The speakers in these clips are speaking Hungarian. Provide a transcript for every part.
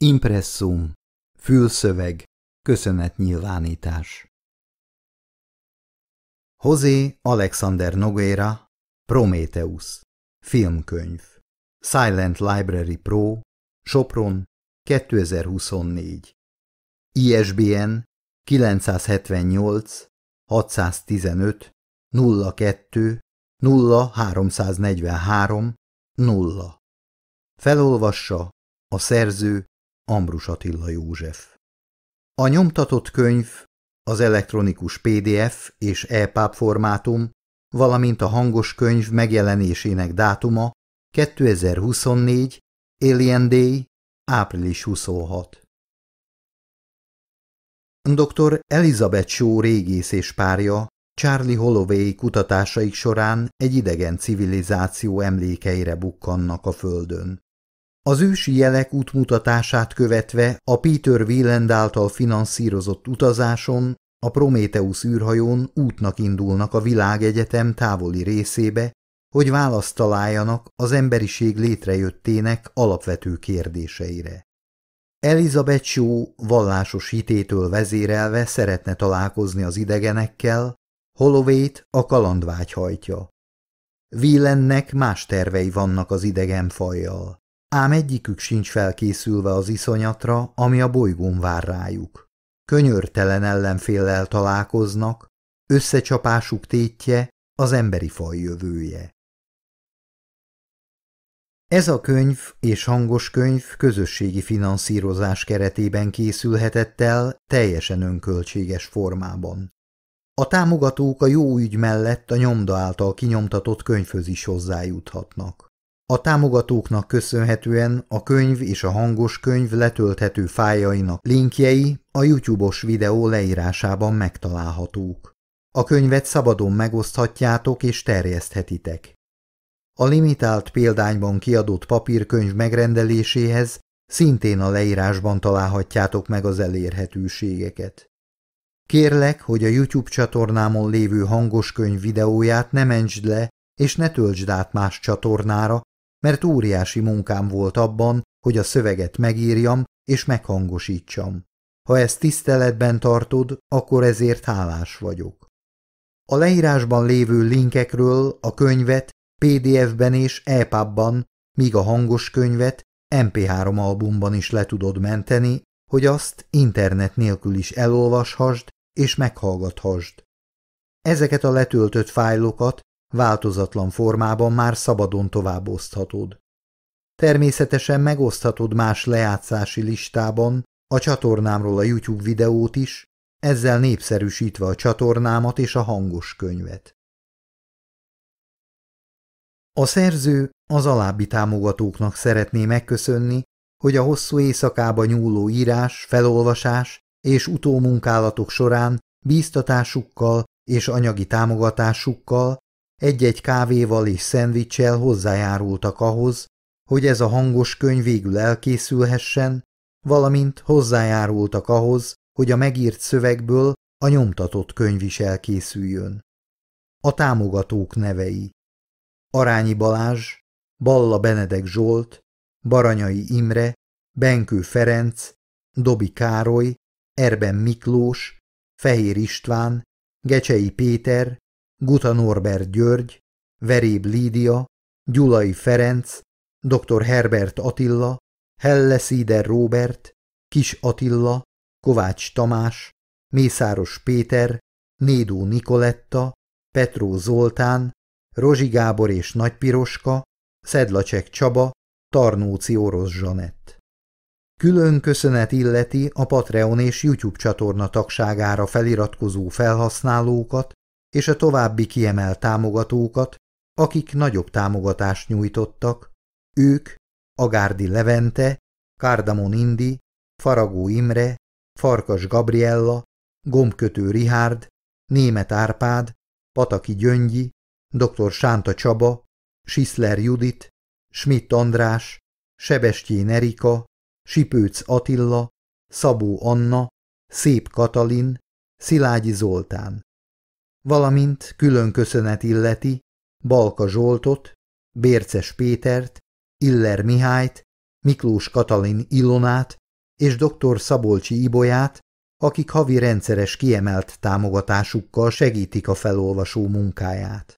Impresszum, fülszöveg, köszönetnyilvánítás. José Alexander Noguera, Prometheus, filmkönyv, Silent Library Pro, Sopron, 2024. ISBN 978 615 02 0343 0. Felolvassa a szerző Ambrus Attila József. A nyomtatott könyv, az elektronikus PDF és EPUB formátum, valamint a hangos könyv megjelenésének dátuma 2024. Alien Day, április 26. Dr. Elizabeth Shaw régész és párja Charlie Holloway kutatásaik során egy idegen civilizáció emlékeire bukkannak a Földön. Az ősi jelek útmutatását követve a Peter Wieland által finanszírozott utazáson a Prometheus űrhajón útnak indulnak a világegyetem távoli részébe, hogy választ találjanak az emberiség létrejöttének alapvető kérdéseire. Elizabeth Shaw vallásos hitétől vezérelve szeretne találkozni az idegenekkel, Holloway-t a kalandvágy hajtja. Wielandnek más tervei vannak az idegen fajjal. Ám egyikük sincs felkészülve az iszonyatra, ami a bolygón vár rájuk. Könyörtelen ellenféllel találkoznak, összecsapásuk tétje az emberi faj jövője. Ez a könyv és hangos könyv közösségi finanszírozás keretében készülhetett el teljesen önköltséges formában. A támogatók a jó ügy mellett a nyomda által kinyomtatott könyvhöz is hozzájuthatnak. A támogatóknak köszönhetően a könyv és a hangos könyv letölthető fájainak linkjei a YouTube-os videó leírásában megtalálhatók. A könyvet szabadon megoszthatjátok és terjeszthetitek. A limitált példányban kiadott papírkönyv megrendeléséhez szintén a leírásban találhatjátok meg az elérhetőségeket. Kérlek, hogy a YouTube csatornámon lévő hangos könyv videóját ne mentsd le, és ne töltsd át más csatornára, mert óriási munkám volt abban, hogy a szöveget megírjam és meghangosítsam. Ha ezt tiszteletben tartod, akkor ezért hálás vagyok. A leírásban lévő linkekről a könyvet PDF-ben és EPUB-ban, míg a hangos könyvet MP3 albumban is le tudod menteni, hogy azt internet nélkül is elolvashasd és meghallgathasd. Ezeket a letöltött fájlokat változatlan formában már szabadon továbboszthatod. Természetesen megoszthatod más lejátszási listában a csatornámról a YouTube videót is, ezzel népszerűsítve a csatornámat és a hangos könyvet. A szerző az alábbi támogatóknak szeretné megköszönni, hogy a hosszú éjszakába nyúló írás, felolvasás és utómunkálatok során bíztatásukkal és anyagi támogatásukkal egy-egy kávéval és szendvicsel hozzájárultak ahhoz, hogy ez a hangos könyv végül elkészülhessen, valamint hozzájárultak ahhoz, hogy a megírt szövegből a nyomtatott könyv is elkészüljön. A támogatók nevei Arányi Balázs, Balla Benedek Zsolt, Baranyai Imre, Benkő Ferenc, Dobi Károly, Erben Miklós, Fehér István, Gecsei Péter, Guta Norbert György, Veréb Lídia, Gyulai Ferenc, dr. Herbert Attila, Helle Szíder Róbert, Kis Attila, Kovács Tamás, Mészáros Péter, Nédó Nikoletta, Petró Zoltán, Rozsi Gábor és Nagypiroska, Szedlacsek Csaba, Tarnóci Orosz Zsanett. Külön köszönet illeti a Patreon és YouTube csatorna tagságára feliratkozó felhasználókat, és a további kiemelt támogatókat, akik nagyobb támogatást nyújtottak, ők Agárdi Levente, Kárdamon Indi, Faragó Imre, Farkas Gabriella, Gombkötő Rihárd, Német Árpád, Pataki Gyöngyi, dr. Sánta Csaba, Siszler Judit, Schmidt András, Sebestyén Erika, Sipőc Attila, Szabó Anna, Szép Katalin, Szilágyi Zoltán valamint külön köszönet illeti Balka Zsoltot, Bérces Pétert, Iller Mihályt, Miklós Katalin Ilonát, és dr. Szabolcsi Ibolyát, akik havi rendszeres kiemelt támogatásukkal segítik a felolvasó munkáját.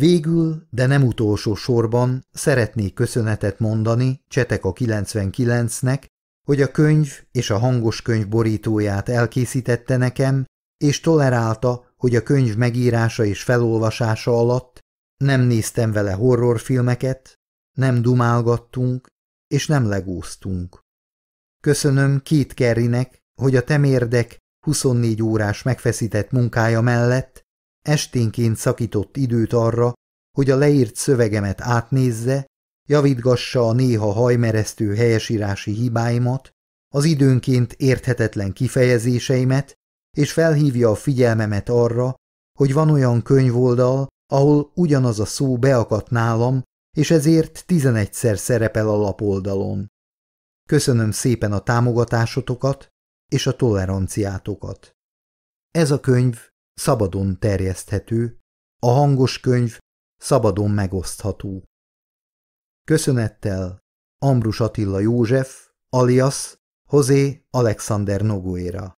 Végül, de nem utolsó sorban szeretnék köszönetet mondani Csetek a 99-nek, hogy a könyv és a hangos könyv borítóját elkészítette nekem, és tolerálta, hogy a könyv megírása és felolvasása alatt nem néztem vele horrorfilmeket, nem dumálgattunk, és nem legóztunk. Köszönöm két Kerrinek, hogy a temérdek 24 órás megfeszített munkája mellett esténként szakított időt arra, hogy a leírt szövegemet átnézze, javítgassa a néha hajmeresztő helyesírási hibáimat, az időnként érthetetlen kifejezéseimet, és felhívja a figyelmemet arra, hogy van olyan könyvoldal, ahol ugyanaz a szó beakadt nálam, és ezért tizenegyszer szerepel a lapoldalon. Köszönöm szépen a támogatásotokat és a toleranciátokat. Ez a könyv szabadon terjeszthető, a hangos könyv szabadon megosztható. Köszönettel Ambrus Attila József, alias José Alexander Noguera.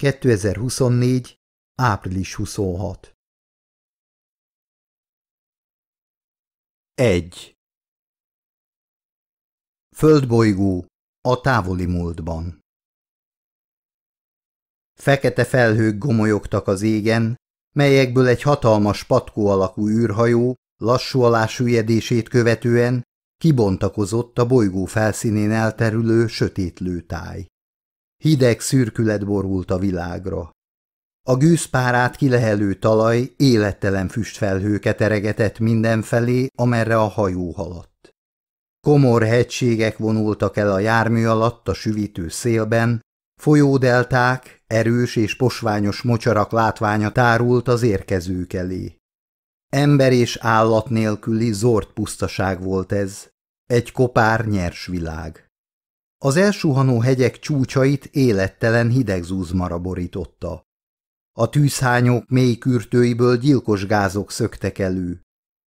2024. április 26. 1. Földbolygó a távoli múltban Fekete felhők gomolyogtak az égen, melyekből egy hatalmas patkó alakú űrhajó lassú alásüllyedését követően kibontakozott a bolygó felszínén elterülő sötét lőtáj. Hideg szürkület borult a világra. A gűzpárát kilehelő talaj élettelen füstfelhőket eregetett mindenfelé, amerre a hajó haladt. Komor hegységek vonultak el a jármű alatt a süvítő szélben, folyódelták, erős és posványos mocsarak látványa tárult az érkezők elé. Ember és állat nélküli zord pusztaság volt ez, egy kopár nyers világ. Az elsuhanó hegyek csúcsait élettelen hideg zúzmara borította. A tűzhányók mély kürtőiből gyilkos gázok szöktek elő.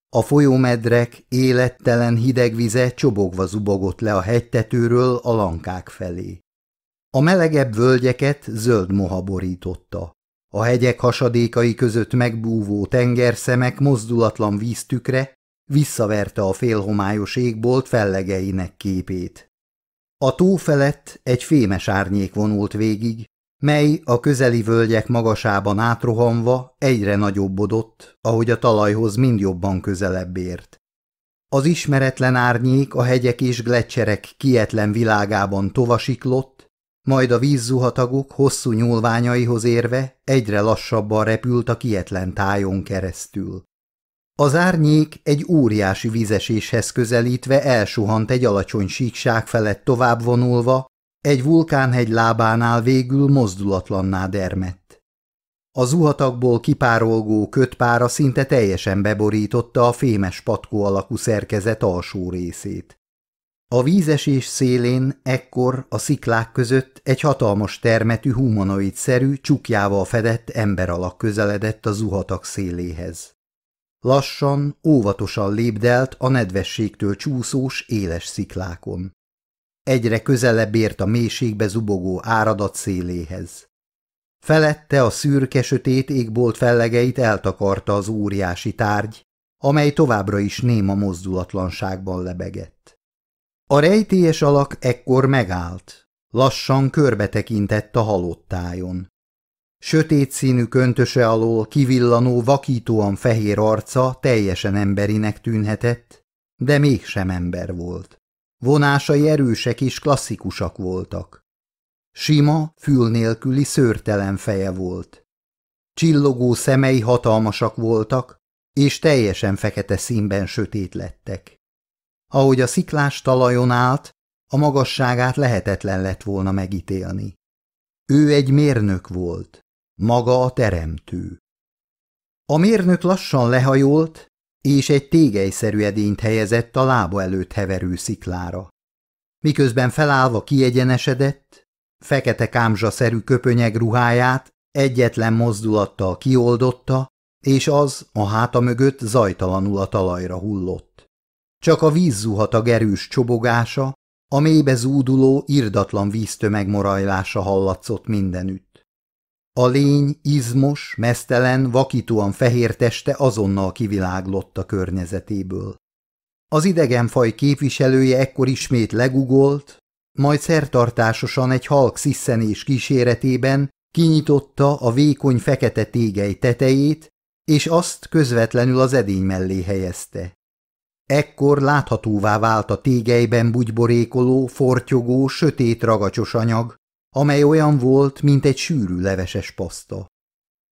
A folyómedrek élettelen hideg vize csobogva zubogott le a hegytetőről a lankák felé. A melegebb völgyeket zöld moha borította. A hegyek hasadékai között megbúvó tengerszemek mozdulatlan víztükre visszaverte a félhomályos égbolt fellegeinek képét. A tó felett egy fémes árnyék vonult végig, mely a közeli völgyek magasában átrohanva egyre nagyobbodott, ahogy a talajhoz mind jobban közelebb ért. Az ismeretlen árnyék a hegyek és gletszerek kietlen világában tovasiklott, majd a vízzuhatagok hosszú nyúlványaihoz érve egyre lassabban repült a kietlen tájon keresztül. Az árnyék egy óriási vízeséshez közelítve elsuhant egy alacsony síkság felett tovább vonulva, egy vulkánhegy lábánál végül mozdulatlanná dermett. A zuhatagból kipárolgó kötpára szinte teljesen beborította a fémes patkó alakú szerkezet alsó részét. A vízesés szélén ekkor a sziklák között egy hatalmas termetű humanoid-szerű csukjával fedett ember alak közeledett a zuhatag széléhez. Lassan, óvatosan lépdelt a nedvességtől csúszós, éles sziklákon. Egyre közelebb ért a mélységbe zubogó áradat széléhez. Felette a szürke sötét égbolt fellegeit eltakarta az óriási tárgy, amely továbbra is néma mozdulatlanságban lebegett. A rejtélyes alak ekkor megállt, lassan körbe tekintett a halottájon. Sötét színű köntöse alól kivillanó vakítóan fehér arca teljesen emberinek tűnhetett, de mégsem ember volt. Vonásai erősek és klasszikusak voltak. Sima, fül nélküli szőrtelen feje volt. Csillogó szemei hatalmasak voltak, és teljesen fekete színben sötét lettek. Ahogy a sziklás talajon állt, a magasságát lehetetlen lett volna megítélni. Ő egy mérnök volt, maga a teremtő. A mérnök lassan lehajolt, és egy tégelyszerű edényt helyezett a lába előtt heverő sziklára. Miközben felállva kiegyenesedett, fekete kámzsaszerű köpönyeg ruháját egyetlen mozdulattal kioldotta, és az a háta mögött zajtalanul a talajra hullott. Csak a vízzuhatag erős csobogása, a mélybe zúduló, irdatlan víztömeg morajlása hallatszott mindenütt. A lény izmos, mesztelen, vakítóan fehér teste azonnal kiviláglott a környezetéből. Az idegenfaj képviselője ekkor ismét legugolt, majd szertartásosan egy halk sziszenés kíséretében kinyitotta a vékony fekete tégely tetejét, és azt közvetlenül az edény mellé helyezte. Ekkor láthatóvá vált a tégelyben bugyborékoló, fortyogó, sötét ragacsos anyag, amely olyan volt, mint egy sűrű leveses paszta.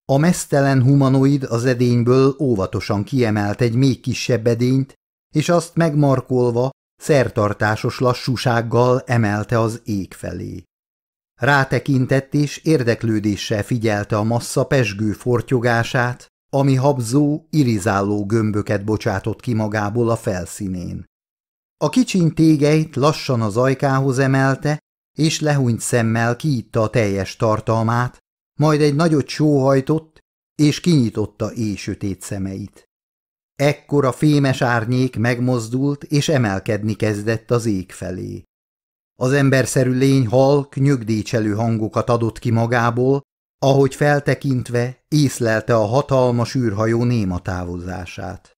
A mesztelen humanoid az edényből óvatosan kiemelt egy még kisebb edényt, és azt megmarkolva, szertartásos lassúsággal emelte az ég felé. Rátekintett és érdeklődéssel figyelte a massza pesgő fortyogását, ami habzó, irizáló gömböket bocsátott ki magából a felszínén. A kicsiny tégeit lassan az ajkához emelte, és lehúnyt szemmel kiitta a teljes tartalmát, majd egy nagyot sóhajtott, és kinyitotta éjsötét szemeit. Ekkor a fémes árnyék megmozdult, és emelkedni kezdett az ég felé. Az emberszerű lény halk, nyögdécselő hangokat adott ki magából, ahogy feltekintve észlelte a hatalmas űrhajó néma távozását.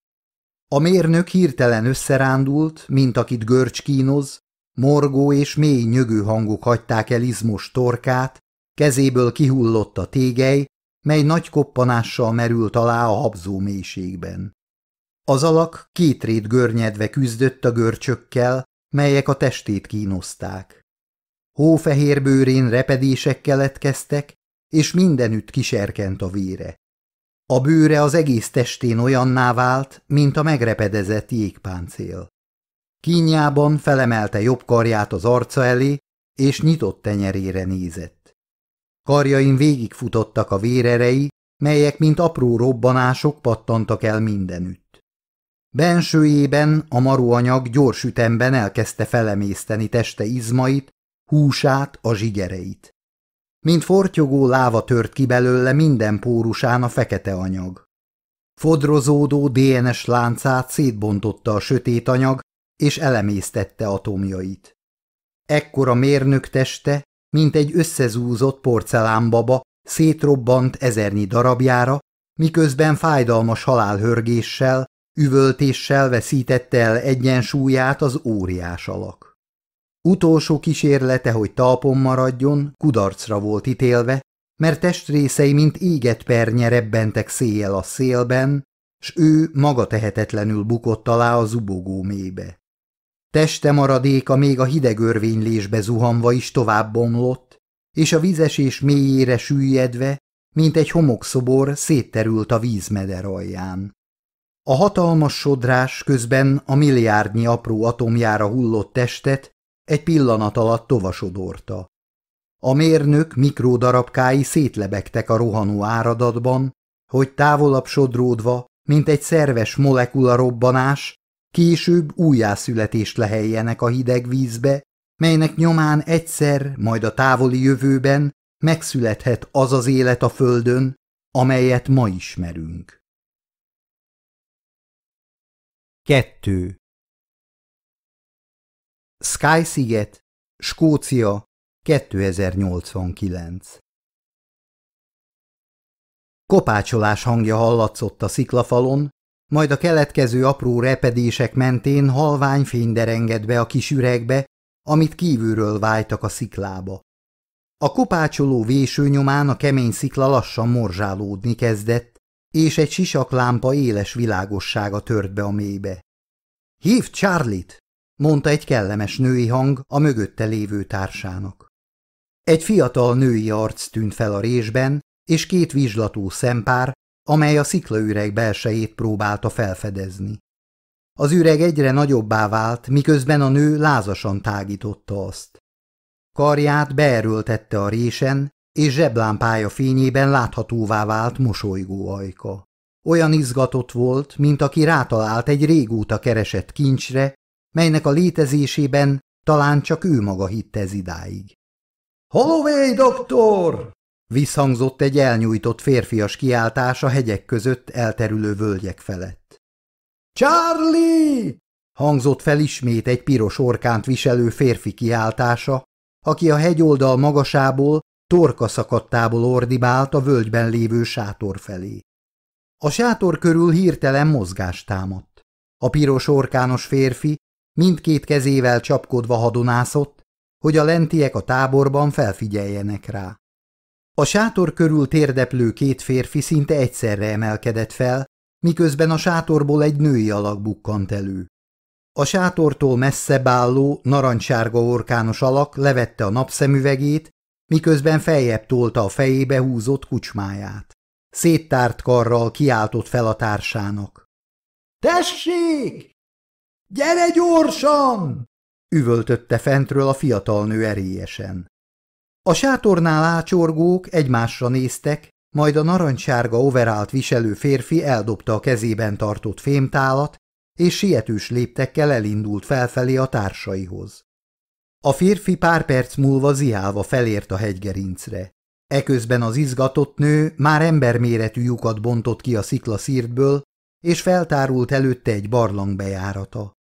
A mérnök hirtelen összerándult, mint akit görcs kínoz, morgó és mély nyögő hangok hagyták el izmos torkát, kezéből kihullott a tégely, mely nagy koppanással merült alá a habzó mélységben. Az alak két rét görnyedve küzdött a görcsökkel, melyek a testét kínozták. Hófehér bőrén repedések keletkeztek, és mindenütt kiserkent a vére. A bőre az egész testén olyanná vált, mint a megrepedezett jégpáncél. Kínjában felemelte jobb karját az arca elé, és nyitott tenyerére nézett. Karjain végigfutottak a vérerei, melyek mint apró robbanások pattantak el mindenütt. Bensőjében a maruanyag gyors ütemben elkezdte felemészteni teste izmait, húsát, a zsigereit. Mint fortyogó láva tört ki belőle minden pórusán a fekete anyag. Fodrozódó DNS láncát szétbontotta a sötét anyag, és elemésztette atomjait. Ekkor a mérnök teste, mint egy összezúzott porcelánbaba, szétrobbant ezernyi darabjára, miközben fájdalmas halálhörgéssel, üvöltéssel veszítette el egyensúlyát az óriás alak. Utolsó kísérlete, hogy talpon maradjon, kudarcra volt ítélve, mert testrészei, mint égett pernye rebbentek széjjel a szélben, s ő maga tehetetlenül bukott alá a zubogó mélybe. Teste maradéka még a hideg örvénylésbe zuhanva is tovább bomlott, és a vizesés mélyére süllyedve, mint egy homokszobor szétterült a vízmeder alján. A hatalmas sodrás közben a milliárdnyi apró atomjára hullott testet egy pillanat alatt tovasodorta. A mérnök mikrodarabkái szétlebegtek a rohanó áradatban, hogy távolabb sodródva, mint egy szerves molekula robbanás, később újjászületést leheljenek a hideg vízbe, melynek nyomán egyszer, majd a távoli jövőben megszülethet az az élet a földön, amelyet ma ismerünk. 2. Sky-sziget, Skócia, 2089 Kopácsolás hangja hallatszott a sziklafalon, majd a keletkező apró repedések mentén halvány fény derenged be a kis üregbe, amit kívülről vájtak a sziklába. A kopácsoló véső nyomán a kemény szikla lassan morzsálódni kezdett, és egy sisaklámpa éles világossága tört be a mélybe. – Hívd Charlie-t! mondta egy kellemes női hang a mögötte lévő társának. Egy fiatal női arc tűnt fel a résben, és két vizslató szempár, amely a sziklaüreg belsejét próbálta felfedezni. Az üreg egyre nagyobbá vált, miközben a nő lázasan tágította azt. Karját beerőltette a résen, és zseblámpája fényében láthatóvá vált mosolygó ajka. Olyan izgatott volt, mint aki rátalált egy régóta keresett kincsre, melynek a létezésében talán csak ő maga hitte ez idáig. – Holloway doktor! – visszhangzott egy elnyújtott férfias kiáltás a hegyek között elterülő völgyek felett. – Charlie! hangzott fel ismét egy piros orkánt viselő férfi kiáltása, aki a hegyoldal magasából, torka szakadtából ordibált a völgyben lévő sátor felé. A sátor körül hirtelen mozgást támadt. A piros orkános férfi mindkét kezével csapkodva hadonászott, hogy a lentiek a táborban felfigyeljenek rá. A sátor körül térdeplő két férfi szinte egyszerre emelkedett fel, miközben a sátorból egy női alak bukkant elő. A sátortól messzebb álló, narancssárga orkános alak levette a napszemüvegét, miközben feljebb tolta a fejébe húzott kucsmáját. Széttárt karral kiáltott fel a társának. – Tessék! Gyere gyorsan! – üvöltötte fentről a fiatal nő erélyesen. A sátornál ácsorgók egymásra néztek, majd a narancssárga overált viselő férfi eldobta a kezében tartott fémtálat, és sietős léptekkel elindult felfelé a társaihoz. A férfi pár perc múlva ziálva felért a hegygerincre. Eközben az izgatott nő már emberméretű lyukat bontott ki a sziklaszírtből, és feltárult előtte egy barlang bejárata.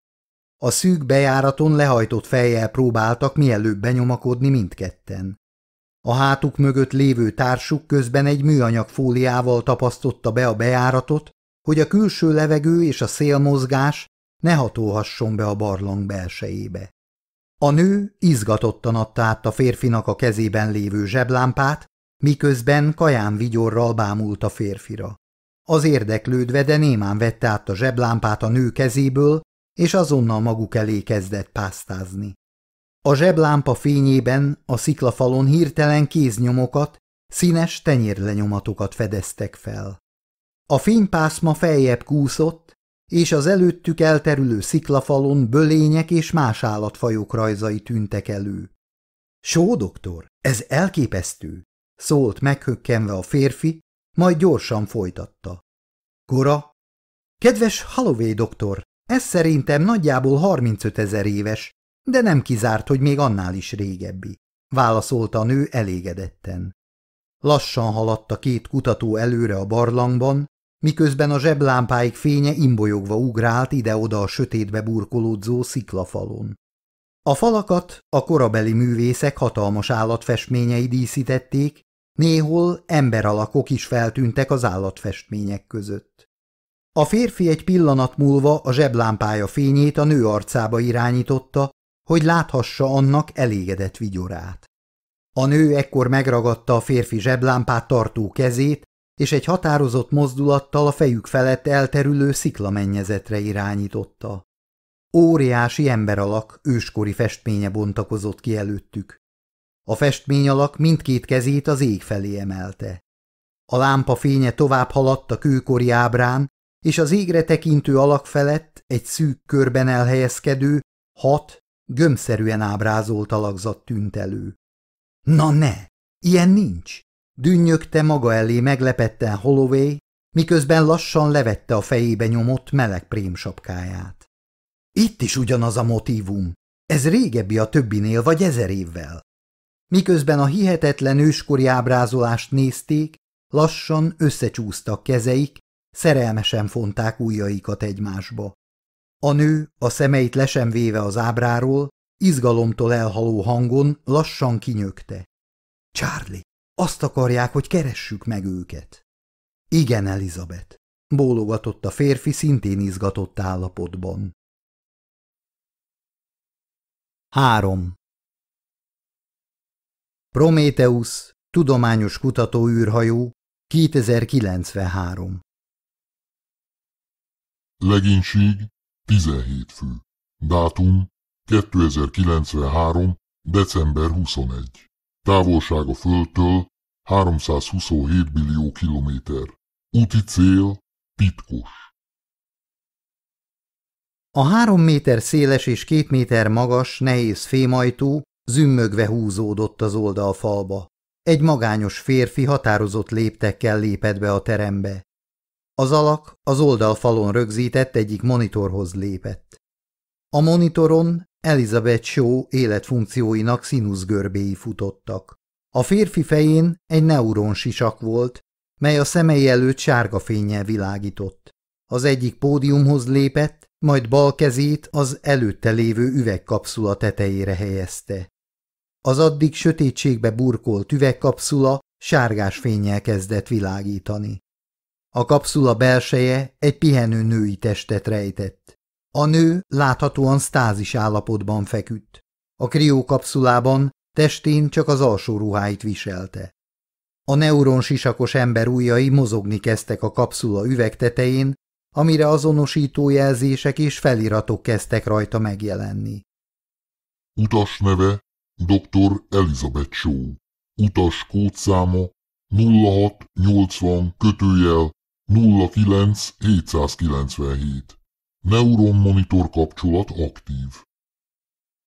A szűk bejáraton lehajtott fejjel próbáltak mielőbb benyomakodni mindketten. A hátuk mögött lévő társuk közben egy műanyag fóliával tapasztotta be a bejáratot, hogy a külső levegő és a szélmozgás ne hatolhasson be a barlang belsejébe. A nő izgatottan adta át a férfinak a kezében lévő zseblámpát, miközben kaján vigyorral bámult a férfira. Az érdeklődve, de némán vette át a zseblámpát a nő kezéből, és azonnal maguk elé kezdett pásztázni. A zseblámpa fényében a sziklafalon hirtelen kéznyomokat, színes tenyérlenyomatokat fedeztek fel. A fénypászma feljebb kúszott, és az előttük elterülő sziklafalon bölények és más állatfajok rajzai tűntek elő. Só, doktor, ez elképesztő, szólt meghökkenve a férfi, majd gyorsan folytatta. Gora? Kedves Holloway doktor, ez szerintem nagyjából 35 ezer éves, de nem kizárt, hogy még annál is régebbi, válaszolta a nő elégedetten. Lassan haladt a két kutató előre a barlangban, miközben a zseblámpáik fénye imbolyogva ugrált ide-oda a sötétbe burkolódzó sziklafalon. A falakat a korabeli művészek hatalmas állatfestményei díszítették, néhol emberalakok is feltűntek az állatfestmények között. A férfi egy pillanat múlva a zseblámpája fényét a nő arcába irányította, hogy láthassa annak elégedett vigyorát. A nő ekkor megragadta a férfi zseblámpát tartó kezét, és egy határozott mozdulattal a fejük felett elterülő sziklamennyezetre irányította. Óriási emberalak őskori festménye bontakozott ki előttük. A festmény alak mindkét kezét az ég felé emelte. A lámpa fénye tovább haladt a kőkori ábrán, és az égre tekintő alak felett egy szűk körben elhelyezkedő, hat, gömszerűen ábrázolt alakzat tűnt elő. Na ne, ilyen nincs! Dünnyögte maga elé meglepetten Holloway, miközben lassan levette a fejébe nyomott meleg prémsapkáját. Itt is ugyanaz a motívum. Ez régebbi a többinél vagy ezer évvel. Miközben a hihetetlen őskori ábrázolást nézték, lassan összecsúsztak kezeik, szerelmesen fonták ujjaikat egymásba. A nő, a szemeit lesem véve az ábráról, izgalomtól elhaló hangon lassan kinyögte. Charlie, azt akarják, hogy keressük meg őket. Igen, Elizabeth, bólogatott a férfi szintén izgatott állapotban. 3. Prometheus, tudományos kutató űrhajó, 2093 Legénység 17 fő. Dátum 2093. december 21. Távolság a Földtől 327 billió kilométer. Úti cél titkos. A három méter széles és két méter magas, nehéz fémajtó zümmögve húzódott az oldalfalba. Egy magányos férfi határozott léptekkel lépett be a terembe. Az alak az oldalfalon rögzített egyik monitorhoz lépett. A monitoron Elizabeth Shaw életfunkcióinak színuszgörbéi futottak. A férfi fején egy neuronsisak volt, mely a szemei előtt sárga fényel világított. Az egyik pódiumhoz lépett, majd bal kezét az előtte lévő üvegkapszula tetejére helyezte. Az addig sötétségbe burkolt üvegkapszula sárgás fényjel kezdett világítani. A kapszula belseje egy pihenő női testet rejtett. A nő láthatóan stázis állapotban feküdt. A kriókapszulában testén csak az alsó ruháit viselte. A neuronsisakos ember ujjai mozogni kezdtek a kapszula üvegtetején, amire azonosító jelzések és feliratok kezdtek rajta megjelenni. Utas neve Dr. Elizabeth Shaw. Utas kódszáma 0680 kötőjel 09 797. Neuronmonitor kapcsolat aktív.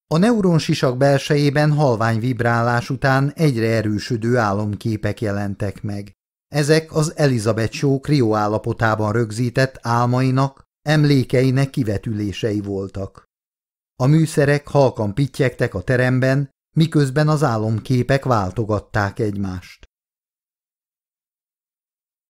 A neuronsisak belsejében halvány vibrálás után egyre erősödő álomképek jelentek meg. Ezek az Elizabeth Shaw állapotában rögzített álmainak, emlékeinek kivetülései voltak. A műszerek halkan pittyegtek a teremben, miközben az álomképek váltogatták egymást.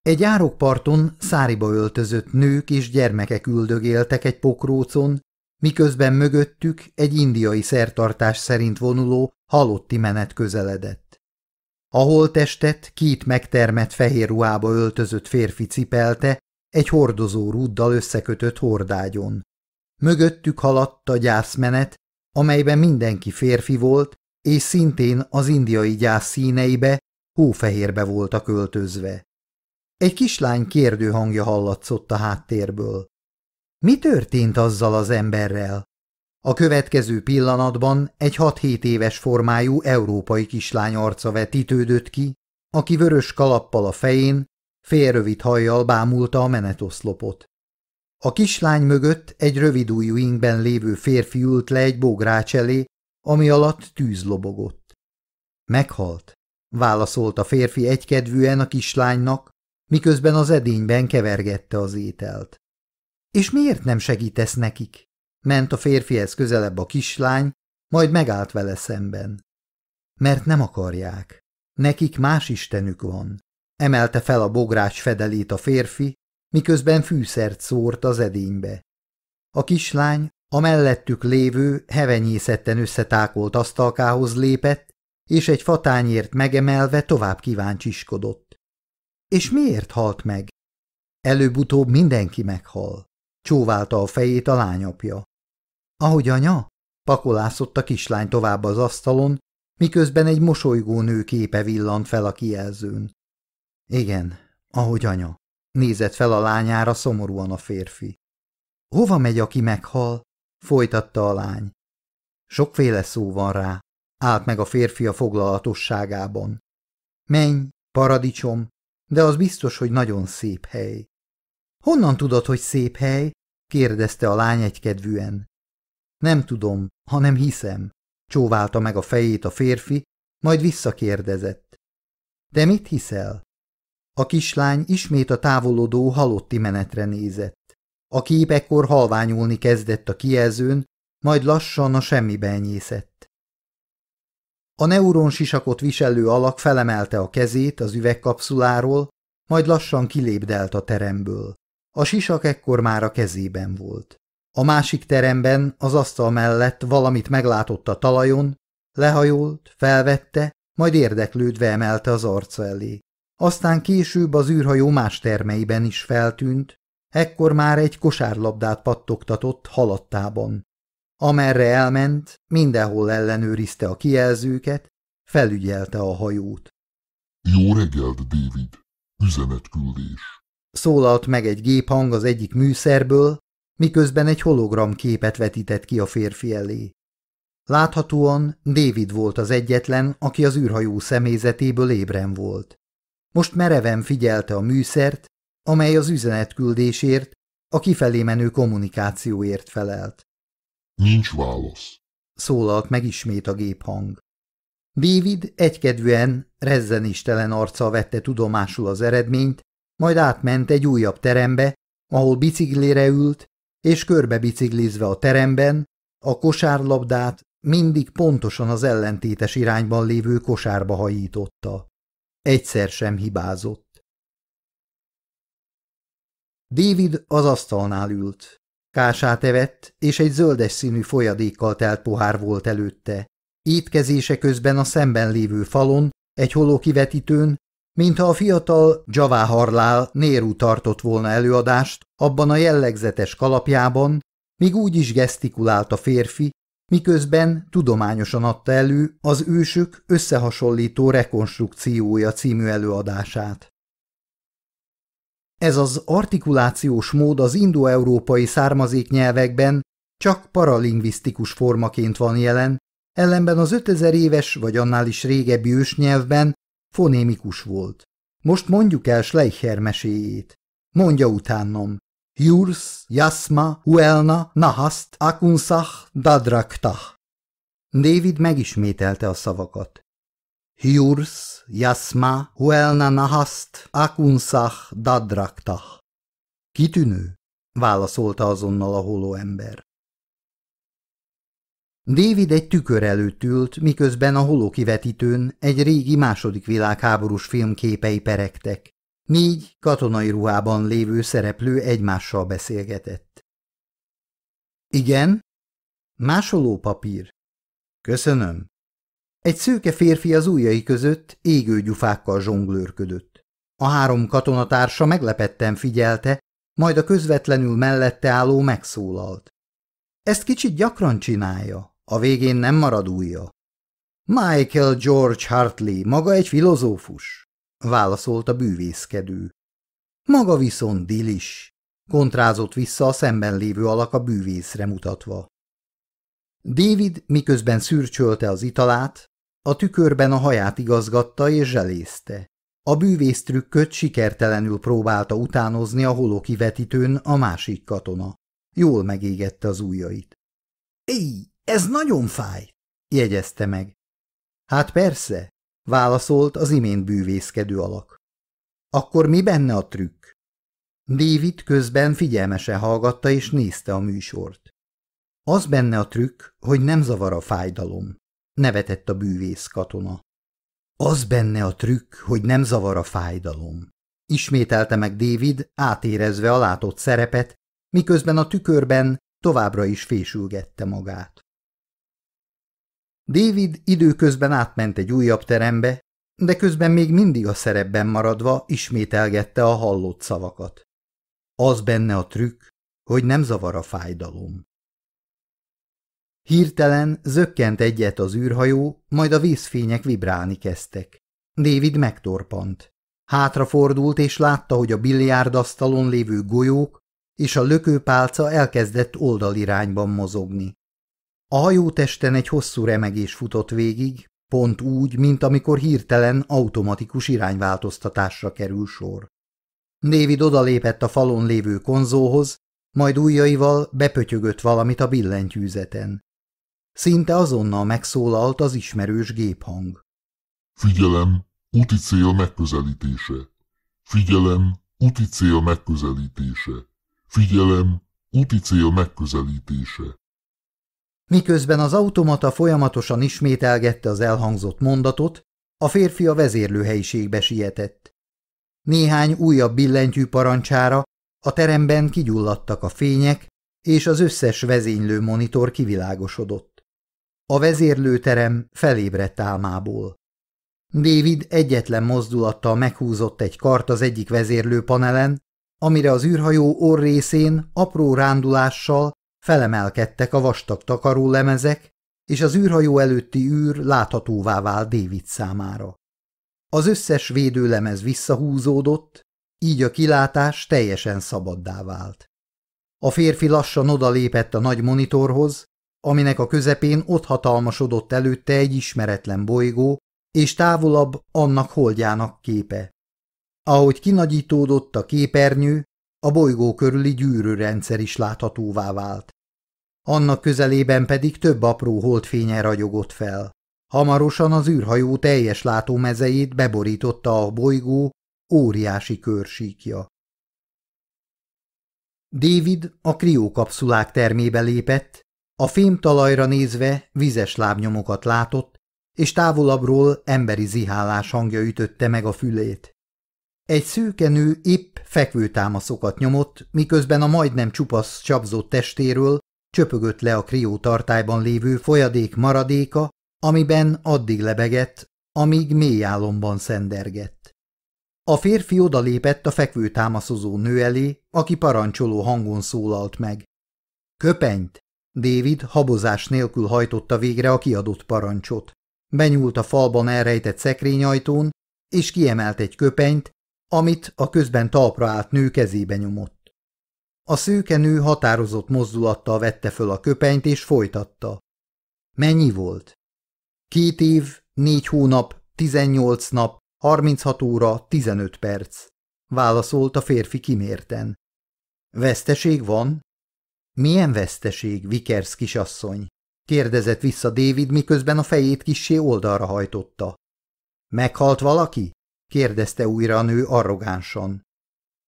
Egy árokparton száriba öltözött nők és gyermekek üldögéltek egy pokrócon, miközben mögöttük egy indiai szertartás szerint vonuló halotti menet közeledett. A holtestet két megtermett fehér ruhába öltözött férfi cipelte egy hordozó rúddal összekötött hordágyon. Mögöttük haladt a gyászmenet, amelyben mindenki férfi volt, és szintén az indiai gyász színeibe, hófehérbe voltak öltözve. Egy kislány kérdő hangja hallatszott a háttérből. Mi történt azzal az emberrel? A következő pillanatban egy 6-7 éves formájú európai kislány arca vetítődött ki, aki vörös kalappal a fején, félrövid hajjal bámulta a menetoszlopot. A kislány mögött egy rövidújú ingben lévő férfi ült le egy bógrács elé, ami alatt tűz lobogott. Meghalt, válaszolt a férfi egykedvűen a kislánynak, miközben az edényben kevergette az ételt. És miért nem segítesz nekik? Ment a férfihez közelebb a kislány, majd megállt vele szemben. Mert nem akarják. Nekik más istenük van. Emelte fel a bogrács fedelét a férfi, miközben fűszert szórt az edénybe. A kislány a mellettük lévő, hevenyészetten összetákolt asztalkához lépett, és egy fatányért megemelve tovább kíváncsiskodott. És miért halt meg? Előbb-utóbb mindenki meghal. Csóválta a fejét a lányapja. Ahogy anya? Pakolászott a kislány tovább az asztalon, miközben egy mosolygó nő képe villant fel a kijelzőn. Igen, ahogy anya. Nézett fel a lányára szomorúan a férfi. Hova megy, aki meghal? Folytatta a lány. Sokféle szó van rá. Állt meg a férfi a foglalatosságában. Menj, paradicsom, de az biztos, hogy nagyon szép hely. Honnan tudod, hogy szép hely? kérdezte a lány egykedvűen. Nem tudom, hanem hiszem, csóválta meg a fejét a férfi, majd visszakérdezett. De mit hiszel? A kislány ismét a távolodó halotti menetre nézett. A kép ekkor halványulni kezdett a kijelzőn, majd lassan a semmibe enyészett. A neuronsisakot viselő alak felemelte a kezét az üvegkapszuláról, majd lassan kilépdelt a teremből. A sisak ekkor már a kezében volt. A másik teremben, az asztal mellett valamit meglátott a talajon, lehajolt, felvette, majd érdeklődve emelte az arca elé. Aztán később az űrhajó más termeiben is feltűnt, ekkor már egy kosárlabdát pattogtatott halattában. Amerre elment, mindenhol ellenőrizte a kijelzőket, felügyelte a hajót. Jó reggelt, David! Üzenetküldés! Szólalt meg egy géphang az egyik műszerből, miközben egy hologram képet vetített ki a férfi elé. Láthatóan David volt az egyetlen, aki az űrhajó személyzetéből ébren volt. Most mereven figyelte a műszert, amely az üzenetküldésért, a kifelé menő kommunikációért felelt. Nincs válasz. Szólalt meg ismét a géphang. David egykedvűen, rezzenéstelen arccal vette tudomásul az eredményt, majd átment egy újabb terembe, ahol biciklére ült, és körbe biciklizve a teremben, a kosárlabdát mindig pontosan az ellentétes irányban lévő kosárba hajította. Egyszer sem hibázott. David az asztalnál ült. Kását evett, és egy zöldes színű folyadékkal telt pohár volt előtte. Étkezése közben a szemben lévő falon, egy holókivetítőn, mintha a fiatal Javá Harlál Nérú tartott volna előadást abban a jellegzetes kalapjában, míg úgy is gesztikulált a férfi, miközben tudományosan adta elő az ősök összehasonlító rekonstrukciója című előadását. Ez az artikulációs mód az indoeurópai származék nyelvekben csak paralingvisztikus formaként van jelen, ellenben az 5000 éves vagy annál is régebbi ősnyelvben fonémikus volt. Most mondjuk el Schleicher meséjét. Mondja utánom. Jurs, Jasma, Huelna, Nahast, Akunsach, Dadraktah. David megismételte a szavakat. Jurs, Jasma, Huelna, Nahast, Akunsach, Dadraktah. Kitűnő, válaszolta azonnal a holó ember. David egy tükör előtt ült, miközben a holókivetítőn egy régi második világháborús film képei peregtek. Négy katonai ruhában lévő szereplő egymással beszélgetett. Igen? Másoló papír. Köszönöm. Egy szőke férfi az ujjai között égő gyufákkal zsonglőrködött. A három katonatársa meglepetten figyelte, majd a közvetlenül mellette álló megszólalt. Ezt kicsit gyakran csinálja, a végén nem marad újja. Michael George Hartley maga egy filozófus, válaszolt a bűvészkedő. Maga viszont dilis, kontrázott vissza a szemben lévő alak a bűvészre mutatva. David miközben szürcsölte az italát, a tükörben a haját igazgatta és zselészte. A bűvész trükköt sikertelenül próbálta utánozni a holokivetítőn a másik katona. Jól megégette az ujjait. – Éj, ez nagyon fáj! – jegyezte meg. – Hát persze, válaszolt az imént bűvészkedő alak. Akkor mi benne a trükk? David közben figyelmesen hallgatta és nézte a műsort. Az benne a trükk, hogy nem zavar a fájdalom, nevetett a bűvész katona. Az benne a trükk, hogy nem zavar a fájdalom. Ismételte meg David, átérezve a látott szerepet, miközben a tükörben továbbra is fésülgette magát. David időközben átment egy újabb terembe, de közben még mindig a szerepben maradva ismételgette a hallott szavakat. Az benne a trükk, hogy nem zavar a fájdalom. Hirtelen zökkent egyet az űrhajó, majd a vízfények vibrálni kezdtek. David megtorpant. Hátrafordult és látta, hogy a biliárdasztalon lévő golyók és a lökőpálca elkezdett oldalirányban mozogni. A hajótesten egy hosszú remegés futott végig, pont úgy, mint amikor hirtelen automatikus irányváltoztatásra kerül sor. David odalépett a falon lévő konzóhoz, majd ujjaival bepötyögött valamit a billentyűzeten. Szinte azonnal megszólalt az ismerős géphang. Figyelem, úti cél megközelítése. Figyelem, úti cél megközelítése. Figyelem, úti cél megközelítése. Miközben az automata folyamatosan ismételgette az elhangzott mondatot, a férfi a vezérlőhelyiségbe sietett. Néhány újabb billentyű parancsára a teremben kigyulladtak a fények, és az összes vezénylő monitor kivilágosodott. A vezérlőterem felébredt álmából. David egyetlen mozdulattal meghúzott egy kart az egyik vezérlőpanelen, amire az űrhajó orrészén apró rándulással Felemelkedtek a vastag takarólemezek, és az űrhajó előtti űr láthatóvá vált David számára. Az összes védőlemez visszahúzódott, így a kilátás teljesen szabaddá vált. A férfi lassan odalépett a nagy monitorhoz, aminek a közepén ott hatalmasodott előtte egy ismeretlen bolygó, és távolabb annak holdjának képe. Ahogy kinagyítódott a képernyő, a bolygó körüli gyűrőrendszer is láthatóvá vált. Annak közelében pedig több apró holdfénye ragyogott fel. Hamarosan az űrhajó teljes látómezejét beborította a bolygó óriási körsíkja. David a kriókapszulák termébe lépett, a fémtalajra nézve vizes lábnyomokat látott, és távolabbról emberi zihálás hangja ütötte meg a fülét. Egy szűke nő épp fekvőtámaszokat nyomott, miközben a majdnem csupasz csapzott testéről csöpögött le a krió tartályban lévő folyadék maradéka, amiben addig lebegett, amíg mély álomban szendergett. A férfi odalépett a fekvőtámaszozó nő elé, aki parancsoló hangon szólalt meg. Köpenyt! David habozás nélkül hajtotta végre a kiadott parancsot. Benyúlt a falban elrejtett szekrényajtón, és kiemelt egy köpenyt, amit a közben talpra állt nő kezébe nyomott. A szőke nő határozott mozdulattal vette föl a köpenyt, és folytatta. Mennyi volt? Két év, négy hónap, tizennyolc nap, harminchat óra, tizenöt perc. Válaszolt a férfi kimérten. Veszteség van? Milyen veszteség, Vickers kisasszony? kérdezett vissza David, miközben a fejét kissé oldalra hajtotta. Meghalt valaki? kérdezte újra a nő arrogánsan.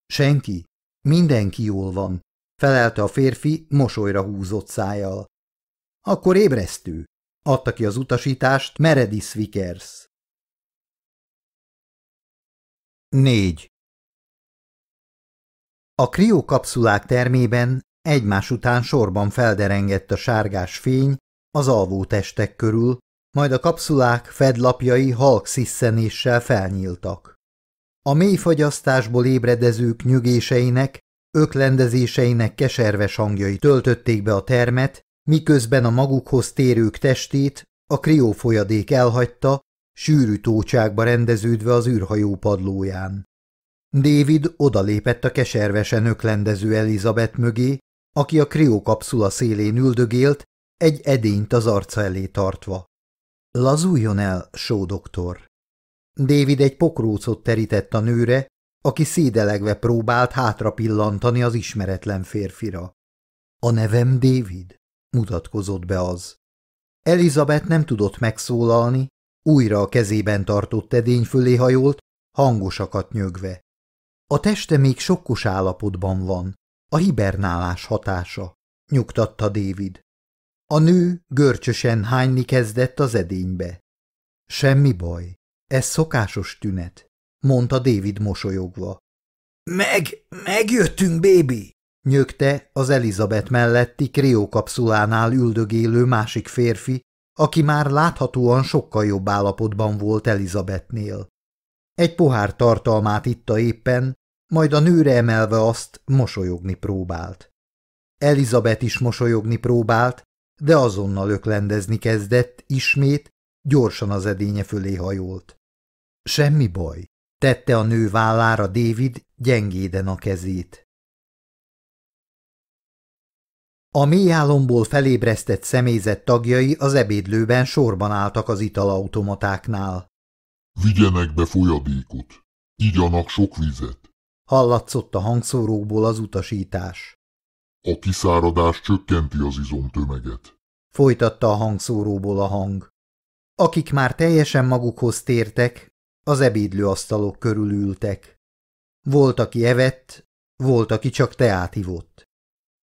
Senki. Mindenki jól van, felelte a férfi mosolyra húzott szájjal. Akkor ébresztő, adta ki az utasítást Meredith Vickers. 4. A kriókapszulák termében egymás után sorban felderengett a sárgás fény az alvó testek körül, majd a kapszulák fedlapjai halk sziszenéssel felnyíltak. A mély fagyasztásból ébredezők nyögéseinek, öklendezéseinek keserves hangjai töltötték be a termet, miközben a magukhoz térők testét a kriófolyadék elhagyta, sűrű tócsákba rendeződve az űrhajó padlóján. David odalépett a keservesen öklendező Elizabeth mögé, aki a kriókapszula szélén üldögélt, egy edényt az arca elé tartva. Lazuljon el, sódoktor! David egy pokrócot terített a nőre, aki szédelegve próbált hátra pillantani az ismeretlen férfira. A nevem David, mutatkozott be az. Elizabeth nem tudott megszólalni, újra a kezében tartott edény fölé hajolt, hangosakat nyögve. A teste még sokkos állapotban van, a hibernálás hatása, nyugtatta David. A nő görcsösen hányni kezdett az edénybe. Semmi baj, ez szokásos tünet, mondta David mosolyogva. Meg, megjöttünk, bébi! nyögte az Elizabeth melletti kriókapszulánál üldögélő másik férfi, aki már láthatóan sokkal jobb állapotban volt Elizabethnél. Egy pohár tartalmát itta éppen, majd a nőre emelve azt mosolyogni próbált. Elizabeth is mosolyogni próbált, de azonnal öklendezni kezdett, ismét, gyorsan az edénye fölé hajolt. Semmi baj, tette a nő vállára David gyengéden a kezét. A mély álomból felébresztett személyzet tagjai az ebédlőben sorban álltak az italautomatáknál. Vigyenek be folyadékot, igyanak sok vizet. Hallatszott a hangszórókból az utasítás. A kiszáradás csökkenti az izomtömeget. Folytatta a hangszóróból a hang. Akik már teljesen magukhoz tértek, az ebédlőasztalok körül ültek. Volt, aki evett, volt, aki csak teát ivott.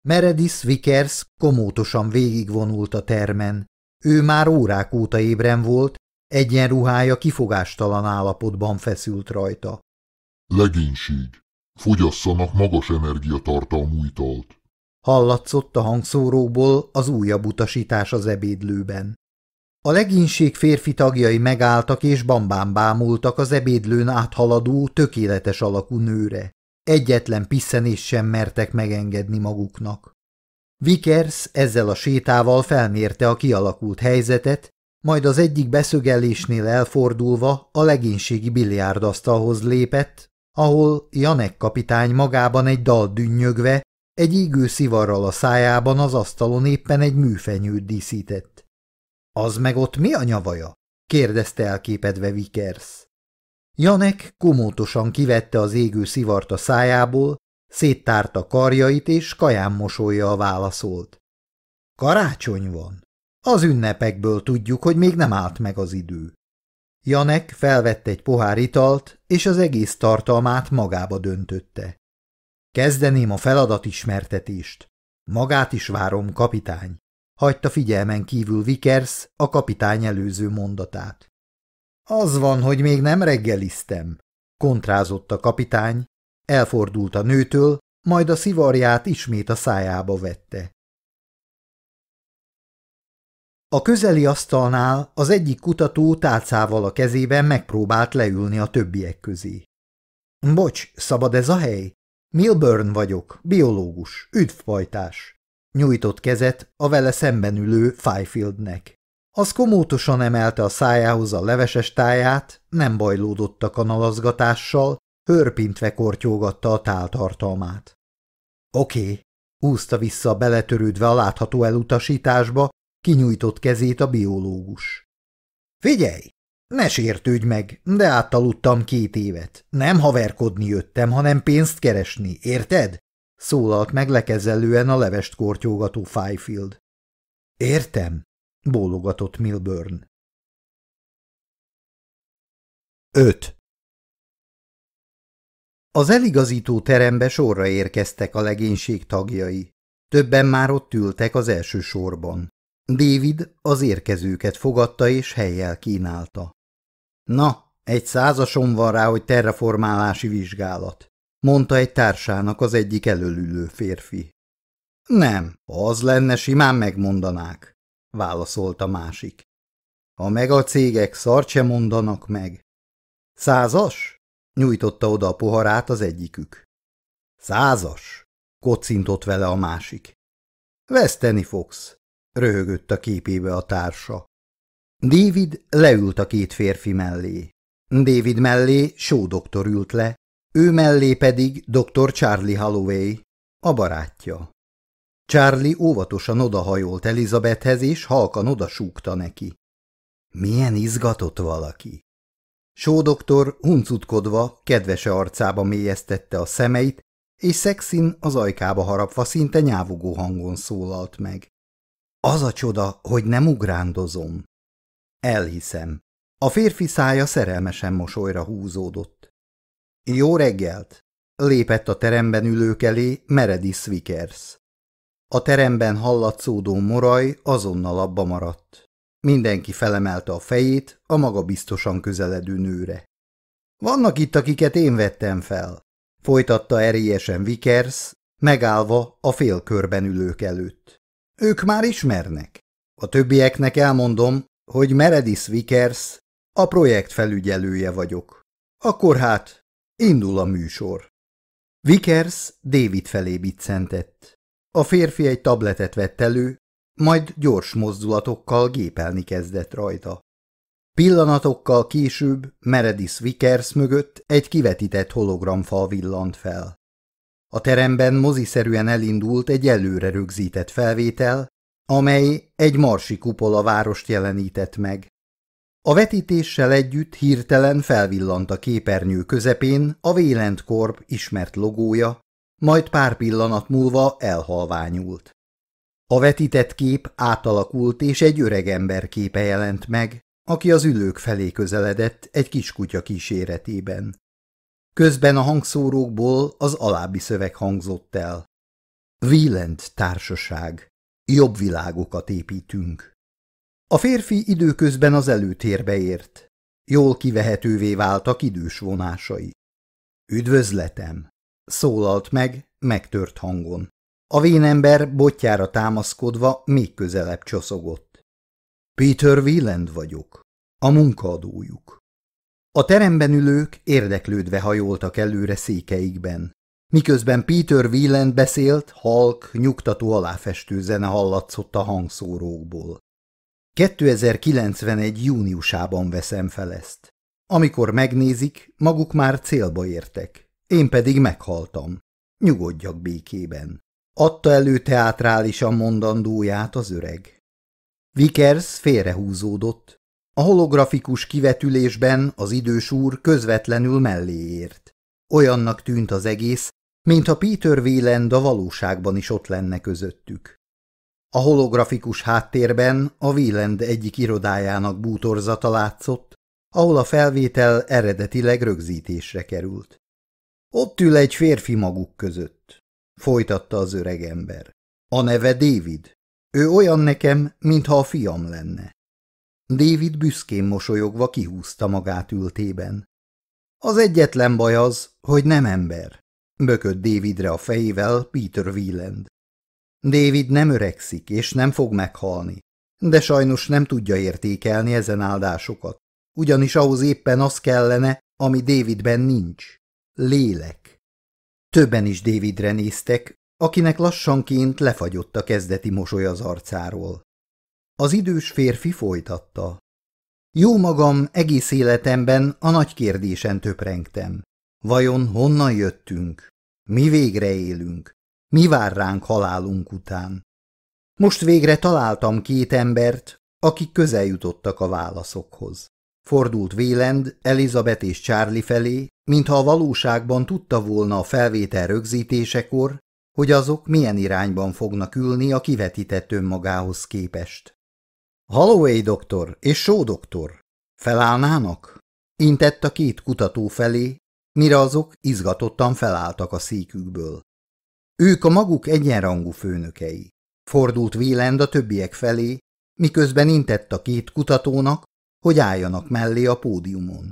Meredith Vickers komótosan végigvonult a termen. Ő már órák óta ébren volt, egyenruhája kifogástalan állapotban feszült rajta. Legénység. Fogyasszanak magas energiatartalmú italt. Hallatszott a hangszóróból az újabb utasítás az ebédlőben. A legénység férfi tagjai megálltak és bambán bámultak az ebédlőn áthaladó, tökéletes alakú nőre. Egyetlen piszenés sem mertek megengedni maguknak. Vickers ezzel a sétával felmérte a kialakult helyzetet, majd az egyik beszögelésnél elfordulva a legénységi biliárdasztalhoz lépett, ahol Janek kapitány magában egy dal dünnyögve, egy ígő szivarral a szájában az asztalon éppen egy műfenyőt díszített. – Az meg ott mi a nyavaja? – kérdezte elképedve Vickers. Janek komótosan kivette az égő szivart a szájából, széttárta karjait, és kaján mosolya válaszolt. Karácsony van. Az ünnepekből tudjuk, hogy még nem állt meg az idő. Janek felvette egy pohár italt, és az egész tartalmát magába döntötte. Kezdeném a feladatismertetést. Magát is várom, kapitány. Hagyta figyelmen kívül Vickers a kapitány előző mondatát. Az van, hogy még nem reggeliztem. Kontrázott a kapitány, elfordult a nőtől, majd a szivarját ismét a szájába vette. A közeli asztalnál az egyik kutató tálcával a kezében megpróbált leülni a többiek közé. Bocs, szabad ez a hely? Milburn vagyok, biológus, üdvpajtás. Nyújtott kezet a vele szemben ülő Fiefieldnek. Az komótosan emelte a szájához a leveses táját, nem bajlódott a kanalazgatással, hörpintve kortyolgatta a táltartalmát. Oké, okay. úszta vissza beletörődve a látható elutasításba, kinyújtott kezét a biológus. Figyelj, ne sértődj meg, de áttaludtam két évet. Nem haverkodni jöttem, hanem pénzt keresni, érted? Szólalt meg lekezelően a levest kortyolgató Fifield. Értem, bólogatott Milburn. 5. Az eligazító terembe sorra érkeztek a legénység tagjai. Többen már ott ültek az első sorban. David az érkezőket fogadta és helyjel kínálta. Na, egy százason van rá, hogy terraformálási vizsgálat, mondta egy társának az egyik előlülő férfi. Nem, az lenne, simán megmondanák, válaszolt a másik. Ha meg a cégek szart se mondanak meg. Százas? nyújtotta oda a poharát az egyikük. Százas, kocintott vele a másik. Veszteni fogsz, röhögött a képébe a társa. David leült a két férfi mellé. David mellé Show doktor ült le, ő mellé pedig dr. Charlie Holloway, a barátja. Charlie óvatosan odahajolt Elizabethhez, és halkan odasúgta neki. Milyen izgatott valaki! Show doktor huncutkodva, kedvese arcába mélyeztette a szemeit, és szexin az ajkába harapva szinte nyávugó hangon szólalt meg. Az a csoda, hogy nem ugrándozom. Elhiszem. A férfi szája szerelmesen mosolyra húzódott. Jó reggelt! Lépett a teremben ülők elé Meredith Vickers. A teremben hallatszódó moraj azonnal abba maradt. Mindenki felemelte a fejét a maga biztosan közeledő nőre. Vannak itt, akiket én vettem fel, folytatta erélyesen Vickers, megállva a félkörben ülők előtt. Ők már ismernek. A többieknek elmondom, hogy Meredith Vickers, a projekt felügyelője vagyok. Akkor hát, indul a műsor. Vickers David felé biccentett. A férfi egy tabletet vett elő, majd gyors mozdulatokkal gépelni kezdett rajta. Pillanatokkal később Meredith Vickers mögött egy kivetített hologramfal villant fel. A teremben moziszerűen elindult egy előre rögzített felvétel, amely egy marsi kupola várost jelenített meg. A vetítéssel együtt hirtelen felvillant a képernyő közepén a Vélent Corp ismert logója, majd pár pillanat múlva elhalványult. A vetített kép átalakult, és egy öreg ember képe jelent meg, aki az ülők felé közeledett egy kiskutya kíséretében. Közben a hangszórókból az alábbi szöveg hangzott el. Wieland társaság. Jobb világokat építünk. A férfi időközben az előtérbe ért. Jól kivehetővé váltak idős vonásai. Üdvözletem! Szólalt meg, megtört hangon. A vénember botjára támaszkodva még közelebb csoszogott. Peter Wieland vagyok, a munkaadójuk. A teremben ülők érdeklődve hajoltak előre székeikben. Miközben Peter Wieland beszélt, halk, nyugtató aláfestő zene hallatszott a hangszórókból. 2091. júniusában veszem fel ezt. Amikor megnézik, maguk már célba értek. Én pedig meghaltam. Nyugodjak békében. Adta elő teátrálisan mondandóját az öreg. Vickers félrehúzódott, a holografikus kivetülésben az idős úr közvetlenül mellé ért. Olyannak tűnt az egész, mintha Peter Wieland a valóságban is ott lenne közöttük. A holografikus háttérben a Wieland egyik irodájának bútorzata látszott, ahol a felvétel eredetileg rögzítésre került. Ott ül egy férfi maguk között, folytatta az öreg ember. A neve David. Ő olyan nekem, mintha a fiam lenne. David büszkén mosolyogva kihúzta magát ültében. Az egyetlen baj az, hogy nem ember, bökött Davidre a fejével Peter Wieland. David nem öregszik, és nem fog meghalni, de sajnos nem tudja értékelni ezen áldásokat, ugyanis ahhoz éppen az kellene, ami Davidben nincs. Lélek. Többen is Davidre néztek, akinek lassanként lefagyott a kezdeti mosoly az arcáról. Az idős férfi folytatta. Jó magam egész életemben a nagy kérdésen töprengtem. Vajon honnan jöttünk? Mi végre élünk? Mi vár ránk halálunk után? Most végre találtam két embert, akik közel jutottak a válaszokhoz. Fordult Vélend, Elizabeth és Charlie felé, mintha a valóságban tudta volna a felvétel rögzítésekor, hogy azok milyen irányban fognak ülni a kivetített önmagához képest. Holloway doktor és Shaw doktor, felállnának? Intett a két kutató felé, mire azok izgatottan felálltak a székükből. Ők a maguk egyenrangú főnökei. Fordult Wieland a többiek felé, miközben intett a két kutatónak, hogy álljanak mellé a pódiumon.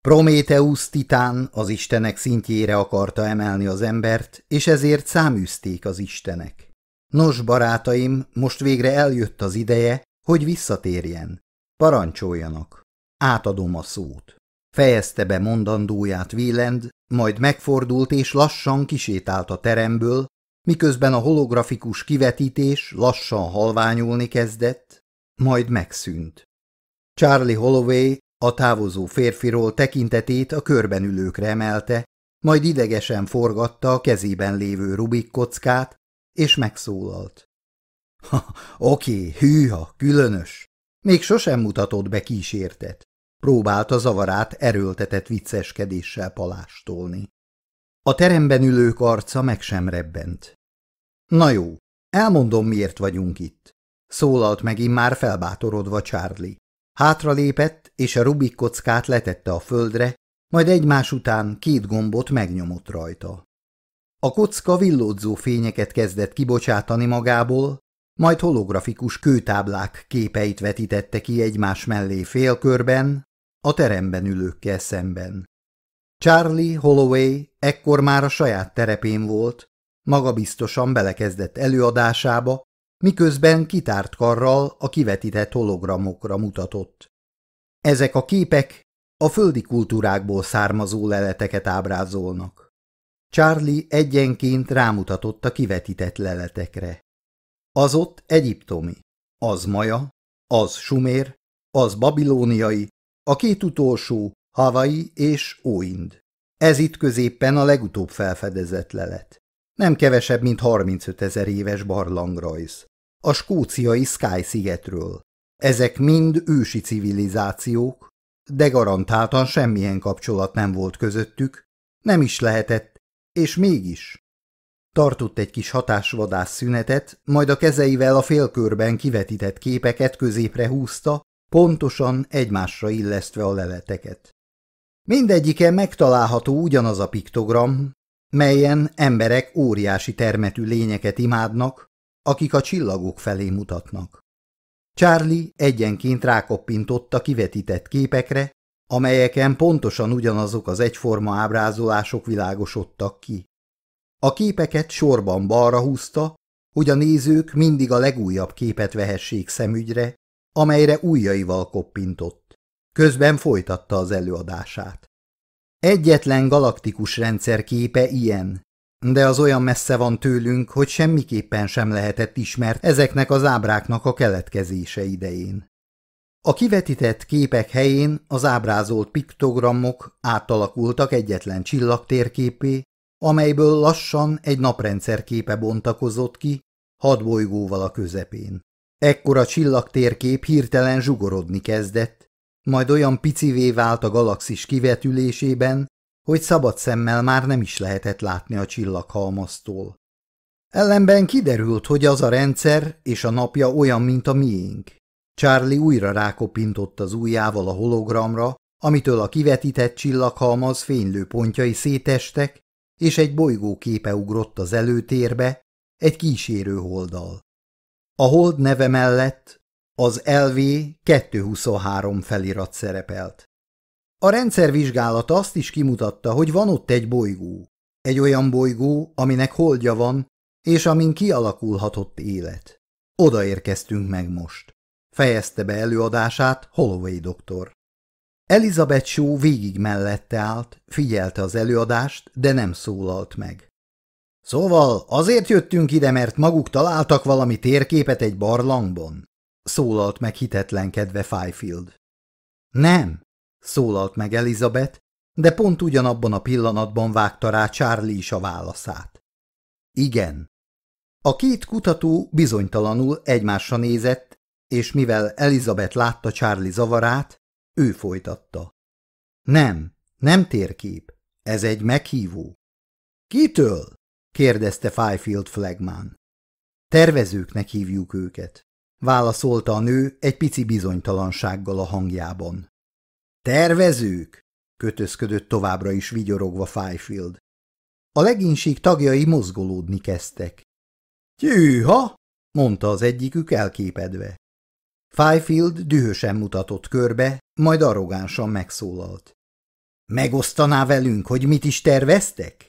Prométeusz titán az istenek szintjére akarta emelni az embert, és ezért száműzték az istenek. Nos, barátaim, most végre eljött az ideje, hogy visszatérjen. Parancsoljanak. Átadom a szót. Fejezte be mondandóját Wieland, majd megfordult és lassan kisétált a teremből, miközben a holografikus kivetítés lassan halványulni kezdett, majd megszűnt. Charlie Holloway a távozó férfiról tekintetét a körben ülőkre emelte, majd idegesen forgatta a kezében lévő Rubik kockát, és megszólalt. Oké, hűha, különös. Még sosem mutatott be kísértet. Próbálta zavarát erőltetett vicceskedéssel palástolni. A teremben ülők arca meg sem rebbent. Na jó, elmondom, miért vagyunk itt. Szólalt meg immár felbátorodva Charlie. Hátra lépett, és a Rubik kockát letette a földre, majd egymás után két gombot megnyomott rajta. A kocka villódzó fényeket kezdett kibocsátani magából, majd holografikus kőtáblák képeit vetítette ki egymás mellé félkörben, a teremben ülőkkel szemben. Charlie Holloway ekkor már a saját terepén volt, magabiztosan belekezdett előadásába, miközben kitárt karral a kivetített hologramokra mutatott. Ezek a képek a földi kultúrákból származó leleteket ábrázolnak. Charlie egyenként rámutatott a kivetített leletekre. Az ott egyiptomi, az maja, az sumér, az babilóniai, a két utolsó Havai és Óind. Ez itt középpen a legutóbb felfedezett lelet. Nem kevesebb, mint 35 ezer éves barlangrajz. A skóciai Sky szigetről. Ezek mind ősi civilizációk, de garantáltan semmilyen kapcsolat nem volt közöttük, nem is lehetett, és mégis. Tartott egy kis hatásvadász szünetet, majd a kezeivel a félkörben kivetített képeket középre húzta, pontosan egymásra illesztve a leleteket. Mindegyiken megtalálható ugyanaz a piktogram, melyen emberek óriási termetű lényeket imádnak, akik a csillagok felé mutatnak. Charlie egyenként rákoppintott a kivetített képekre, amelyeken pontosan ugyanazok az egyforma ábrázolások világosodtak ki. A képeket sorban balra húzta, hogy a nézők mindig a legújabb képet vehessék szemügyre, amelyre ujjaival koppintott. Közben folytatta az előadását. Egyetlen galaktikus rendszer képe ilyen, de az olyan messze van tőlünk, hogy semmiképpen sem lehetett ismert ezeknek az ábráknak a keletkezése idején. A kivetített képek helyén az ábrázolt piktogramok átalakultak egyetlen csillagtérképé, amelyből lassan egy naprendszer képe bontakozott ki, hat bolygóval a közepén. Ekkor a csillagtérkép hirtelen zsugorodni kezdett, majd olyan picivé vált a galaxis kivetülésében, hogy szabad szemmel már nem is lehetett látni a csillaghalmaztól. Ellenben kiderült, hogy az a rendszer és a napja olyan, mint a miénk. Charlie újra rákopintott az ujjával a hologramra, amitől a kivetített csillaghalmaz fénylő pontjai szétestek, és egy bolygó képe ugrott az előtérbe, egy kísérő holdal. A hold neve mellett az LV 223 felirat szerepelt. A rendszervizsgálat azt is kimutatta, hogy van ott egy bolygó. Egy olyan bolygó, aminek holdja van, és amin kialakulhatott élet. Oda érkeztünk meg most. Fejezte be előadását Holloway doktor. Elizabeth Shaw végig mellette állt, figyelte az előadást, de nem szólalt meg. Szóval azért jöttünk ide, mert maguk találtak valami térképet egy barlangban? Szólalt meg hitetlenkedve Fifield. Nem, szólalt meg Elizabeth, de pont ugyanabban a pillanatban vágta rá Charlie is a válaszát. Igen. A két kutató bizonytalanul egymásra nézett, és mivel Elizabeth látta Charlie zavarát, ő folytatta. Nem, nem térkép, ez egy meghívó. Kitől? kérdezte Fifield Flagman. Tervezőknek hívjuk őket, válaszolta a nő egy pici bizonytalansággal a hangjában. Tervezők? kötözködött továbbra is vigyorogva Fifield. A legénység tagjai mozgolódni kezdtek. Tyűha! mondta az egyikük elképedve. Fifield dühösen mutatott körbe, majd arrogánsan megszólalt. Megosztaná velünk, hogy mit is terveztek?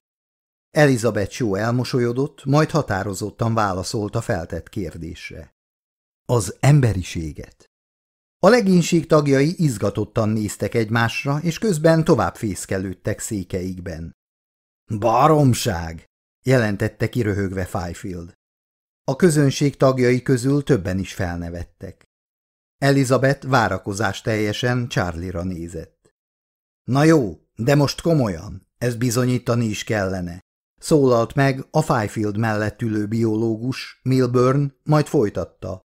Elizabeth Shaw elmosolyodott, majd határozottan válaszolt a feltett kérdésre. Az emberiséget. A legénység tagjai izgatottan néztek egymásra, és közben tovább fészkelődtek székeikben. Baromság! jelentette kiröhögve Fifield. A közönség tagjai közül többen is felnevettek. Elizabeth várakozás teljesen Charlie-ra nézett. Na jó, de most komolyan, ez bizonyítani is kellene. Szólalt meg a Fifield mellett ülő biológus, Milburn, majd folytatta.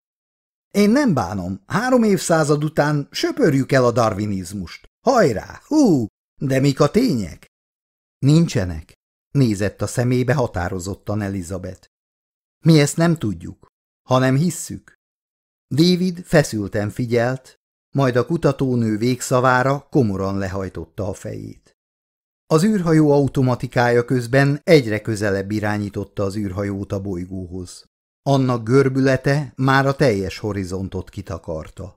Én nem bánom, három évszázad után söpörjük el a darwinizmust. Hajrá, hú, de mik a tények? Nincsenek, nézett a szemébe határozottan Elizabeth. Mi ezt nem tudjuk, hanem hisszük. David feszülten figyelt, majd a kutatónő végszavára komoran lehajtotta a fejét. Az űrhajó automatikája közben egyre közelebb irányította az űrhajót a bolygóhoz. Annak görbülete már a teljes horizontot kitakarta.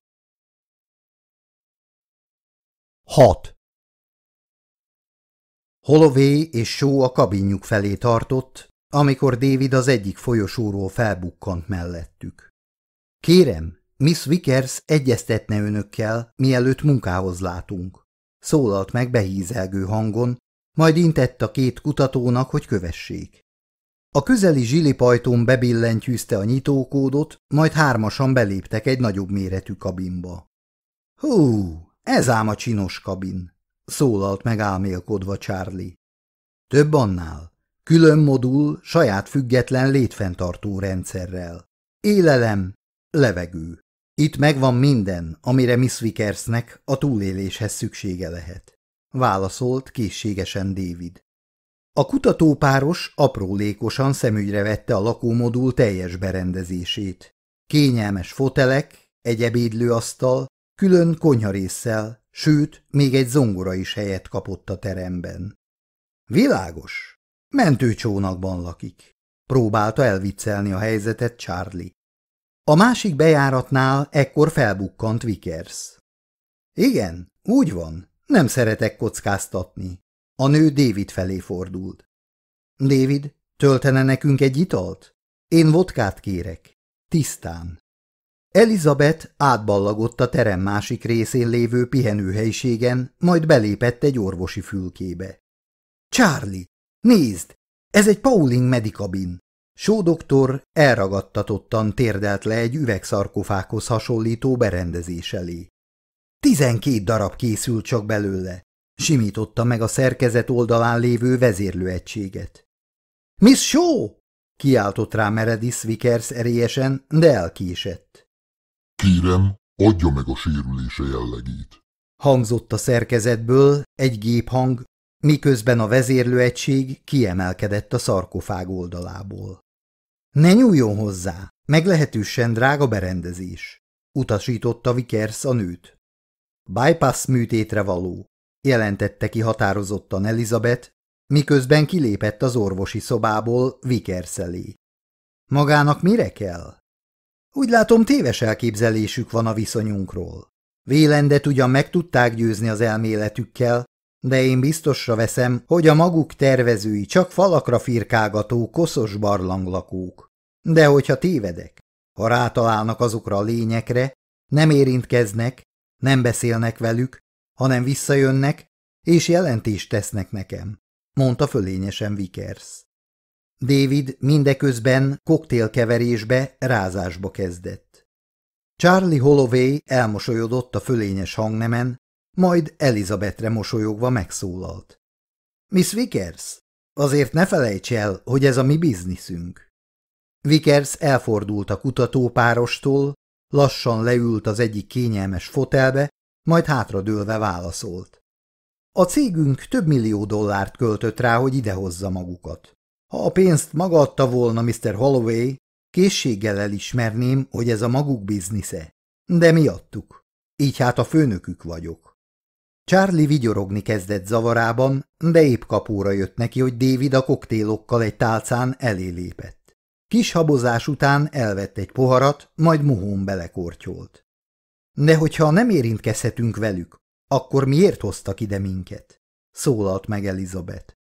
6. Holloway és Shaw a kabinjuk felé tartott, amikor David az egyik folyosóról felbukkant mellettük. Kérem, Miss Vickers egyeztetne önökkel, mielőtt munkához látunk. Szólalt meg behízelgő hangon, majd intett a két kutatónak, hogy kövessék. A közeli zsilipajtón bebillentyűzte a nyitókódot, majd hármasan beléptek egy nagyobb méretű kabinba. Hú, ez ám a csinos kabin, szólalt meg álmélkodva Charlie. Több annál. Külön modul, saját független létfenntartó rendszerrel. Élelem, levegő. Itt megvan minden, amire Miss Vickersnek a túléléshez szüksége lehet. Válaszolt készségesen David. A kutatópáros aprólékosan szemügyre vette a lakómodul teljes berendezését. Kényelmes fotelek, egy ebédlőasztal, külön konyharésszel, sőt, még egy zongora is helyet kapott a teremben. Világos. Mentőcsónakban lakik. Próbálta elviccelni a helyzetet Charlie. A másik bejáratnál ekkor felbukkant Vickers. Igen, úgy van, nem szeretek kockáztatni. A nő David felé fordult. David, töltene nekünk egy italt? Én vodkát kérek. Tisztán. Elizabeth átballagott a terem másik részén lévő pihenőhelyiségen, majd belépett egy orvosi fülkébe. Charlie, nézd, ez egy Pauling medikabin. Só doktor elragadtatottan térdelt le egy üvegszarkofákhoz hasonlító berendezés elé. Tizenkét darab készült csak belőle, simította meg a szerkezet oldalán lévő vezérlőegységet. – Miss Shaw! – kiáltott rá Meredith Vickers erélyesen, de elkésett. – Kérem, adja meg a sérülése jellegét! – hangzott a szerkezetből egy géphang, miközben a vezérlőegység kiemelkedett a szarkofág oldalából. Ne nyúljon hozzá, meglehetősen drága berendezés, utasította Vickers a nőt. Bypass műtétre való, jelentette ki határozottan Elizabeth, miközben kilépett az orvosi szobából Vickers elé. Magának mire kell? Úgy látom téves elképzelésük van a viszonyunkról. Vélendet ugyan meg tudták győzni az elméletükkel, de én biztosra veszem, hogy a maguk tervezői csak falakra firkálgató koszos barlanglakók. De hogyha tévedek, ha rátalálnak azokra a lényekre, nem érintkeznek, nem beszélnek velük, hanem visszajönnek, és jelentést tesznek nekem, mondta fölényesen Vickers. David mindeközben koktélkeverésbe, rázásba kezdett. Charlie Holloway elmosolyodott a fölényes hangnemen, majd Elizabethre mosolyogva megszólalt. Miss Vickers, azért ne felejts el, hogy ez a mi bizniszünk. Vickers elfordult a kutatópárostól, lassan leült az egyik kényelmes fotelbe, majd hátradőlve válaszolt. A cégünk több millió dollárt költött rá, hogy idehozza magukat. Ha a pénzt maga adta volna Mr. Holloway, készséggel elismerném, hogy ez a maguk biznisze. De mi adtuk. Így hát a főnökük vagyok. Charlie vigyorogni kezdett zavarában, de épp kapóra jött neki, hogy David a koktélokkal egy tálcán elé lépett. Kis habozás után elvett egy poharat, majd muhón belekortyolt. De hogyha nem érintkezhetünk velük, akkor miért hoztak ide minket? Szólalt meg Elizabeth.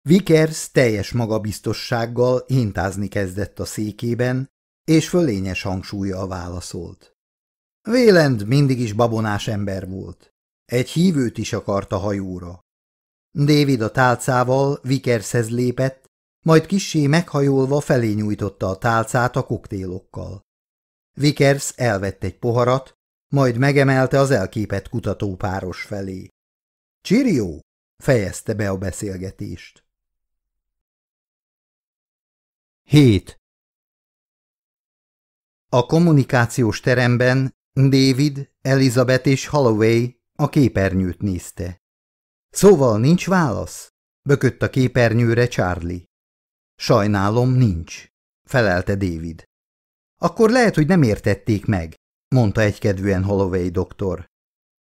Vickers teljes magabiztossággal hintázni kezdett a székében, és fölényes hangsúlyjal válaszolt. Vélend mindig is babonás ember volt. Egy hívőt is akart a hajóra. David a tálcával Vickershez lépett, majd kissé meghajolva felé nyújtotta a tálcát a koktélokkal. Vickers elvett egy poharat, majd megemelte az elképett kutatópáros felé. Csirió! fejezte be a beszélgetést. 7. A kommunikációs teremben David, Elizabeth és Holloway a képernyőt nézte. Szóval nincs válasz? Bökött a képernyőre Charlie. Sajnálom, nincs, felelte David. Akkor lehet, hogy nem értették meg, mondta egykedvűen Holloway doktor.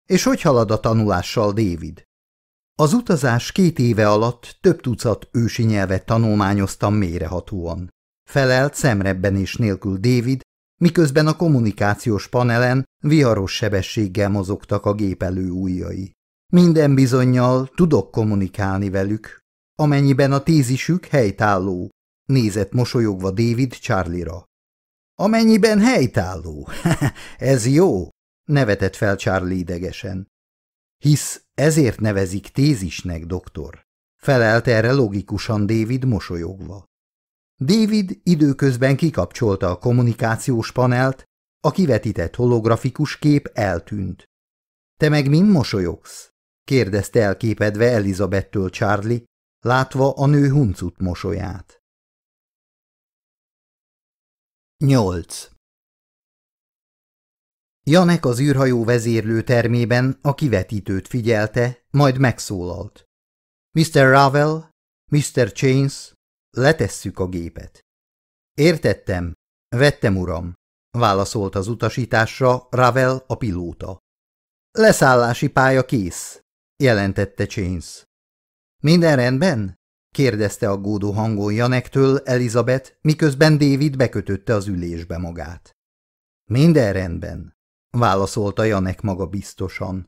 És hogy halad a tanulással, David? Az utazás két éve alatt több tucat ősi nyelvet tanulmányoztam mérehatóan. Felelt szemrebbenés nélkül David, miközben a kommunikációs panelen viharos sebességgel mozogtak a gépelő ujjai. Minden bizonyal tudok kommunikálni velük, amennyiben a tézisük helytálló, nézett mosolyogva David Charlie-ra. Amennyiben helytálló, ez jó, nevetett fel Charlie idegesen. Hisz ezért nevezik tézisnek, doktor. Felelt erre logikusan David mosolyogva. David időközben kikapcsolta a kommunikációs panelt, a kivetített holografikus kép eltűnt. Te meg mind mosolyogsz? kérdezte elképedve Elizabettől Charlie, látva a nő huncut mosolyát. 8. Janek az űrhajó vezérlő termében a kivetítőt figyelte, majd megszólalt. Mr. Ravel, Mr. Chains, letesszük a gépet. Értettem, vettem uram, válaszolt az utasításra Ravel a pilóta. Leszállási pálya kész, jelentette Chains. Minden rendben? kérdezte aggódó hangon Janektől Elizabeth, miközben David bekötötte az ülésbe magát. Minden rendben, válaszolta Janek maga biztosan.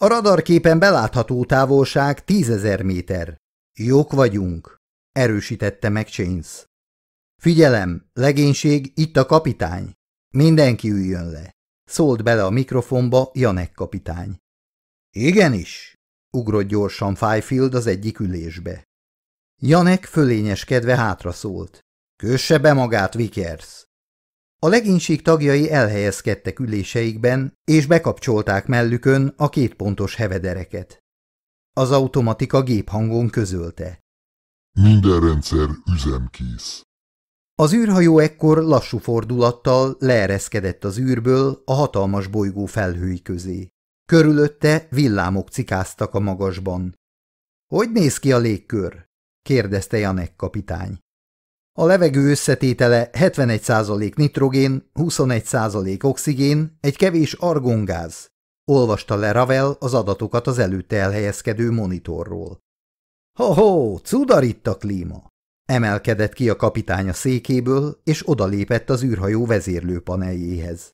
A radarképen belátható távolság tízezer méter. Jók vagyunk, erősítette meg Chains. Figyelem, legénység, itt a kapitány. Mindenki üljön le. Szólt bele a mikrofonba Janek kapitány. Igenis, ugrott gyorsan Fifield az egyik ülésbe. Janek fölényeskedve hátra szólt. Kösse be magát, Vickers! A legénység tagjai elhelyezkedtek üléseikben, és bekapcsolták mellükön a kétpontos hevedereket. Az automatika géphangon közölte. Minden rendszer üzemkész. Az űrhajó ekkor lassú fordulattal leereszkedett az űrből a hatalmas bolygó felhői közé. Körülötte villámok cikáztak a magasban. – Hogy néz ki a légkör? – kérdezte Janek kapitány. A levegő összetétele 71% nitrogén, 21% oxigén, egy kevés argongáz. Olvasta le Ravel az adatokat az előtte elhelyezkedő monitorról. Ho-ho, cudar itt a klíma! Emelkedett ki a kapitány a székéből, és odalépett az űrhajó vezérlőpaneljéhez.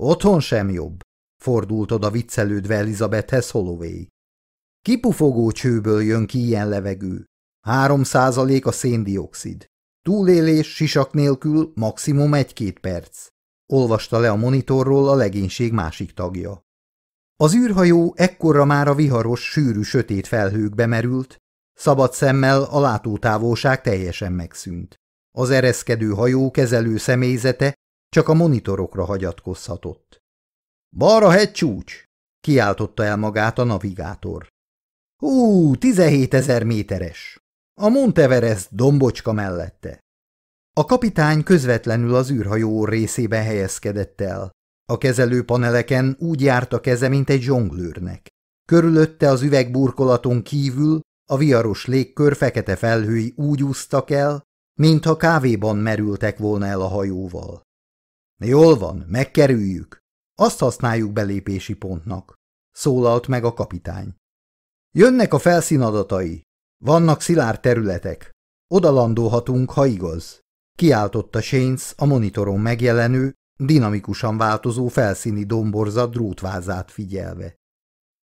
Otthon sem jobb, fordult oda viccelődve Elizabethhez Holloway. Kipufogó csőből jön ki ilyen levegő. Három százalék a széndiokszid. Túlélés sisak nélkül maximum egy-két perc. Olvasta le a monitorról a legénység másik tagja. Az űrhajó ekkorra már a viharos, sűrű, sötét felhőkbe merült, szabad szemmel a látótávolság teljesen megszűnt. Az ereszkedő hajó kezelő személyzete csak a monitorokra hagyatkozhatott. – Balra hegycsúcs! – kiáltotta el magát a navigátor. – Hú, 17 ezer méteres! A Monteverest dombocska mellette. A kapitány közvetlenül az űrhajó részében helyezkedett el. A kezelő paneleken úgy járt a keze, mint egy zsonglőrnek. Körülötte az üvegburkolaton kívül a viaros légkör fekete felhői úgy úsztak el, mintha kávéban merültek volna el a hajóval. Jól van, megkerüljük. Azt használjuk belépési pontnak, szólalt meg a kapitány. Jönnek a felszínadatai. Vannak szilárd területek. Odalandolhatunk, ha igaz. Kiáltotta Shanes a monitoron megjelenő, dinamikusan változó felszíni domborzat drótvázát figyelve.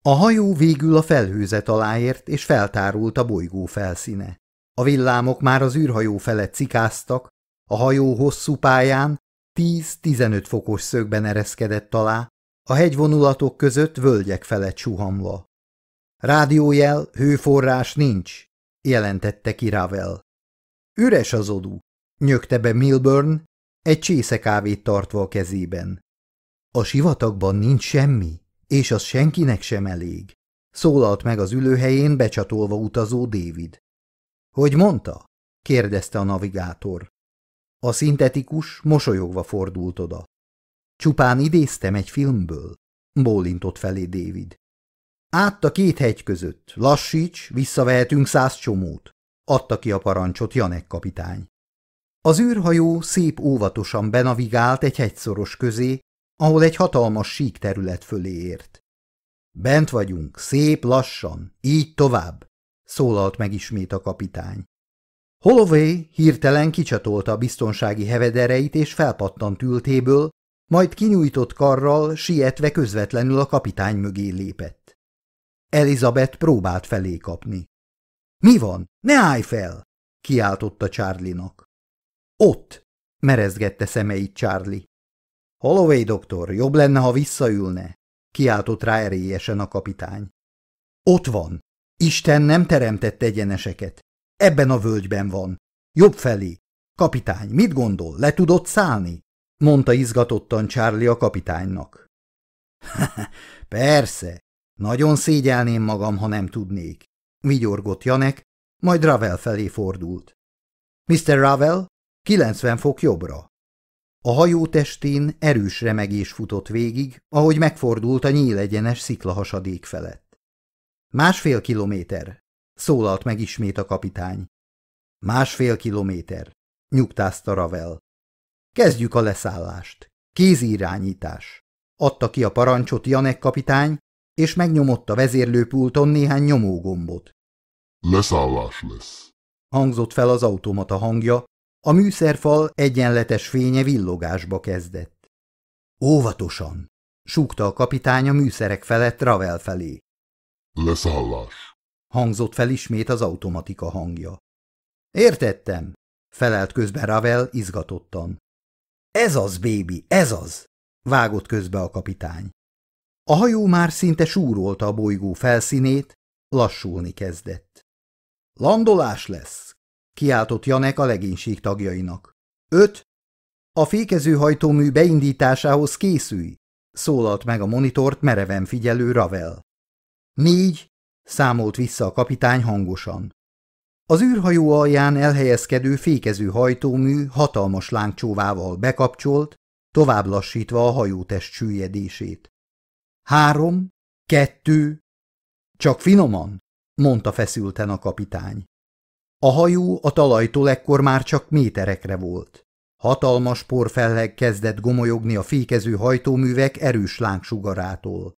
A hajó végül a felhőzet alá ért, és feltárult a bolygó felszíne. A villámok már az űrhajó felett cikáztak, a hajó hosszú pályán 10-15 fokos szögben ereszkedett alá, a hegyvonulatok között völgyek felett suhamva. Rádiójel, hőforrás nincs, jelentette ki Ravel. Üres az odú, nyögte be Milburn, egy csésze tartva a kezében. A sivatagban nincs semmi, és az senkinek sem elég, szólalt meg az ülőhelyén becsatolva utazó David. Hogy mondta? kérdezte a navigátor. A szintetikus mosolyogva fordult oda. Csupán idéztem egy filmből, bólintott felé David. Át a két hegy között, lassíts, visszavehetünk száz csomót, adta ki a parancsot Janek kapitány. Az űrhajó szép óvatosan benavigált egy hegyszoros közé, ahol egy hatalmas sík terület fölé ért. Bent vagyunk, szép lassan, így tovább, szólalt meg ismét a kapitány. Holloway hirtelen kicsatolta a biztonsági hevedereit és felpattant ültéből, majd kinyújtott karral sietve közvetlenül a kapitány mögé lépett. Elizabeth próbált felé kapni. – Mi van? Ne állj fel! – kiáltotta Charlie-nak. – Ott! – merezgette szemeit Charlie. – Holloway doktor, jobb lenne, ha visszaülne – kiáltott rá erélyesen a kapitány. – Ott van! Isten nem teremtett egyeneseket. Ebben a völgyben van. Jobb felé. Kapitány, mit gondol, le tudott szállni? mondta izgatottan Charlie a kapitánynak. Persze, nagyon szégyelném magam, ha nem tudnék, vigyorgott Janek, majd Ravel felé fordult. Mr. Ravel, 90 fok jobbra. A hajó testén erős remegés futott végig, ahogy megfordult a nyílegyenes sziklahasadék felett. Másfél kilométer, szólalt meg ismét a kapitány. Másfél kilométer, nyugtázta Ravel. Kezdjük a leszállást. Kézirányítás. Adta ki a parancsot Janek kapitány, és megnyomott a vezérlőpulton néhány nyomógombot. Leszállás lesz. Hangzott fel az automata hangja, a műszerfal egyenletes fénye villogásba kezdett. Óvatosan, súgta a kapitány a műszerek felett Ravel felé. Leszállás. Hangzott fel ismét az automatika hangja. Értettem, felelt közben Ravel izgatottan. Ez az, bébi, ez az, vágott közbe a kapitány. A hajó már szinte súrolta a bolygó felszínét, lassulni kezdett. Landolás lesz, kiáltott Janek a legénység tagjainak. Öt. A fékező hajtómű beindításához készülj, szólalt meg a monitort mereven figyelő Ravel. Négy, számolt vissza a kapitány hangosan. Az űrhajó alján elhelyezkedő fékező hajtómű hatalmas lángcsóvával bekapcsolt, tovább lassítva a hajótest süllyedését. Három, kettő, csak finoman, mondta feszülten a kapitány. A hajó a talajtól ekkor már csak méterekre volt. Hatalmas porfelleg kezdett gomolyogni a fékező hajtóművek erős lángsugarától.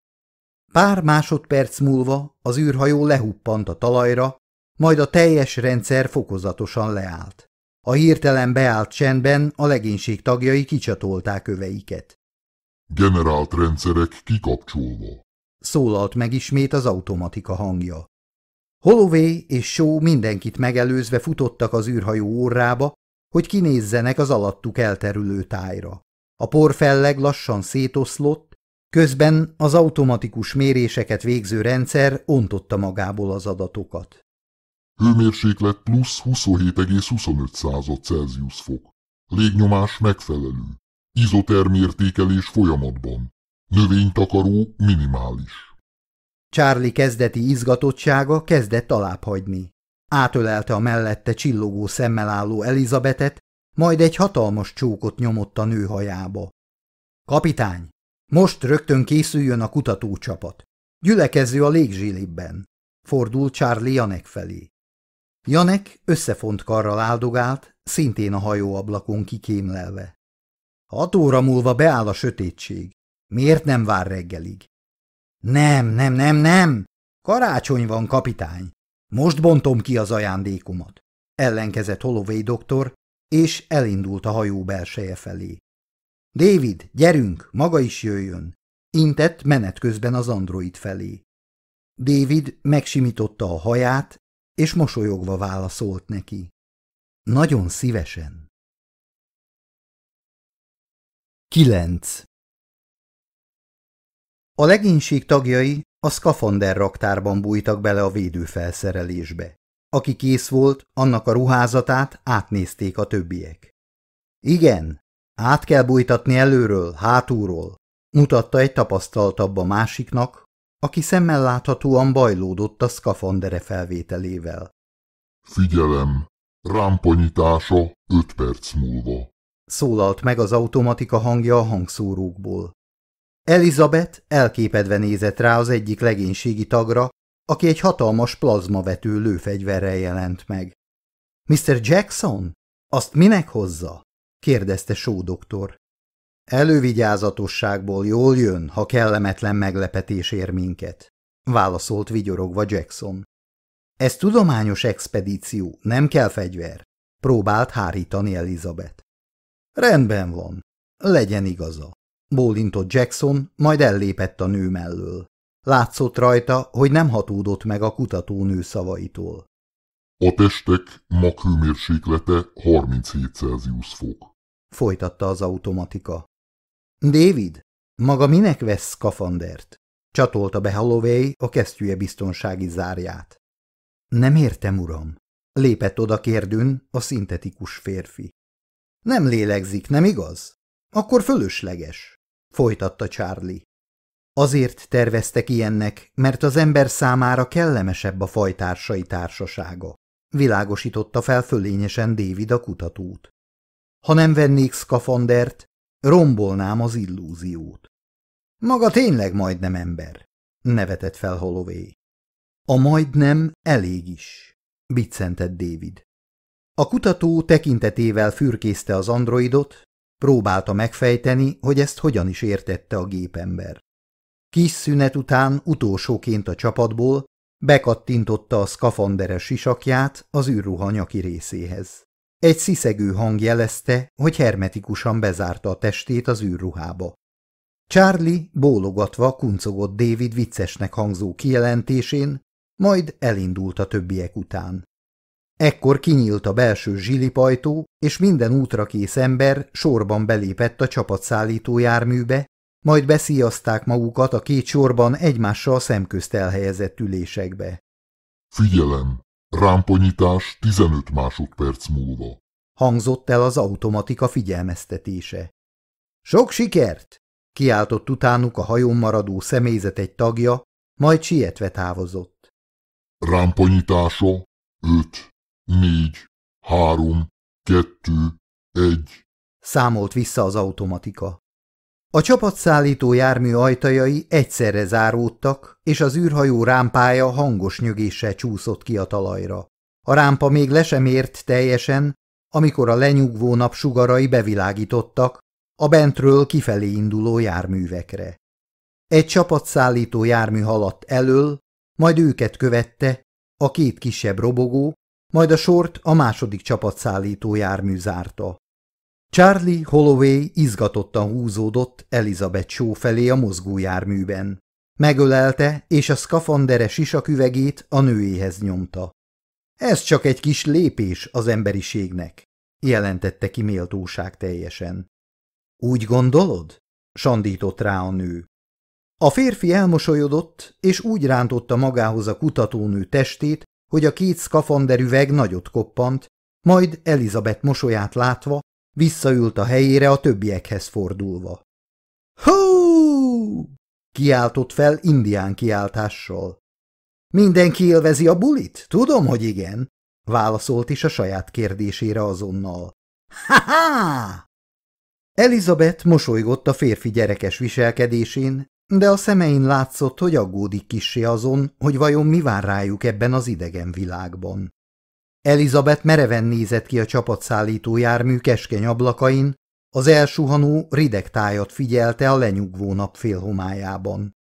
Pár másodperc múlva az űrhajó lehuppant a talajra, majd a teljes rendszer fokozatosan leállt. A hirtelen beállt csendben a legénység tagjai kicsatolták öveiket. Generált rendszerek kikapcsolva. Szólalt meg ismét az automatika hangja. Holloway és Shaw mindenkit megelőzve futottak az űrhajó órába, hogy kinézzenek az alattuk elterülő tájra. A porfelleg lassan szétoszlott, közben az automatikus méréseket végző rendszer ontotta magából az adatokat. Hőmérséklet plusz 27,25 század Celsius fok. Légnyomás megfelelő. Izotermértékelés folyamatban. Növénytakaró minimális. Charlie kezdeti izgatottsága kezdett alábbhagyni. Átölelte a mellette csillogó szemmel álló Elizabetet, majd egy hatalmas csókot nyomott a nő hajába. Kapitány, most rögtön készüljön a kutatócsapat. Gyülekező a légzsilibben. Fordul Charlie Janek felé. Janek összefont karral áldogált, szintén a hajóablakon kikémlelve. Hat óra múlva beáll a sötétség. Miért nem vár reggelig? Nem, nem, nem, nem! Karácsony van, kapitány! Most bontom ki az ajándékomat. Ellenkezett Holloway doktor, és elindult a hajó belseje felé. David, gyerünk, maga is jöjjön! Intett menet közben az android felé. David megsimította a haját, és mosolyogva válaszolt neki. Nagyon szívesen. 9. A legénység tagjai a szkafander raktárban bújtak bele a védőfelszerelésbe. Aki kész volt, annak a ruházatát átnézték a többiek. Igen, át kell bújtatni előről, hátulról, mutatta egy tapasztaltabb a másiknak, aki szemmel láthatóan bajlódott a szkafandere felvételével. Figyelem, rámpanyítása öt perc múlva. Szólalt meg az automatika hangja a hangszórókból. Elizabeth elképedve nézett rá az egyik legénységi tagra, aki egy hatalmas plazmavető lőfegyverrel jelent meg. – Mr. Jackson? Azt minek hozza? – kérdezte Só doktor. Elővigyázatosságból jól jön, ha kellemetlen meglepetés ér minket, válaszolt vigyorogva Jackson. Ez tudományos expedíció, nem kell fegyver, próbált hárítani Elizabeth. Rendben van, legyen igaza, bólintott Jackson, majd ellépett a nő mellől. Látszott rajta, hogy nem hatódott meg a kutatónő szavaitól. A testek maghőmérséklete 37 Celsius fok. Folytatta az automatika. David, maga minek vesz skafandert? Csatolta be Holloway a kesztyűje biztonsági zárját. Nem értem, uram. Lépett oda kérdőn a szintetikus férfi. Nem lélegzik, nem igaz? Akkor fölösleges, folytatta Charlie. Azért terveztek ilyennek, mert az ember számára kellemesebb a fajtársai társasága, világosította fel fölényesen David a kutatót. Ha nem vennék szkafandert, Rombolnám az illúziót. Maga tényleg majdnem ember, nevetett fel Holloway. A majdnem elég is, biccentett David. A kutató tekintetével fürkészte az androidot, próbálta megfejteni, hogy ezt hogyan is értette a gépember. Kis szünet után utolsóként a csapatból bekattintotta a szkafanderes sisakját az űrruha nyaki részéhez. Egy sziszegő hang jelezte, hogy hermetikusan bezárta a testét az űrruhába. Charlie bólogatva kuncogott David viccesnek hangzó kijelentésén, majd elindult a többiek után. Ekkor kinyílt a belső zsilipajtó, és minden útra kész ember sorban belépett a csapatszállító járműbe, majd beszíjazták magukat a két sorban egymással szemközt elhelyezett ülésekbe. Figyelem! Rámponyítás 15 másodperc múlva. Hangzott el az automatika figyelmeztetése. Sok sikert! Kiáltott utánuk a hajón maradó személyzet egy tagja, majd sietve távozott. Rámponyítása 5, 4, 3, 2, 1. Számolt vissza az automatika. A csapatszállító jármű ajtajai egyszerre záródtak, és az űrhajó rámpája hangos nyögéssel csúszott ki a talajra. A rámpa még le sem ért teljesen, amikor a lenyugvó napsugarai bevilágítottak a bentről kifelé induló járművekre. Egy csapatszállító jármű haladt elől, majd őket követte a két kisebb robogó, majd a sort a második csapatszállító jármű zárta. Charlie Holloway izgatottan húzódott Elizabeth Shaw felé a mozgójárműben. Megölelte, és a szkafandere sisaküvegét a nőéhez nyomta. Ez csak egy kis lépés az emberiségnek, jelentette ki méltóság teljesen. Úgy gondolod? sandított rá a nő. A férfi elmosolyodott, és úgy rántotta magához a kutatónő testét, hogy a két szkafanderüveg nagyot koppant, majd Elizabeth mosolyát látva visszaült a helyére a többiekhez fordulva. Hú! kiáltott fel indián kiáltással. Mindenki élvezi a bulit? Tudom, hogy igen, válaszolt is a saját kérdésére azonnal. Ha-ha! Elizabeth mosolygott a férfi gyerekes viselkedésén, de a szemein látszott, hogy aggódik kissé azon, hogy vajon mi vár rájuk ebben az idegen világban. Elizabeth mereven nézett ki a csapatszállító jármű keskeny ablakain, az elsuhanó rideg tájat figyelte a lenyugvó nap félhomájában.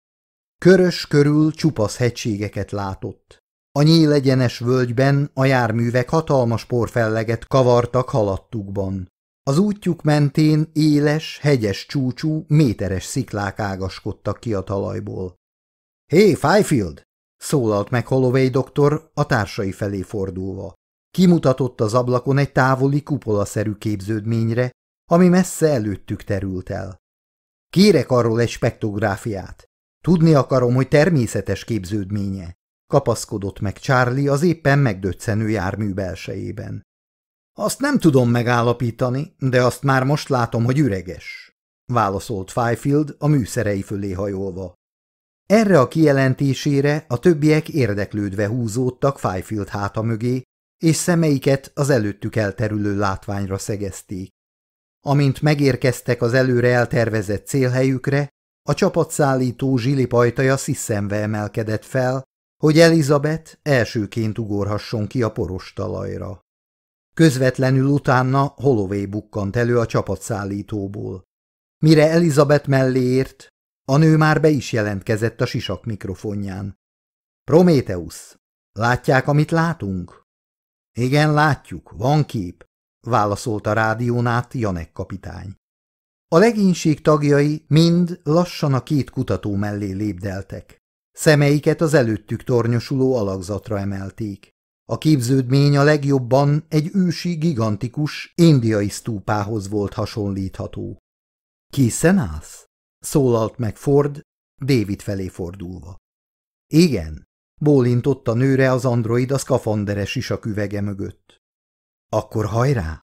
Körös körül csupasz hegységeket látott. A nyílegyenes völgyben a járművek hatalmas porfelleget kavartak halattukban. Az útjuk mentén éles, hegyes csúcsú, méteres sziklák ágaskodtak ki a talajból. – Hé, Fifield! – szólalt meg Holloway doktor a társai felé fordulva. Kimutatott az ablakon egy távoli kupolaszerű képződményre, ami messze előttük terült el. Kérek arról egy spektográfiát. Tudni akarom, hogy természetes képződménye. Kapaszkodott meg Charlie az éppen megdöccenő jármű belsejében. Azt nem tudom megállapítani, de azt már most látom, hogy üreges, válaszolt Fifield a műszerei fölé hajolva. Erre a kijelentésére a többiek érdeklődve húzódtak Fifield háta mögé, és szemeiket az előttük elterülő látványra szegezték. Amint megérkeztek az előre eltervezett célhelyükre, a csapatszállító zsilipajtaja sziszenve emelkedett fel, hogy Elizabeth elsőként ugorhasson ki a poros talajra. Közvetlenül utána Holloway bukkant elő a csapatszállítóból. Mire Elizabeth mellé ért, a nő már be is jelentkezett a sisak mikrofonján. Prométeusz, látják, amit látunk? Igen, látjuk, van kép, válaszolta rádión át Janek kapitány. A legénység tagjai mind lassan a két kutató mellé lépdeltek. Szemeiket az előttük tornyosuló alakzatra emelték. A képződmény a legjobban egy ősi, gigantikus, indiai sztúpához volt hasonlítható. Készen állsz? szólalt meg Ford, David felé fordulva. Igen, bólintott a nőre az android a szkafanderes isaküvege mögött. Akkor hajrá!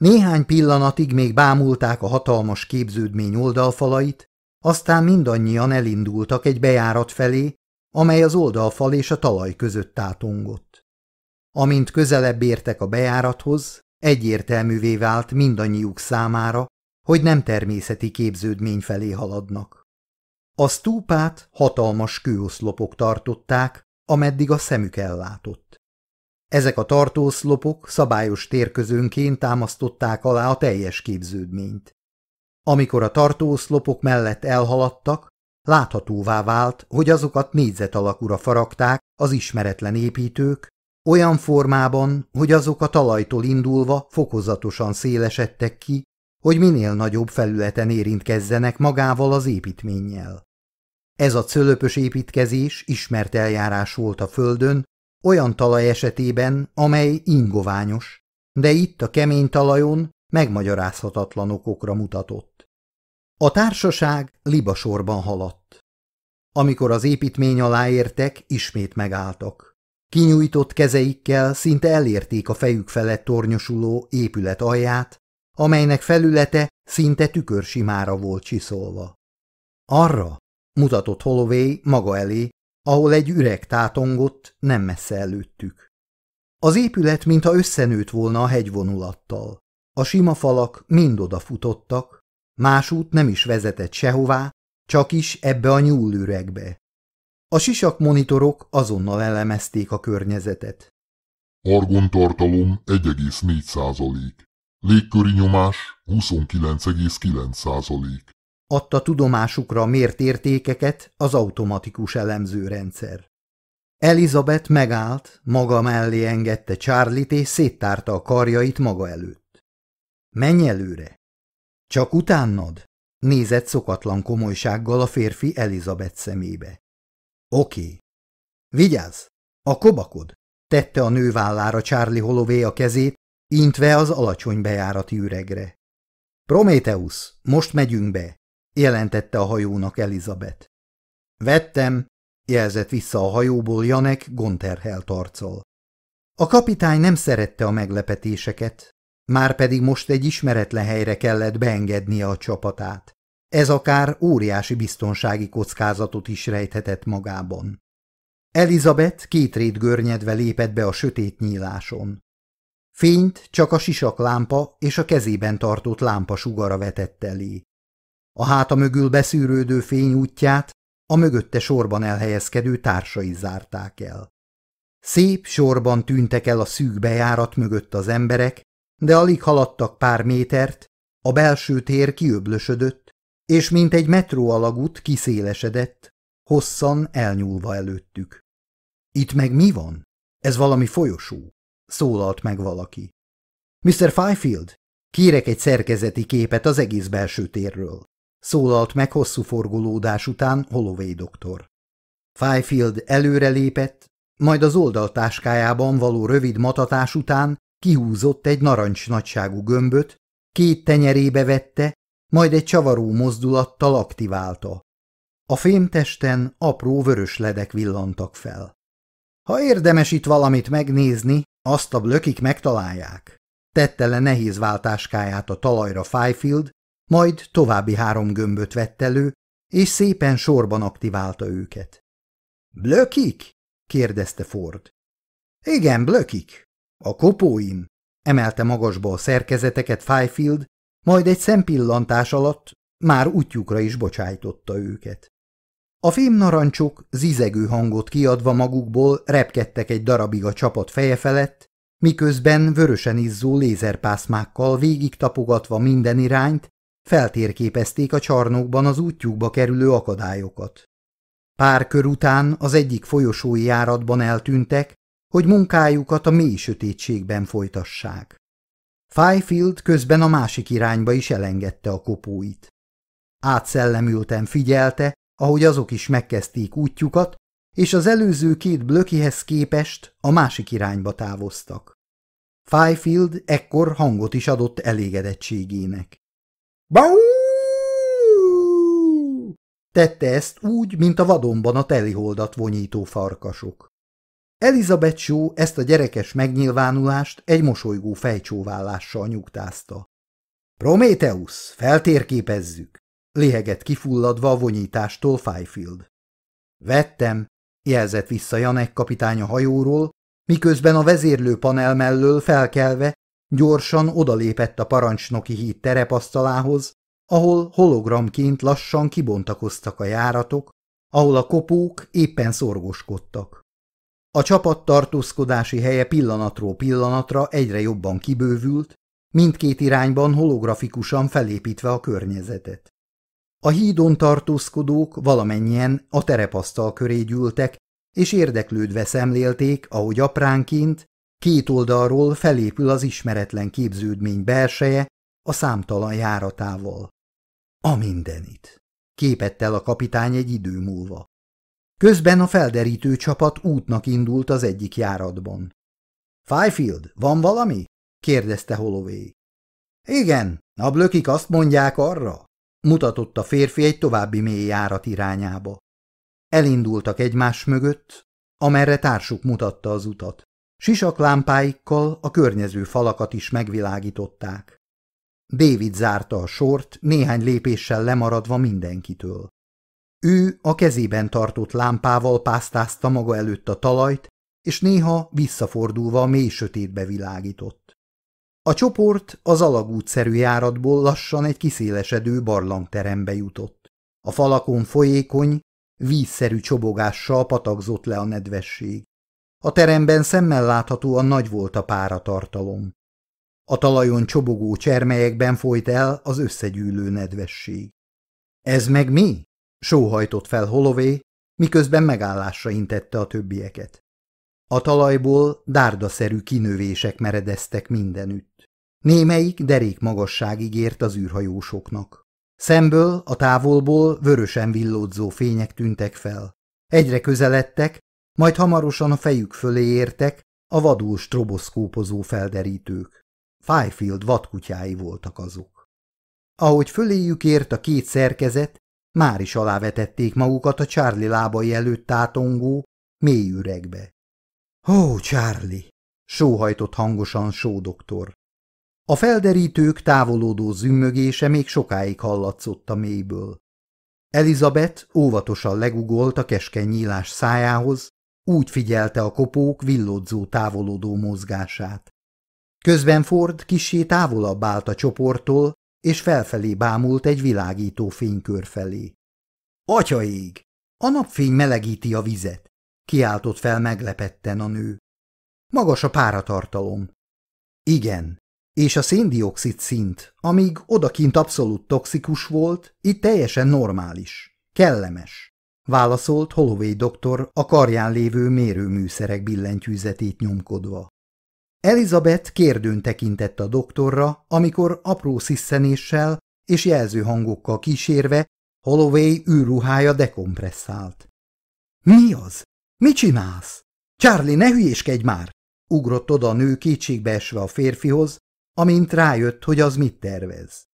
Néhány pillanatig még bámulták a hatalmas képződmény oldalfalait, aztán mindannyian elindultak egy bejárat felé, amely az oldalfal és a talaj között tátongott. Amint közelebb értek a bejárathoz, egyértelművé vált mindannyiuk számára, hogy nem természeti képződmény felé haladnak. A stúpát hatalmas kőoszlopok tartották, ameddig a szemük ellátott. Ezek a tartószlopok szabályos térközönként támasztották alá a teljes képződményt. Amikor a tartószlopok mellett elhaladtak, láthatóvá vált, hogy azokat négyzet alakúra faragták az ismeretlen építők, olyan formában, hogy azok a talajtól indulva fokozatosan szélesedtek ki, hogy minél nagyobb felületen érintkezzenek magával az építménnyel. Ez a cölöpös építkezés ismert eljárás volt a földön, olyan talaj esetében, amely ingoványos, de itt a kemény talajon megmagyarázhatatlan okokra mutatott. A társaság libasorban haladt. Amikor az építmény alá értek, ismét megálltak. Kinyújtott kezeikkel szinte elérték a fejük felett tornyosuló épület alját, amelynek felülete szinte tükörsimára volt csiszolva. Arra mutatott Holloway maga elé, ahol egy üreg tátongott nem messze előttük. Az épület mintha összenőtt volna a hegyvonulattal. A sima falak mind odafutottak, más út nem is vezetett sehová, csak is ebbe a nyúlüregbe. A sisak monitorok azonnal elemezték a környezetet. Argontartalom 1,4 százalék. Légköri nyomás 29,9 százalék. Adta tudomásukra mért értékeket az automatikus elemzőrendszer. Elizabeth megállt, maga mellé engedte Charlie-t és széttárta a karjait maga előtt. Menj előre! Csak utánad? Nézett szokatlan komolysággal a férfi Elizabeth szemébe. Oké. Vigyázz! A kobakod! Tette a nő vállára Charlie Holloway a kezét, intve az alacsony bejárati üregre. Prométeusz, most megyünk be, jelentette a hajónak Elizabeth. Vettem, jelzett vissza a hajóból Janek gonterhelt arccal. A kapitány nem szerette a meglepetéseket, már pedig most egy ismeretlen helyre kellett beengednie a csapatát. Ez akár óriási biztonsági kockázatot is rejthetett magában. Elizabeth két rét görnyedve lépett be a sötét nyíláson. Fényt csak a sisak lámpa és a kezében tartott lámpa sugara vetett elé. A háta mögül beszűrődő fény útját a mögötte sorban elhelyezkedő társai zárták el. Szép sorban tűntek el a szűk bejárat mögött az emberek, de alig haladtak pár métert, a belső tér kiöblösödött, és mint egy metró alagút kiszélesedett, hosszan elnyúlva előttük. Itt meg mi van? Ez valami folyosó, szólalt meg valaki. Mr. Fifield, kérek egy szerkezeti képet az egész belső térről, szólalt meg hosszú forgolódás után Holloway doktor. Fifield előrelépett, majd az oldaltáskájában való rövid matatás után kihúzott egy narancs nagyságú gömböt, két tenyerébe vette, majd egy csavaró mozdulattal aktiválta. A fémtesten apró vörös ledek villantak fel. Ha érdemes itt valamit megnézni, azt a blökik megtalálják. Tette le nehéz váltáskáját a talajra Fifield, majd további három gömböt vett elő, és szépen sorban aktiválta őket. Blökik? kérdezte Ford. Igen, blökik. A kopóim. Emelte magasba a szerkezeteket Fifield, majd egy szempillantás alatt már útjukra is bocsájtotta őket. A fémnarancsok zizegő hangot kiadva magukból repkedtek egy darabig a csapat feje felett, miközben vörösen izzó lézerpászmákkal végig tapogatva minden irányt, feltérképezték a csarnokban az útjukba kerülő akadályokat. Pár kör után az egyik folyosói járatban eltűntek, hogy munkájukat a mély sötétségben folytassák. Fifield közben a másik irányba is elengedte a kopóit. Átszellemülten figyelte, ahogy azok is megkezdték útjukat, és az előző két blökihez képest a másik irányba távoztak. Fifield ekkor hangot is adott elégedettségének. Bau! Tette ezt úgy, mint a vadonban a teliholdat vonyító farkasok. Elizabeth Shaw ezt a gyerekes megnyilvánulást egy mosolygó fejcsóválással nyugtázta. Prometheus, feltérképezzük! Léheget kifulladva a vonyítástól Fifield. Vettem, jelzett vissza Janek kapitány a hajóról, miközben a vezérlő panel mellől felkelve gyorsan odalépett a parancsnoki híd terepasztalához, ahol hologramként lassan kibontakoztak a járatok, ahol a kopók éppen szorgoskodtak. A csapat tartózkodási helye pillanatról pillanatra egyre jobban kibővült, mindkét irányban holografikusan felépítve a környezetet. A hídon tartózkodók valamennyien a terepasztal köré gyűltek, és érdeklődve szemlélték, ahogy apránként két oldalról felépül az ismeretlen képződmény belseje a számtalan járatával. A mindenit. Képett el a kapitány egy idő múlva. Közben a felderítő csapat útnak indult az egyik járatban. – Fifield, van valami? – kérdezte Holloway. – Igen, a blökik azt mondják arra – mutatott a férfi egy további mély járat irányába. Elindultak egymás mögött, amerre társuk mutatta az utat. Sisak lámpáikkal a környező falakat is megvilágították. David zárta a sort, néhány lépéssel lemaradva mindenkitől. Ő a kezében tartott lámpával pásztázta maga előtt a talajt, és néha visszafordulva a mély sötétbe világított. A csoport az alagútszerű járatból lassan egy kiszélesedő barlangterembe jutott. A falakon folyékony, vízszerű csobogással patakzott le a nedvesség. A teremben szemmel láthatóan nagy volt a páratartalom. A talajon csobogó csermelyekben folyt el az összegyűlő nedvesség. Ez meg mi? Sóhajtott fel Holloway, miközben megállásra intette a többieket. A talajból dárdaszerű kinövések meredeztek mindenütt. Némelyik derék magasságig ért az űrhajósoknak. Szemből, a távolból vörösen villódzó fények tűntek fel. Egyre közeledtek, majd hamarosan a fejük fölé értek a vadul stroboszkópozó felderítők. Fifield vadkutyái voltak azok. Ahogy föléjük ért a két szerkezet, már is alávetették magukat a Charlie lábai előtt tátongó, mély üregbe. Ó, Charlie! sóhajtott hangosan só doktor. A felderítők távolodó zümmögése még sokáig hallatszott a mélyből. Elizabeth óvatosan legugolt a keskeny nyílás szájához, úgy figyelte a kopók villódzó távolodó mozgását. Közben Ford kisé távolabb állt a csoporttól, és felfelé bámult egy világító fénykör felé. Atyaég! A napfény melegíti a vizet, kiáltott fel meglepetten a nő. Magas a páratartalom. Igen, és a széndiokszid szint, amíg odakint abszolút toxikus volt, itt teljesen normális, kellemes, válaszolt Holloway doktor a karján lévő mérőműszerek billentyűzetét nyomkodva. Elizabeth kérdőn tekintett a doktorra, amikor apró sziszenéssel és jelzőhangokkal kísérve Holloway űrruhája dekompresszált. – Mi az? Mit csinálsz? Charlie, ne hülyéskedj már! Ugrott oda a nő kétségbeesve a férfihoz, amint rájött, hogy az mit tervez.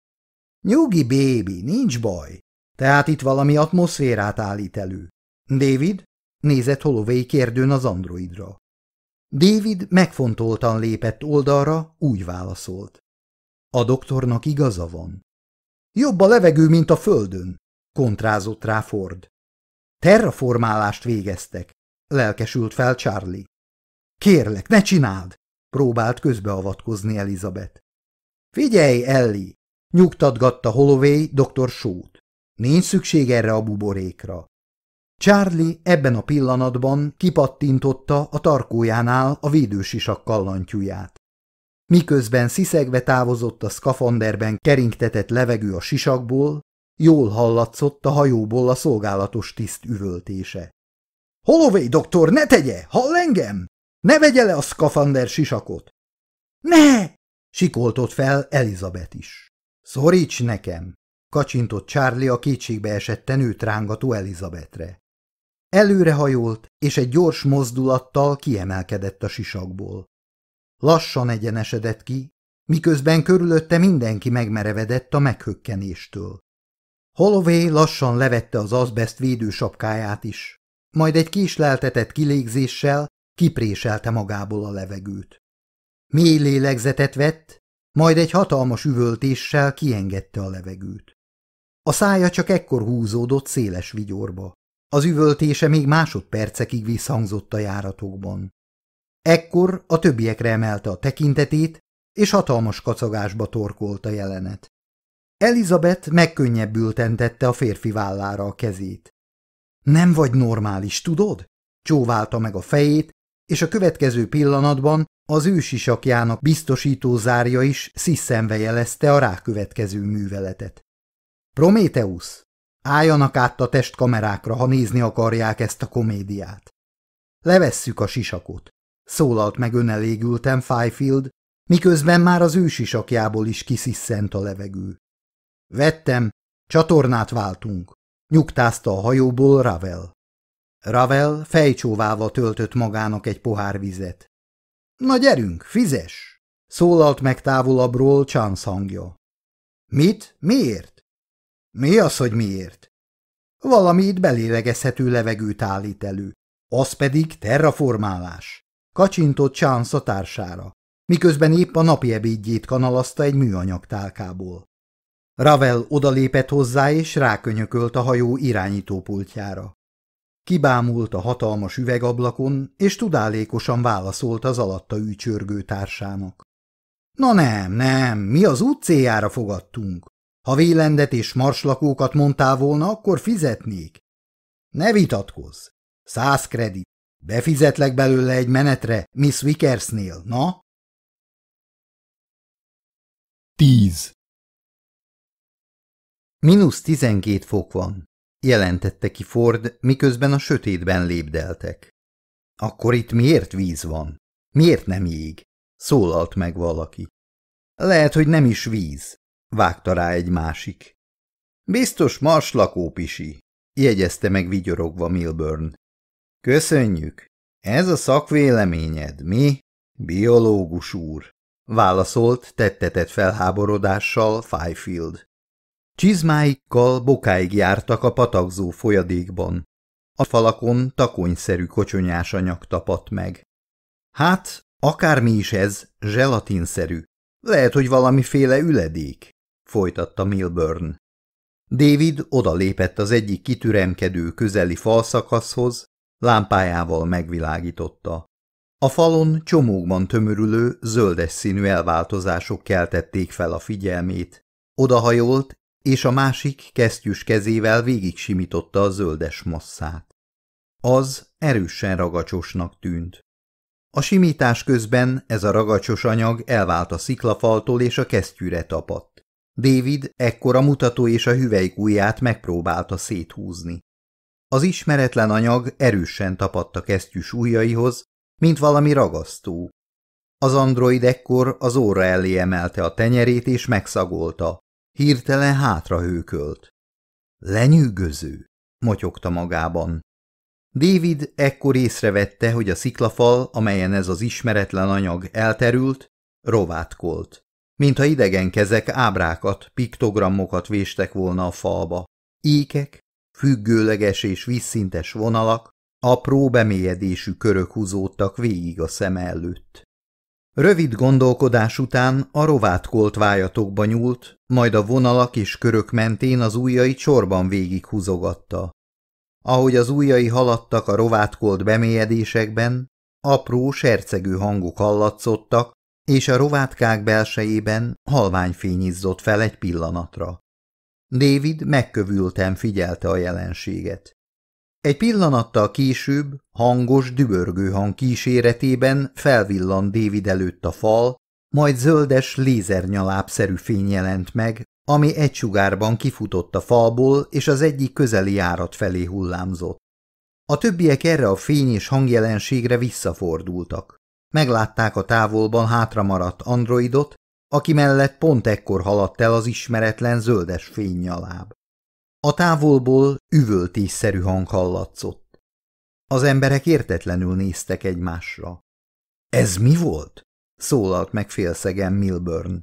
Nyugi, bébi, nincs baj. Tehát itt valami atmoszférát állít elő. David nézett Holloway kérdőn az androidra. David megfontoltan lépett oldalra, úgy válaszolt. A doktornak igaza van. Jobb a levegő, mint a földön, kontrázott rá Ford. Terraformálást végeztek, lelkesült fel Charlie. Kérlek, ne csináld! próbált közbeavatkozni Elizabeth. Figyelj, Ellie! nyugtatgatta Holloway dr. Sót. Nincs szükség erre a buborékra. Charlie ebben a pillanatban kipattintotta a tarkójánál a védősisak kallantyúját. Miközben sziszegve távozott a szkafanderben keringtetett levegő a sisakból, jól hallatszott a hajóból a szolgálatos tiszt üvöltése. – Holloway doktor, ne tegye! Hall engem? Ne vegye le a szkafander sisakot! Ne! Sikoltott fel Elizabeth is. Szoríts nekem! Kacsintott Charlie a kétségbe esetten őt rángató Elizabethre. Előrehajolt, és egy gyors mozdulattal kiemelkedett a sisakból. Lassan egyenesedett ki, miközben körülötte mindenki megmerevedett a meghökkenéstől. Holloway lassan levette az azbest védősapkáját is, majd egy késleltetett kilégzéssel kipréselte magából a levegőt. Mély lélegzetet vett, majd egy hatalmas üvöltéssel kiengedte a levegőt. A szája csak ekkor húzódott széles vigyorba. Az üvöltése még másodpercekig visszhangzott a járatokban. Ekkor a többiekre emelte a tekintetét, és hatalmas kacagásba torkolt a jelenet. Elizabeth megkönnyebbülten tette a férfi vállára a kezét. Nem vagy normális, tudod? Csóválta meg a fejét, és a következő pillanatban az ősisakjának biztosító zárja is sziszenve jelezte a rákövetkező műveletet. Prométeusz, álljanak át a testkamerákra, ha nézni akarják ezt a komédiát. Levesszük a sisakot, szólalt meg önelégülten Fifield, miközben már az ősisakjából is kiszisszent a levegő. Vettem, csatornát váltunk, nyugtázta a hajóból Ravel. Ravel fejcsóvával töltött magának egy pohár vizet. Na gyerünk, fizes! Szólalt meg távolabbról Chance hangja. Mit? Miért? Mi az, hogy miért? Valami itt belélegezhető levegőt állít elő. Az pedig terraformálás. Kacsintott Chance a társára, miközben épp a napi ebédjét kanalazta egy műanyag tálkából. Ravel odalépett hozzá és rákönyökölt a hajó irányítópultjára. Kibámult a hatalmas üvegablakon, és tudálékosan válaszolt az alatta ücsörgő társának. Na nem, nem, mi az út céljára fogadtunk. Ha vélendet és marslakókat mondtál volna, akkor fizetnék. Ne vitatkozz. Száz kredit. Befizetlek belőle egy menetre Miss Wickersnél, na? Tíz. Minusz tizenkét fok van jelentette ki Ford, miközben a sötétben lépdeltek. Akkor itt miért víz van? Miért nem jég? Szólalt meg valaki. Lehet, hogy nem is víz, vágta rá egy másik. Biztos mars lakópisi, jegyezte meg vigyorogva Milburn. Köszönjük. Ez a szakvéleményed, mi? Biológus úr, válaszolt tettetett felháborodással Fifield. Csizmáikkal bokáig jártak a patakzó folyadékban. A falakon takonyszerű kocsonyás anyag tapadt meg. Hát, akármi is ez, zselatinszerű. Lehet, hogy valamiféle üledék, folytatta Milburn. David odalépett az egyik kitüremkedő közeli falszakaszhoz, lámpájával megvilágította. A falon csomókban tömörülő, zöldes színű elváltozások keltették fel a figyelmét. Odahajolt, és a másik kesztyűs kezével végig simította a zöldes masszát. Az erősen ragacsosnak tűnt. A simítás közben ez a ragacsos anyag elvált a sziklafaltól és a kesztyűre tapadt. David ekkor a mutató és a hüvelykújját megpróbálta széthúzni. Az ismeretlen anyag erősen tapadt a kesztyűs ujjaihoz, mint valami ragasztó. Az android ekkor az óra elé emelte a tenyerét és megszagolta. Hirtelen hátra hőkölt. Lenyűgöző, motyogta magában. David ekkor észrevette, hogy a sziklafal, amelyen ez az ismeretlen anyag elterült, rovátkolt. Mintha idegen kezek ábrákat, piktogramokat véstek volna a falba. Íkek, függőleges és vízszintes vonalak, apró bemélyedésű körök húzódtak végig a szem előtt. Rövid gondolkodás után a rovátkolt vájatokba nyúlt, majd a vonalak és körök mentén az ujjait sorban végig húzogatta. Ahogy az ujjai haladtak a rovátkolt bemélyedésekben, apró, sercegő hangok hallatszottak, és a rovátkák belsejében halványfény izzott fel egy pillanatra. David megkövülten figyelte a jelenséget. Egy pillanattal később hangos, dübörgő hang kíséretében felvillant David előtt a fal, majd zöldes, lézernyalábszerű fény jelent meg, ami egy sugárban kifutott a falból, és az egyik közeli járat felé hullámzott. A többiek erre a fény és hangjelenségre visszafordultak. Meglátták a távolban hátramaradt androidot, aki mellett pont ekkor haladt el az ismeretlen zöldes fénynyaláb. A távolból üvöltésszerű hang hallatszott. Az emberek értetlenül néztek egymásra. – Ez mi volt? – szólalt meg félszegen Milburn.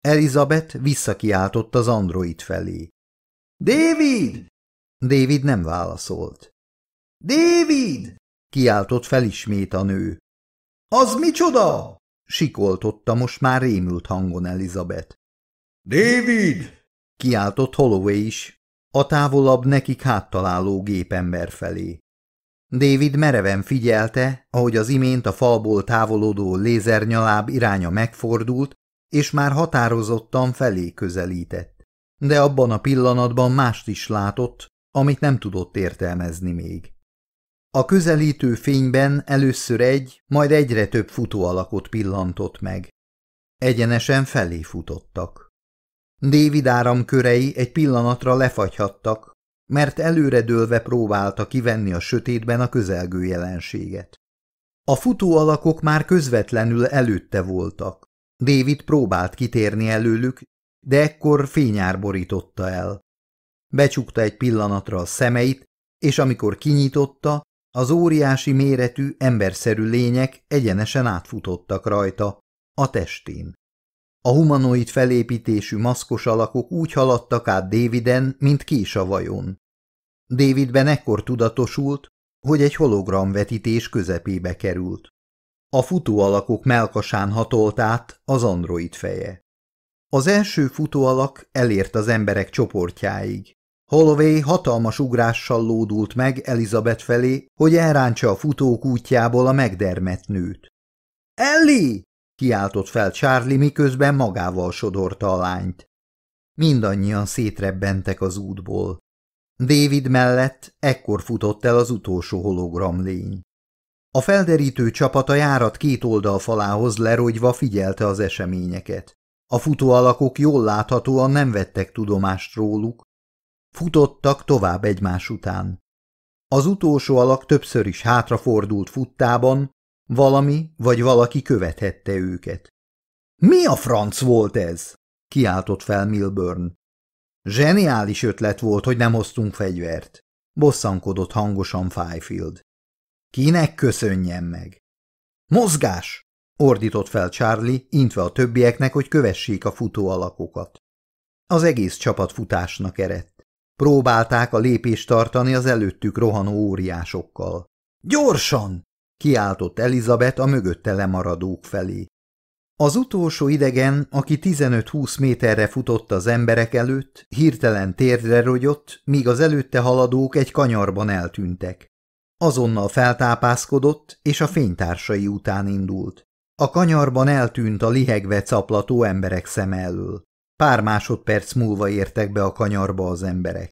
Elizabeth visszakiáltott az android felé. – David! David nem válaszolt. – David! – kiáltott fel ismét a nő. – Az micsoda? – sikoltotta most már rémült hangon Elizabeth. – David! – kiáltott Holloway is, a távolabb nekik háttaláló gépember felé. David mereven figyelte, ahogy az imént a falból távolodó lézernyaláb iránya megfordult, és már határozottan felé közelített. De abban a pillanatban mást is látott, amit nem tudott értelmezni még. A közelítő fényben először egy, majd egyre több futóalakot pillantott meg. Egyenesen felé futottak. David áramkörei egy pillanatra lefagyhattak, mert előredőlve próbálta kivenni a sötétben a közelgő jelenséget. A futó alakok már közvetlenül előtte voltak. David próbált kitérni előlük, de ekkor fényár borította el. Becsukta egy pillanatra a szemeit, és amikor kinyitotta, az óriási méretű, emberszerű lények egyenesen átfutottak rajta, a testén. A humanoid felépítésű maszkos alakok úgy haladtak át Daviden, mint kés a vajon. Davidben ekkor tudatosult, hogy egy hologramvetítés közepébe került. A futó alakok melkasán hatolt át az android feje. Az első futóalak elért az emberek csoportjáig. Holloway hatalmas ugrással lódult meg Elizabeth felé, hogy elrántsa a futók útjából a megdermett nőt. – Ellie! kiáltott fel Charlie, miközben magával sodorta a lányt. Mindannyian szétrebbentek az útból. David mellett ekkor futott el az utolsó hologram lény. A felderítő csapat a járat két oldal falához lerogyva figyelte az eseményeket. A futóalakok jól láthatóan nem vettek tudomást róluk. Futottak tovább egymás után. Az utolsó alak többször is hátrafordult futtában, valami vagy valaki követhette őket. Mi a franc volt ez? kiáltott fel Milburn. Zseniális ötlet volt, hogy nem hoztunk fegyvert. Bosszankodott hangosan Fifield. Kinek köszönjem meg? Mozgás! ordított fel Charlie, intve a többieknek, hogy kövessék a futó alakokat. Az egész csapat futásnak eredt. Próbálták a lépést tartani az előttük rohanó óriásokkal. Gyorsan! kiáltott Elizabeth a mögötte lemaradók felé. Az utolsó idegen, aki 15-20 méterre futott az emberek előtt, hirtelen térdre rogyott, míg az előtte haladók egy kanyarban eltűntek. Azonnal feltápászkodott, és a fénytársai után indult. A kanyarban eltűnt a lihegve caplató emberek szem elől. Pár másodperc múlva értek be a kanyarba az emberek.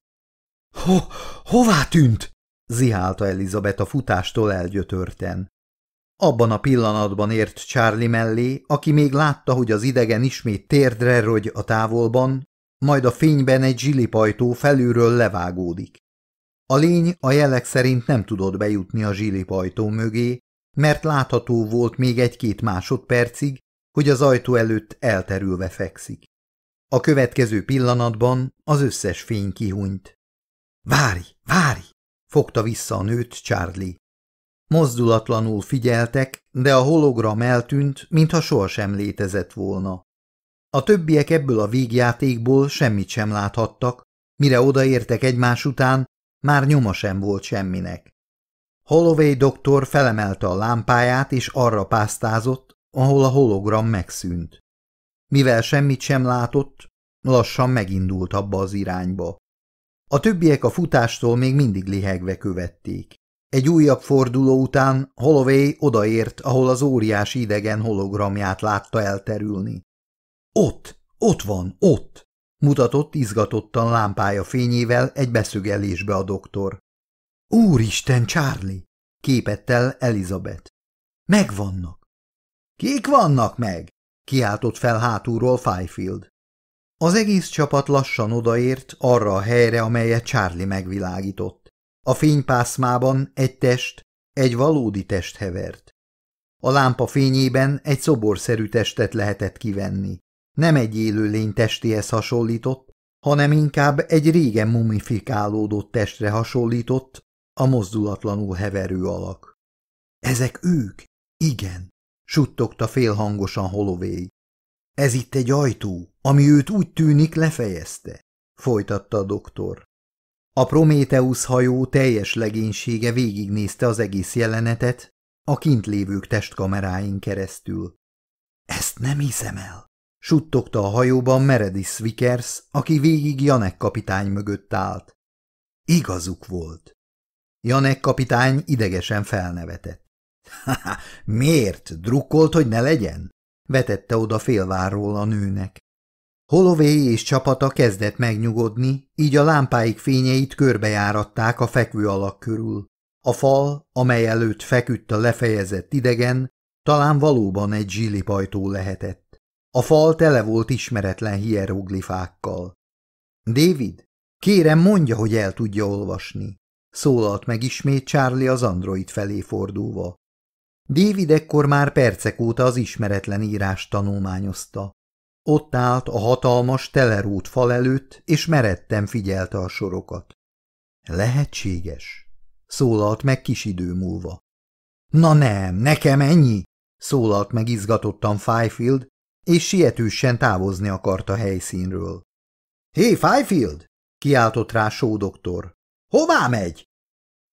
Ho, – Hová tűnt? – zihálta Elizabeth a futástól elgyötörten. Abban a pillanatban ért Charlie mellé, aki még látta, hogy az idegen ismét térdre rogy a távolban, majd a fényben egy zsilipajtó felülről levágódik. A lény a jelek szerint nem tudott bejutni a zsilipajtó mögé, mert látható volt még egy-két másodpercig, hogy az ajtó előtt elterülve fekszik. A következő pillanatban az összes fény kihunyt. Várj, várj! fogta vissza a nőt Charlie. Mozdulatlanul figyeltek, de a hologram eltűnt, mintha sohasem létezett volna. A többiek ebből a végjátékból semmit sem láthattak, mire odaértek egymás után, már nyoma sem volt semminek. Holloway doktor felemelte a lámpáját és arra pásztázott, ahol a hologram megszűnt. Mivel semmit sem látott, lassan megindult abba az irányba. A többiek a futástól még mindig lihegve követték. Egy újabb forduló után Holloway odaért, ahol az óriási idegen hologramját látta elterülni. Ott, ott van, ott! mutatott izgatottan lámpája fényével egy beszögelésbe a doktor. Úristen, Charlie! képett el Elizabeth. Megvannak. Kik vannak meg? Kiáltott fel hátulról Fifield. Az egész csapat lassan odaért arra a helyre, amelyet Charlie megvilágított. A fénypászmában egy test, egy valódi test hevert. A lámpa fényében egy szoborszerű testet lehetett kivenni. Nem egy élőlény testéhez hasonlított, hanem inkább egy régen mumifikálódott testre hasonlított, a mozdulatlanul heverő alak. Ezek ők? Igen, suttogta félhangosan Holloway. Ez itt egy ajtó, ami őt úgy tűnik lefejezte, folytatta a doktor. A Prométeusz hajó teljes legénysége végignézte az egész jelenetet a kint lévők testkameráin keresztül. Ezt nem hiszem el, suttogta a hajóban Meredith Vickers, aki végig Janek kapitány mögött állt. Igazuk volt. Janek kapitány idegesen felnevetett. – Miért? Drukkolt, hogy ne legyen? vetette oda félvárról a nőnek. Holloway és csapata kezdett megnyugodni, így a lámpáik fényeit körbejáratták a fekvő alak körül. A fal, amely előtt feküdt a lefejezett idegen, talán valóban egy zsilipajtó lehetett. A fal tele volt ismeretlen hieroglifákkal. David, kérem mondja, hogy el tudja olvasni. Szólalt meg ismét Charlie az android felé fordulva. David ekkor már percek óta az ismeretlen írást tanulmányozta. Ott állt a hatalmas telerút fal előtt, és meredten figyelte a sorokat. Lehetséges, szólalt meg kis idő múlva. Na nem, nekem ennyi, szólalt meg izgatottan Fifield, és sietősen távozni akart a helyszínről. Hé, hey, Fifield! kiáltott rá Show doktor. Hová megy?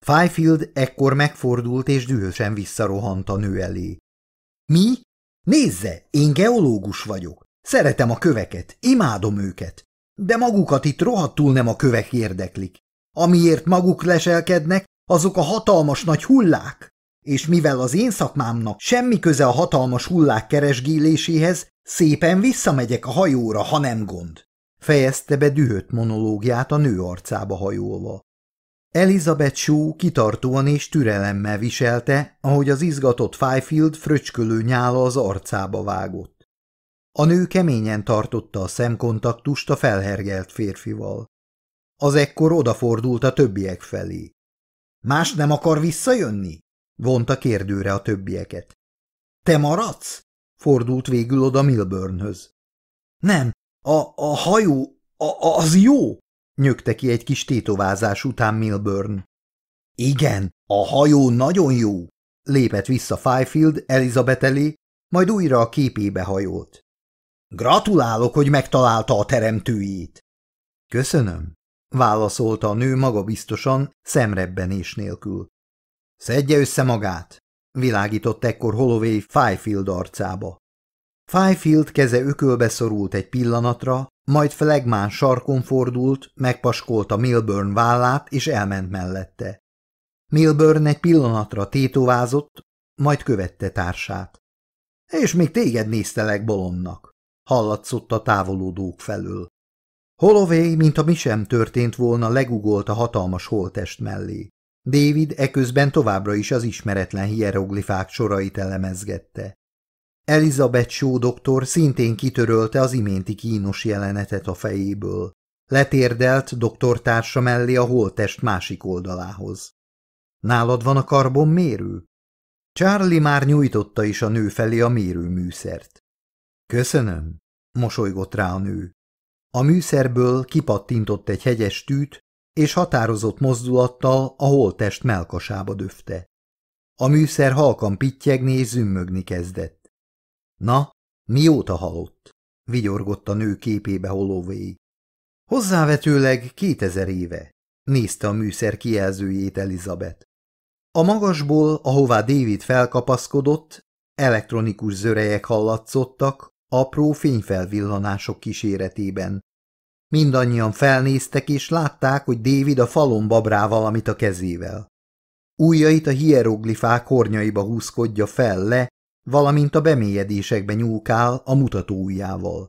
Fifield ekkor megfordult és dühösen visszarohant a nő elé. Mi? Nézze, én geológus vagyok. Szeretem a köveket, imádom őket. De magukat itt rohadtul nem a kövek érdeklik. Amiért maguk leselkednek, azok a hatalmas nagy hullák. És mivel az én szakmámnak semmi köze a hatalmas hullák keresgéléséhez, szépen visszamegyek a hajóra, ha nem gond. Fejezte be dühött monológiát a nő arcába hajolva. Elizabeth Shaw kitartóan és türelemmel viselte, ahogy az izgatott Fifield fröcskölő nyála az arcába vágott. A nő keményen tartotta a szemkontaktust a felhergelt férfival. Az ekkor odafordult a többiek felé. Más nem akar visszajönni? vonta kérdőre a többieket. Te maradsz? Fordult végül oda Milburnhöz. Nem, a, a hajó, a, az jó, nyögte ki egy kis tétovázás után Milburn. Igen, a hajó nagyon jó, lépett vissza Fifield Elizabeth elé, majd újra a képébe hajolt. Gratulálok, hogy megtalálta a teremtőjét. Köszönöm, válaszolta a nő magabiztosan, szemrebbenés nélkül. Szedje össze magát, világított ekkor Holloway Fifield arcába. Fifield keze ökölbe szorult egy pillanatra, majd Flegmán sarkon fordult, megpaskolta Milburn vállát és elment mellette. Milburn egy pillanatra tétovázott, majd követte társát. És még téged néztelek bolondnak, hallatszott a távolodók felől. Holloway, mint mi sem történt volna, legugolt a hatalmas holtest mellé. David eközben továbbra is az ismeretlen hieroglifák sorait elemezgette. Elizabeth Shaw doktor szintén kitörölte az iménti kínos jelenetet a fejéből. Letérdelt doktortársa mellé a holtest másik oldalához. Nálad van a karbon mérő? Charlie már nyújtotta is a nő felé a mérőműszert. Köszönöm, mosolygott rá a nő. A műszerből kipattintott egy hegyes tűt, és határozott mozdulattal a holtest melkasába döfte. A műszer halkan pittyegni és zümmögni kezdett. Na, mióta halott? vigyorgott a nő képébe Holloway. Hozzávetőleg kétezer éve, nézte a műszer kijelzőjét Elizabeth. A magasból, ahová David felkapaszkodott, elektronikus zörejek hallatszottak, apró fényfelvillanások kíséretében. Mindannyian felnéztek, és látták, hogy David a falon babrál valamit a kezével. Újjait a hieroglifák hornyaiba húzkodja fel le, valamint a bemélyedésekbe nyúlkál a mutató ujjával.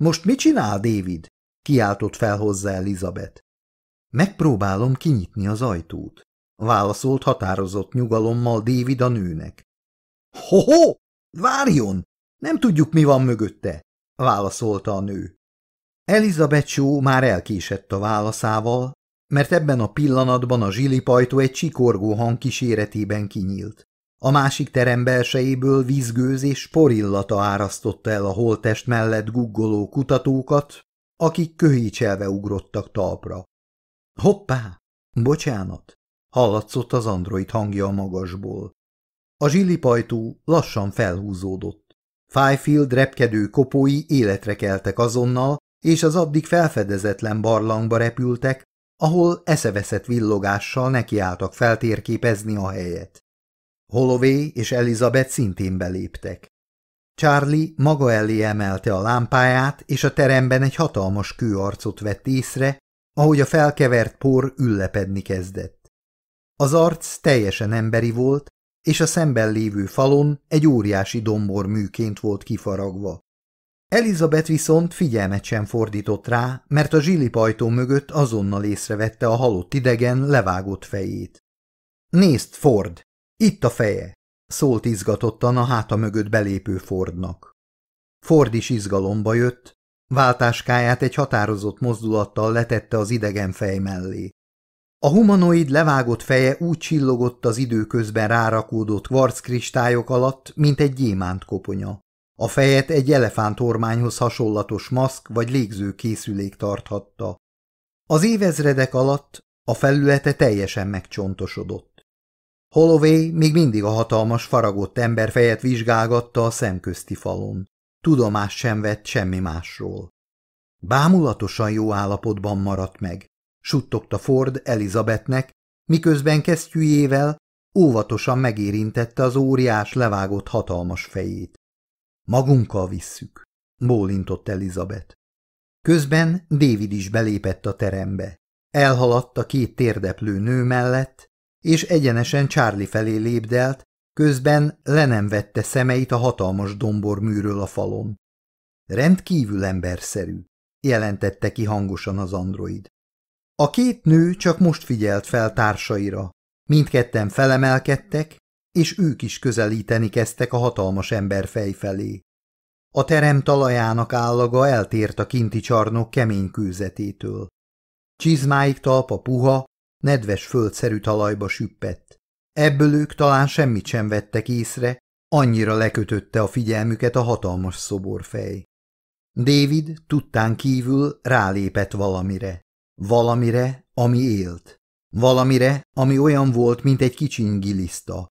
Most mit csinál, David? kiáltott fel hozzá Elizabeth. Megpróbálom kinyitni az ajtót, válaszolt határozott nyugalommal David a nőnek. Ho-ho! Várjon! Nem tudjuk, mi van mögötte, válaszolta a nő. Elizabeth Shaw már elkésett a válaszával, mert ebben a pillanatban a zsilipajtó egy csikorgó hang kíséretében kinyílt. A másik terem belsejéből vízgőz és porillata árasztotta el a holtest mellett guggoló kutatókat, akik köhícselve ugrottak talpra. Hoppá! Bocsánat! Hallatszott az android hangja a magasból. A zsilipajtó lassan felhúzódott. Fifield repkedő kopói életre keltek azonnal, és az addig felfedezetlen barlangba repültek, ahol eszeveszett villogással nekiálltak feltérképezni a helyet. Holloway és Elizabeth szintén beléptek. Charlie maga elé emelte a lámpáját, és a teremben egy hatalmas kőarcot vett észre, ahogy a felkevert por üllepedni kezdett. Az arc teljesen emberi volt, és a szemben lévő falon egy óriási dombor műként volt kifaragva. Elizabeth viszont figyelmet sem fordított rá, mert a zsilipajtó mögött azonnal észrevette a halott idegen levágott fejét. Nézd, Ford! Itt a feje! szólt izgatottan a háta mögött belépő Fordnak. Ford is izgalomba jött, váltáskáját egy határozott mozdulattal letette az idegen fej mellé. A humanoid levágott feje úgy csillogott az időközben rárakódott kvarckristályok alatt, mint egy gyémánt koponya. A fejet egy elefántormányhoz hasonlatos maszk vagy légző készülék tarthatta. Az évezredek alatt a felülete teljesen megcsontosodott. Holloway még mindig a hatalmas faragott emberfejet vizsgálgatta a szemközti falon. Tudomást sem vett semmi másról. Bámulatosan jó állapotban maradt meg, suttogta Ford Elizabethnek, miközben kesztyűjével óvatosan megérintette az óriás levágott hatalmas fejét. Magunkkal visszük, bólintott Elizabeth. Közben David is belépett a terembe. Elhaladt a két térdeplő nő mellett, és egyenesen Charlie felé lépdelt, közben le nem vette szemeit a hatalmas domborműről a falon. Rendkívül emberszerű, jelentette ki hangosan az android. A két nő csak most figyelt fel társaira. Mindketten felemelkedtek, és ők is közelíteni kezdtek a hatalmas ember fej felé. A terem talajának állaga eltért a kinti csarnok kemény kőzetétől. Csizmáik talpa puha, nedves földszerű talajba süppett. Ebből ők talán semmit sem vettek észre, Annyira lekötötte a figyelmüket a hatalmas szoborfej. David tudtán kívül rálépett valamire. Valamire, ami élt. Valamire, ami olyan volt, mint egy kicsiny giliszta.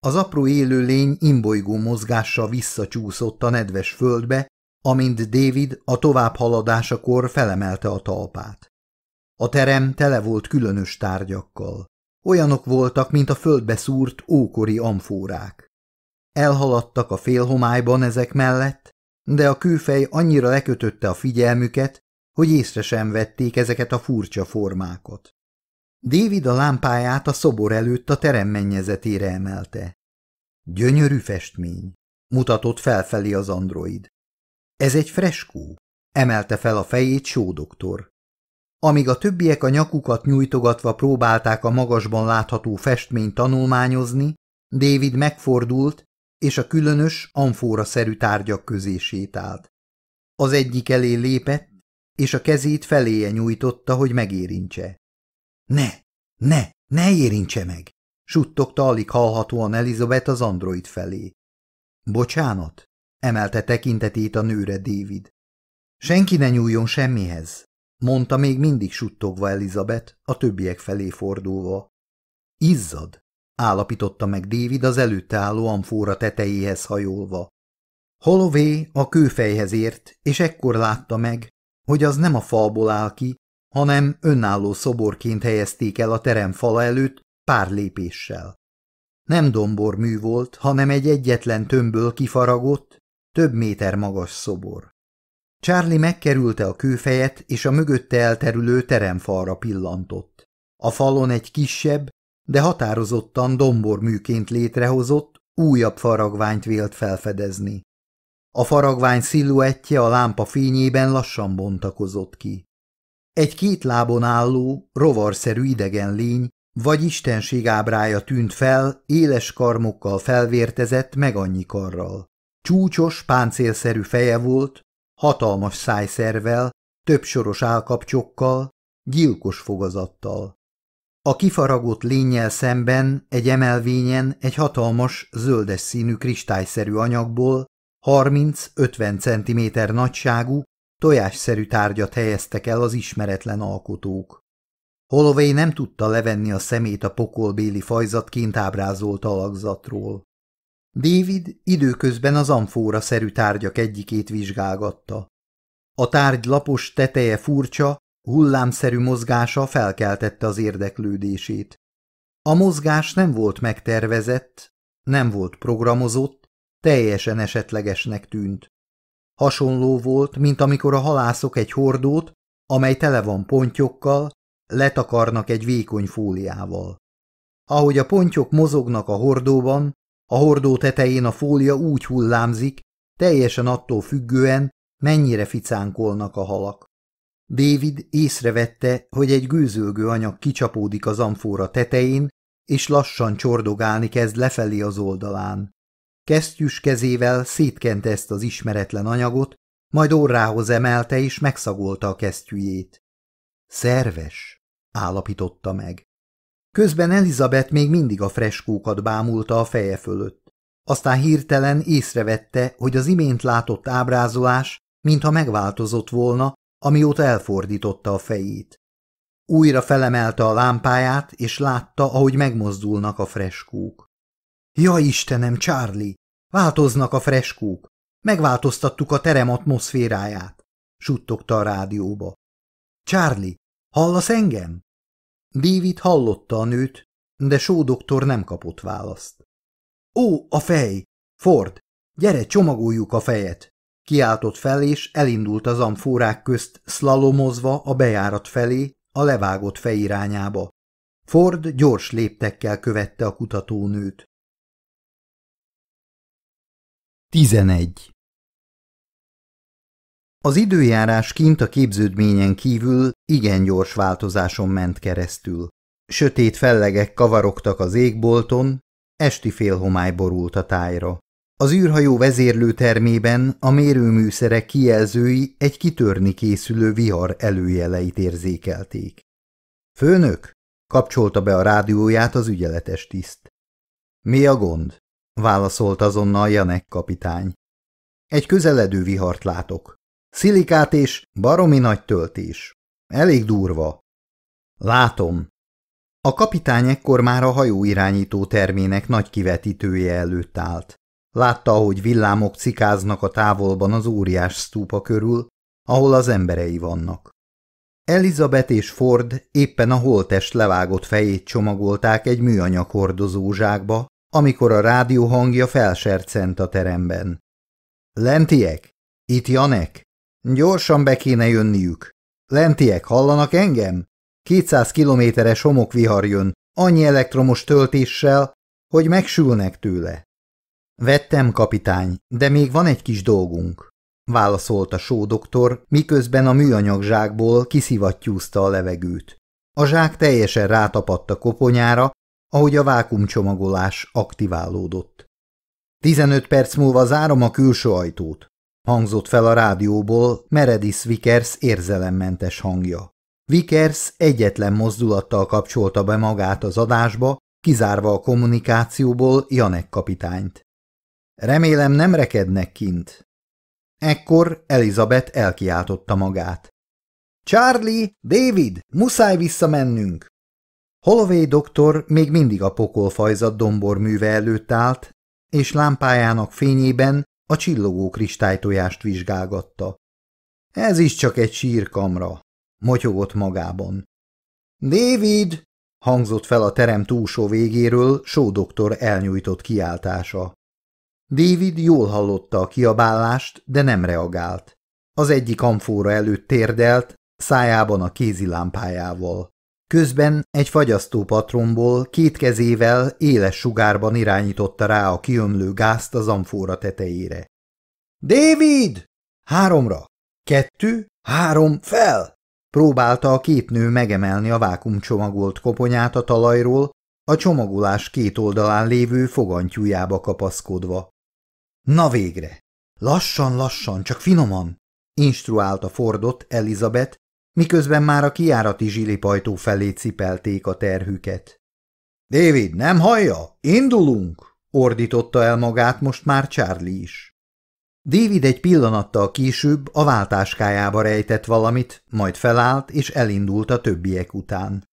Az apró élőlény imbolygó mozgással visszacsúszott a nedves földbe, amint David a továbbhaladásakor felemelte a talpát. A terem tele volt különös tárgyakkal. Olyanok voltak, mint a földbe szúrt ókori amfórák. Elhaladtak a félhomályban ezek mellett, de a kőfej annyira lekötötte a figyelmüket, hogy észre sem vették ezeket a furcsa formákat. David a lámpáját a szobor előtt a terem mennyezetére emelte. Gyönyörű festmény, mutatott felfelé az android. Ez egy freskó, emelte fel a fejét sódoktor. Amíg a többiek a nyakukat nyújtogatva próbálták a magasban látható festményt tanulmányozni, David megfordult, és a különös, amfóra-szerű tárgyak közé sétált. Az egyik elé lépett, és a kezét feléje nyújtotta, hogy megérintse. Ne, ne, ne érintse meg! suttogta alig hallhatóan Elizabeth az android felé. Bocsánat, emelte tekintetét a nőre David. Senki ne nyúljon semmihez, mondta még mindig suttogva Elizabeth, a többiek felé fordulva. Izzad, állapította meg David az előtte álló amfóra tetejéhez hajolva. Holloway a kőfejhez ért, és ekkor látta meg, hogy az nem a falból áll ki, hanem önálló szoborként helyezték el a terem fala előtt pár lépéssel. Nem dombormű volt, hanem egy egyetlen tömbből kifaragott, több méter magas szobor. Charlie megkerülte a kőfejet, és a mögötte elterülő teremfalra pillantott. A falon egy kisebb, de határozottan domborműként létrehozott, újabb faragványt vélt felfedezni. A faragvány sziluettje a lámpa fényében lassan bontakozott ki. Egy két lábon álló, rovarszerű idegen lény, vagy istenség ábrája tűnt fel, éles karmokkal felvértezett meg annyi karral. Csúcsos, páncélszerű feje volt, hatalmas szájszervel, több soros állkapcsokkal, gyilkos fogazattal. A kifaragott lényel szemben egy emelvényen egy hatalmas, zöldes színű kristályszerű anyagból 30-50 cm nagyságú, tojásszerű tárgyat helyeztek el az ismeretlen alkotók. Holloway nem tudta levenni a szemét a pokolbéli fajzatként ábrázolt alakzatról. David időközben az amfóra-szerű tárgyak egyikét vizsgálgatta. A tárgy lapos teteje furcsa, hullámszerű mozgása felkeltette az érdeklődését. A mozgás nem volt megtervezett, nem volt programozott, teljesen esetlegesnek tűnt. Hasonló volt, mint amikor a halászok egy hordót, amely tele van pontyokkal, letakarnak egy vékony fóliával. Ahogy a pontyok mozognak a hordóban, a hordó tetején a fólia úgy hullámzik, teljesen attól függően, mennyire ficánkolnak a halak. David észrevette, hogy egy gőzölgő anyag kicsapódik az amfóra tetején, és lassan csordogálni kezd lefelé az oldalán. Kesztyűs kezével szétkente ezt az ismeretlen anyagot, majd orrához emelte és megszagolta a kesztyűjét. Szerves, állapította meg. Közben Elizabeth még mindig a freskókat bámulta a feje fölött. Aztán hirtelen észrevette, hogy az imént látott ábrázolás, mintha megváltozott volna, amióta elfordította a fejét. Újra felemelte a lámpáját, és látta, ahogy megmozdulnak a freskók. Ja Istenem, Charlie! Változnak a freskók! Megváltoztattuk a terem atmoszféráját! suttogta a rádióba. Charlie, hallasz engem? David hallotta a nőt, de Só doktor nem kapott választ. Ó, a fej! Ford, gyere, csomagoljuk a fejet! Kiáltott fel, és elindult az amfórák közt szlalomozva a bejárat felé, a levágott fej irányába. Ford gyors léptekkel követte a kutatónőt. 11. Az időjárás kint a képződményen kívül igen gyors változáson ment keresztül. Sötét fellegek kavarogtak az égbolton, esti félhomály borult a tájra. Az űrhajó vezérlőtermében a mérőműszerek kijelzői egy kitörni készülő vihar előjeleit érzékelték. Főnök, kapcsolta be a rádióját az ügyeletes tiszt. Mi a gond? válaszolt azonnal Janek kapitány. Egy közeledő vihart látok. Szilikát és baromi nagy töltés. Elég durva. Látom. A kapitány ekkor már a hajó irányító termének nagy kivetítője előtt állt. Látta, ahogy villámok cikáznak a távolban az óriás stúpa körül, ahol az emberei vannak. Elizabeth és Ford éppen a holtest levágott fejét csomagolták egy műanyag hordozózsákba, amikor a rádió hangja felsercent a teremben. Lentiek? Itt Janek? Gyorsan be kéne jönniük. Lentiek, hallanak engem? 200 kilométeres homokvihar jön, annyi elektromos töltéssel, hogy megsülnek tőle. Vettem, kapitány, de még van egy kis dolgunk, válaszolta sódoktor, miközben a műanyag zsákból kiszivattyúzta a levegőt. A zsák teljesen rátapadt a koponyára, ahogy a vákumcsomagolás aktiválódott. Tizenöt perc múlva zárom a külső ajtót, hangzott fel a rádióból Meredith Vickers érzelemmentes hangja. Vickers egyetlen mozdulattal kapcsolta be magát az adásba, kizárva a kommunikációból Janek kapitányt. Remélem nem rekednek kint. Ekkor Elizabeth elkiáltotta magát. Charlie, David, muszáj visszamennünk! Holloway doktor még mindig a pokolfajzat domborműve előtt állt, és lámpájának fényében a csillogó kristálytojást vizsgálgatta. Ez is csak egy sírkamra, motyogott magában. David! hangzott fel a terem túlsó végéről sódoktor elnyújtott kiáltása. David jól hallotta a kiabálást, de nem reagált. Az egyik amfóra előtt térdelt, szájában a kézilámpájával. Közben egy fagyasztó patronból két kezével éles sugárban irányította rá a kiömlő gázt az amfóra tetejére. – David! Háromra! Kettő, három, fel! Próbálta a két nő megemelni a vákumcsomagolt koponyát a talajról, a csomagolás két oldalán lévő fogantyújába kapaszkodva. Na végre! Lassan-lassan, csak finoman! Instruálta Fordot Elizabeth, miközben már a kiárati zsilipajtó felé cipelték a terhüket. – David, nem hallja? Indulunk! – ordította el magát most már Charlie is. David egy pillanattal később a váltáskájába rejtett valamit, majd felállt és elindult a többiek után.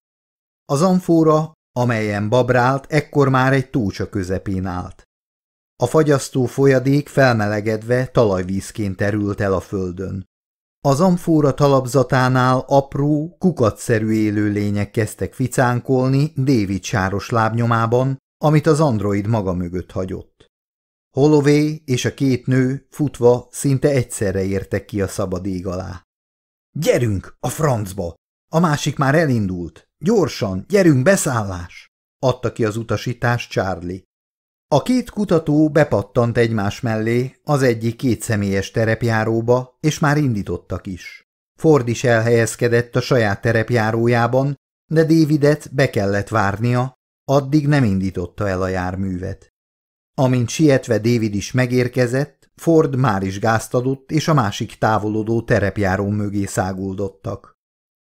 Az amfóra, amelyen babrált, ekkor már egy túlcsa közepén állt. A fagyasztó folyadék felmelegedve talajvízként terült el a földön. Az amfóra talapzatánál apró, kukatszerű élőlények kezdtek ficánkolni David sáros lábnyomában, amit az android maga mögött hagyott. Holloway és a két nő futva szinte egyszerre értek ki a szabad ég alá. – Gyerünk, a francba! A másik már elindult. Gyorsan, gyerünk, beszállás! – adta ki az utasítás Charlie. A két kutató bepattant egymás mellé az egyik két személyes terepjáróba, és már indítottak is. Ford is elhelyezkedett a saját terepjárójában, de Davidet be kellett várnia, addig nem indította el a járművet. Amint sietve David is megérkezett, Ford már is gázt adott, és a másik távolodó terepjáró mögé száguldottak.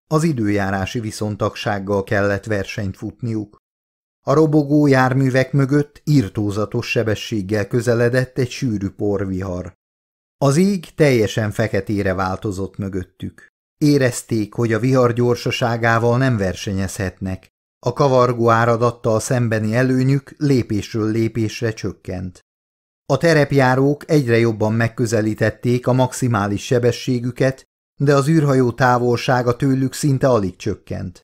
Az időjárási viszontagsággal kellett versenyt futniuk. A robogó járművek mögött írtózatos sebességgel közeledett egy sűrű porvihar. Az ég teljesen feketére változott mögöttük. Érezték, hogy a vihar gyorsaságával nem versenyezhetnek. A kavargó áradattal szembeni előnyük lépésről lépésre csökkent. A terepjárók egyre jobban megközelítették a maximális sebességüket, de az űrhajó távolsága tőlük szinte alig csökkent.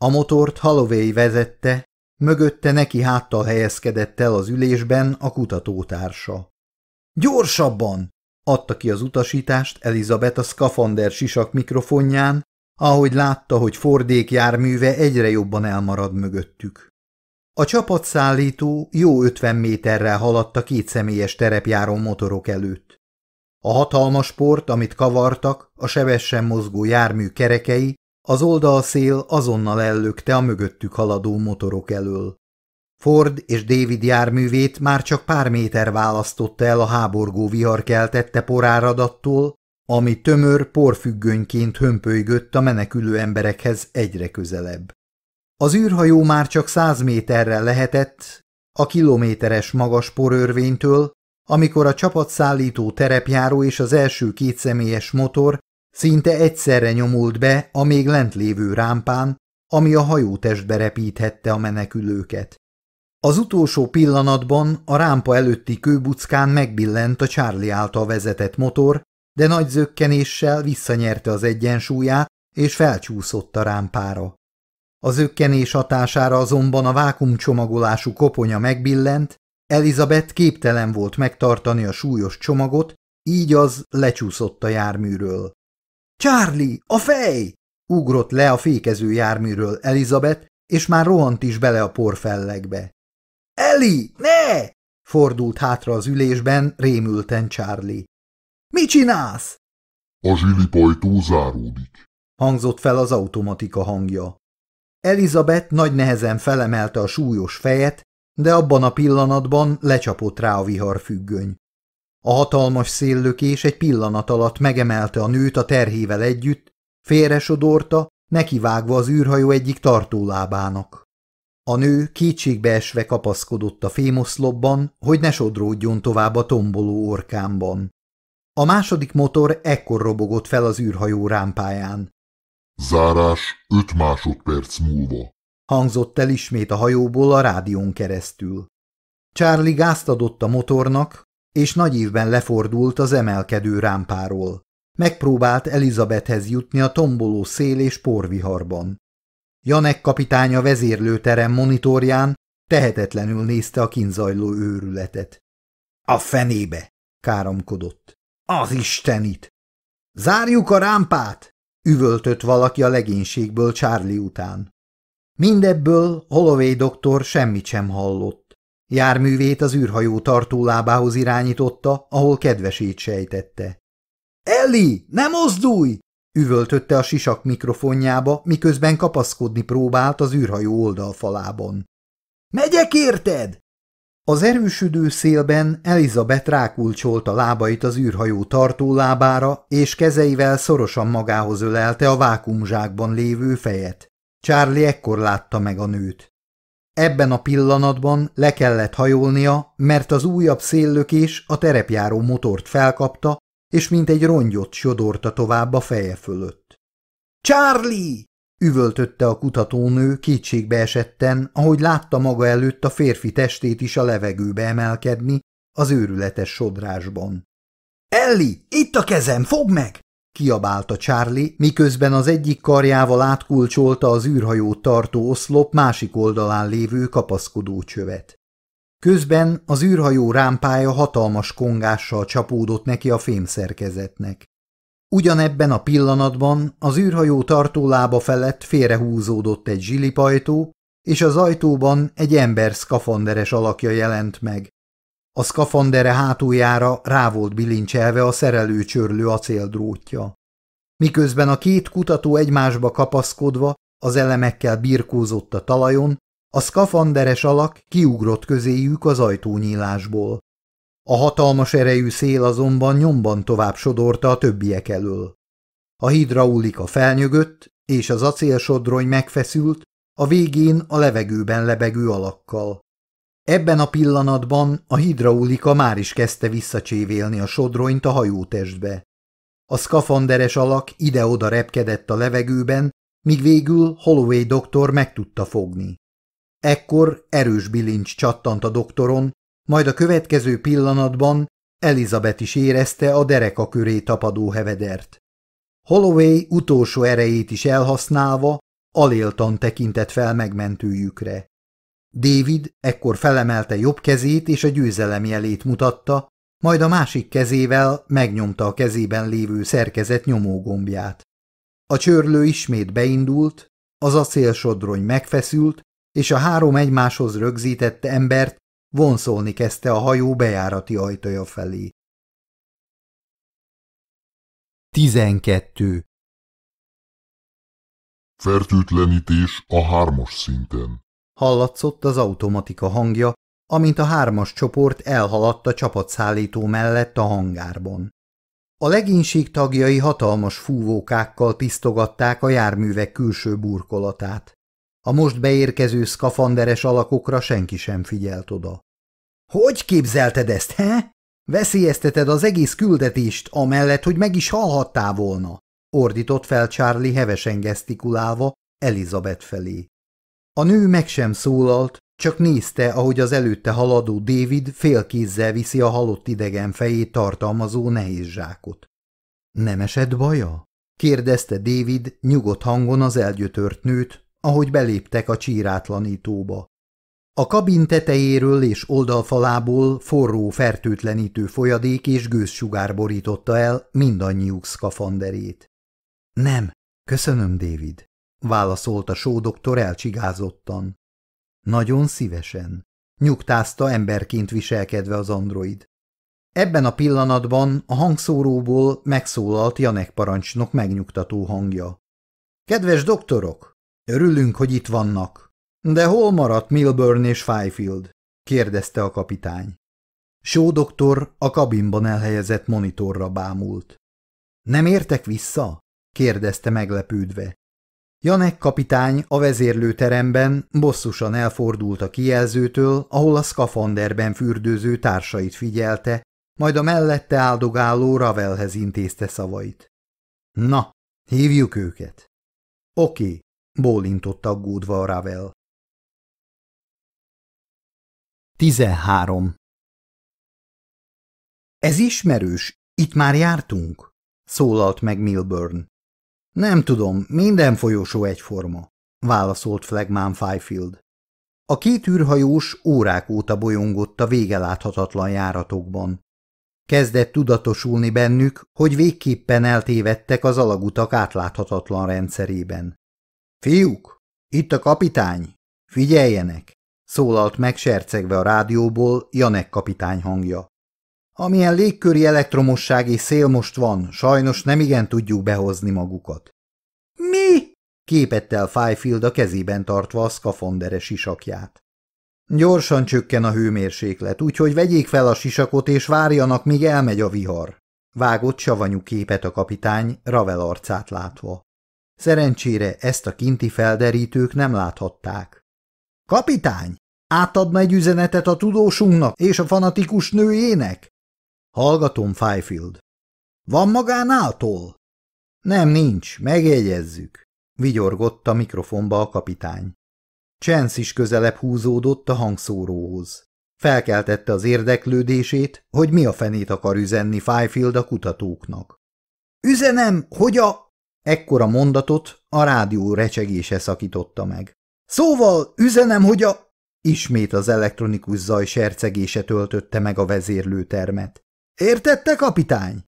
A motort Holloway vezette, Mögötte neki háttal helyezkedett el az ülésben a kutatótársa. Gyorsabban! adta ki az utasítást Elizabeth a szkafander sisak mikrofonján, ahogy látta, hogy fordék járműve egyre jobban elmarad mögöttük. A csapatszállító jó ötven méterrel haladt a két személyes terepjáró motorok előtt. A hatalmas port, amit kavartak, a sebesen mozgó jármű kerekei az oldalszél azonnal ellökte a mögöttük haladó motorok elől. Ford és David járművét már csak pár méter választotta el a háborgó vihar keltette poráradattól, ami tömör porfüggönyként hömpölygött a menekülő emberekhez egyre közelebb. Az űrhajó már csak száz méterrel lehetett, a kilométeres magas porörvénytől, amikor a csapatszállító terepjáró és az első kétszemélyes motor szinte egyszerre nyomult be a még lent lévő rámpán, ami a hajótestbe repíthette a menekülőket. Az utolsó pillanatban a rámpa előtti kőbuckán megbillent a Charlie által vezetett motor, de nagy zökkenéssel visszanyerte az egyensúlyát, és felcsúszott a rámpára. Az ökkenés hatására azonban a vákumcsomagolású koponya megbillent, Elizabeth képtelen volt megtartani a súlyos csomagot, így az lecsúszott a járműről. – Charlie, a fej! – ugrott le a fékező járműről Elizabeth, és már rohant is bele a porfellegbe. – Eli, ne! – fordult hátra az ülésben rémülten Charlie. – Mi csinálsz? – A zsilipajtó záródik – hangzott fel az automatika hangja. Elizabeth nagy nehezen felemelte a súlyos fejet, de abban a pillanatban lecsapott rá a viharfüggöny. A hatalmas széllökés egy pillanat alatt megemelte a nőt a terhével együtt, félresodorta, nekivágva az űrhajó egyik tartólábának. A nő kétségbeesve kapaszkodott a fémoszlopban, hogy ne sodródjon tovább a tomboló orkámban. A második motor ekkor robogott fel az űrhajó rámpáján. Zárás öt másodperc múlva. Hangzott el ismét a hajóból a rádión keresztül. Charlie gázt adott a motornak, és nagy évben lefordult az emelkedő rámpáról. Megpróbált Elizabethhez jutni a tomboló szél és porviharban. Janek kapitánya vezérlőterem monitorján tehetetlenül nézte a kinzajló őrületet. A fenébe! káromkodott. Az istenit! Zárjuk a rámpát! üvöltött valaki a legénységből Charlie után. Mindebből Holloway doktor semmit sem hallott. Járművét az űrhajó tartólábához irányította, ahol kedvesét sejtette. – Elli, ne mozdulj! – üvöltötte a sisak mikrofonjába, miközben kapaszkodni próbált az űrhajó oldalfalában. – Megyek érted? Az erősödő szélben Elizabeth rákulcsolta lábait az űrhajó tartólábára, és kezeivel szorosan magához ölelte a vákumzsákban lévő fejet. Charlie ekkor látta meg a nőt. Ebben a pillanatban le kellett hajolnia, mert az újabb széllökés a terepjáró motort felkapta, és mint egy rongyot sodorta tovább a feje fölött. – Charlie! üvöltötte a kutatónő kétségbe esetten, ahogy látta maga előtt a férfi testét is a levegőbe emelkedni az őrületes sodrásban. – Elli, itt a kezem, fogd meg! – kiabálta Charlie, miközben az egyik karjával átkulcsolta az űrhajót tartó oszlop másik oldalán lévő kapaszkodó csövet. Közben az űrhajó rámpája hatalmas kongással csapódott neki a fémszerkezetnek. Ugyanebben a pillanatban az űrhajó tartólába felett félrehúzódott egy zsilipajtó, és az ajtóban egy ember szkafanderes alakja jelent meg. A szkafandere hátuljára rá volt bilincselve a szerelő csörlő acéldrótja. Miközben a két kutató egymásba kapaszkodva az elemekkel birkózott a talajon, a szkafanderes alak kiugrott közéjük az ajtónyílásból. A hatalmas erejű szél azonban nyomban tovább sodorta a többiek elől. A hidraulika felnyögött, és az acélsodrony megfeszült, a végén a levegőben lebegő alakkal. Ebben a pillanatban a hidraulika már is kezdte visszacsévélni a sodronyt a hajótestbe. A szkafanderes alak ide-oda repkedett a levegőben, míg végül Holloway doktor meg tudta fogni. Ekkor erős bilincs csattant a doktoron, majd a következő pillanatban Elizabeth is érezte a dereka köré tapadó hevedert. Holloway utolsó erejét is elhasználva, aléltan tekintett fel megmentőjükre. David ekkor felemelte jobb kezét és a győzelem jelét mutatta, majd a másik kezével megnyomta a kezében lévő szerkezet nyomógombját. A csörlő ismét beindult, az acélsodrony megfeszült, és a három egymáshoz rögzített embert vonszolni kezdte a hajó bejárati ajtaja felé. 12. Fertőtlenítés a hármas szinten. Hallatszott az automatika hangja, amint a hármas csoport elhaladt a csapatszállító mellett a hangárban. A legénység tagjai hatalmas fúvókákkal tisztogatták a járművek külső burkolatát. A most beérkező szkafanderes alakokra senki sem figyelt oda. – Hogy képzelted ezt, he? Veszélyezteted az egész küldetést, amellett, hogy meg is halhattál volna – ordított fel Charlie hevesen gesztikulálva Elizabeth felé. A nő meg sem szólalt, csak nézte, ahogy az előtte haladó David félkézzel viszi a halott idegen fejét tartalmazó nehéz zsákot. Nem esett baja? kérdezte David nyugodt hangon az elgyötört nőt, ahogy beléptek a csírátlanítóba. A kabin tetejéről és oldalfalából forró fertőtlenítő folyadék és gőzsugár borította el mindannyiuk szkafanderét. Nem, köszönöm, David, válaszolta sódoktor elcsigázottan. Nagyon szívesen, nyugtázta emberként viselkedve az android. Ebben a pillanatban a hangszóróból megszólalt Janek parancsnok megnyugtató hangja. Kedves doktorok, örülünk, hogy itt vannak. De hol maradt Milburn és Fifield? kérdezte a kapitány. Só doktor a kabinban elhelyezett monitorra bámult. Nem értek vissza? kérdezte meglepődve. Janek kapitány a vezérlőteremben bosszusan elfordult a kijelzőtől, ahol a szkafanderben fürdőző társait figyelte, majd a mellette áldogáló Ravelhez intézte szavait. Na, hívjuk őket. Oké, bólintott aggódva a Ravel. 13. Ez ismerős, itt már jártunk, szólalt meg Milburn. Nem tudom, minden folyosó egyforma, válaszolt Flagman Fifield. A két űrhajós órák óta bolyongott a végeláthatatlan járatokban. Kezdett tudatosulni bennük, hogy végképpen eltévedtek az alagutak átláthatatlan rendszerében. Fiúk, itt a kapitány, figyeljenek! szólalt meg sercegve a rádióból Janek kapitány hangja. Amilyen légköri elektromosság és szél most van, sajnos nem igen tudjuk behozni magukat. Mi? képett el Fifield a kezében tartva a szkafonderes sisakját. Gyorsan csökken a hőmérséklet, úgyhogy vegyék fel a sisakot és várjanak, míg elmegy a vihar. Vágott savanyú képet a kapitány, Ravel arcát látva. Szerencsére ezt a kinti felderítők nem láthatták. Kapitány, átadna egy üzenetet a tudósunknak és a fanatikus nőjének? Hallgatom, Fifield. Van magánáltól? Nem, nincs, megjegyezzük, vigyorgott a mikrofonba a kapitány. Chance is közelebb húzódott a hangszóróhoz. Felkeltette az érdeklődését, hogy mi a fenét akar üzenni Fifield a kutatóknak. Üzenem, hogy a... Ekkora mondatot a rádió recsegése szakította meg. Szóval üzenem, hogy a... Ismét az elektronikus zaj sercegése töltötte meg a vezérlőtermet. Értette, kapitány?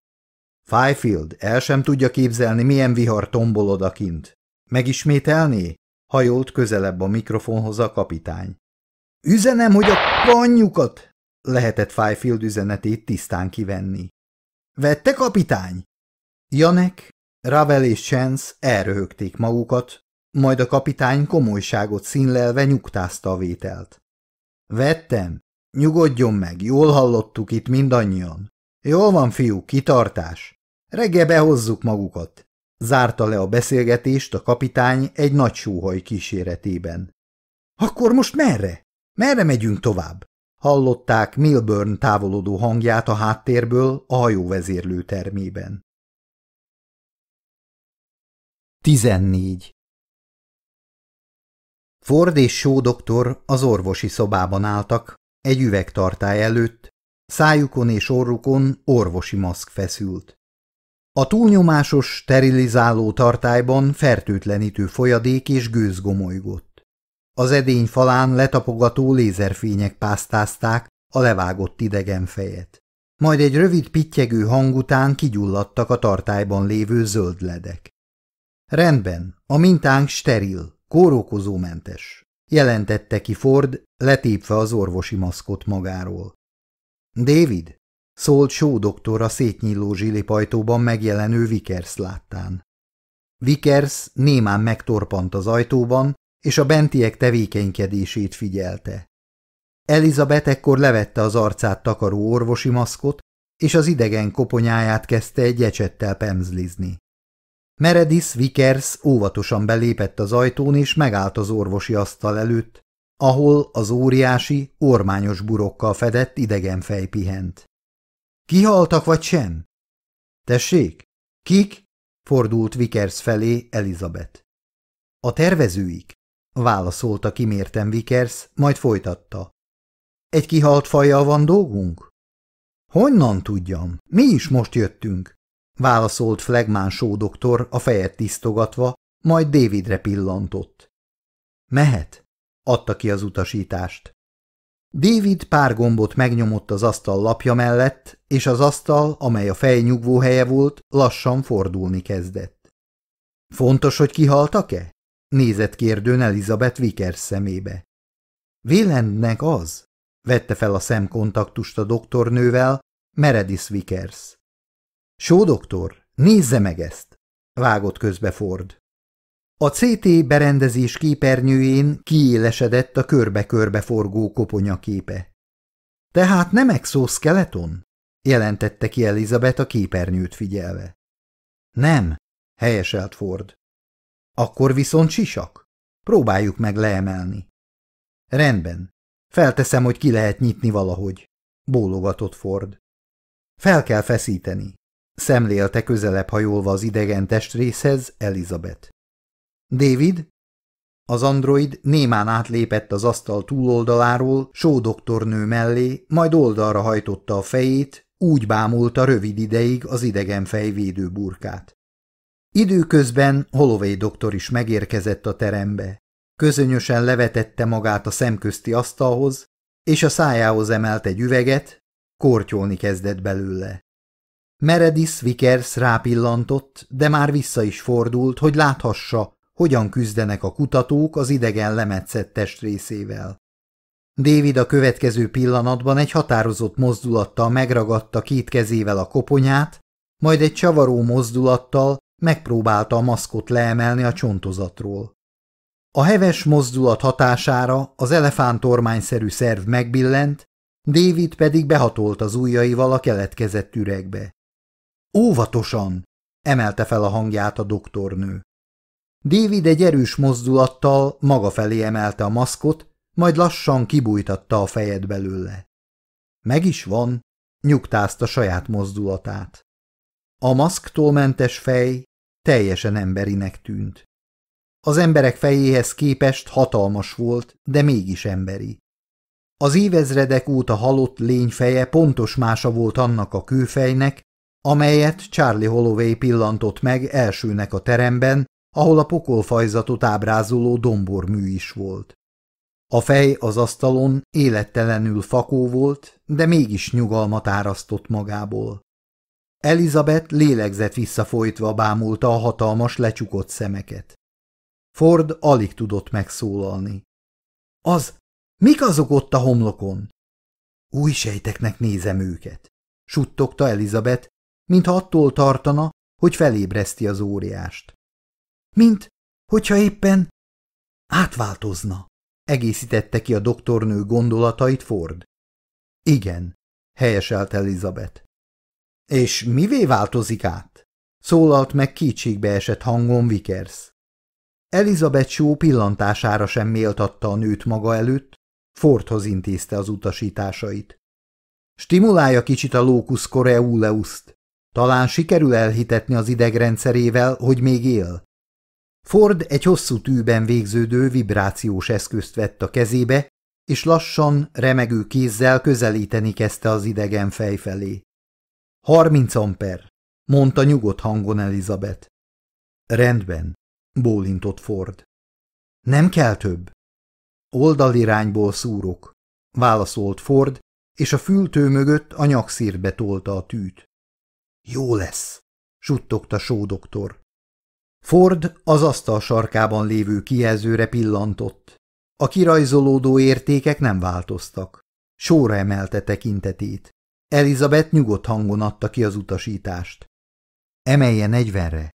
Fifield el sem tudja képzelni, milyen vihar tombol odakint. Megismételné? Hajolt közelebb a mikrofonhoz a kapitány. Üzenem, hogy a anyjukat! Lehetett Fifield üzenetét tisztán kivenni. Vette, kapitány? Janek, Ravel és Chance elröhögték magukat, majd a kapitány komolyságot színlelve nyugtázta a vételt. Vettem. Nyugodjon meg, jól hallottuk itt mindannyian. Jól van, fiú, kitartás. Reggel behozzuk magukat. Zárta le a beszélgetést a kapitány egy nagy sóhaj kíséretében. Akkor most merre? Merre megyünk tovább? Hallották Milburn távolodó hangját a háttérből a hajóvezérlő termében. 14. Ford és Shaw doktor az orvosi szobában álltak, egy üvegtartály előtt, szájukon és orrukon orvosi maszk feszült. A túlnyomásos, sterilizáló tartályban fertőtlenítő folyadék és gőz gomolygott. Az edény falán letapogató lézerfények pásztázták a levágott idegen fejet. Majd egy rövid pittyegő hang után kigyulladtak a tartályban lévő zöld ledek. Rendben, a mintánk steril, Kórokozómentes, jelentette ki Ford, letépve az orvosi maszkot magáról. David, szólt Só doktor a szétnyíló zsilipajtóban megjelenő Vickers láttán. Vickers némán megtorpant az ajtóban, és a bentiek tevékenykedését figyelte. Elizabeth ekkor levette az arcát takaró orvosi maszkot, és az idegen koponyáját kezdte egy ecsettel pemzlizni. Meredith Vickers óvatosan belépett az ajtón és megállt az orvosi asztal előtt, ahol az óriási, ormányos burokkal fedett idegenfej pihent. Kihaltak vagy sem? Tessék? Kik? fordult Vickers felé Elizabeth. A tervezőik, válaszolta kimérten Vickers, majd folytatta. Egy kihalt fajjal van dolgunk? Honnan tudjam? Mi is most jöttünk, válaszolt Flegmán doktor a fejet tisztogatva, majd Davidre pillantott. Mehet, adta ki az utasítást. David pár gombot megnyomott az asztal lapja mellett, és az asztal, amely a fej nyugvó helye volt, lassan fordulni kezdett. Fontos, hogy kihaltak-e? Nézett kérdőn Elizabeth Vickers szemébe. Vélandnek az? Vette fel a szemkontaktust a doktornővel, Meredith Vickers. Só doktor, nézze meg ezt! Vágott közbe Ford. A CT berendezés képernyőjén kiélesedett a körbe-körbe forgó koponya képe. Tehát nem exoskeleton? jelentette ki Elizabeth a képernyőt figyelve. Nem, helyeselt Ford. Akkor viszont sisak? Próbáljuk meg leemelni. Rendben. Felteszem, hogy ki lehet nyitni valahogy. Bólogatott Ford. Fel kell feszíteni. Szemlélte közelebb hajolva az idegen testrészhez Elizabeth. David? Az android némán átlépett az asztal túloldaláról Só doktornő mellé, majd oldalra hajtotta a fejét, úgy bámulta rövid ideig az idegen fejvédő burkát. Időközben Holloway doktor is megérkezett a terembe. Közönösen levetette magát a szemközti asztalhoz, és a szájához emelt egy üveget, kortyolni kezdett belőle. Meredith Vickers rápillantott, de már vissza is fordult, hogy láthassa, hogyan küzdenek a kutatók az idegen lemetszett testrészével. David a következő pillanatban egy határozott mozdulattal megragadta két kezével a koponyát, majd egy csavaró mozdulattal megpróbálta a maszkot leemelni a csontozatról. A heves mozdulat hatására az elefántormányszerű szerv megbillent, David pedig behatolt az ujjaival a keletkezett üregbe. Óvatosan! emelte fel a hangját a doktornő. David egy erős mozdulattal maga felé emelte a maszkot, majd lassan kibújtatta a fejed belőle. Meg is van, nyugtázta saját mozdulatát. A maszktól mentes fej teljesen emberinek tűnt. Az emberek fejéhez képest hatalmas volt, de mégis emberi. Az évezredek óta halott lény feje pontos mása volt annak a kőfejnek, amelyet Charlie Holloway pillantott meg elsőnek a teremben, ahol a pokolfajzatot ábrázoló dombormű is volt. A fej az asztalon élettelenül fakó volt, de mégis nyugalmat árasztott magából. Elizabeth lélegzett visszafolytva bámulta a hatalmas lecsukott szemeket. Ford alig tudott megszólalni. Az, mik azok ott a homlokon? Új sejteknek nézem őket, suttogta Elizabeth, mintha attól tartana, hogy felébreszti az óriást. Mint, hogyha éppen átváltozna, egészítette ki a doktornő gondolatait Ford. Igen, helyeselt Elizabeth. És mivé változik át? Szólalt meg kétségbe esett hangon Vickers. Elizabeth Shaw pillantására sem méltatta a nőt maga előtt, Fordhoz intézte az utasításait. Stimulálja kicsit a locus coreus-t. Talán sikerül elhitetni az idegrendszerével, hogy még él. Ford egy hosszú tűben végződő vibrációs eszközt vett a kezébe, és lassan, remegő kézzel közelíteni kezdte az idegen fej felé. Harminc amper, mondta nyugodt hangon Elizabeth. Rendben, bólintott Ford. Nem kell több. Oldalirányból szúrok, válaszolt Ford, és a fültő mögött a nyakszírbe tolta a tűt. Jó lesz, suttogta sódoktor. Ford az asztal sarkában lévő kijelzőre pillantott. A kirajzolódó értékek nem változtak. Sóra emelte tekintetét. Elizabeth nyugodt hangon adta ki az utasítást. Emelje negyvenre.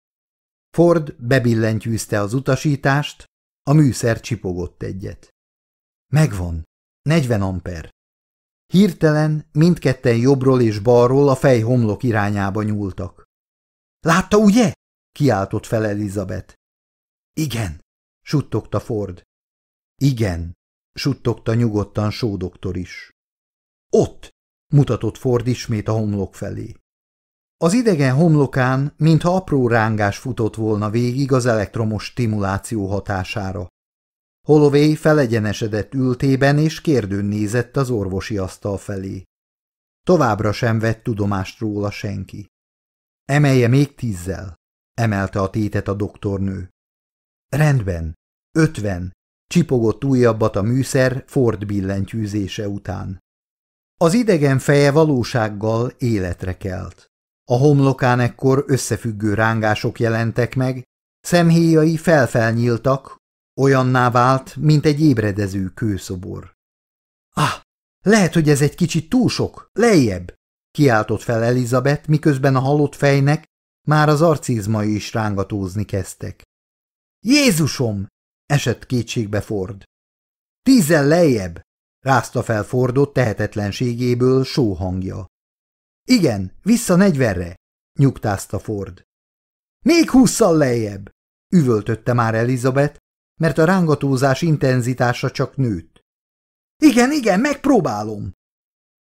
Ford bebillentyűzte az utasítást, a műszer csipogott egyet. Megvan. Negyven amper. Hirtelen mindketten jobbról és balról a fej homlok irányába nyúltak. Látta, ugye? Kiáltott fel Elizabeth. Igen, suttogta Ford. Igen, suttogta nyugodtan sódoktor is. Ott, mutatott Ford ismét a homlok felé. Az idegen homlokán, mintha apró rángás futott volna végig az elektromos stimuláció hatására. Holloway felegyenesedett ültében és kérdőn nézett az orvosi asztal felé. Továbbra sem vett tudomást róla senki. Emelje még tízzel, emelte a tétet a doktornő. Rendben, ötven, csipogott újabbat a műszer Ford billentyűzése után. Az idegen feje valósággal életre kelt. A homlokán ekkor összefüggő rángások jelentek meg, szemhéjai felfelnyíltak, olyanná vált, mint egy ébredező kőszobor. Ah, lehet, hogy ez egy kicsit túl sok, lejjebb, kiáltott fel Elizabeth, miközben a halott fejnek már az arcizmai is rángatózni kezdtek. Jézusom! esett kétségbe Ford. Tízzel lejjebb! rázta fel Fordot tehetetlenségéből sóhangja. Igen, vissza negyvenre, nyugtázta Ford. Még húszszal lejjebb, üvöltötte már Elizabeth, mert a rángatózás intenzitása csak nőtt. Igen, igen, megpróbálom.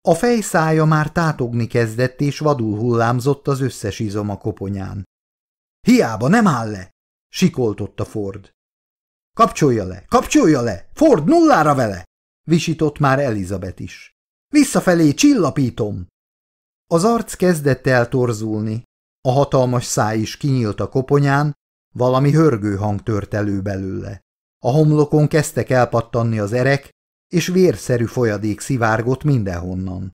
A fejszája már tátogni kezdett, és vadul hullámzott az összes izom a koponyán. Hiába nem áll le, sikoltotta Ford. Kapcsolja le, kapcsolja le, Ford nullára vele, visított már Elizabeth is. Visszafelé csillapítom. Az arc kezdett el torzulni, a hatalmas száj is kinyílt a koponyán, valami hörgő hang tört elő belőle. A homlokon kezdtek elpattanni az erek, és vérszerű folyadék szivárgott mindenhonnan.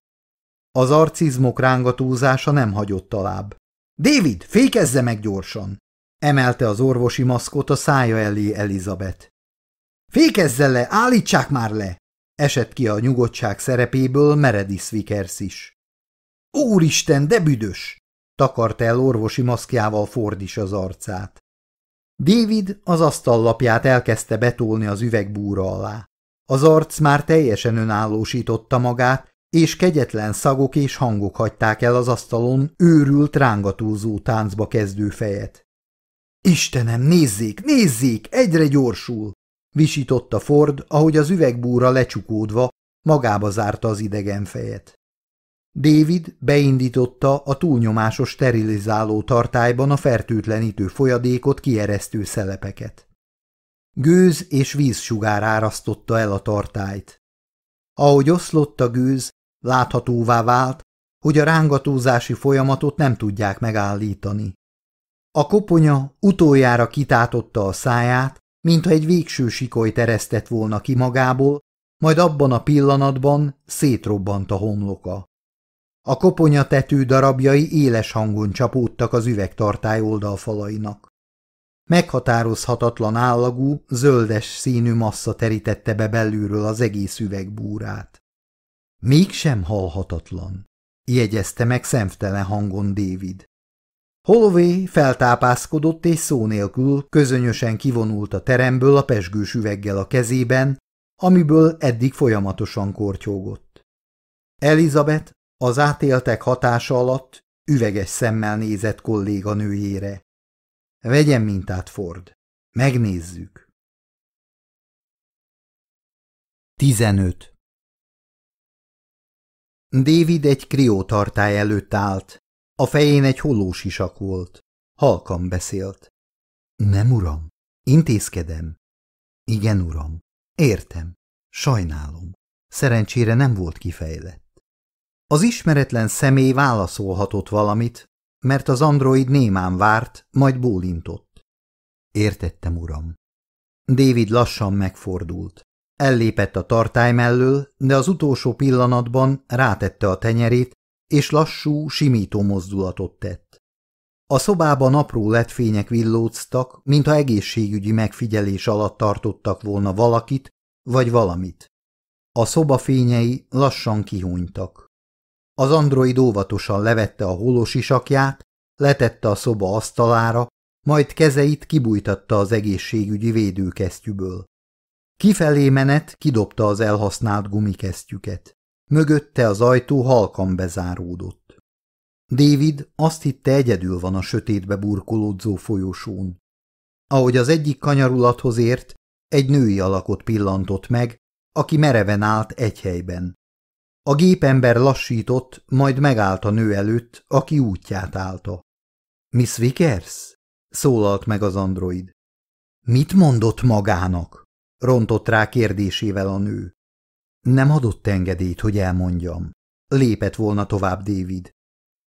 Az arcizmok rángatózása nem hagyott alább. – David, fékezze meg gyorsan! – emelte az orvosi maszkot a szája elé Elizabeth. – Fékezze le, állítsák már le! – esett ki a nyugodtság szerepéből Meredith Vickers is. – Úristen, de büdös! – takarta el orvosi maszkjával Ford is az arcát. David az asztallapját elkezdte betolni az üvegbúra alá. Az arc már teljesen önállósította magát, és kegyetlen szagok és hangok hagyták el az asztalon őrült rángatózó táncba kezdő fejet. Istenem, nézzék, nézzék, egyre gyorsul! visította Ford, ahogy az üvegbúra lecsukódva magába zárta az idegen fejet. David beindította a túlnyomásos sterilizáló tartályban a fertőtlenítő folyadékot kieresztő szelepeket. Gőz és vízsugár árasztotta el a tartályt. Ahogy oszlott a gőz, láthatóvá vált, hogy a rángatózási folyamatot nem tudják megállítani. A koponya utoljára kitátotta a száját, mintha egy végső sikoly teresztett volna ki magából, majd abban a pillanatban szétrobbant a homloka. A koponya tető darabjai éles hangon csapódtak az üvegtartály oldalfalainak. Meghatározhatatlan állagú, zöldes színű massza terítette be belülről az egész üvegbúrát. Mégsem halhatatlan, jegyezte meg szemtelen hangon David. Holloway feltápászkodott és szó nélkül közönösen kivonult a teremből a pesgős üveggel a kezében, amiből eddig folyamatosan kortyógott. Elizabeth az átéltek hatása alatt üveges szemmel nézett kolléganőjére. Vegyen mintát, Ford. Megnézzük. 15. David egy kriótartály előtt állt. A fején egy hollósisak volt. Halkan beszélt. Nem, uram. Intézkedem. Igen, uram. Értem. Sajnálom. Szerencsére nem volt kifejlett. Az ismeretlen személy válaszolhatott valamit, mert az android némán várt, majd bólintott. Értettem, uram. David lassan megfordult. Ellépett a tartály mellől, de az utolsó pillanatban rátette a tenyerét, és lassú, simító mozdulatot tett. A szobában apró letfények villóztak, mintha egészségügyi megfigyelés alatt tartottak volna valakit vagy valamit. A szoba fényei lassan kihúnytak. Az android óvatosan levette a holosisakját, letette a szoba asztalára, majd kezeit kibújtatta az egészségügyi védőkesztyűből. Kifelé menet kidobta az elhasznált gumikesztyüket. Mögötte az ajtó halkan bezáródott. David azt hitte egyedül van a sötétbe burkolódzó folyosón. Ahogy az egyik kanyarulathoz ért, egy női alakot pillantott meg, aki mereven állt egy helyben. A gépember lassított, majd megállt a nő előtt, aki útját állta. – Miss Vickers? – szólalt meg az android. – Mit mondott magának? – rontott rá kérdésével a nő. – Nem adott engedélyt, hogy elmondjam. Lépett volna tovább David.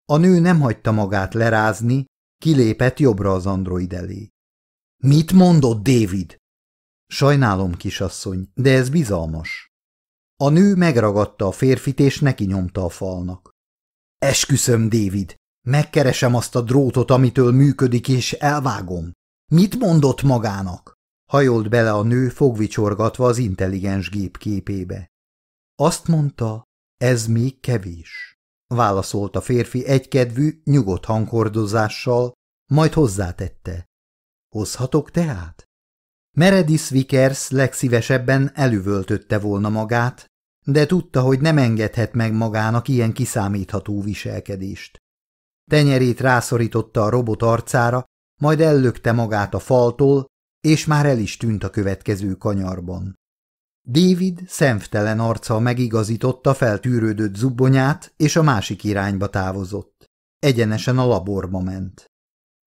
A nő nem hagyta magát lerázni, kilépett jobbra az android elé. – Mit mondott David? – Sajnálom, kisasszony, de ez bizalmas. A nő megragadta a férfit, és neki nyomta a falnak. Esküszöm, David, megkeresem azt a drótot, amitől működik, és elvágom. Mit mondott magának? Hajolt bele a nő fogvicsorgatva az intelligens gép képébe. Azt mondta, ez még kevés, válaszolt a férfi egykedvű, nyugodt hanghordozással, majd hozzátette. Hozhatok tehát? Meredith Vickers legszívesebben elüvöltötte volna magát, de tudta, hogy nem engedhet meg magának ilyen kiszámítható viselkedést. Tenyerét rászorította a robot arcára, majd ellökte magát a faltól, és már el is tűnt a következő kanyarban. David szemtelen arccal megigazította feltűrődött zubbonyát, és a másik irányba távozott. Egyenesen a laborba ment.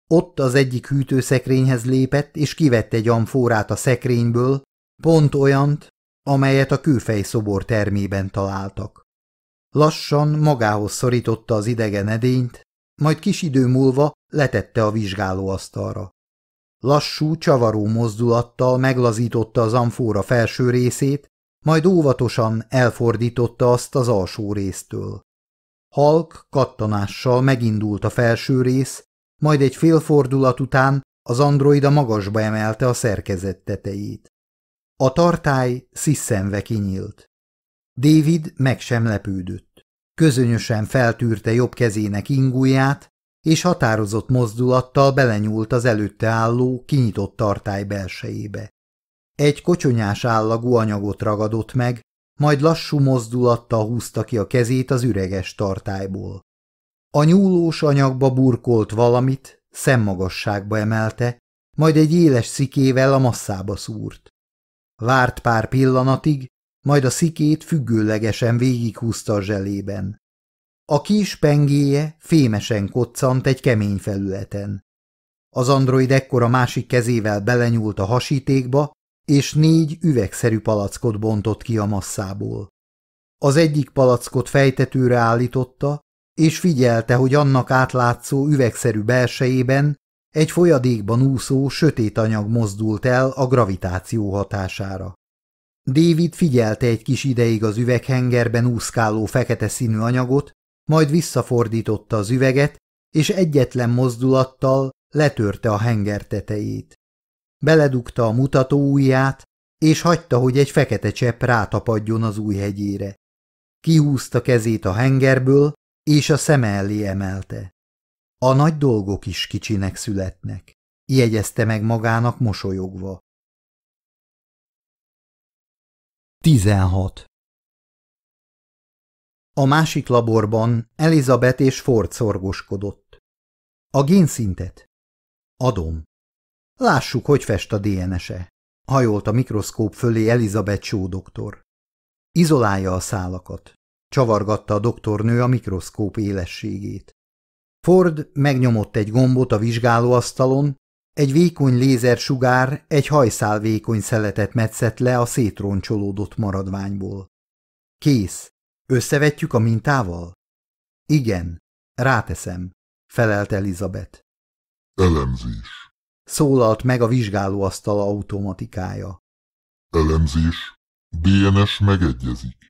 Ott az egyik hűtőszekrényhez lépett, és kivette egy amfórát a szekrényből, pont olyant, amelyet a kőfej szobor termében találtak. Lassan magához szorította az idegen edényt, majd kis idő múlva letette a vizsgálóasztalra. Lassú, csavaró mozdulattal meglazította az amfóra felső részét, majd óvatosan elfordította azt az alsó résztől. Halk kattanással megindult a felső rész, majd egy félfordulat után az androida magasba emelte a szerkezet tetejét. A tartály sziszenve kinyílt. David meg sem lepődött. Közönösen feltűrte jobb kezének ingúját, és határozott mozdulattal belenyúlt az előtte álló, kinyitott tartály belsejébe. Egy kocsonyás állagú anyagot ragadott meg, majd lassú mozdulattal húzta ki a kezét az üreges tartályból. A nyúlós anyagba burkolt valamit, szemmagasságba emelte, majd egy éles szikével a masszába szúrt. Várt pár pillanatig, majd a szikét függőlegesen végighúzta a zselében. A kis pengéje fémesen koccant egy kemény felületen. Az android ekkor a másik kezével belenyúlt a hasítékba, és négy üvegszerű palackot bontott ki a masszából. Az egyik palackot fejtetőre állította, és figyelte, hogy annak átlátszó üvegszerű belsejében egy folyadékban úszó sötét anyag mozdult el a gravitáció hatására. David figyelte egy kis ideig az üveghengerben úszkáló fekete színű anyagot, majd visszafordította az üveget, és egyetlen mozdulattal letörte a henger tetejét. Beledugta a mutató ujját, és hagyta, hogy egy fekete csepp rátapadjon az új hegyére. Kihúzta kezét a hengerből, és a szeme elé emelte. A nagy dolgok is kicsinek születnek, jegyezte meg magának mosolyogva. 16. A másik laborban Elizabeth és Ford szorgoskodott. A génszintet? Adom. Lássuk, hogy fest a DNS-e. Hajolt a mikroszkóp fölé Elizabeth Shaw doktor. Izolálja a szálakat. Csavargatta a doktornő a mikroszkóp élességét. Ford megnyomott egy gombot a vizsgálóasztalon, egy vékony lézersugár egy hajszál vékony szeletet metszett le a szétroncsolódott maradványból. Kész. Összevetjük a mintával? Igen. Ráteszem, felelt Elizabeth. Elemzés. Szólalt meg a vizsgálóasztal automatikája. Elemzés. DNS megegyezik.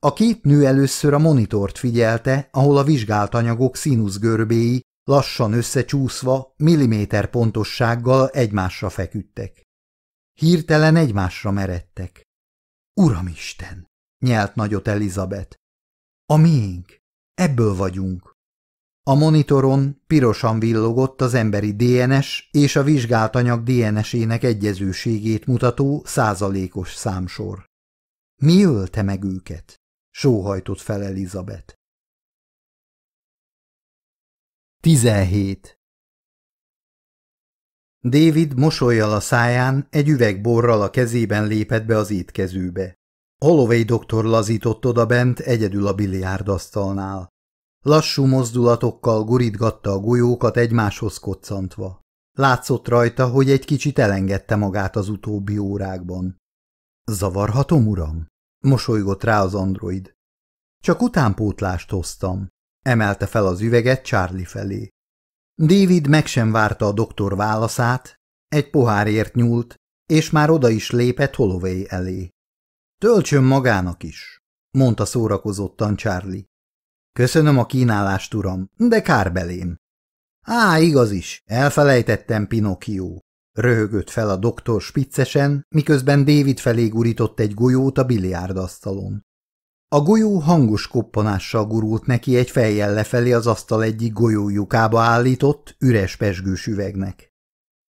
A két nő először a monitort figyelte, ahol a vizsgált anyagok színuszgörbéi lassan összecsúszva, milliméter pontossággal egymásra feküdtek. Hirtelen egymásra meredtek. Uramisten! nyelt nagyot Elizabeth. A miénk! Ebből vagyunk! A monitoron pirosan villogott az emberi DNS és a vizsgált anyag DNS-ének egyezőségét mutató százalékos számsor. Mi ölte meg őket? Sóhajtott fel Elizabeth. 17. David mosolyjal a száján, egy üveg borral a kezében lépett be az étkezőbe. Holloway doktor lazított oda bent egyedül a biliárdasztalnál. Lassú mozdulatokkal gurítgatta a golyókat egymáshoz koccantva. Látszott rajta, hogy egy kicsit elengedte magát az utóbbi órákban. Zavarhatom, uram? Mosolygott rá az android. Csak utánpótlást hoztam. Emelte fel az üveget Charlie felé. David meg sem várta a doktor válaszát, egy pohárért nyúlt, és már oda is lépett Holloway elé. Töltsön magának is, mondta szórakozottan Charlie. Köszönöm a kínálást, uram, de kár belém. Á, igaz is, elfelejtettem Pinocchio. Röhögött fel a doktor spiccesen, miközben David felé gurított egy golyót a biliárdasztalon. A golyó hangos koppanással gurult neki egy fejjel lefelé az asztal egyik golyójukába állított, üres pesgős üvegnek.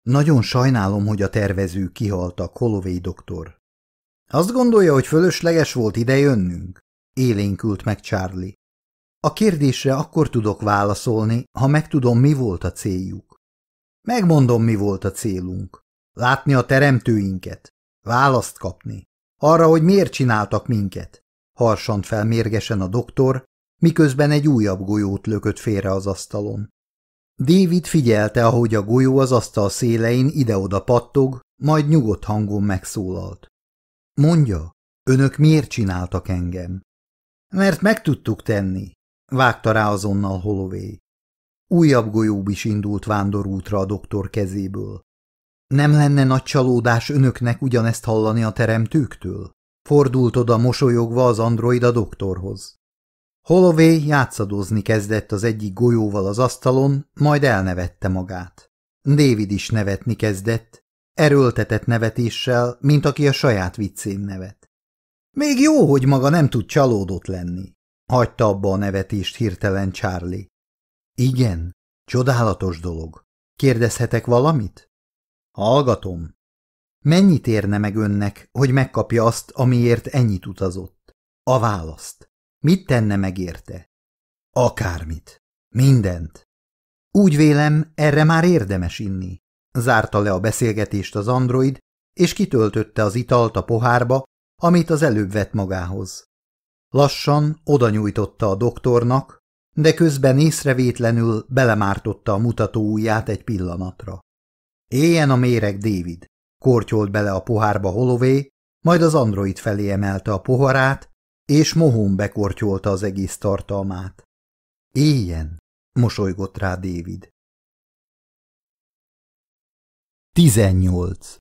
Nagyon sajnálom, hogy a tervezők kihaltak, Holloway doktor. Azt gondolja, hogy fölösleges volt ide jönnünk? Élénkült meg Charlie. A kérdésre akkor tudok válaszolni, ha megtudom, mi volt a céljuk. Megmondom, mi volt a célunk. Látni a teremtőinket. Választ kapni. Arra, hogy miért csináltak minket. Harsant fel mérgesen a doktor, miközben egy újabb golyót lökött félre az asztalon. David figyelte, ahogy a golyó az asztal szélein ide-oda pattog, majd nyugodt hangon megszólalt. Mondja, önök miért csináltak engem? Mert meg tudtuk tenni, vágta rá azonnal Holloway. Újabb golyó is indult vándorútra a doktor kezéből. Nem lenne nagy csalódás önöknek ugyanezt hallani a teremtőktől? Fordult oda mosolyogva az android a doktorhoz. Holloway játszadozni kezdett az egyik golyóval az asztalon, majd elnevette magát. David is nevetni kezdett, erőltetett nevetéssel, mint aki a saját viccén nevet. Még jó, hogy maga nem tud csalódott lenni, hagyta abba a nevetést hirtelen Charlie. Igen, csodálatos dolog. Kérdezhetek valamit? Hallgatom. Mennyit érne meg önnek, hogy megkapja azt, amiért ennyit utazott? A választ. Mit tenne meg érte? Akármit. Mindent. Úgy vélem, erre már érdemes inni. Zárta le a beszélgetést az android, és kitöltötte az italt a pohárba, amit az előbb vett magához. Lassan oda nyújtotta a doktornak, de közben észrevétlenül belemártotta a mutató ujját egy pillanatra. Éljen a méreg, David! Kortyolt bele a pohárba Holloway, majd az android felé emelte a poharát, és mohón bekortyolta az egész tartalmát. Éljen! mosolygott rá David. 18.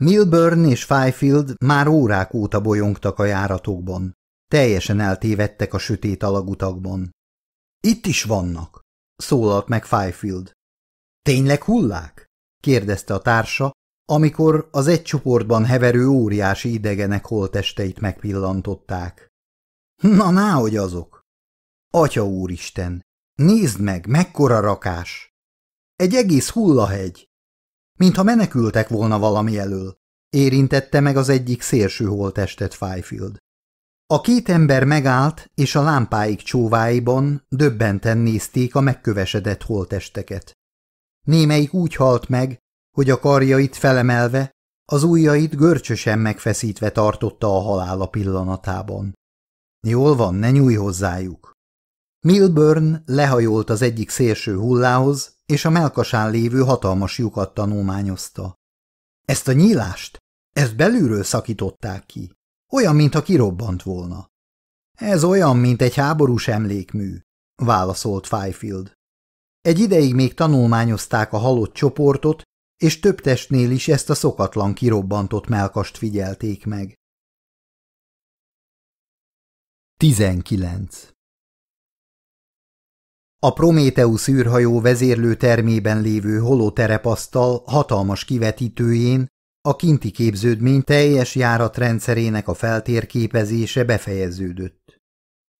Milburn és Fifield már órák óta bolyongtak a járatokban. Teljesen eltévedtek a sötét alagutakban. Itt is vannak, szólalt meg Fifield. Tényleg hullák? kérdezte a társa, amikor az egy csoportban heverő óriási idegenek holtesteit megpillantották. Na, náhogy azok! Atya úristen, nézd meg, mekkora rakás! Egy egész hullahegy! Mintha menekültek volna valami elől, érintette meg az egyik szélső holtestet Fifield. A két ember megállt, és a lámpáik csóváiban döbbenten nézték a megkövesedett holtesteket. Némelyik úgy halt meg, hogy a karjait felemelve, az ujjait görcsösen megfeszítve tartotta a halála pillanatában. Jól van, ne nyújj hozzájuk. Milburn lehajolt az egyik szélső hullához, és a melkasán lévő hatalmas lyukat tanulmányozta. Ezt a nyílást? Ezt belülről szakították ki. Olyan, mintha kirobbant volna. Ez olyan, mint egy háborús emlékmű, válaszolt Fifield. Egy ideig még tanulmányozták a halott csoportot, és több testnél is ezt a szokatlan kirobbantott melkast figyelték meg. 19. A Prométeusz űrhajó vezérlő termében lévő holoterepasztal hatalmas kivetítőjén a kinti képződmény teljes járatrendszerének a feltérképezése befejeződött.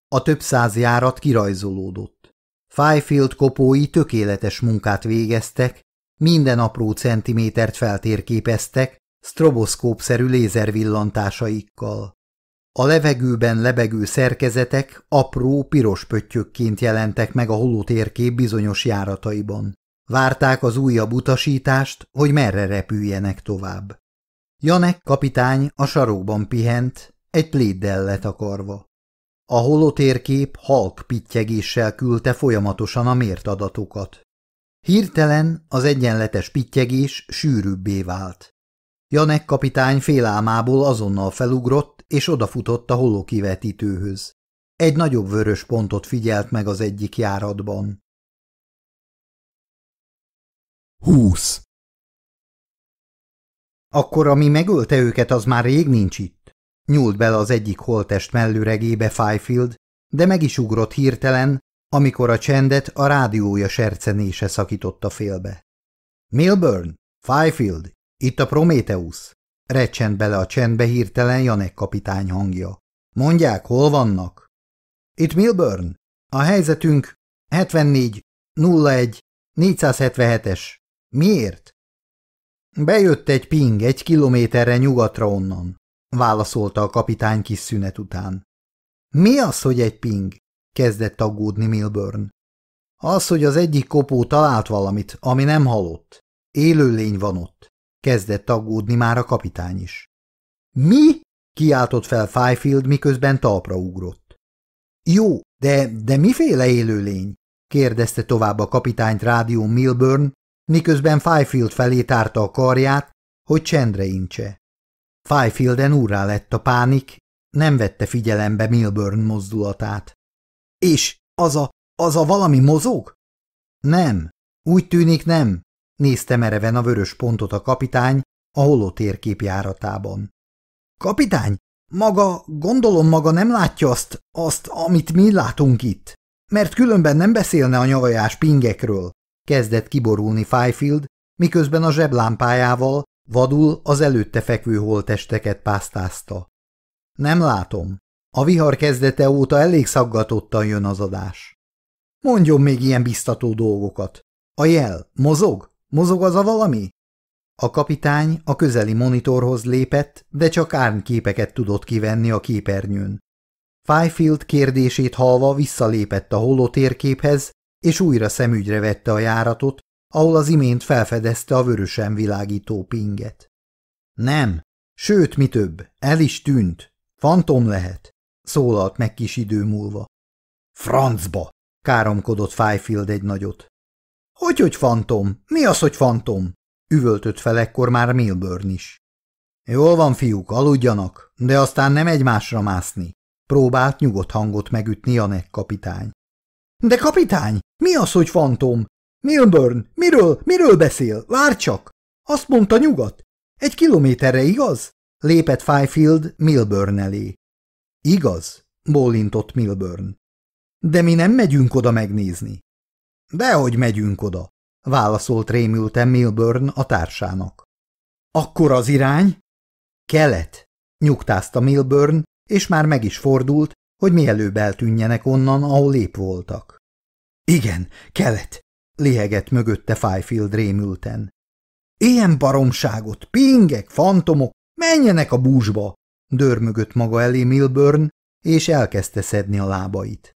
A több száz járat kirajzolódott. Fifield kopói tökéletes munkát végeztek, minden apró centimétert feltérképeztek, stroboszkópszerű lézervillantásaikkal. A levegőben lebegő szerkezetek apró, piros pöttyökként jelentek meg a holótérkép bizonyos járataiban. Várták az újabb utasítást, hogy merre repüljenek tovább. Janek kapitány a sarokban pihent, egy pléddel letakarva. A holotérkép halk pittyegéssel küldte folyamatosan a mért adatokat. Hirtelen az egyenletes pittyegés sűrűbbé vált. Janek kapitány félálmából azonnal felugrott, és odafutott a holokivetítőhöz. Egy nagyobb vörös pontot figyelt meg az egyik járatban. Húsz! Akkor, ami megölte őket, az már rég nincs itt. Nyúlt bele az egyik holtest mellőregébe Fifield, de meg is ugrott hirtelen, amikor a csendet a rádiója sercenése szakította félbe. Milburn, Fifield, itt a Prometheus. Recsent bele a csendbe hirtelen Janek kapitány hangja. Mondják, hol vannak? Itt Milburn. A helyzetünk 74 01 477-es. Miért? Bejött egy ping egy kilométerre nyugatra onnan, válaszolta a kapitány kis szünet után. Mi az, hogy egy ping? kezdett aggódni Milburn. Az, hogy az egyik kopó talált valamit, ami nem halott. Élőlény van ott, kezdett aggódni már a kapitány is. Mi? kiáltott fel Fifield, miközben talpra ugrott. Jó, de, de miféle élőlény? kérdezte tovább a kapitányt rádió Milburn, miközben Fifield felé tárta a karját, hogy csendre incse. Fifielden úrrá lett a pánik, nem vette figyelembe Milburn mozdulatát. És az a, az a valami mozog? Nem, úgy tűnik nem, nézte mereven a vörös pontot a kapitány a holotérkép járatában. Kapitány, maga, gondolom maga nem látja azt, azt, amit mi látunk itt, mert különben nem beszélne a nyavajás pingekről, kezdett kiborulni Fifield, miközben a zseblámpájával vadul az előtte fekvő holtesteket pásztázta. Nem látom. A vihar kezdete óta elég szaggatottan jön az adás. Mondjon még ilyen biztató dolgokat. A jel, mozog? Mozog az a valami? A kapitány a közeli monitorhoz lépett, de csak árnképeket tudott kivenni a képernyőn. Fifield kérdését halva visszalépett a holotérképhez, és újra szemügyre vette a járatot, ahol az imént felfedezte a vörösen világító pinget. Nem, sőt, mi több, el is tűnt. Fantom lehet, szólalt meg kis idő múlva. Francba, káromkodott Fifield egy nagyot. Hogy, hogy fantom? Mi az, hogy fantom? üvöltött fel ekkor már Milburn is. Jól van, fiúk, aludjanak, de aztán nem egymásra mászni. Próbált nyugodt hangot megütni Janek kapitány. De kapitány, mi az, hogy fantom? Milburn, miről, miről beszél? Vár csak! Azt mondta nyugat. Egy kilométerre, igaz? Lépett Fifield Milburn elé. Igaz, bólintott Milburn. De mi nem megyünk oda megnézni. Dehogy megyünk oda, válaszolt rémülten Milburn a társának. Akkor az irány? Kelet, nyugtázta Milburn, és már meg is fordult, hogy mielőbb eltűnjenek onnan, ahol épp voltak. Igen, kelet, lihegett mögötte Fifield rémülten. Ilyen baromságot, pingek, fantomok, menjenek a búzsba! dörmögött maga elé Milburn, és elkezdte szedni a lábait.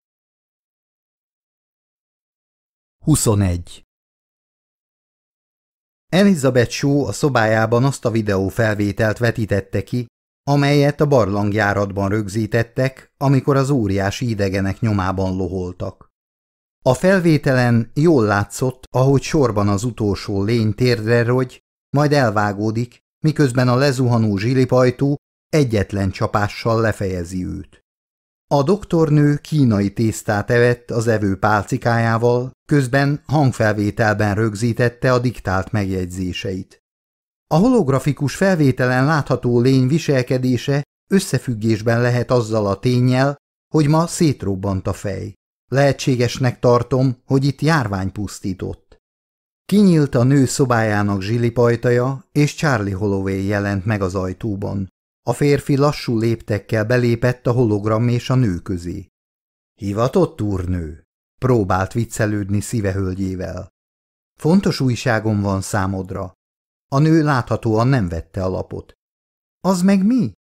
21. Elizabeth Shaw a szobájában azt a videó felvételt vetítette ki, amelyet a barlangjáratban rögzítettek, amikor az óriási idegenek nyomában loholtak. A felvételen jól látszott, ahogy sorban az utolsó lény térdre rogy, majd elvágódik, miközben a lezuhanó zsilipajtó egyetlen csapással lefejezi őt. A doktornő kínai tésztát evett az evő pálcikájával, közben hangfelvételben rögzítette a diktált megjegyzéseit. A holografikus felvételen látható lény viselkedése összefüggésben lehet azzal a tényel, hogy ma szétrobbant a fej. Lehetségesnek tartom, hogy itt járvány pusztított. Kinyílt a nő szobájának zsilipajtaja, és Charlie Holloway jelent meg az ajtóban. A férfi lassú léptekkel belépett a hologram és a nő közé. Hivatott úrnő? Próbált viccelődni szívehölgyével. Fontos újságom van számodra. A nő láthatóan nem vette a lapot. Az meg mi?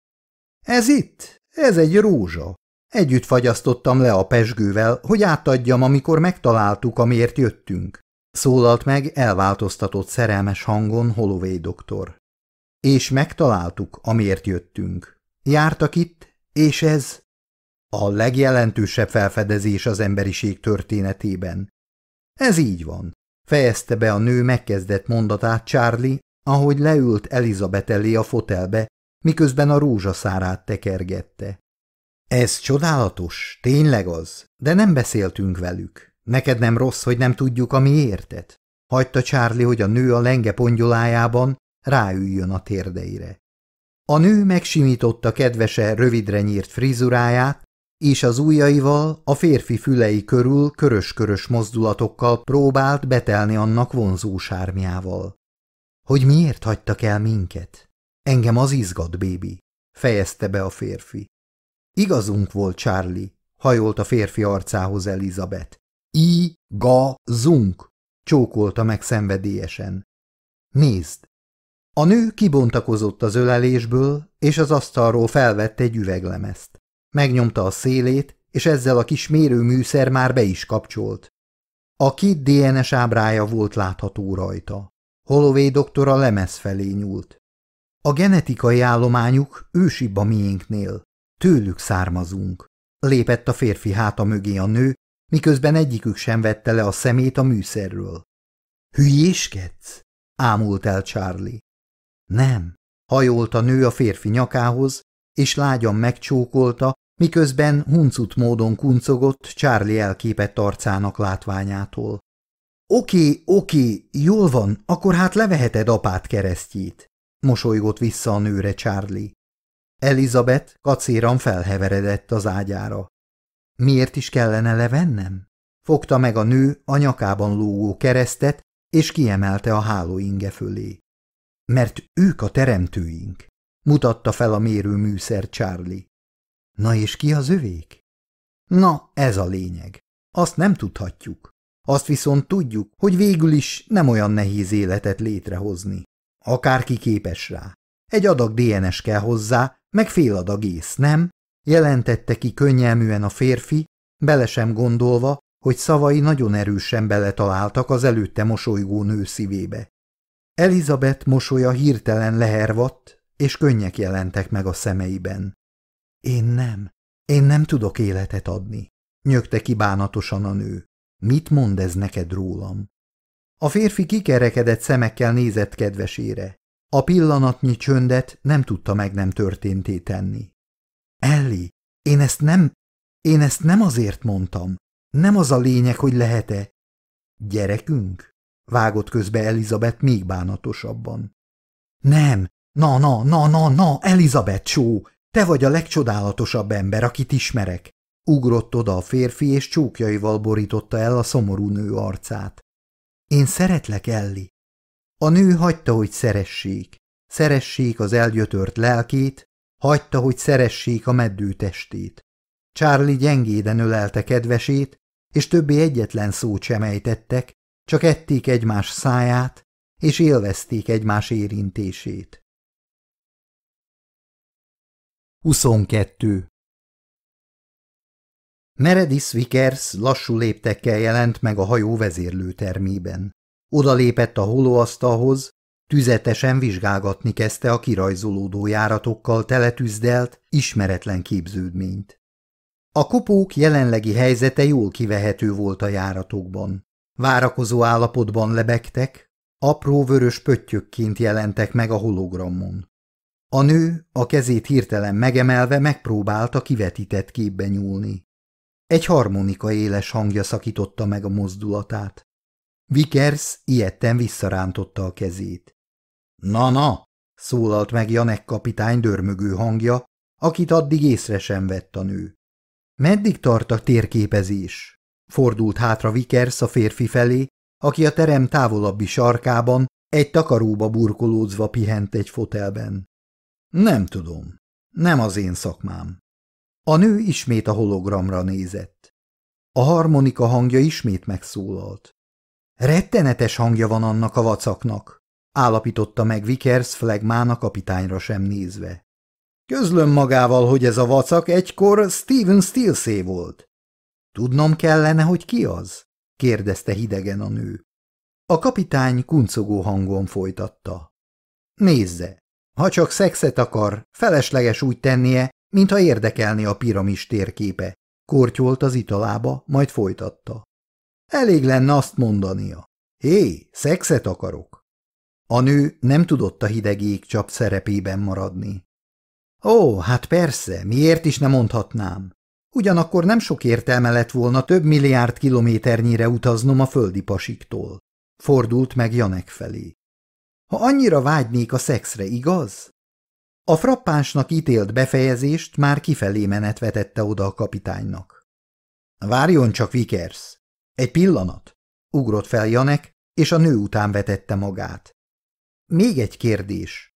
Ez itt? Ez egy rózsa. Együtt fagyasztottam le a pesgővel, hogy átadjam, amikor megtaláltuk, amiért jöttünk. Szólalt meg elváltoztatott szerelmes hangon Holloway doktor. És megtaláltuk, amiért jöttünk. Jártak itt, és ez a legjelentősebb felfedezés az emberiség történetében. Ez így van, fejezte be a nő megkezdett mondatát Charlie, ahogy leült Elizabeth elé a fotelbe, miközben a rózsaszárát tekergette. Ez csodálatos, tényleg az, de nem beszéltünk velük. Neked nem rossz, hogy nem tudjuk, ami értet? Hagyta Charlie, hogy a nő a lenge pongyolájában ráüljön a térdeire. A nő megsimította kedvese rövidre nyírt frizuráját, és az ujjaival a férfi fülei körül körös-körös mozdulatokkal próbált betelni annak vonzó sármiával. Hogy miért hagytak el minket? Engem az izgat, bébi, fejezte be a férfi. Igazunk volt, Charlie, hajolt a férfi arcához Elizabeth. I-ga-zunk, csókolta meg szenvedélyesen. Nézd! A nő kibontakozott az ölelésből, és az asztalról felvette egy üveglemezt. Megnyomta a szélét, és ezzel a kis mérőműszer már be is kapcsolt. A két DNS ábrája volt látható rajta. Holloway doktor a lemez felé nyúlt. A genetikai állományuk ősibb a miénknél. Tőlük származunk. Lépett a férfi háta mögé a nő, miközben egyikük sem vette le a szemét a műszerről. Hülyéskedsz? ámult el Charlie. Nem, hajolt a nő a férfi nyakához, és lágyan megcsókolta, miközben huncut módon kuncogott Charlie elképett arcának látványától. Oké, oké, jól van, akkor hát leveheted apát keresztjét, mosolygott vissza a nőre Charlie. Elizabeth kacéran felheveredett az ágyára. Miért is kellene levennem? Fogta meg a nő a nyakában lógó keresztet, és kiemelte a hálóinge fölé. Mert ők a teremtőink, mutatta fel a mérőműszer Charlie. Na és ki az övék? Na, ez a lényeg. Azt nem tudhatjuk. Azt viszont tudjuk, hogy végül is nem olyan nehéz életet létrehozni. Akárki képes rá. Egy adag DNS kell hozzá, meg fél adag ész, nem? Jelentette ki könnyelműen a férfi, bele sem gondolva, hogy szavai nagyon erősen beletaláltak az előtte mosolygó nő szívébe. Elizabeth mosolya hirtelen lehervadt, és könnyek jelentek meg a szemeiben. Én nem, én nem tudok életet adni, nyögte ki bánatosan a nő. Mit mond ez neked rólam? A férfi kikerekedett szemekkel nézett kedvesére. A pillanatnyi csöndet nem tudta meg nem történté tenni. Elli, én ezt nem, én ezt nem azért mondtam. Nem az a lényeg, hogy lehet-e. Gyerekünk? Vágott közbe Elizabeth még bánatosabban. Nem, na, na, na, na, na, Elizabeth só, te vagy a legcsodálatosabb ember, akit ismerek. Ugrott oda a férfi, és csókjaival borította el a szomorú nő arcát. Én szeretlek, Elli. A nő hagyta, hogy szeressék. Szeressék az elgyötört lelkét, hagyta, hogy szeressék a meddő testét. Charlie gyengéden ölelte kedvesét, és többé egyetlen szót sem ejtettek, csak ették egymás száját, és élvezték egymás érintését. 22. Meredith Vickers lassú léptekkel jelent meg a hajó vezérlőtermében. Oda lépett a holóasztalhoz, tüzetesen vizsgálgatni kezdte a kirajzolódó járatokkal teletűzdelt, ismeretlen képződményt. A kopók jelenlegi helyzete jól kivehető volt a járatokban. Várakozó állapotban lebegtek, apró vörös pöttyökként jelentek meg a hologramon. A nő a kezét hirtelen megemelve megpróbálta kivetített képbe nyúlni. Egy harmonika éles hangja szakította meg a mozdulatát. Vickers ilyetten visszarántotta a kezét. Na-na, szólalt meg Janek kapitány dörmögő hangja, akit addig észre sem vett a nő. Meddig tart a térképezés? Fordult hátra Vickers a férfi felé, aki a terem távolabbi sarkában egy takaróba burkolódzva pihent egy fotelben. Nem tudom. Nem az én szakmám. A nő ismét a hologramra nézett. A harmonika hangja ismét megszólalt. Rettenetes hangja van annak a vacaknak, állapította meg Vickers flagmán a kapitányra sem nézve. Közlöm magával, hogy ez a vacak egykor Steven Stilsé volt. Tudnom kellene, hogy ki az? kérdezte hidegen a nő. A kapitány kuncogó hangon folytatta. Nézze, ha csak szexet akar, felesleges úgy tennie, mintha érdekelni a piramis térképe. Kortyolt az italába, majd folytatta. Elég lenne azt mondania. Hé, szexet akarok. A nő nem tudott a hideg csap szerepében maradni. Ó, hát persze, miért is ne mondhatnám. Ugyanakkor nem sok értelme lett volna több milliárd kilométernyire utaznom a földi pasiktól. Fordult meg Janek felé. Ha annyira vágynék a szexre, igaz? A frappánsnak ítélt befejezést már kifelé menet vetette oda a kapitánynak. Várjon csak, Vickers! Egy pillanat! Ugrott fel Janek, és a nő után vetette magát. Még egy kérdés.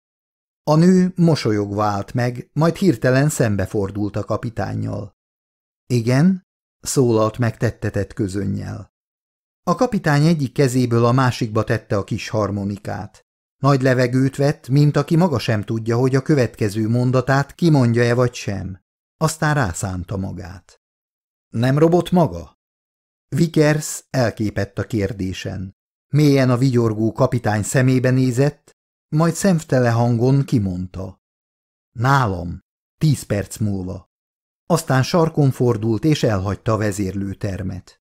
A nő mosolyogva állt meg, majd hirtelen szembefordult a kapitánnyal. Igen, szólalt meg tettetett közönnyel. A kapitány egyik kezéből a másikba tette a kis harmonikát. Nagy levegőt vett, mint aki maga sem tudja, hogy a következő mondatát kimondja-e vagy sem. Aztán rászánta magát. Nem robott maga? Vickers elképett a kérdésen. Mélyen a vigyorgó kapitány szemébe nézett, majd szemtele hangon kimondta. Nálam, tíz perc múlva. Aztán sarkon fordult és elhagyta a vezérlőtermet.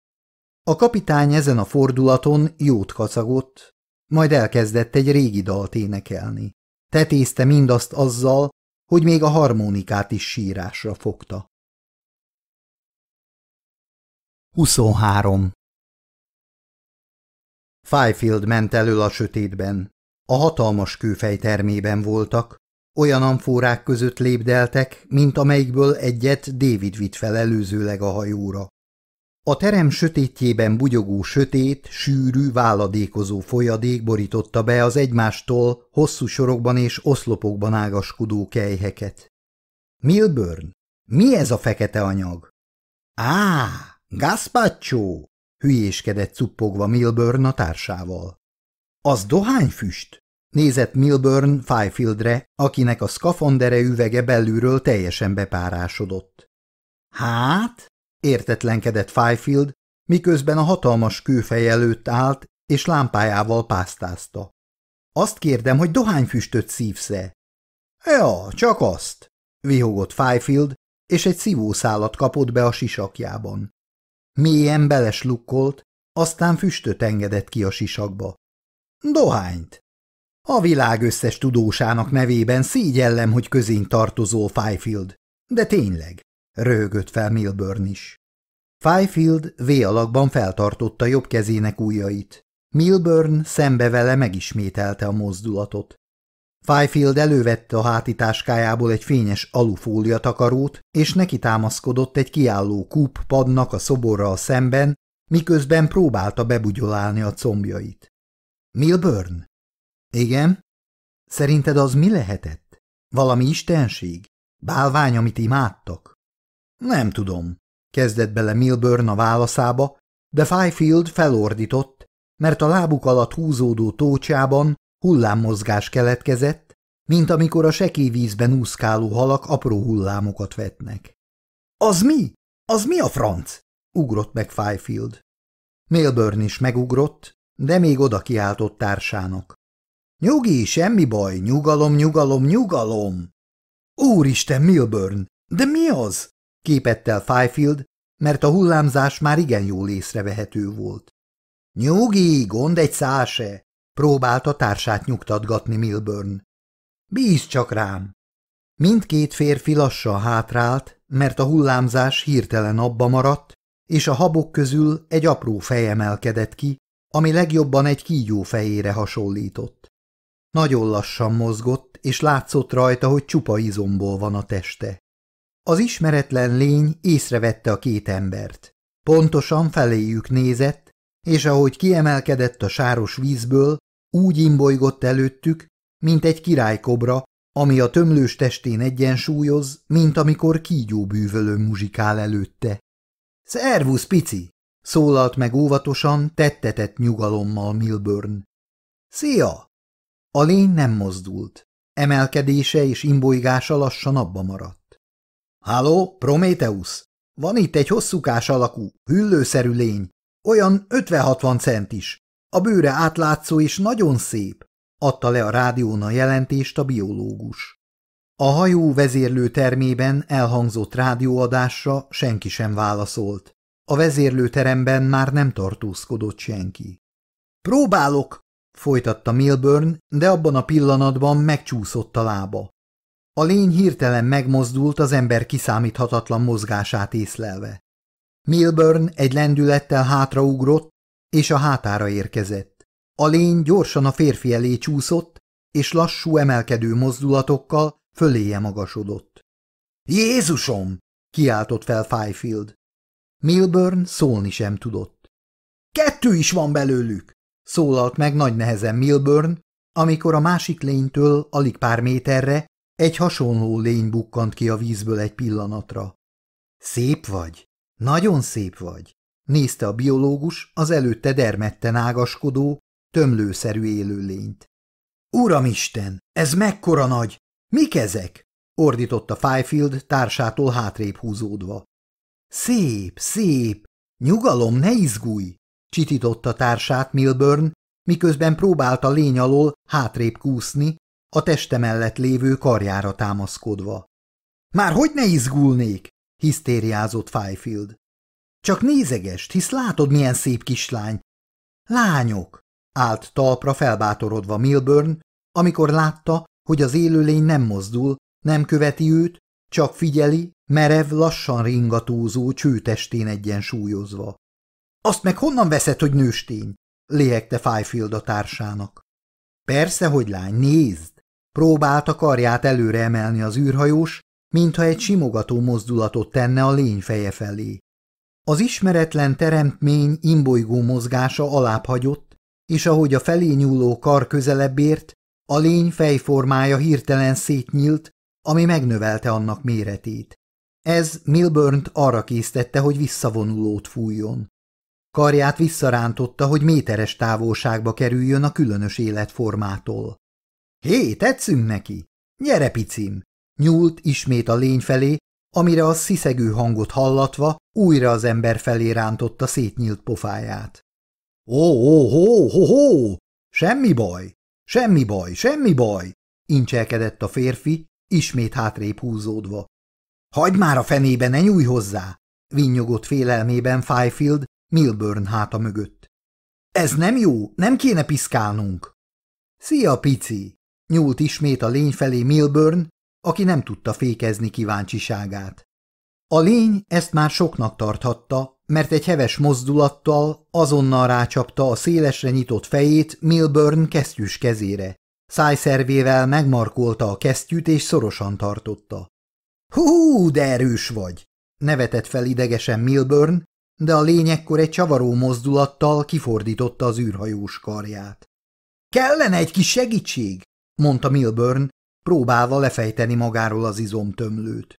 A kapitány ezen a fordulaton jót kacagott, majd elkezdett egy régi dalt énekelni. Tetézte mindazt azzal, hogy még a harmonikát is sírásra fogta. 23. Fifield ment elől a sötétben. A hatalmas kőfej termében voltak, olyan amfórák között lépdeltek, mint amelyikből egyet David vitt fel előzőleg a hajóra. A terem sötétjében bugyogó sötét, sűrű, váladékozó folyadék borította be az egymástól hosszú sorokban és oszlopokban ágaskodó kejheket. Milburn, mi ez a fekete anyag? Á, gazpacho! hülyéskedett cuppogva Milburn a társával. Az dohányfüst? Nézett Milburn Fiefieldre, akinek a szkafandere üvege belülről teljesen bepárásodott. Hát? Értetlenkedett Fifield, miközben a hatalmas kőfej előtt állt, és lámpájával pásztázta. Azt kérdem, hogy dohányfüstöt szívsz-e? Ja, csak azt, vihogott Fifield, és egy szívószálat kapott be a sisakjában. Mélyen beleslukkolt, aztán füstöt engedett ki a sisakba. Dohányt. A világ összes tudósának nevében szígyellem, hogy közénk tartozó Fifield. De tényleg, röhögött fel Milburn is. Fifield V alakban feltartotta jobb kezének ujjait. Milburn szembe vele megismételte a mozdulatot. Fifield elővette a hátitáskájából egy fényes alufólia takarót, és neki támaszkodott egy kiálló kúp padnak a szoborral szemben, miközben próbálta bebugyolálni a combjait. Milburn? Igen? Szerinted az mi lehetett? Valami istenség? Bálvány, amit imádtak? Nem tudom, kezdett bele Milburn a válaszába, de Fifield felordított, mert a lábuk alatt húzódó tócsában hullámmozgás keletkezett, mint amikor a sekély vízben úszkáló halak apró hullámokat vetnek. – Az mi? Az mi a franc? – ugrott meg Fifield. Milburn is megugrott, de még oda kiáltott társának. – Nyugi, semmi baj, nyugalom, nyugalom, nyugalom! – Úristen, Milburn, de mi az? – képett el Fifield, mert a hullámzás már igen jól észrevehető volt. – Nyugi, gond egy száse! Próbálta társát nyugtatgatni Milburn. Bíz csak rám! Mindkét férfi lassan hátrált, mert a hullámzás hirtelen abba maradt, és a habok közül egy apró fej emelkedett ki, ami legjobban egy kígyó fejére hasonlított. Nagyon lassan mozgott, és látszott rajta, hogy csupa izomból van a teste. Az ismeretlen lény észrevette a két embert. Pontosan feléjük nézett, és ahogy kiemelkedett a sáros vízből, úgy imbolygott előttük, mint egy királykobra, ami a tömlős testén egyensúlyoz, mint amikor kígyó bűvölő muzsikál előtte. – Szervusz, pici! – szólalt meg óvatosan, tettetett nyugalommal Milburn. – Szia! A lény nem mozdult. emelkedése és imbolygása lassan abba maradt. – Halló, Prometheus! Van itt egy hosszúkás alakú, hüllőszerű lény, olyan 50-60 centis, a bőre átlátszó és nagyon szép, adta le a rádión a jelentést a biológus. A hajó vezérlő termében elhangzott rádióadásra senki sem válaszolt. A vezérlőteremben már nem tartózkodott senki. Próbálok, folytatta Milburn, de abban a pillanatban megcsúszott a lába. A lény hirtelen megmozdult az ember kiszámíthatatlan mozgását észlelve. Milburn egy lendülettel hátraugrott, és a hátára érkezett. A lény gyorsan a férfi elé csúszott, és lassú emelkedő mozdulatokkal föléje magasodott. – Jézusom! – kiáltott fel Fifield. Milburn szólni sem tudott. – Kettő is van belőlük! – szólalt meg nagy nehezen Milburn, amikor a másik lénytől alig pár méterre egy hasonló lény bukkant ki a vízből egy pillanatra. – Szép vagy! Nagyon szép vagy! nézte a biológus az előtte dermedten ágaskodó, tömlőszerű élőlényt. Uramisten, ez mekkora nagy! Mik ezek? ordította Fifield társától hátrébb húzódva. Szép, szép! Nyugalom, ne izgulj! csitította társát Milburn, miközben próbálta lény alól hátrébb kúszni, a teste mellett lévő karjára támaszkodva. Már hogy ne izgulnék? hisztériázott Fifield. Csak nézegest, hisz látod, milyen szép kislány. Lányok! Állt talpra felbátorodva Milburn, amikor látta, hogy az élőlény nem mozdul, nem követi őt, csak figyeli, merev, lassan ringatózó csőtestén egyensúlyozva. Azt meg honnan veszed, hogy nőstény? léhegte Fifield a társának. Persze, hogy lány, nézd! Próbálta karját előre emelni az űrhajós, mintha egy simogató mozdulatot tenne a lény feje felé. Az ismeretlen teremtmény imbolygó mozgása alább hagyott, és ahogy a felé nyúló kar közelebb ért, a lény fejformája hirtelen szétnyílt, ami megnövelte annak méretét. Ez Milburnt arra késztette, hogy visszavonulót fújjon. Karját visszarántotta, hogy méteres távolságba kerüljön a különös életformától. Hé, tetszünk neki? Gyere, picim! Nyúlt ismét a lény felé, amire a sziszegő hangot hallatva újra az ember felé rántotta szétnyílt pofáját. Ó, ó, ó, ó, ó, semmi baj, semmi baj, semmi baj, incselkedett a férfi, ismét hátrébb húzódva. Hagyd már a fenébe, ne nyújj hozzá, vinnyogott félelmében Fifield Milburn háta mögött. Ez nem jó, nem kéne piszkálnunk. Szia, pici! Nyúlt ismét a lény felé Milburn, aki nem tudta fékezni kíváncsiságát. A lény ezt már soknak tarthatta, mert egy heves mozdulattal azonnal rácsapta a szélesre nyitott fejét Milburn kesztyűs kezére. Szájszervével megmarkolta a kesztyűt és szorosan tartotta. – Hú, de erős vagy! – nevetett fel idegesen Milburn, de a lény ekkor egy csavaró mozdulattal kifordította az űrhajós karját. – Kellene egy kis segítség! – mondta Milburn, próbálva lefejteni magáról az izomtömlőt.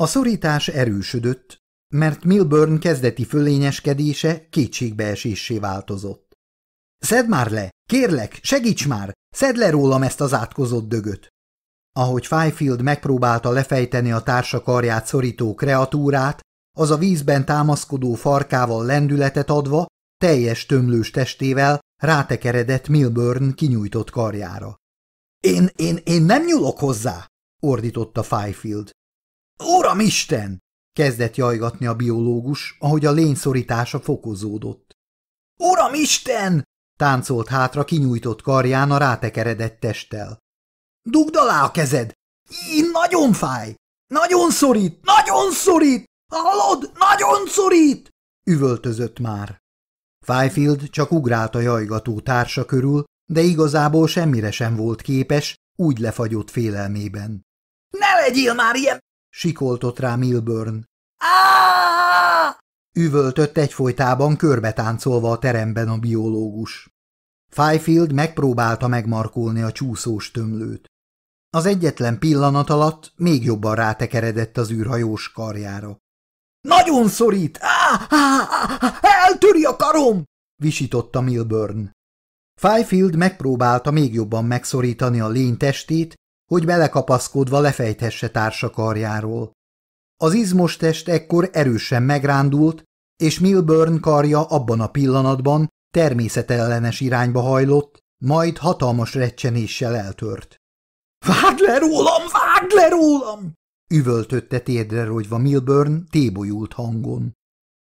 A szorítás erősödött, mert Milburn kezdeti fölényeskedése kétségbeesésé változott. – Szedd már le! Kérlek, segíts már! Szedd le rólam ezt az átkozott dögöt! Ahogy Fifield megpróbálta lefejteni a társa karját szorító kreatúrát, az a vízben támaszkodó farkával lendületet adva, teljes tömlős testével rátekeredett Milburn kinyújtott karjára. Én, én, én nem nyúlok hozzá, ordította Fifield. Uram Isten! kezdett jajgatni a biológus, ahogy a lény szorítása fokozódott. Uram Isten! táncolt hátra kinyújtott karján a rátekeredett testtel. Dugd alá a kezed! Így nagyon fáj! Nagyon szorít! Nagyon szorít! Hallod? Nagyon szorít! üvöltözött már. Fifield csak ugrált a jajgató társa körül, de igazából semmire sem volt képes, úgy lefagyott félelmében. – Ne legyél már ilyen! – sikoltott rá Milburn. Üvöltött egyfolytában körbetáncolva a teremben a biológus. Fifield megpróbálta megmarkolni a csúszós tömlőt. Az egyetlen pillanat alatt még jobban rátekeredett az űrhajós karjára. – Nagyon szorít! Á, á, á, eltöri a karom! – visította Milburn. Fifield megpróbálta még jobban megszorítani a lény testét, hogy belekapaszkodva lefejthesse társa karjáról. Az izmos test ekkor erősen megrándult, és Milburn karja abban a pillanatban természetellenes irányba hajlott, majd hatalmas recsenéssel eltört. – Vágd le rólam, vágd le rólam! – üvöltötte térdre rogyva Milburn tébolyult hangon.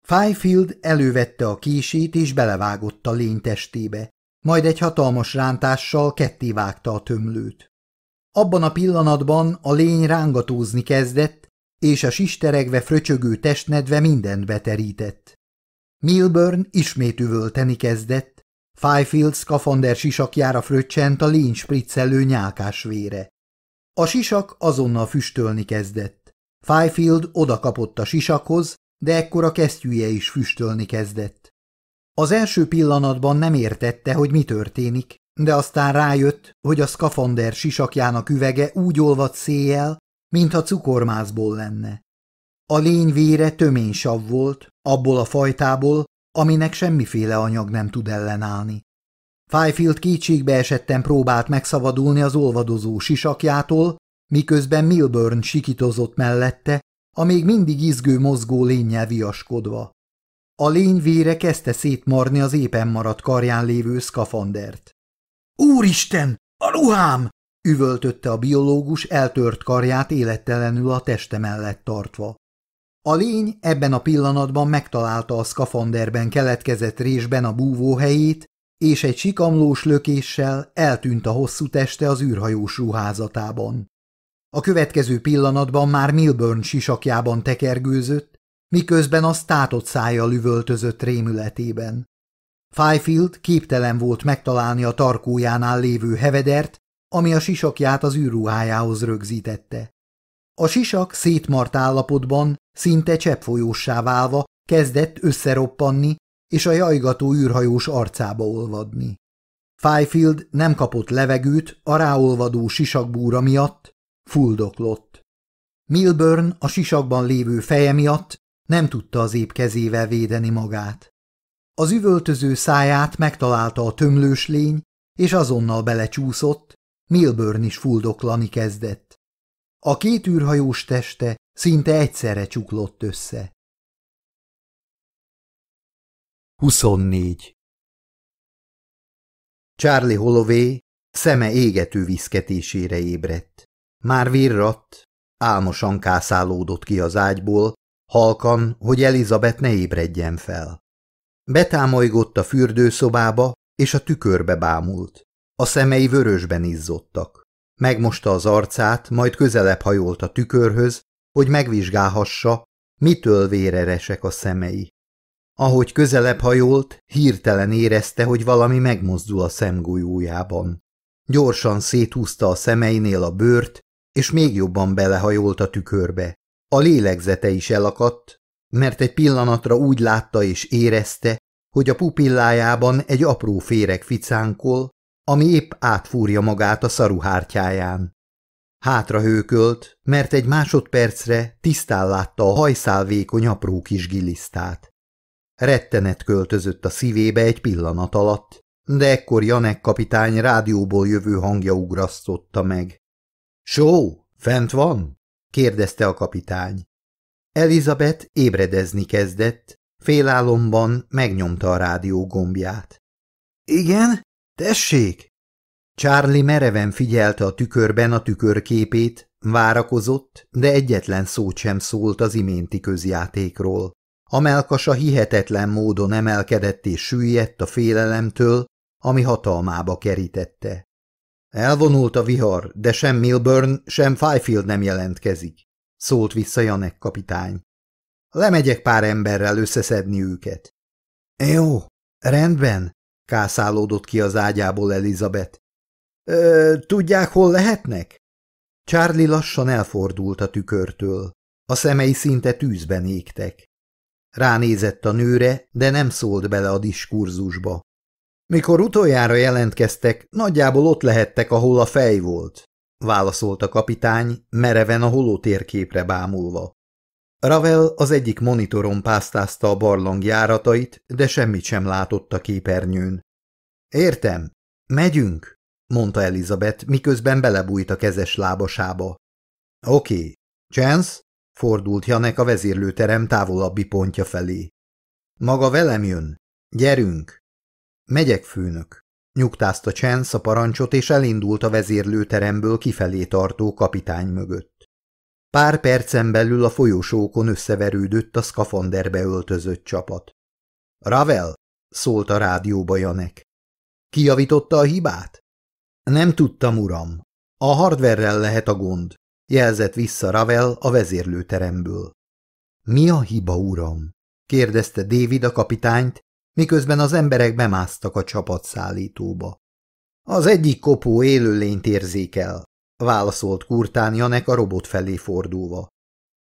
Fifield elővette a kését és belevágott a lény testébe, majd egy hatalmas rántással ketté vágta a tömlőt. Abban a pillanatban a lény rángatózni kezdett, és a sisteregve fröcsögő testnedve mindent beterített. Milburn ismét üvölteni kezdett, Fifield skafander sisakjára fröccsent a lény spriccelő nyálkás vére. A sisak azonnal füstölni kezdett. Fifield odakapott a sisakhoz, de ekkor a kesztyűje is füstölni kezdett. Az első pillanatban nem értette, hogy mi történik, de aztán rájött, hogy a szkafander sisakjának üvege úgy olvad széjjel, mintha cukormászból lenne. A lény vére töménysav volt, abból a fajtából, aminek semmiféle anyag nem tud ellenállni. Fifield kétségbe esetten próbált megszabadulni az olvadozó sisakjától, miközben Milburn sikitozott mellette, a még mindig izgő mozgó lényel viaskodva. A lény vére kezdte szétmarni az éppen maradt karján lévő szkafandert. Úristen, a ruhám! üvöltötte a biológus eltört karját élettelenül a teste mellett tartva. A lény ebben a pillanatban megtalálta a szkafanderben keletkezett résben a búvóhelyét, és egy sikamlós lökéssel eltűnt a hosszú teste az űrhajós ruházatában. A következő pillanatban már Milburn sisakjában tekergőzött, miközben a státott szájjal üvöltözött rémületében. Fifield képtelen volt megtalálni a tarkójánál lévő hevedert, ami a sisakját az űrruhájához rögzítette. A sisak szétmart állapotban, szinte cseppfolyóssá válva kezdett összeroppanni, és a jajgató űrhajós arcába olvadni. Fifield nem kapott levegőt a ráolvadó sisakbúra miatt, fuldoklott. Milburn a sisakban lévő feje miatt nem tudta az épp kezével védeni magát. Az üvöltöző száját megtalálta a tömlős lény, és azonnal belecsúszott, Milburn is fuldoklani kezdett. A két űrhajós teste szinte egyszerre csuklott össze. 24. Charlie Holloway szeme égető viszketésére ébredt. Már virratt, álmosan kászálódott ki az ágyból, halkan, hogy Elizabeth ne ébredjen fel. Betámolygott a fürdőszobába, és a tükörbe bámult. A szemei vörösben izzottak. Megmosta az arcát, majd közelebb hajolt a tükörhöz, hogy megvizsgálhassa, mitől véreresek a szemei. Ahogy közelebb hajolt, hirtelen érezte, hogy valami megmozdul a szemgolyójában. Gyorsan széthúzta a szemeinél a bőrt, és még jobban belehajolt a tükörbe. A lélegzete is elakadt, mert egy pillanatra úgy látta és érezte, hogy a pupillájában egy apró féreg ficánkol, ami épp átfúrja magát a szaruhártyáján. Hátra hőkölt, mert egy másodpercre tisztán látta a hajszál vékony apró kis gilisztát. Rettenet költözött a szívébe egy pillanat alatt, de ekkor Janek kapitány rádióból jövő hangja ugrasztotta meg. – Só, fent van? – kérdezte a kapitány. Elizabeth ébredezni kezdett, félálomban megnyomta a rádió gombját. – Igen? Tessék! Charlie mereven figyelte a tükörben a tükörképét, várakozott, de egyetlen szót sem szólt az iménti közjátékról. A melkasa hihetetlen módon emelkedett és süllyedt a félelemtől, ami hatalmába kerítette. Elvonult a vihar, de sem Milburn, sem Fifield nem jelentkezik, szólt vissza Janek kapitány. Lemegyek pár emberrel összeszedni őket. Jó, rendben, kászálódott ki az ágyából Elizabeth. Ö, tudják, hol lehetnek? Charlie lassan elfordult a tükörtől. A szemei szinte tűzben égtek. Ránézett a nőre, de nem szólt bele a diskurzusba. Mikor utoljára jelentkeztek, nagyjából ott lehettek, ahol a fej volt, válaszolt a kapitány, mereven a holó térképre bámulva. Ravel az egyik monitoron pásztázta a barlang járatait, de semmit sem látott a képernyőn. Értem, megyünk, mondta Elizabeth, miközben belebújt a kezes lábasába. Oké. Chance? fordult Janek a vezérlőterem távolabbi pontja felé. Maga velem jön. Gyerünk! Megyek, főnök. Nyugtázta Chance a parancsot, és elindult a vezérlőteremből kifelé tartó kapitány mögött. Pár percen belül a folyosókon összeverődött a szkafanderbe öltözött csapat. Ravel, szólt a rádióba Janek. Kijavította a hibát? Nem tudtam, uram. A hardverrel lehet a gond, jelzett vissza Ravel a vezérlőteremből. Mi a hiba, uram? kérdezte David a kapitányt, miközben az emberek bemásztak a csapatszállítóba. Az egyik kopó élőlényt érzékel, válaszolt Kurtán Janek a robot felé fordulva.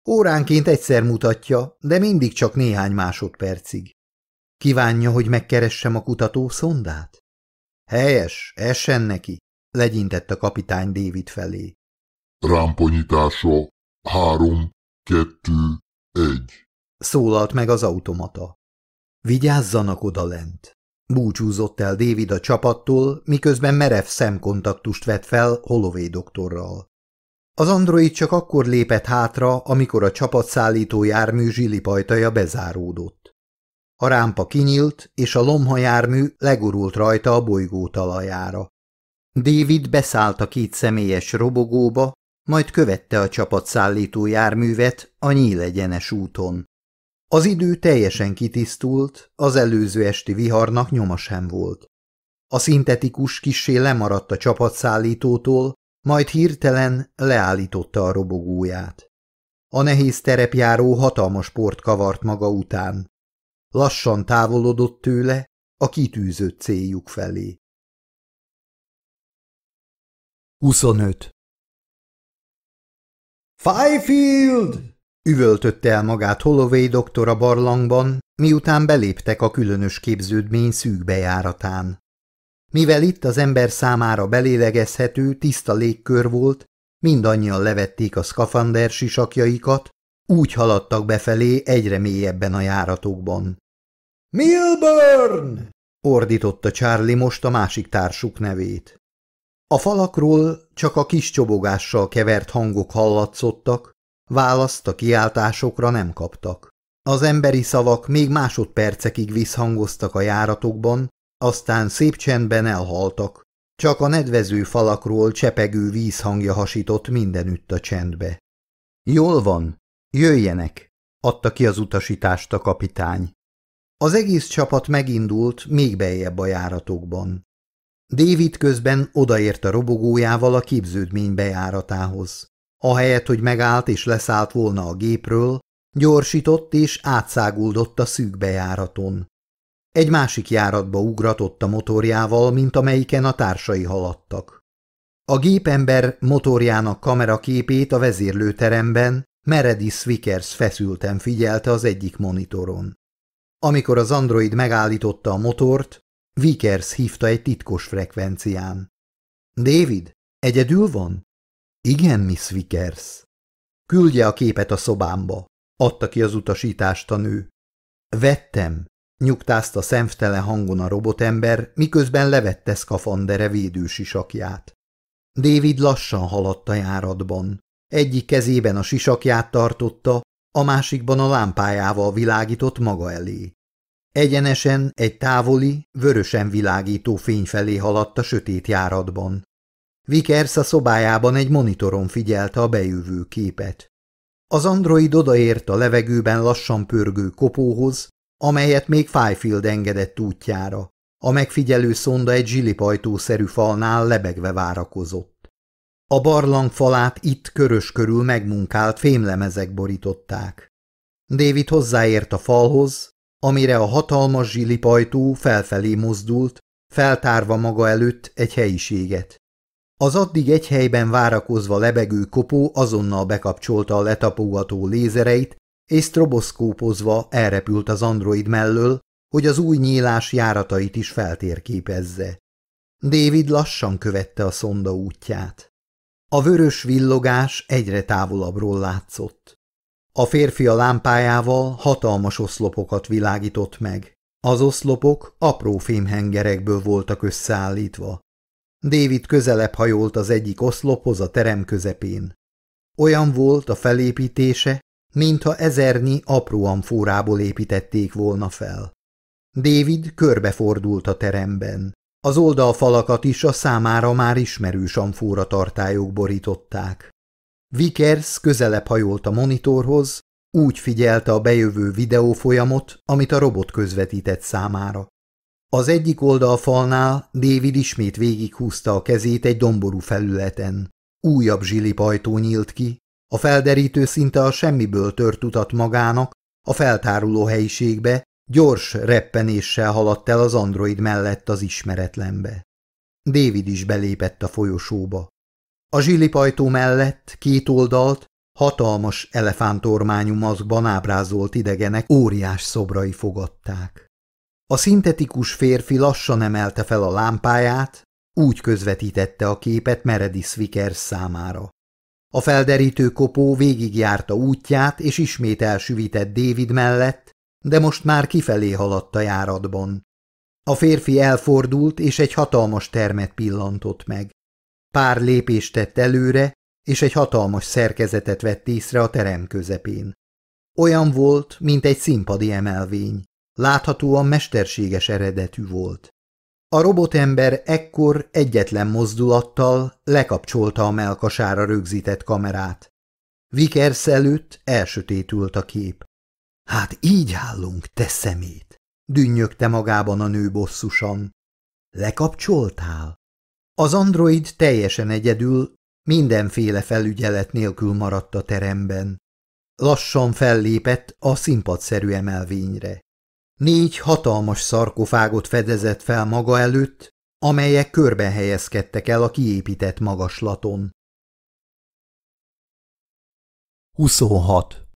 Óránként egyszer mutatja, de mindig csak néhány másodpercig. Kívánja, hogy megkeressem a kutató szondát? Helyes, essen neki, legyintett a kapitány David felé. Rámponyítása három, kettő, egy. Szólalt meg az automata. Vigyázzanak odalent. Búcsúzott el David a csapattól, miközben merev szemkontaktust vett fel Holloway doktorral. Az android csak akkor lépett hátra, amikor a csapatszállító jármű zsilipajtaja bezáródott. A rámpa kinyílt, és a lomha jármű legurult rajta a bolygó talajára. David beszállt a két személyes robogóba, majd követte a csapatszállító járművet a nyílegyenes úton. Az idő teljesen kitisztult, az előző esti viharnak nyoma sem volt. A szintetikus kissé lemaradt a csapatszállítótól, majd hirtelen leállította a robogóját. A nehéz terepjáró hatalmas port kavart maga után. Lassan távolodott tőle a kitűzött céljuk felé. 25. Fifield! Üvöltötte el magát Holloway doktor a barlangban, miután beléptek a különös képződmény szűk bejáratán. Mivel itt az ember számára belélegezhető, tiszta légkör volt, mindannyian levették a szkafander sisakjaikat, úgy haladtak befelé egyre mélyebben a járatokban. – Milburn! – ordította Charlie most a másik társuk nevét. A falakról csak a kis csobogással kevert hangok hallatszottak, Választ a kiáltásokra nem kaptak. Az emberi szavak még másodpercekig visszhangoztak a járatokban, aztán szép csendben elhaltak. Csak a nedvező falakról csepegő vízhangja hasított mindenütt a csendbe. Jól van, jöjjenek, adta ki az utasítást a kapitány. Az egész csapat megindult még beljebb a járatokban. David közben odaért a robogójával a képződmény bejáratához. Ahelyett, hogy megállt és leszállt volna a gépről, gyorsított és átszáguldott a szűk bejáraton. Egy másik járatba ugratott a motorjával, mint amelyiken a társai haladtak. A gépember motorjának kameraképét a vezérlőteremben Meredith Vickers feszülten figyelte az egyik monitoron. Amikor az android megállította a motort, Vickers hívta egy titkos frekvencián. – David, egyedül van? Igen, Miss Vickers. Küldje a képet a szobámba, adta ki az utasítást a nő. Vettem, nyugtázta szemtelen hangon a robotember, miközben levette szkafandere védősisakját. David lassan haladt a járatban. Egyik kezében a sisakját tartotta, a másikban a lámpájával világított maga elé. Egyenesen egy távoli, vörösen világító fény felé haladt a sötét járatban. Vickers a szobájában egy monitoron figyelte a bejövő képet. Az android odaért a levegőben lassan pörgő kopóhoz, amelyet még Fifield engedett útjára. A megfigyelő szonda egy zsilipajtószerű falnál lebegve várakozott. A barlang falát itt körös körül megmunkált fémlemezek borították. David hozzáért a falhoz, amire a hatalmas zsilipajtó felfelé mozdult, feltárva maga előtt egy helyiséget. Az addig egy helyben várakozva lebegő kopó azonnal bekapcsolta a letapogató lézereit, és stroboszkópozva elrepült az android mellől, hogy az új nyílás járatait is feltérképezze. David lassan követte a szonda útját. A vörös villogás egyre távolabbról látszott. A férfi a lámpájával hatalmas oszlopokat világított meg. Az oszlopok apró fémhengerekből voltak összeállítva. David közelebb hajolt az egyik oszlophoz a terem közepén. Olyan volt a felépítése, mintha ezernyi apró amfórából építették volna fel. David körbefordult a teremben. Az oldalfalakat is a számára már ismerős amfóra tartályok borították. Vickers közelebb hajolt a monitorhoz, úgy figyelte a bejövő videófolyamot, amit a robot közvetített számára. Az egyik oldalfalnál David ismét végighúzta a kezét egy domború felületen. Újabb zsilipajtó nyílt ki, a felderítő szinte a semmiből tört utat magának, a feltáruló helyiségbe, gyors reppenéssel haladt el az android mellett az ismeretlenbe. David is belépett a folyosóba. A zsilipajtó mellett két oldalt hatalmas elefántormányú maszkban ábrázolt idegenek óriás szobrai fogadták. A szintetikus férfi lassan emelte fel a lámpáját, úgy közvetítette a képet Meredith Vickers számára. A felderítő kopó végigjárta útját, és ismét elsüvített David mellett, de most már kifelé haladt a járatban. A férfi elfordult, és egy hatalmas termet pillantott meg. Pár lépést tett előre, és egy hatalmas szerkezetet vett észre a terem közepén. Olyan volt, mint egy színpadi emelvény. Láthatóan mesterséges eredetű volt. A robotember ekkor egyetlen mozdulattal lekapcsolta a melkasára rögzített kamerát. Vickers előtt elsötétült a kép. Hát így állunk, te szemét! dünnyögte magában a nő bosszusan. Lekapcsoltál? Az android teljesen egyedül, mindenféle felügyelet nélkül maradt a teremben. Lassan fellépett a színpadszerű emelvényre. Négy hatalmas szarkofágot fedezett fel maga előtt, amelyek körben helyezkedtek el a kiépített magaslaton. 26.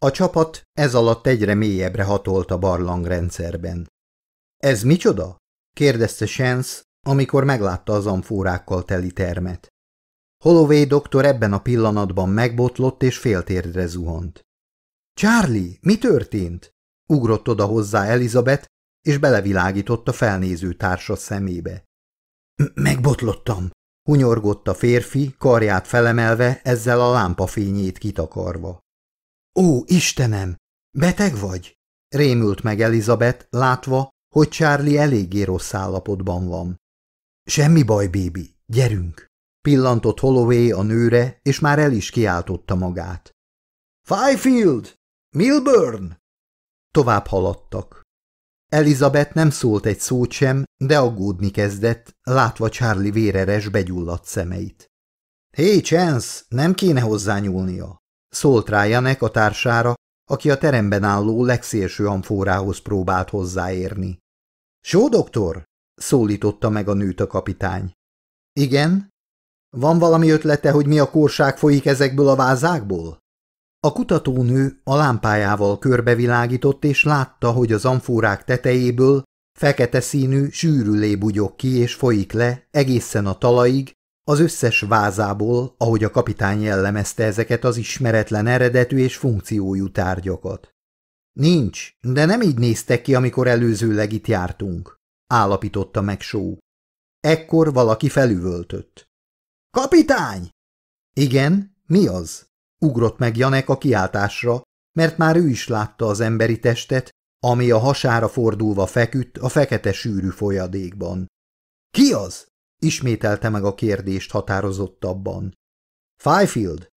A csapat ez alatt egyre mélyebbre hatolt a barlangrendszerben. – Ez micsoda? – kérdezte Shens, amikor meglátta az amfórákkal teli termet. Holloway doktor ebben a pillanatban megbotlott és féltérdre zuhant. Charlie, mi történt? Ugrott oda hozzá Elizabeth, és belevilágított a felnéző társa szemébe. Megbotlottam, hunyorgott a férfi, karját felemelve, ezzel a lámpafényét kitakarva. Ó, Istenem, beteg vagy? Rémült meg Elizabeth, látva, hogy Charlie eléggé rossz állapotban van. Semmi baj, bébi, gyerünk! Pillantott Holloway a nőre, és már el is kiáltotta magát. Fifield! Milburn! Tovább haladtak. Elizabeth nem szólt egy szót sem, de aggódni kezdett, látva Charlie véreres, begyulladt szemeit. Hé, hey, Chance, nem kéne hozzányúlnia, szólt rá Janek a társára, aki a teremben álló legszélső amfórához próbált hozzáérni. Só, doktor? szólította meg a nőt a kapitány. Igen? Van valami ötlete, hogy mi a korság folyik ezekből a vázákból? A kutatónő a lámpájával körbevilágított, és látta, hogy az amfórák tetejéből fekete színű, sűrű lébugyok ki és folyik le egészen a talajig, az összes vázából, ahogy a kapitány jellemezte ezeket az ismeretlen eredetű és funkciójú tárgyakat. Nincs, de nem így néztek ki, amikor előzőleg itt jártunk, állapította meg Só. Ekkor valaki felüvöltött. Kapitány! Igen, mi az? Ugrott meg Janek a kiáltásra, mert már ő is látta az emberi testet, ami a hasára fordulva feküdt a fekete sűrű folyadékban. Ki az? ismételte meg a kérdést határozottabban. Fifield.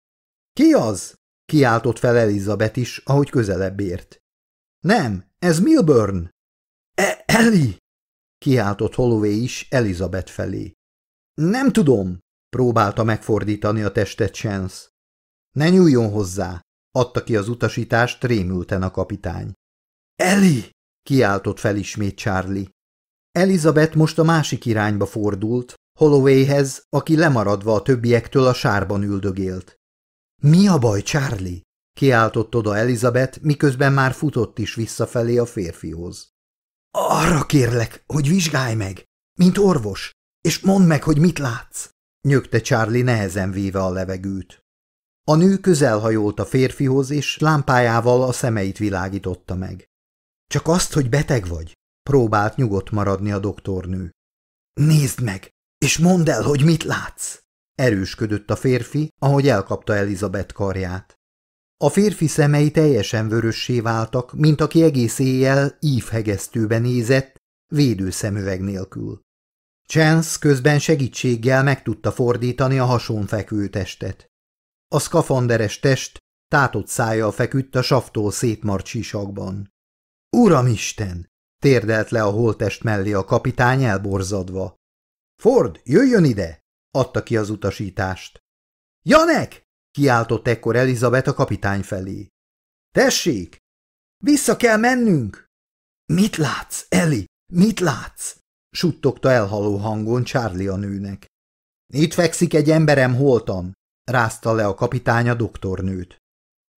Ki az? kiáltott fel Elizabeth is, ahogy közelebb ért. Nem, ez Milburn. E Ellie! kiáltott Holloway is Elizabeth felé. Nem tudom, próbálta megfordítani a testet Chance. Ne nyúljon hozzá, adta ki az utasítást rémülten a kapitány. Eli! kiáltott fel ismét Charlie. Elizabeth most a másik irányba fordult, Hollowayhez, aki lemaradva a többiektől a sárban üldögélt. Mi a baj, Charlie? kiáltott oda Elizabeth, miközben már futott is visszafelé a férfihoz. Arra kérlek, hogy vizsgálj meg, mint orvos, és mondd meg, hogy mit látsz, nyögte Charlie nehezen véve a levegőt. A nő közelhajolt a férfihoz, és lámpájával a szemeit világította meg. Csak azt, hogy beteg vagy, próbált nyugodt maradni a doktornő. Nézd meg, és mondd el, hogy mit látsz! Erősködött a férfi, ahogy elkapta Elizabeth karját. A férfi szemei teljesen vörössé váltak, mint aki egész éjjel ívhegesztőbe nézett, védőszemüveg nélkül. Chance közben segítséggel meg tudta fordítani a hasonfekvő testet. A szkafanderes test tátott szájjal feküdt a saftól szétmart sisakban. Uramisten! térdelt le a holtest mellé a kapitány elborzadva. Ford, jöjjön ide! adta ki az utasítást. Janek! kiáltott ekkor Elizabeth a kapitány felé. Tessék! Vissza kell mennünk! Mit látsz, Eli? Mit látsz? suttogta elhaló hangon Charlie a nőnek. Itt fekszik egy emberem holtan, rázta le a kapitány a doktornőt.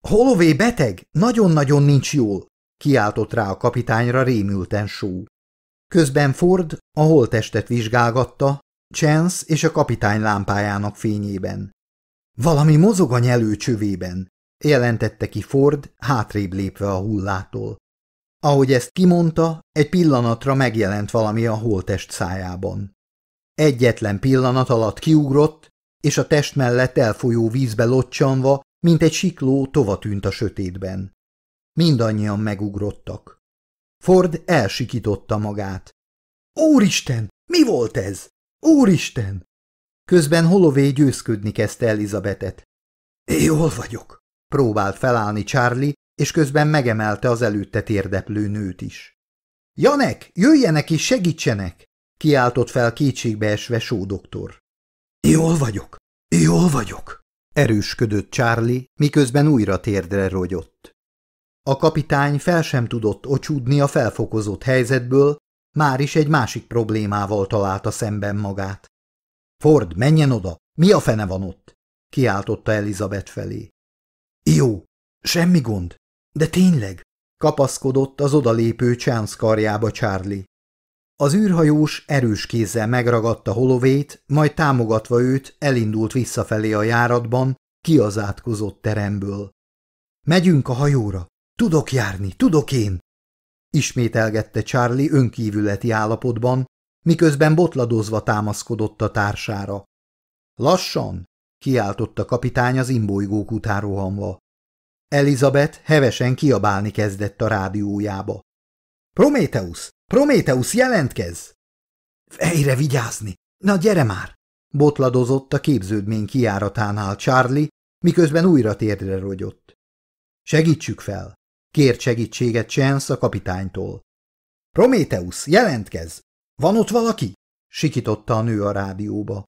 Holové beteg? Nagyon-nagyon nincs jól, kiáltott rá a kapitányra rémülten só. Közben Ford a holtestet vizsgálgatta, Chance és a kapitány lámpájának fényében. Valami mozog a nyelő csövében, jelentette ki Ford, hátrébb lépve a hullától. Ahogy ezt kimondta, egy pillanatra megjelent valami a holtest szájában. Egyetlen pillanat alatt kiugrott, és a test mellett elfolyó vízbe locsanva, mint egy sikló tovatűnt a sötétben. Mindannyian megugrottak. Ford elsikította magát. Úristen, mi volt ez? Úristen! Közben Holloway győzködni kezdte Elizabetet. Jól vagyok, próbált felállni Charlie, és közben megemelte az előtte térdeplő nőt is. Janek, jöjjenek és segítsenek! kiáltott fel kétségbeesve sódoktor. Jól vagyok, jól vagyok, erősködött Charlie, miközben újra térdre rogyott. A kapitány fel sem tudott ocsúdni a felfokozott helyzetből, már is egy másik problémával találta szemben magát. Ford, menjen oda! Mi a fene van ott? kiáltotta Elizabeth felé. Jó, semmi gond, de tényleg, kapaszkodott az odalépő Chance karjába Charlie. Az űrhajós erős kézzel megragadta holovét, majd támogatva őt elindult visszafelé a járatban, ki az átkozott teremből. Megyünk a hajóra. Tudok járni, tudok én! Ismételgette Charlie önkívületi állapotban, miközben botladozva támaszkodott a társára. Lassan! kiáltotta kapitány az imbolygók után rohanva. Elizabeth hevesen kiabálni kezdett a rádiójába. Prométeusz! Prométeusz, jelentkez! Fejre vigyázni! Na gyere már! Botladozott a képződmény kiáratánál Charlie, miközben újra térdre rogyott. Segítsük fel! Kért segítséget Chance a kapitánytól. Prométeusz, jelentkez! Van ott valaki? Sikította a nő a rádióba.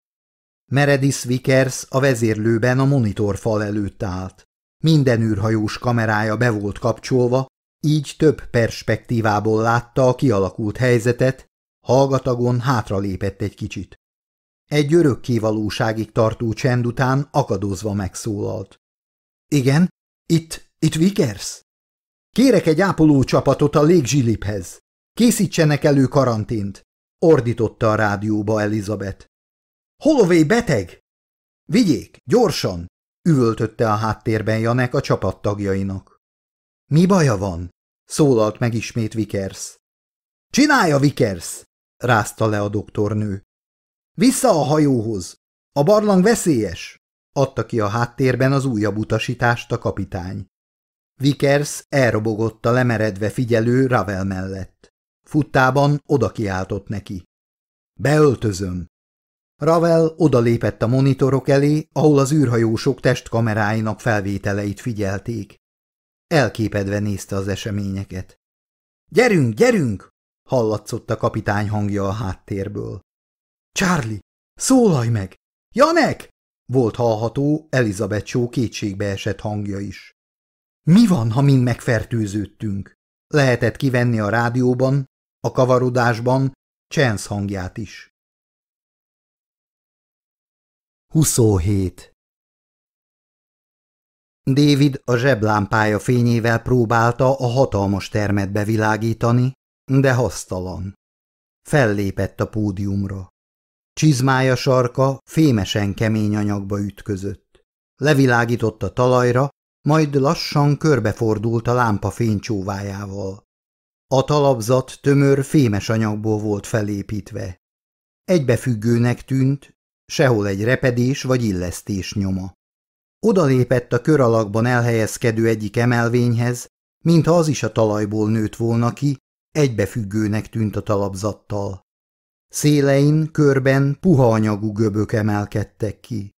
Meredith Vickers a vezérlőben a monitorfal előtt állt. Minden űrhajós kamerája be volt kapcsolva, így több perspektívából látta a kialakult helyzetet, hallgatagon hátralépett egy kicsit. Egy örökkévalóságig tartó csend után akadozva megszólalt. Igen, itt, itt Vickers? Kérek egy ápoló csapatot a légzsiliphez. Készítsenek elő karantént, ordította a rádióba Elizabeth. Holloway beteg? Vigyék, gyorsan! üvöltötte a háttérben Janek a csapattagjainak. Mi baja van? Szólalt meg ismét Vickers. Csinálja, Vickers! rázta le a doktornő. Vissza a hajóhoz! A barlang veszélyes! adta ki a háttérben az újabb utasítást a kapitány. Vickers elrobogott a lemeredve figyelő Ravel mellett. Futtában oda kiáltott neki. Beöltözöm. Ravel odalépett a monitorok elé, ahol az űrhajósok testkameráinak felvételeit figyelték. Elképedve nézte az eseményeket. Gyerünk, gyerünk! hallatszott a kapitány hangja a háttérből. Charlie, szólalj meg! Janek! volt hallható Elizabeth Shaw kétségbe esett hangja is. Mi van, ha mind megfertőződtünk? Lehetett kivenni a rádióban, a kavarodásban Chance hangját is. 27. David a zseblámpája fényével próbálta a hatalmas termet bevilágítani, de hasztalan. Fellépett a pódiumra. Csizmája sarka fémesen kemény anyagba ütközött. Levilágított a talajra, majd lassan körbefordult a lámpa fénycsóvájával. A talapzat tömör fémes anyagból volt felépítve. Egybefüggőnek tűnt, sehol egy repedés vagy illesztés nyoma. Odalépett a kör alakban elhelyezkedő egyik emelvényhez, mintha az is a talajból nőtt volna ki, egybefüggőnek tűnt a talapzattal. Szélein, körben puha anyagú göbök emelkedtek ki.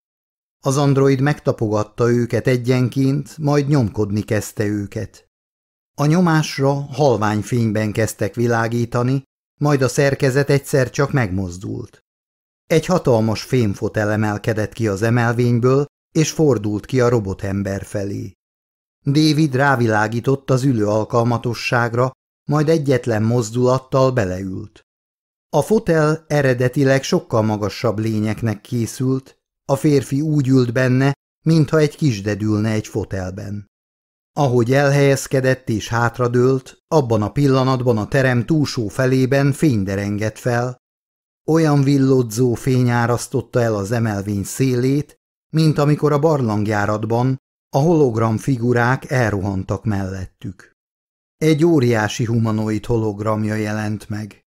Az android megtapogatta őket egyenként, majd nyomkodni kezdte őket. A nyomásra halvány fényben kezdtek világítani, majd a szerkezet egyszer csak megmozdult. Egy hatalmas fémfotel emelkedett ki az emelvényből, és fordult ki a robotember felé. David rávilágított az ülő alkalmatosságra, majd egyetlen mozdulattal beleült. A fotel eredetileg sokkal magasabb lényeknek készült, a férfi úgy ült benne, mintha egy kisdedülne egy fotelben. Ahogy elhelyezkedett és hátradőlt, abban a pillanatban a terem túlsó felében fényderengett fel. Olyan villódzó fény árasztotta el az emelvény szélét, mint amikor a barlangjáratban a hologram figurák elrohantak mellettük. Egy óriási humanoid hologramja jelent meg.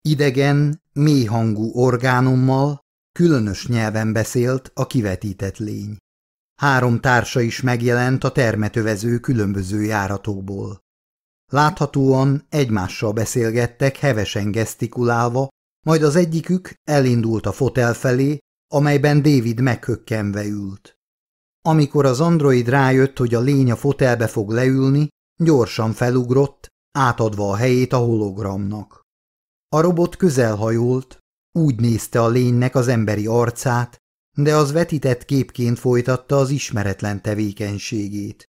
Idegen, mély hangú orgánummal, különös nyelven beszélt a kivetített lény. Három társa is megjelent a termetövező különböző járatokból. Láthatóan egymással beszélgettek hevesen gesztikulálva, majd az egyikük elindult a fotel felé, amelyben David meghökkenve ült. Amikor az android rájött, hogy a lény a fotelbe fog leülni, gyorsan felugrott, átadva a helyét a hologramnak. A robot közelhajolt, úgy nézte a lénynek az emberi arcát, de az vetített képként folytatta az ismeretlen tevékenységét.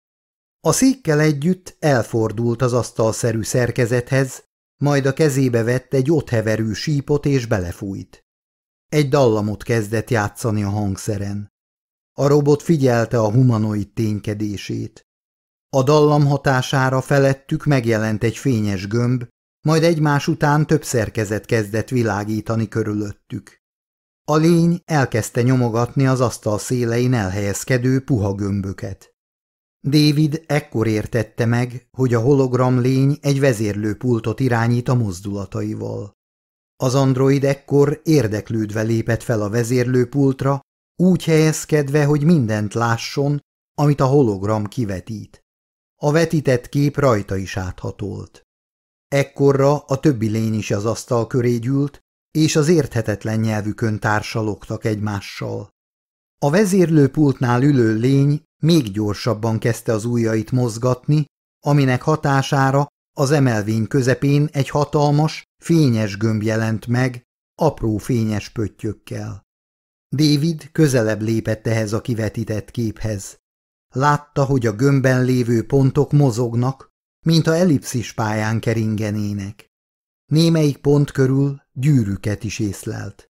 A székkel együtt elfordult az asztalszerű szerkezethez, majd a kezébe vett egy ott heverő sípot és belefújt. Egy dallamot kezdett játszani a hangszeren. A robot figyelte a humanoid ténykedését. A dallam hatására felettük megjelent egy fényes gömb, majd egymás után több szerkezet kezdett világítani körülöttük. A lény elkezdte nyomogatni az asztal szélein elhelyezkedő puha gömböket. David ekkor értette meg, hogy a hologram lény egy vezérlőpultot irányít a mozdulataival. Az android ekkor érdeklődve lépett fel a vezérlőpultra, úgy helyezkedve, hogy mindent lásson, amit a hologram kivetít. A vetített kép rajta is áthatolt. Ekkorra a többi lény is az asztal köré gyűlt, és az érthetetlen nyelvükön társalogtak egymással. A vezérlőpultnál ülő lény még gyorsabban kezdte az ujjait mozgatni, aminek hatására az emelvény közepén egy hatalmas, fényes gömb jelent meg, apró fényes pöttyökkel. David közelebb lépett ehhez a kivetített képhez. Látta, hogy a gömbben lévő pontok mozognak, mint a ellipszis pályán keringenének. Némelyik pont körül gyűrűket is észlelt.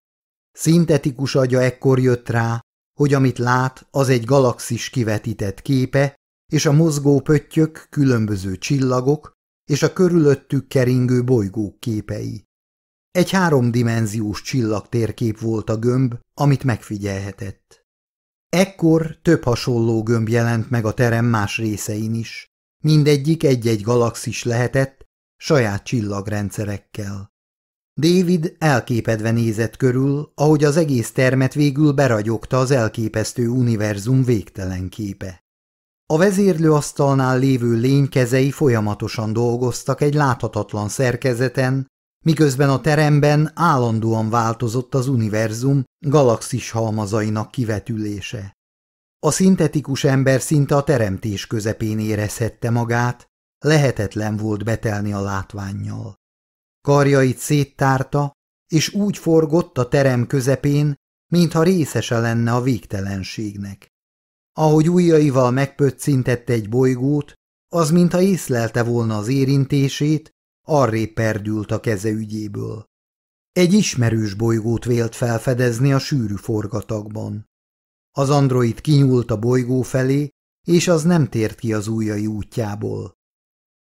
Szintetikus agya ekkor jött rá, hogy amit lát, az egy galaxis kivetített képe, és a mozgó pöttyök különböző csillagok, és a körülöttük keringő bolygók képei. Egy háromdimenziós csillagtérkép volt a gömb, amit megfigyelhetett. Ekkor több hasonló gömb jelent meg a terem más részein is. Mindegyik egy-egy galaxis lehetett, saját csillagrendszerekkel. David elképedve nézett körül, ahogy az egész termet végül beragyogta az elképesztő univerzum végtelen képe. A vezérlőasztalnál lévő lénykezei folyamatosan dolgoztak egy láthatatlan szerkezeten, miközben a teremben állandóan változott az univerzum galaxis halmazainak kivetülése. A szintetikus ember szinte a teremtés közepén érezhette magát, lehetetlen volt betelni a látványjal. Karjait széttárta, és úgy forgott a terem közepén, mintha részese lenne a végtelenségnek. Ahogy ujjaival megpöccintette egy bolygót, az mintha észlelte volna az érintését, arrébb perdült a keze ügyéből. Egy ismerős bolygót vélt felfedezni a sűrű forgatagban. Az android kinyúlt a bolygó felé, és az nem tért ki az ujjai útjából.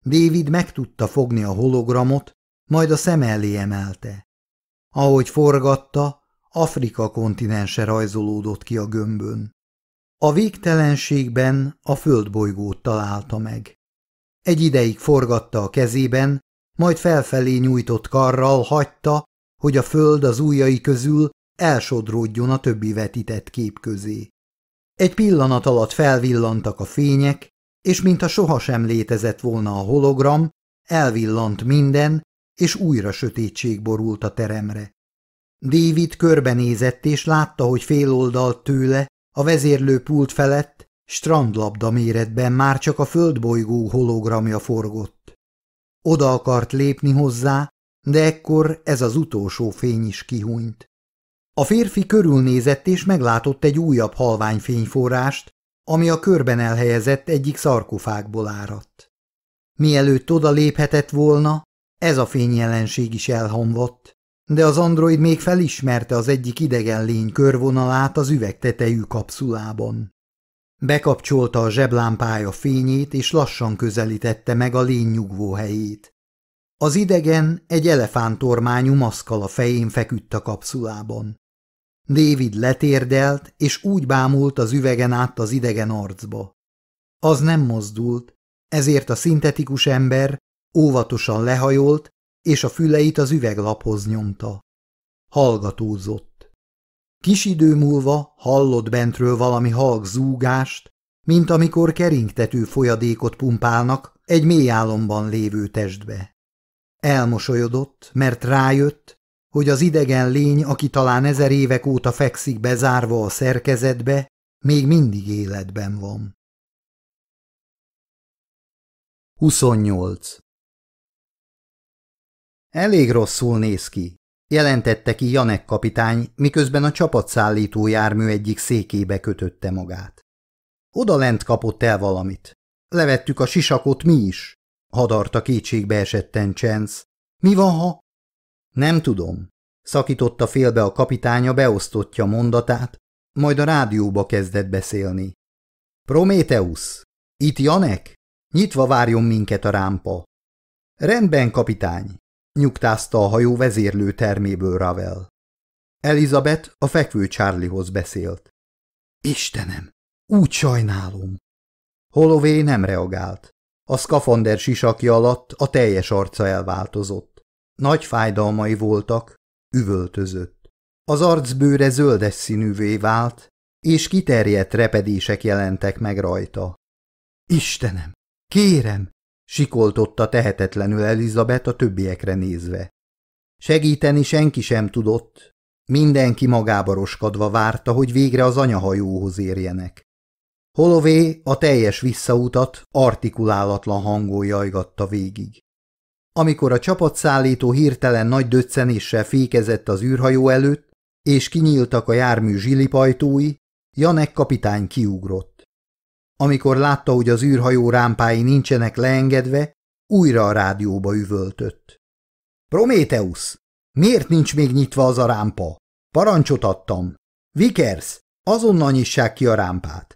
David meg tudta fogni a hologramot, majd a szem elé emelte. Ahogy forgatta, Afrika kontinense rajzolódott ki a gömbön. A végtelenségben a földbolygót találta meg. Egy ideig forgatta a kezében, majd felfelé nyújtott karral hagyta, hogy a föld az ujjai közül elsodródjon a többi vetített kép közé. Egy pillanat alatt felvillantak a fények, és mintha sohasem létezett volna a hologram, elvillant minden, és újra sötétség borult a teremre. David körbenézett, és látta, hogy féloldalt tőle, a vezérlő pult felett, strandlabda méretben már csak a földbolygó hologramja forgott. Oda akart lépni hozzá, de ekkor ez az utolsó fény is kihúnyt. A férfi körülnézett és meglátott egy újabb halványfényforrást, ami a körben elhelyezett egyik szarkofágból áradt. Mielőtt oda léphetett volna, ez a fényjelenség is elhamvadt, de az android még felismerte az egyik idegen lény körvonalát az üvegtetejű kapszulában. Bekapcsolta a zseblámpája fényét, és lassan közelítette meg a lény nyugvó helyét. Az idegen egy elefántormányú maszkal a fején feküdt a kapszulában. David letérdelt, és úgy bámult az üvegen át az idegen arcba. Az nem mozdult, ezért a szintetikus ember óvatosan lehajolt, és a füleit az üveglaphoz nyomta. Hallgatózott. Kis idő múlva hallott bentről valami halk zúgást, mint amikor keringtető folyadékot pumpálnak egy mély álomban lévő testbe. Elmosolyodott, mert rájött, hogy az idegen lény, aki talán ezer évek óta fekszik bezárva a szerkezetbe, még mindig életben van. 28. Elég rosszul néz ki, jelentette ki Janek kapitány, miközben a csapatszállító jármű egyik székébe kötötte magát. Oda lent kapott el valamit. Levettük a sisakot mi is, hadarta kétségbe esetten Chance. Mi van, ha... Nem tudom. Szakította félbe a kapitánya beosztottja mondatát, majd a rádióba kezdett beszélni. Prométeusz, itt Janek? Nyitva várjon minket a rámpa. Rendben, kapitány, nyugtázta a hajó vezérlő terméből Ravel. Elizabeth a fekvő Charliehoz beszélt. Istenem, úgy sajnálom. Holloway nem reagált. A szkafander sisakja alatt a teljes arca elváltozott. Nagy fájdalmai voltak, üvöltözött. Az arcbőre zöldes színűvé vált, és kiterjedt repedések jelentek meg rajta. Istenem, kérem, sikoltotta tehetetlenül Elizabeth a többiekre nézve. Segíteni senki sem tudott, mindenki magába roskadva várta, hogy végre az anyahajóhoz érjenek. Holové a teljes visszautat artikulálatlan hangon jajgatta végig. Amikor a csapatszállító hirtelen nagy döccenéssel fékezett az űrhajó előtt, és kinyíltak a jármű zsilipajtói, Janek kapitány kiugrott. Amikor látta, hogy az űrhajó rámpái nincsenek leengedve, újra a rádióba üvöltött. Prométeusz, miért nincs még nyitva az a rámpa? Parancsot adtam. Vickers, azonnal nyissák ki a rámpát.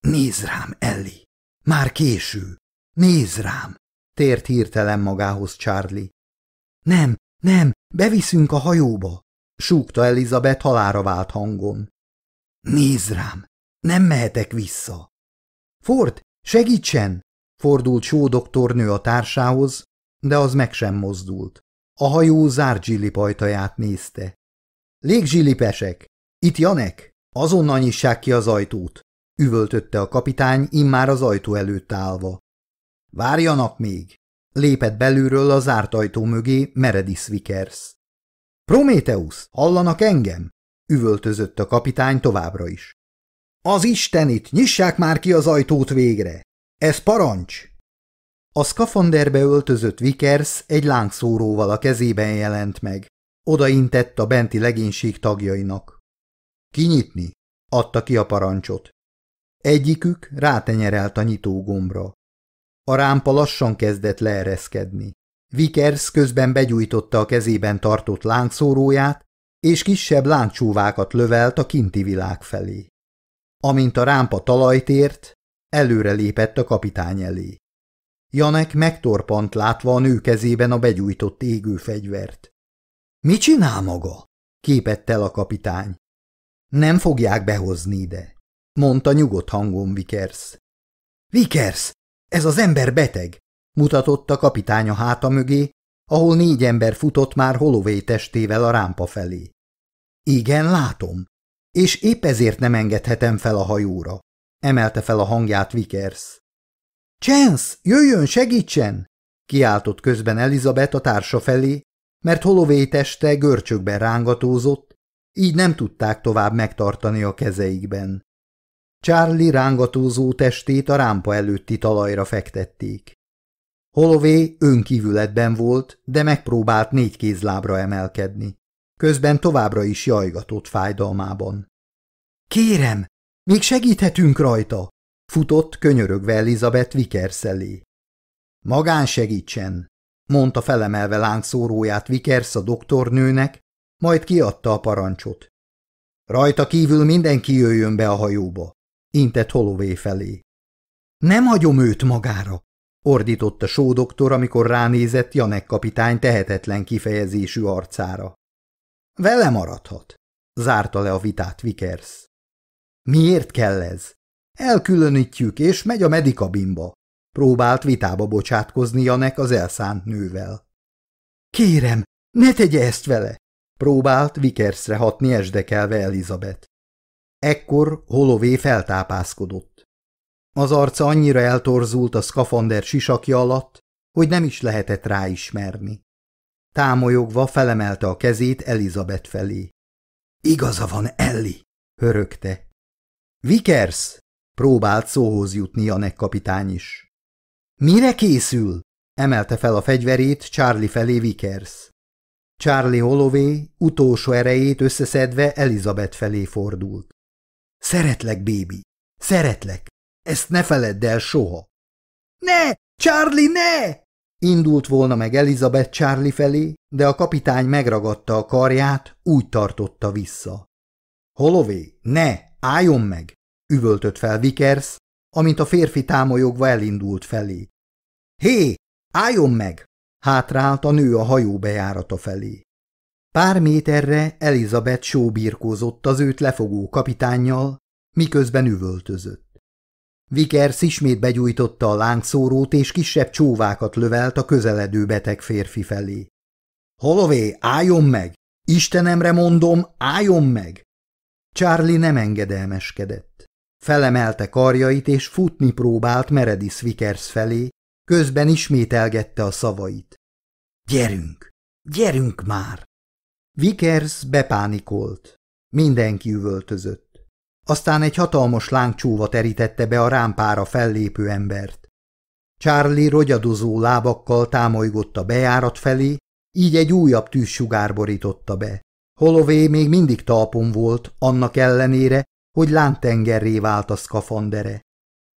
Nézd rám, Elli! Már késő! Nézd rám! Tért hirtelen magához Charlie. Nem, nem, beviszünk a hajóba! Súgta Elizabeth halára vált hangon. Nézd rám! Nem mehetek vissza! Ford, segítsen! Fordult Só doktornő a társához, de az meg sem mozdult. A hajó zárt zsillipajtaját nézte. Légzsillipesek! Itt Janek! Azonnal nyissák ki az ajtót! üvöltötte a kapitány immár az ajtó előtt állva. Várjanak még! Lépett belülről a zárt ajtó mögé Meredith Vickers. Prométeusz, hallanak engem? üvöltözött a kapitány továbbra is. Az Istenit, nyissák már ki az ajtót végre! Ez parancs! A szkafanderbe öltözött Vickers egy lángszóróval a kezében jelent meg. Odaintett a benti legénység tagjainak. Kinyitni, adta ki a parancsot. Egyikük rátenyerelt a nyitógombra. A rámpa lassan kezdett leereszkedni. Vickers közben begyújtotta a kezében tartott lángszóróját, és kisebb lángcsúvákat lövelt a kinti világ felé. Amint a rámpa talajt ért, előre lépett a kapitány elé. Janek megtorpant látva a nő kezében a begyújtott égő fegyvert. – Mi csinál maga? – képett el a kapitány. – Nem fogják behozni ide mondta nyugodt hangon Vickers. Vickers, ez az ember beteg, mutatott a kapitány a háta mögé, ahol négy ember futott már Holloway testével a rámpa felé. Igen, látom. És épp ezért nem engedhetem fel a hajóra. Emelte fel a hangját Vickers. Chance, jöjjön, segítsen! Kiáltott közben Elizabeth a társa felé, mert Holloway teste görcsökben rángatózott, így nem tudták tovább megtartani a kezeikben. Charlie rángatózó testét a rámpa előtti talajra fektették. Holloway önkívületben volt, de megpróbált négy kézlábra emelkedni. Közben továbbra is jajgatott fájdalmában. Kérem, még segíthetünk rajta! Futott könyörögve Elizabeth Vickers elé. Magán segítsen, mondta felemelve lángszóróját Vickers a doktornőnek, majd kiadta a parancsot. Rajta kívül mindenki jöjjön be a hajóba, intett Holloway felé. Nem hagyom őt magára, ordította Só doktor, amikor ránézett Janek kapitány tehetetlen kifejezésű arcára. Vele maradhat, zárta le a vitát Vickers. Miért kell ez? Elkülönítjük, és megy a medikabinba. Próbált vitába bocsátkozni Janek az elszánt nővel. Kérem, ne tegye ezt vele! Próbált Vickersre hatni esdekelve Elizabeth. Ekkor Holloway feltápászkodott. Az arca annyira eltorzult a szkafander sisakja alatt, hogy nem is lehetett ráismerni. Támolyogva felemelte a kezét Elizabeth felé. Igaza van, Elli, hörögte. Vickers, próbált szóhoz jutni Janek kapitány is. Mire készül? emelte fel a fegyverét Charlie felé Vickers. Charlie Holloway utolsó erejét összeszedve Elizabeth felé fordult. Szeretlek, bébi, szeretlek, ezt ne feledd el soha. Ne, Charlie, ne! Indult volna meg Elizabeth Charlie felé, de a kapitány megragadta a karját, úgy tartotta vissza. Holloway, ne, álljon meg! üvöltött fel Vickers, amint a férfi támolyogva elindult felé. Hé, álljon meg! Hátrált a nő a hajó bejárata felé. Pár méterre Elizabeth sóbírkózott az őt lefogó kapitánnyal, miközben üvöltözött. Vickers ismét begyújtotta a lángszórót, és kisebb csóvákat lövelt a közeledő beteg férfi felé. – Holloway, álljon meg! Istenemre mondom, álljon meg! Charlie nem engedelmeskedett. Felemelte karjait, és futni próbált Meredith Vickers felé, közben ismételgette a szavait. – Gyerünk! Gyerünk már! Vickers bepánikolt. Mindenki üvöltözött. Aztán egy hatalmas lángcsúva terítette be a rámpára fellépő embert. Charlie rogyadozó lábakkal támolygott a bejárat felé, így egy újabb tűzsugár borította be. Holloway még mindig talpon volt, annak ellenére, hogy lántengerré vált a szkafandere.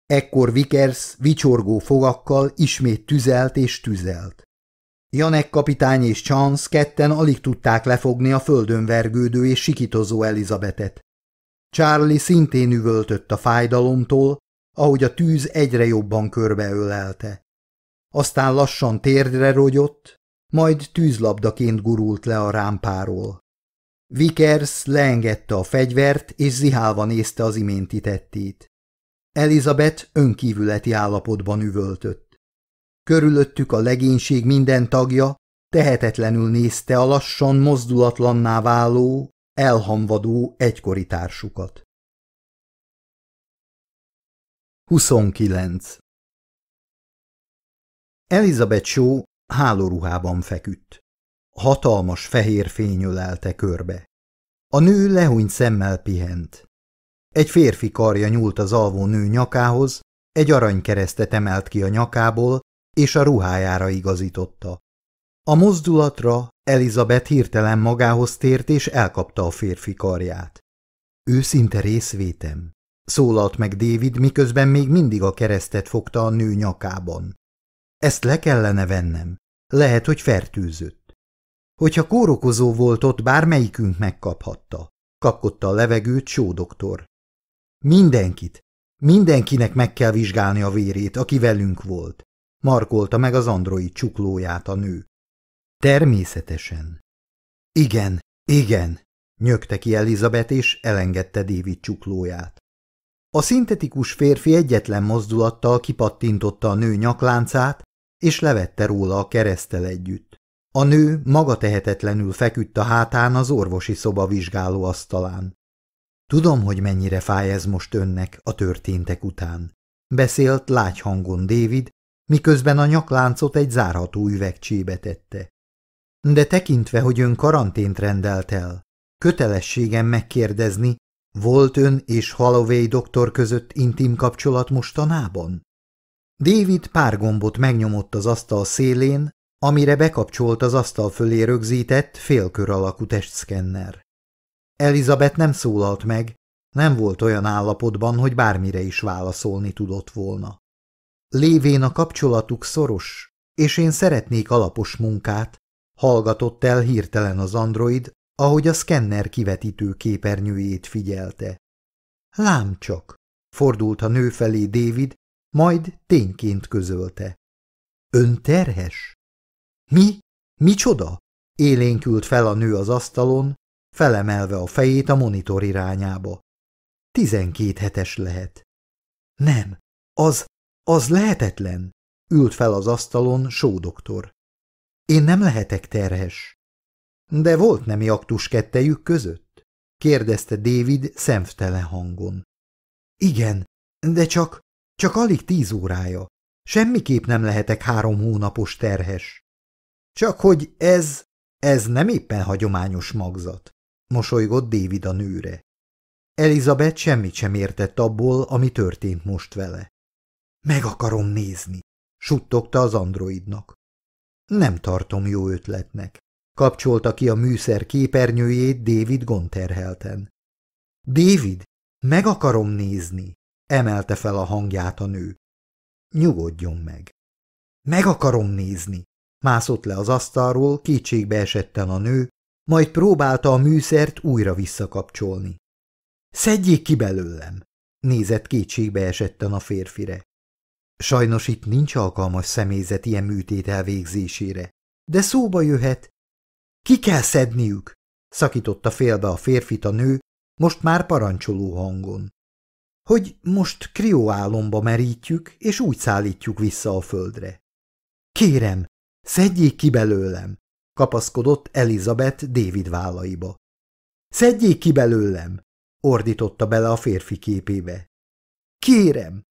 Ekkor Vickers vicsorgó fogakkal ismét tüzelt és tüzelt. Janek kapitány és Chance ketten alig tudták lefogni a földön vergődő és sikitozó Elizabetet. Charlie szintén üvöltött a fájdalomtól, ahogy a tűz egyre jobban körbeölelte. Aztán lassan térdre rogyott, majd tűzlabdaként gurult le a rámpáról. Vickers leengedte a fegyvert, és zihálva nézte az iménti tettét. Elizabeth önkívületi állapotban üvöltött. Körülöttük a legénység minden tagja tehetetlenül nézte a lassan mozdulatlanná váló, elhamvadó egykori társukat. 29. Elizabeth Shaw hálóruhában feküdt. Hatalmas fehér fény ölelte körbe. A nő lehúnyt szemmel pihent. Egy férfi karja nyúlt az alvó nő nyakához, egy aranykeresztet emelt ki a nyakából, és a ruhájára igazította. A mozdulatra Elizabeth hirtelen magához tért és elkapta a férfi karját. Őszinte részvétem, szólalt meg David, miközben még mindig a keresztet fogta a nő nyakában. Ezt le kellene vennem. Lehet, hogy fertőzött. Hogyha kórokozó volt ott, bármelyikünk megkaphatta. Kapkodta a levegőt Só doktor. Mindenkit, mindenkinek meg kell vizsgálni a vérét, aki velünk volt. Markolta meg az android csuklóját a nő. Természetesen. Igen, igen, nyögte ki Elizabeth, és elengedte David csuklóját. A szintetikus férfi egyetlen mozdulattal kipattintotta a nő nyakláncát, és levette róla a keresztel együtt. A nő maga tehetetlenül feküdt a hátán az orvosi szoba vizsgáló asztalán. Tudom, hogy mennyire fáj ez most önnek a történtek után. Beszélt lágy hangon David, miközben a nyakláncot egy zárható üvegcsébe tette. De tekintve, hogy ön karantént rendelt el, kötelességem megkérdezni, volt ön és Holloway doktor között intim kapcsolat mostanában? David pár gombot megnyomott az asztal szélén, amire bekapcsolt az asztal fölé rögzített félkör alakú testszkenner. Elizabeth nem szólalt meg, nem volt olyan állapotban, hogy bármire is válaszolni tudott volna. Lévén a kapcsolatuk szoros, és én szeretnék alapos munkát, hallgatott el hirtelen az android, ahogy a szkenner kivetítő képernyőjét figyelte. Lám csak, fordult a nő felé David, majd tényként közölte. Ön terhes? Mi? Micsoda? Élénkült fel a nő az asztalon, felemelve a fejét a monitor irányába. Tizenkét hetes lehet. Nem, az, az lehetetlen, ült fel az asztalon sódoktor. Én nem lehetek terhes. De volt nemi aktus kettejük között? kérdezte David szemtelen hangon. Igen, de csak, csak alig tíz órája. Semmiképp nem lehetek három hónapos terhes. Csak hogy ez, ez nem éppen hagyományos magzat, mosolygott David a nőre. Elizabeth semmit sem értett abból, ami történt most vele. Meg akarom nézni, suttogta az androidnak. Nem tartom jó ötletnek. Kapcsolta ki a műszer képernyőjét David gonterhelten. David, meg akarom nézni, emelte fel a hangját a nő. Nyugodjon meg. Meg akarom nézni. Mászott le az asztalról, kétségbe esetten a nő, majd próbálta a műszert újra visszakapcsolni. Szedjék ki belőlem! Nézett kétségbe esetten a férfire. Sajnos itt nincs alkalmas személyzet ilyen műtét elvégzésére, de szóba jöhet. Ki kell szedniük? szakította félbe a férfit a nő, most már parancsoló hangon. Hogy most krióálomba merítjük, és úgy szállítjuk vissza a földre. Kérem, szedjék ki belőlem, kapaszkodott Elizabeth David vállaiba. Szedjék ki belőlem, ordította bele a férfi képébe. Kérem!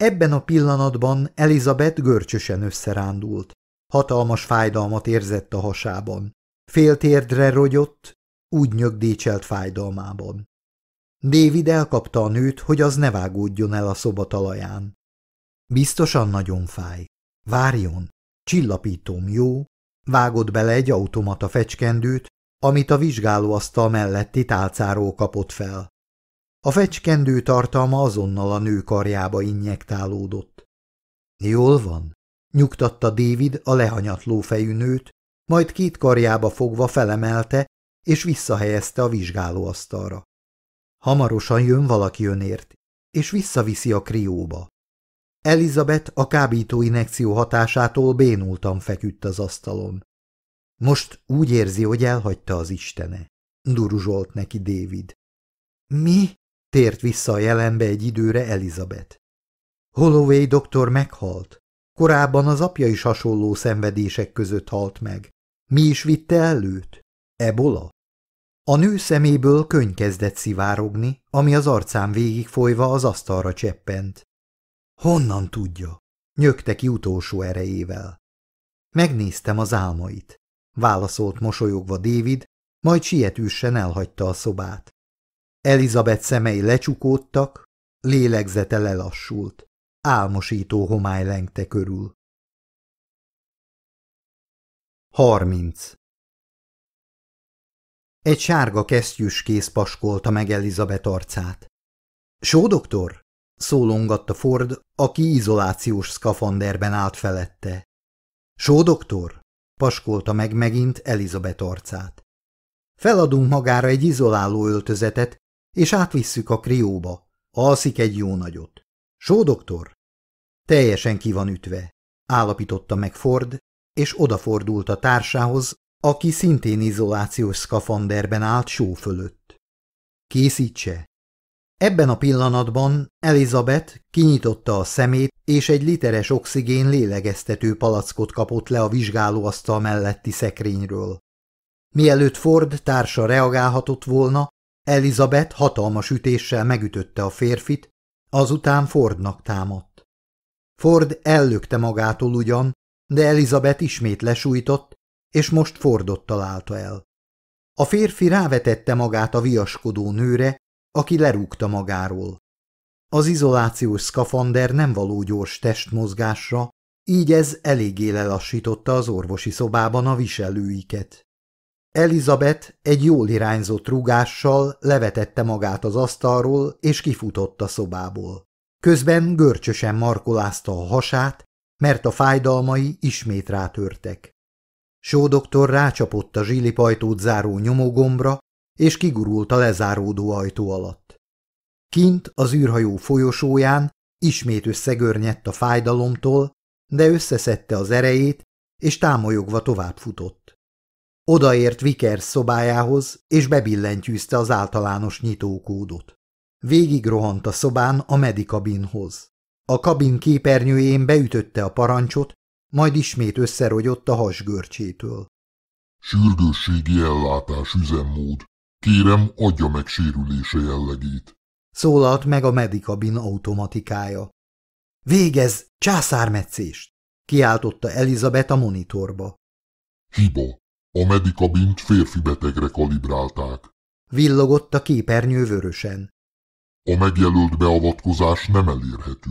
Ebben a pillanatban Elizabeth görcsösen összerándult. Hatalmas fájdalmat érzett a hasában. Féltérdre rogyott, úgy nyögdécselt fájdalmában. David elkapta a nőt, hogy az ne vágódjon el a szoba talaján. Biztosan nagyon fáj. Várjon, csillapítom, jó? Vágott bele egy automata fecskendőt, amit a vizsgálóasztal melletti tálcáról kapott fel. A fecskendő tartalma azonnal a nő karjába injektálódott. Jól van, nyugtatta David a lehanyatló fejű nőt, majd két karjába fogva felemelte és visszahelyezte a vizsgálóasztalra. Hamarosan jön valaki önért, és visszaviszi a krióba. Elizabeth a kábító inekció hatásától bénultan feküdt az asztalon. Most úgy érzi, hogy elhagyta az istene. Duruzsolt neki David. Mi? Tért vissza a jelenbe egy időre Elizabeth. Holloway doktor meghalt. Korábban az apja is hasonló szenvedések között halt meg. Mi is vitte előtt? Ebola? A nő szeméből könyv kezdett szivárogni, ami az arcán végigfolyva az asztalra cseppent. Honnan tudja? Nyögte ki utolsó erejével. Megnéztem az álmait válaszolt mosolyogva David, majd sietősen elhagyta a szobát. Elizabeth szemei lecsukódtak, lélegzete lelassult. Álmosító homály lengte körül. 30. Egy sárga kesztyűs kéz paskolta meg Elizabeth arcát. Só doktor? szólongatta Ford, aki izolációs szkafanderben állt felette. Só doktor? paskolta meg megint Elizabeth arcát. Feladunk magára egy izoláló öltözetet, és átvisszük a krióba. Alszik egy jó nagyot. Só doktor? Teljesen ki van ütve, állapította meg Ford, és odafordult a társához, aki szintén izolációs szkafanderben állt só fölött. Készítse! Ebben a pillanatban Elizabeth kinyitotta a szemét, és egy literes oxigén lélegeztető palackot kapott le a vizsgálóasztal melletti szekrényről. Mielőtt Ford társa reagálhatott volna, Elizabeth hatalmas ütéssel megütötte a férfit, azután Fordnak támadt. Ford ellökte magától ugyan, de Elizabeth ismét lesújtott, és most Fordot találta el. A férfi rávetette magát a viaskodó nőre, aki lerúgta magáról. Az izolációs szkafander nem való gyors testmozgásra, így ez eléggé lelassította az orvosi szobában a viselőiket. Elizabeth egy jól irányzott rúgással levetette magát az asztalról, és kifutott a szobából. Közben görcsösen markolázta a hasát, mert a fájdalmai ismét rátörtek. Sódoktor rácsapott a zsilipajtót záró nyomógombra, és kigurult a lezáródó ajtó alatt. Kint az űrhajó folyosóján ismét összegörnyedt a fájdalomtól, de összeszedte az erejét, és támolyogva tovább futott. Odaért Vickers szobájához, és bebillentyűzte az általános nyitókódot. Végig rohant a szobán a medikabinhoz. A kabin képernyőjén beütötte a parancsot, majd ismét összerogyott a hasgörcsétől. Sürgősségi ellátás üzemmód. Kérem, adja meg sérülése jellegét. Szólalt meg a medikabin automatikája. Végez császármetszést! kiáltotta Elizabeth a monitorba. Hiba. A medikabint férfi betegre kalibrálták. Villogott a képernyő vörösen. A megjelölt beavatkozás nem elérhető.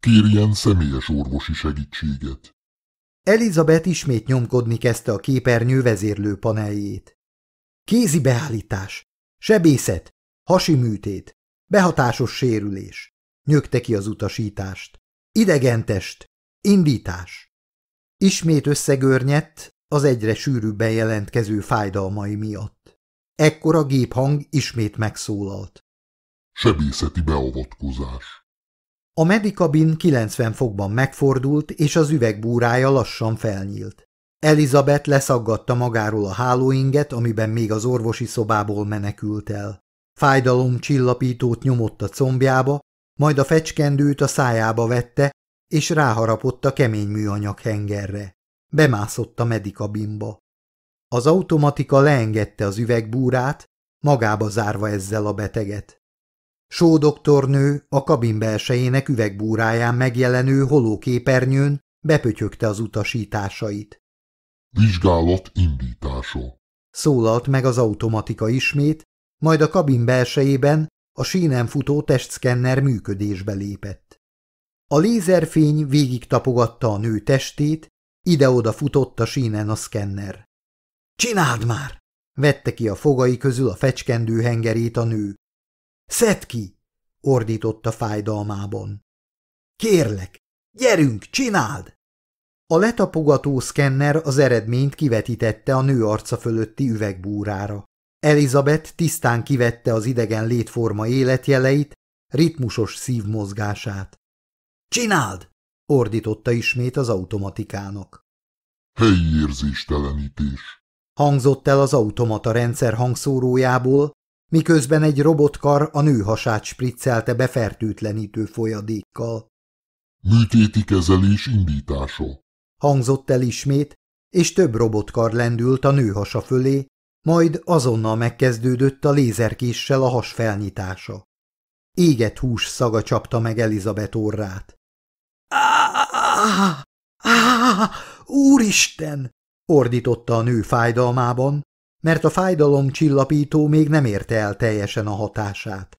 Kérjen személyes orvosi segítséget. Elizabeth ismét nyomkodni kezdte a képernyő vezérlő paneljét. Kézi beállítás, sebészet, hasi műtét, behatásos sérülés. Nyögte ki az utasítást. Idegentest, indítás. Ismét összegörnyedt az egyre sűrűbben jelentkező fájdalmai miatt. Ekkor a géphang ismét megszólalt. Sebészeti beavatkozás. A medikabin 90 fokban megfordult, és az üvegbúrája lassan felnyílt. Elizabeth leszaggatta magáról a hálóinget, amiben még az orvosi szobából menekült el. Fájdalom csillapítót nyomott a combjába, majd a fecskendőt a szájába vette, és ráharapott a kemény műanyag hengerre. Bemászott a medikabinba. Az automatika leengedte az üvegbúrát, magába zárva ezzel a beteget. Sódoktornő a kabin belsejének üvegbúráján megjelenő holóképernyőn bepötyögte az utasításait. Vizsgálat indítása. Szólalt meg az automatika ismét, majd a kabin belsejében a sínen futó testszkenner működésbe lépett. A lézerfény végig tapogatta a nő testét, ide-oda futott a sínen a szkenner. – Csináld már! – vette ki a fogai közül a fecskendő hengerét a nő. – Szedd ki! – ordította fájdalmában. – Kérlek, gyerünk, csináld! A letapogató szkenner az eredményt kivetítette a nő arca fölötti üvegbúrára. Elizabeth tisztán kivette az idegen létforma életjeleit, ritmusos szívmozgását. – Csináld! – ordította ismét az automatikának. – Helyi érzéstelenítés – hangzott el az automata rendszer hangszórójából, miközben egy robotkar a nő hasát spriccelte be fertőtlenítő folyadékkal. – Műtéti kezelés indítása hangzott el ismét, és több robotkar lendült a nőhasa fölé, majd azonnal megkezdődött a lézerkéssel a has felnyitása. Éget hús szaga csapta meg Elizabeth orrát. Úristen! ordította a nő fájdalmában, mert a fájdalom csillapító még nem érte el teljesen a hatását.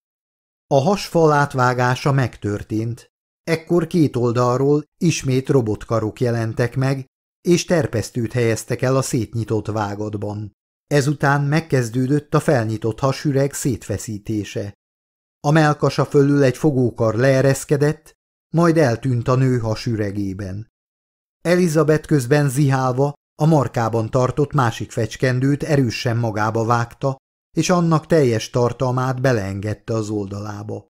A hasfal átvágása megtörtént, Ekkor két oldalról ismét robotkarok jelentek meg, és terpesztőt helyeztek el a szétnyitott vágatban. Ezután megkezdődött a felnyitott hasüreg szétfeszítése. A melkasa fölül egy fogókar leereszkedett, majd eltűnt a nő hasüregében. Elizabeth közben zihálva a markában tartott másik fecskendőt erősen magába vágta, és annak teljes tartalmát beleengedte az oldalába.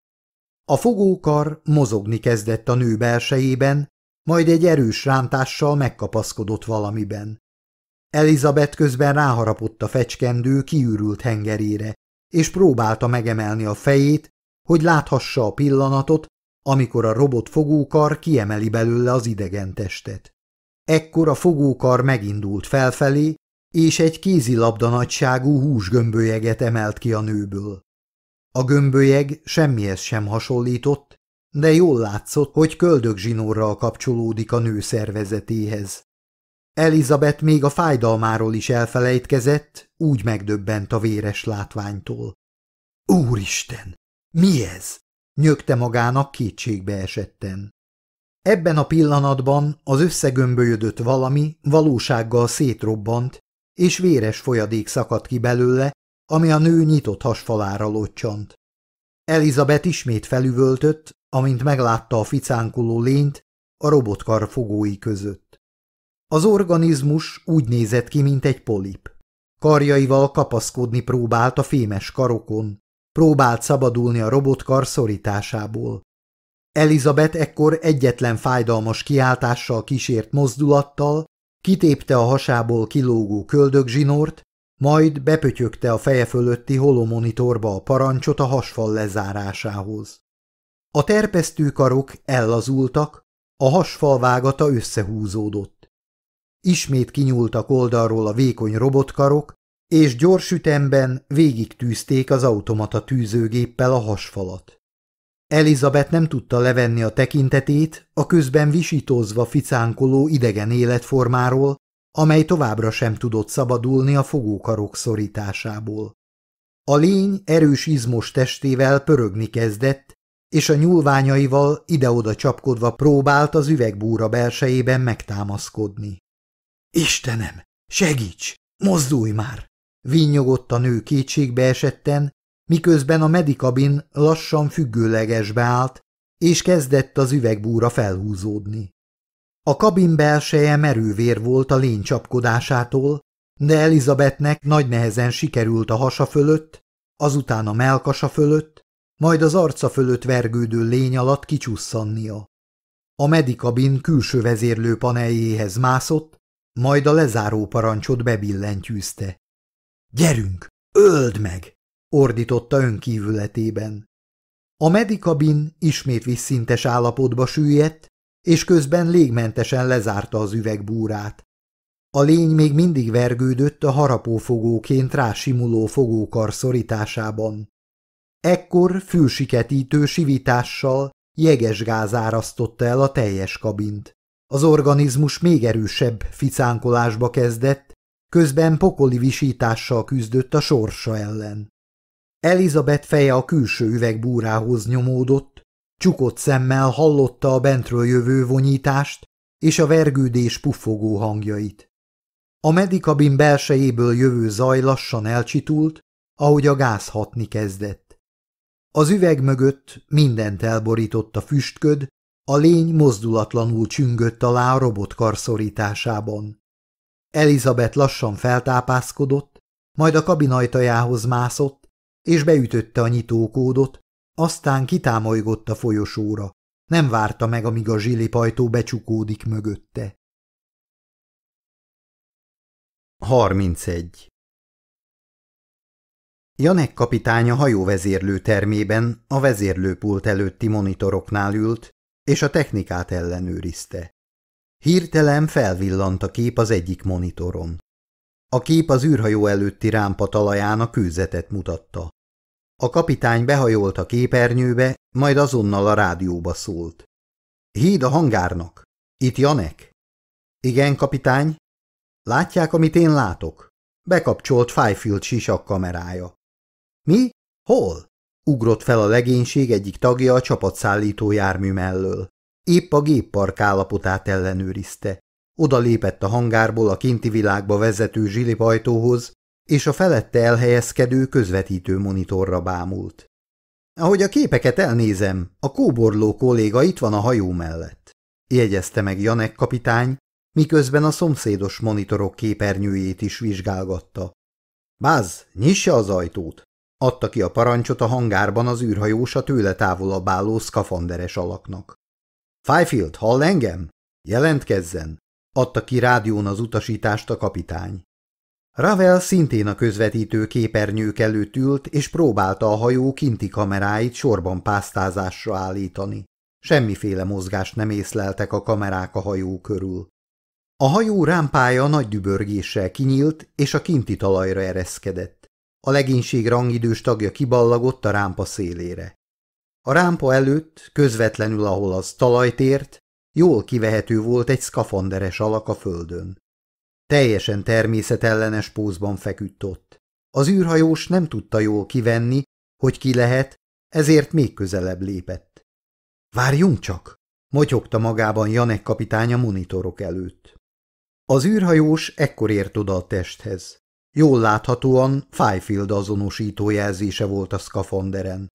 A fogókar mozogni kezdett a nő belsejében, majd egy erős rántással megkapaszkodott valamiben. Elizabeth közben ráharapott a fecskendő kiürült hengerére, és próbálta megemelni a fejét, hogy láthassa a pillanatot, amikor a robot fogókar kiemeli belőle az idegen testet. Ekkor a fogókar megindult felfelé, és egy kézilabda nagyságú húsgömbölyeget emelt ki a nőből. A gömbölyeg semmihez sem hasonlított, de jól látszott, hogy köldögzsinórral kapcsolódik a nő szervezetéhez. Elizabeth még a fájdalmáról is elfelejtkezett, úgy megdöbbent a véres látványtól. Úristen, mi ez? Nyögte magának kétségbe esetten. Ebben a pillanatban az összegömbölyödött valami valósággal szétrobbant, és véres folyadék szakadt ki belőle, ami a nő nyitott hasfalára locsant. Elizabeth ismét felüvöltött, amint meglátta a ficánkoló lényt a robotkar fogói között. Az organizmus úgy nézett ki, mint egy polip. Karjaival kapaszkodni próbált a fémes karokon, próbált szabadulni a robotkar szorításából. Elizabeth ekkor egyetlen fájdalmas kiáltással kísért mozdulattal kitépte a hasából kilógó köldögzsinort, majd bepötyögte a feje fölötti holomonitorba a parancsot a hasfal lezárásához. A terpesztő karok ellazultak, a hasfal vágata összehúzódott. Ismét kinyúltak oldalról a vékony robotkarok, és gyors ütemben végig tűzték az automata tűzőgéppel a hasfalat. Elizabeth nem tudta levenni a tekintetét a közben visítozva ficánkoló idegen életformáról, amely továbbra sem tudott szabadulni a fogókarok szorításából. A lény erős izmos testével pörögni kezdett, és a nyúlványaival ide-oda csapkodva próbált az üvegbúra belsejében megtámaszkodni. – Istenem, segíts! Mozdulj már! – vinnyogott a nő kétségbe esetten, miközben a medikabin lassan függőlegesbe állt, és kezdett az üvegbúra felhúzódni. A kabin belseje merővér volt a lény csapkodásától, de Elizabethnek nagy nehezen sikerült a hasa fölött, azután a melkasa fölött, majd az arca fölött vergődő lény alatt kicsusszannia. A medikabin külső vezérlő paneljéhez mászott, majd a lezáró parancsot bebillentyűzte. – Gyerünk, öld meg! – ordította önkívületében. A medikabin ismét visszintes állapotba süllyedt, és közben légmentesen lezárta az üvegbúrát. A lény még mindig vergődött a harapófogóként rásimuló fogókar szorításában. Ekkor fülsiketítő sivítással jeges gáz árasztotta el a teljes kabint. Az organizmus még erősebb ficánkolásba kezdett, közben pokoli visítással küzdött a sorsa ellen. Elizabeth feje a külső üvegbúrához nyomódott, csukott szemmel hallotta a bentről jövő vonyítást és a vergődés puffogó hangjait. A medikabin belsejéből jövő zaj lassan elcsitult, ahogy a gáz hatni kezdett. Az üveg mögött mindent elborított a füstköd, a lény mozdulatlanul csüngött alá a robotkar szorításában. Elizabeth lassan feltápászkodott, majd a kabin ajtajához mászott, és beütötte a nyitókódot, aztán kitámolygott a folyosóra. Nem várta meg, amíg a zsilipajtó becsukódik mögötte. 31. Janek kapitány a hajóvezérlő termében a vezérlőpult előtti monitoroknál ült, és a technikát ellenőrizte. Hirtelen felvillant a kép az egyik monitoron. A kép az űrhajó előtti rámpa talaján a kőzetet mutatta. A kapitány behajolt a képernyőbe, majd azonnal a rádióba szólt. Híd a hangárnak. Itt Janek? Igen, kapitány. Látják, amit én látok? Bekapcsolt Fifield sisak kamerája. Mi? Hol? Ugrott fel a legénység egyik tagja a csapatszállító jármű mellől. Épp a géppark állapotát ellenőrizte. Oda lépett a hangárból a kinti világba vezető zsilipajtóhoz, és a felette elhelyezkedő közvetítő monitorra bámult. Ahogy a képeket elnézem, a kóborló kolléga itt van a hajó mellett, jegyezte meg Janek kapitány, miközben a szomszédos monitorok képernyőjét is vizsgálgatta. Báz, nyissa az ajtót! Adta ki a parancsot a hangárban az űrhajós a tőle távolabb álló szkafanderes alaknak. Fifield, hall engem? Jelentkezzen! Adta ki rádión az utasítást a kapitány. Ravel szintén a közvetítő képernyők előtt ült, és próbálta a hajó kinti kameráit sorban pásztázásra állítani. Semmiféle mozgást nem észleltek a kamerák a hajó körül. A hajó rámpája nagy dübörgéssel kinyílt, és a kinti talajra ereszkedett. A legénység rangidős tagja kiballagott a rámpa szélére. A rámpa előtt, közvetlenül ahol az talajt ért, jól kivehető volt egy szkafanderes alak a földön. Teljesen természetellenes pózban feküdt ott. Az űrhajós nem tudta jól kivenni, hogy ki lehet, ezért még közelebb lépett. Várjunk csak! motyogta magában Janek kapitány a monitorok előtt. Az űrhajós ekkor ért oda a testhez. Jól láthatóan Fifield azonosító jelzése volt a szkafanderen.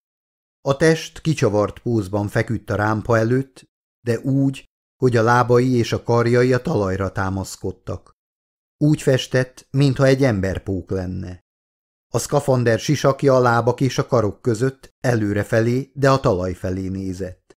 A test kicsavart pózban feküdt a rámpa előtt, de úgy, hogy a lábai és a karjai a talajra támaszkodtak. Úgy festett, mintha egy emberpók lenne. A szkafander sisakja a lábak és a karok között előrefelé, de a talaj felé nézett.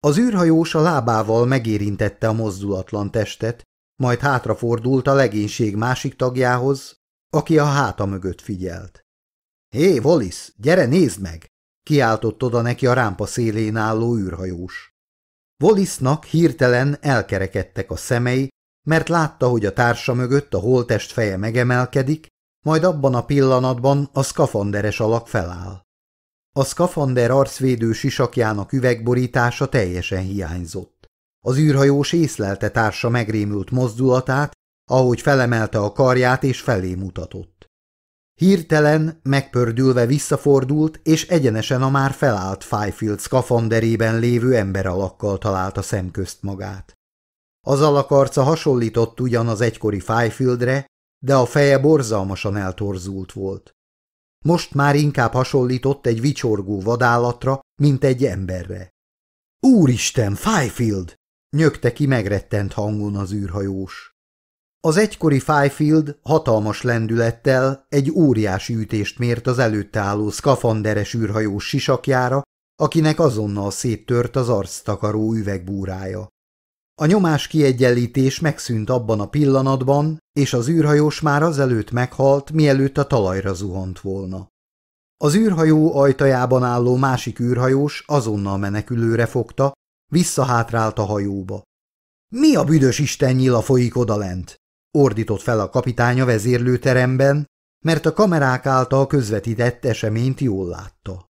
Az űrhajós a lábával megérintette a mozdulatlan testet, majd hátrafordult a legénység másik tagjához, aki a háta mögött figyelt. – Hé, Wallis, gyere, nézd meg! – kiáltott oda neki a rámpa szélén álló űrhajós. Wallisnak hirtelen elkerekedtek a szemei, mert látta, hogy a társa mögött a holtest feje megemelkedik, majd abban a pillanatban a szkafanderes alak feláll. A szkafander arcvédő sisakjának üvegborítása teljesen hiányzott. Az űrhajós észlelte társa megrémült mozdulatát, ahogy felemelte a karját és felé mutatott. Hirtelen, megpördülve visszafordult, és egyenesen a már felállt Fifield szkafanderében lévő ember alakkal találta szemközt magát. Az alakarca hasonlított ugyan az egykori Fifieldre, de a feje borzalmasan eltorzult volt. Most már inkább hasonlított egy vicsorgó vadállatra, mint egy emberre. Úristen, Fifield! nyögte ki megrettent hangon az űrhajós. Az egykori Fifield hatalmas lendülettel egy óriási ütést mért az előtte álló szkafanderes űrhajós sisakjára, akinek azonnal széttört az arctakaró üvegbúrája. A nyomás kiegyenlítés megszűnt abban a pillanatban, és az űrhajós már azelőtt meghalt, mielőtt a talajra zuhant volna. Az űrhajó ajtajában álló másik űrhajós azonnal menekülőre fogta, visszahátrált a hajóba. – Mi a büdös Isten nyila folyik odalent? – ordított fel a kapitány a vezérlőteremben, mert a kamerák által közvetített eseményt jól látta.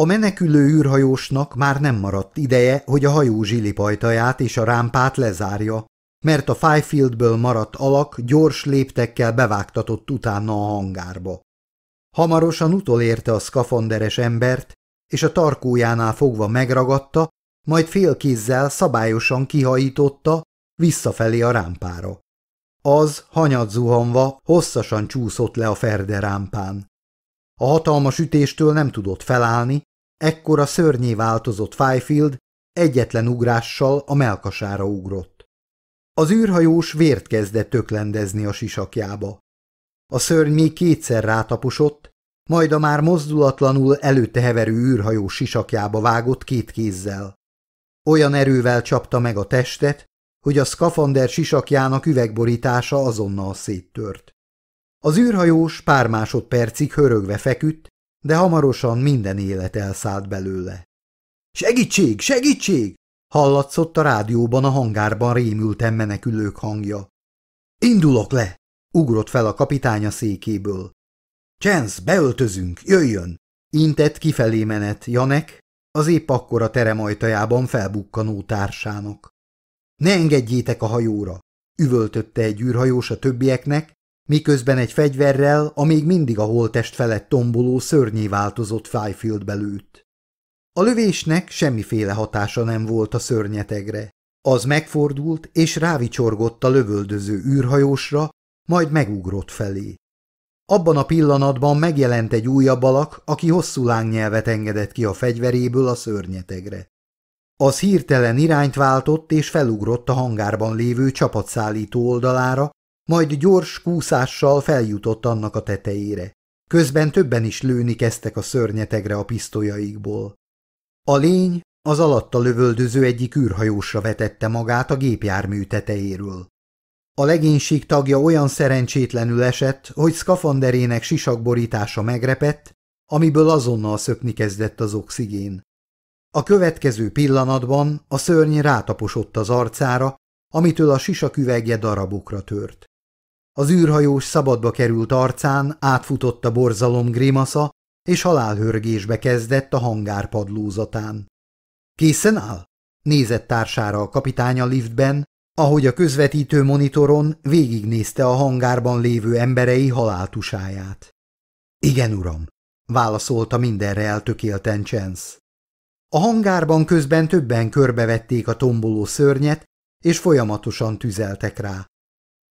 A menekülő űrhajósnak már nem maradt ideje, hogy a hajó zsilipajtaját és a rámpát lezárja, mert a Fifieldből maradt alak gyors léptekkel bevágtatott utána a hangárba. Hamarosan utolérte a szkafanderes embert, és a tarkójánál fogva megragadta, majd félkézzel szabályosan kihajította visszafelé a rámpára. Az, hanyat zuhanva, hosszasan csúszott le a ferde rámpán. A hatalmas ütéstől nem tudott felállni, ekkor a szörnyé változott Fifield egyetlen ugrással a melkasára ugrott. Az űrhajós vért kezdett töklendezni a sisakjába. A szörny még kétszer rátaposott, majd a már mozdulatlanul előtte heverő űrhajó sisakjába vágott két kézzel. Olyan erővel csapta meg a testet, hogy a szkafander sisakjának üvegborítása azonnal széttört. Az űrhajós pár másodpercig hörögve feküdt, de hamarosan minden élet elszállt belőle. – Segítség! Segítség! – hallatszott a rádióban a hangárban rémülten menekülők hangja. – Indulok le! – ugrott fel a kapitánya székéből. – Chance, beöltözünk, jöjjön! – intett kifelé menet Janek, az épp akkor terem ajtajában felbukkanó társának. – Ne engedjétek a hajóra! – üvöltötte egy űrhajós a többieknek, miközben egy fegyverrel a még mindig a holtest felett tomboló szörnyé változott Fifield belőtt. A lövésnek semmiféle hatása nem volt a szörnyetegre. Az megfordult és rávicsorgott a lövöldöző űrhajósra, majd megugrott felé. Abban a pillanatban megjelent egy újabb alak, aki hosszú lángnyelvet engedett ki a fegyveréből a szörnyetegre. Az hirtelen irányt váltott és felugrott a hangárban lévő csapatszállító oldalára, majd gyors kúszással feljutott annak a tetejére. Közben többen is lőni kezdtek a szörnyetegre a pisztolyaikból. A lény az alatta lövöldöző egyik űrhajósra vetette magát a gépjármű tetejéről. A legénység tagja olyan szerencsétlenül esett, hogy szkafanderének sisakborítása megrepett, amiből azonnal szökni kezdett az oxigén. A következő pillanatban a szörny rátaposott az arcára, amitől a sisaküvegje darabokra tört. Az űrhajós szabadba került arcán átfutott a borzalom grimasza, és halálhörgésbe kezdett a hangár padlózatán. Készen áll? Nézett társára a kapitány a liftben, ahogy a közvetítő monitoron végignézte a hangárban lévő emberei haláltusáját. Igen, uram, válaszolta mindenre eltökélten Chance. A hangárban közben többen körbevették a tomboló szörnyet, és folyamatosan tüzeltek rá.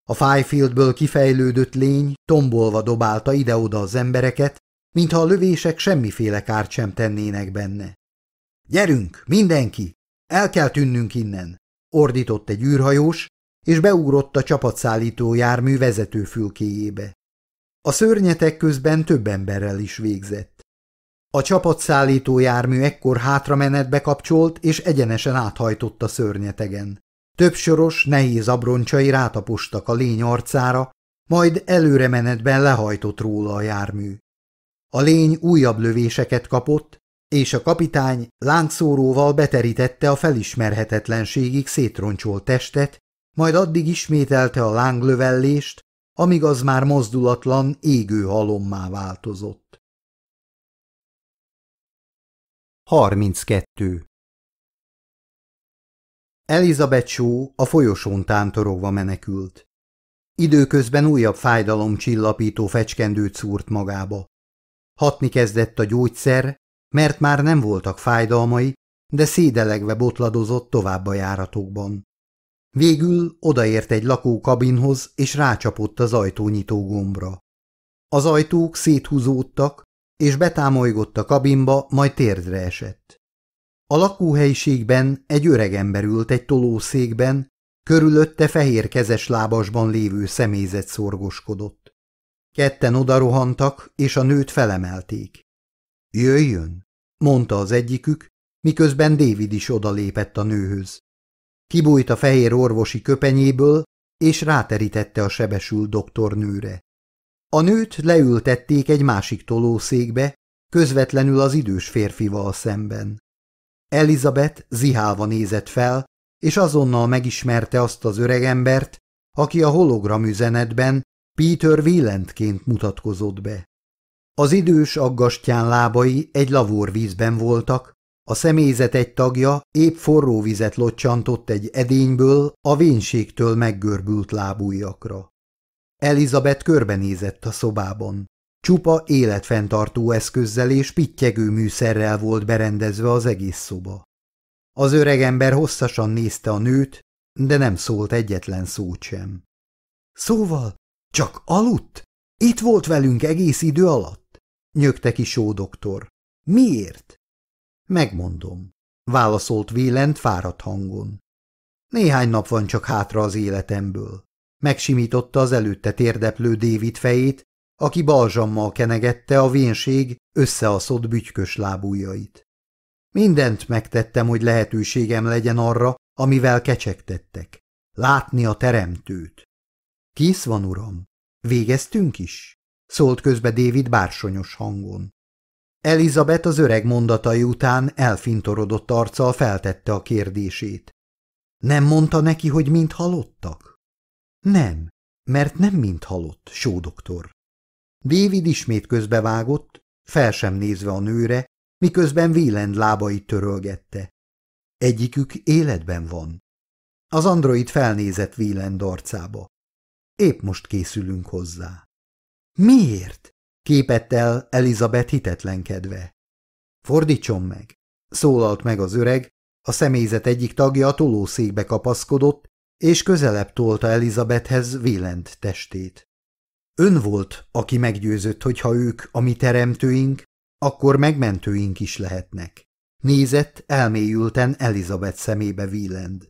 A Fiefieldből kifejlődött lény tombolva dobálta ide-oda az embereket, mintha a lövések semmiféle kárt sem tennének benne. – Gyerünk, mindenki! El kell tűnnünk innen! – ordított egy űrhajós, és beugrott a csapatszállító jármű vezetőfülkéjébe. A szörnyetek közben több emberrel is végzett. A csapatszállító jármű ekkor hátramenetbe kapcsolt, és egyenesen áthajtott a szörnyetegen. Több nehéz abroncsai rátapostak a lény arcára, majd előre menetben lehajtott róla a jármű. A lény újabb lövéseket kapott, és a kapitány láncszóróval beterítette a felismerhetetlenségig szétroncsolt testet, majd addig ismételte a lánglövellést, amíg az már mozdulatlan, égő halommá változott. 32. Elizabeth Shaw a folyosón tántorogva menekült. Időközben újabb fájdalomcsillapító fecskendőt szúrt magába. Hatni kezdett a gyógyszer, mert már nem voltak fájdalmai, de szédelegve botladozott tovább a járatokban. Végül odaért egy lakókabinhoz, és rácsapott az ajtónyitó gombra. Az ajtók széthúzódtak, és betámolygott a kabinba, majd térdre esett. A lakóhelyiségben egy öreg ember ült egy tolószékben, körülötte fehér kezes lábasban lévő személyzet szorgoskodott. Ketten odarohantak, és a nőt felemelték. Jöjjön, mondta az egyikük, miközben David is odalépett a nőhöz. Kibújt a fehér orvosi köpenyéből, és ráterítette a sebesült doktornőre. A nőt leültették egy másik tolószékbe, közvetlenül az idős férfival szemben. Elizabeth zihálva nézett fel, és azonnal megismerte azt az öregembert, aki a hologram üzenetben Peter Wielandként mutatkozott be. Az idős aggastyán lábai egy lavórvízben voltak, a személyzet egy tagja épp forró vizet locsantott egy edényből a vénségtől meggörbült lábújakra. Elizabeth körbenézett a szobában. Csupa életfenntartó eszközzel és pittyegő műszerrel volt berendezve az egész szoba. Az öregember hosszasan nézte a nőt, de nem szólt egyetlen szót sem. Szóval, csak aludt? Itt volt velünk egész idő alatt? Nyögte ki doktor. Miért? Megmondom, válaszolt Vélent fáradt hangon. Néhány nap van csak hátra az életemből. Megsimította az előtte térdeplő David fejét, aki balzsammal kenegette a vénség összeaszott bütykös lábújait. Mindent megtettem, hogy lehetőségem legyen arra, amivel kecsegtettek. Látni a teremtőt. Kész van, uram. Végeztünk is? Szólt közbe David bársonyos hangon. Elizabeth az öreg mondatai után elfintorodott arccal feltette a kérdését. Nem mondta neki, hogy mind halottak? Nem, mert nem mind halott, sódoktor. David ismét közbevágott, fel sem nézve a nőre, miközben Wieland lábait törölgette. Egyikük életben van. Az android felnézett Wieland arcába. Épp most készülünk hozzá. Miért? képett el Elizabeth hitetlenkedve. Fordítson meg, szólalt meg az öreg, a személyzet egyik tagja a tolószékbe kapaszkodott, és közelebb tolta Elizabethhez Vélent testét. Ön volt, aki meggyőzött, hogy ha ők a mi teremtőink, akkor megmentőink is lehetnek. Nézett elmélyülten Elizabeth szemébe Wieland.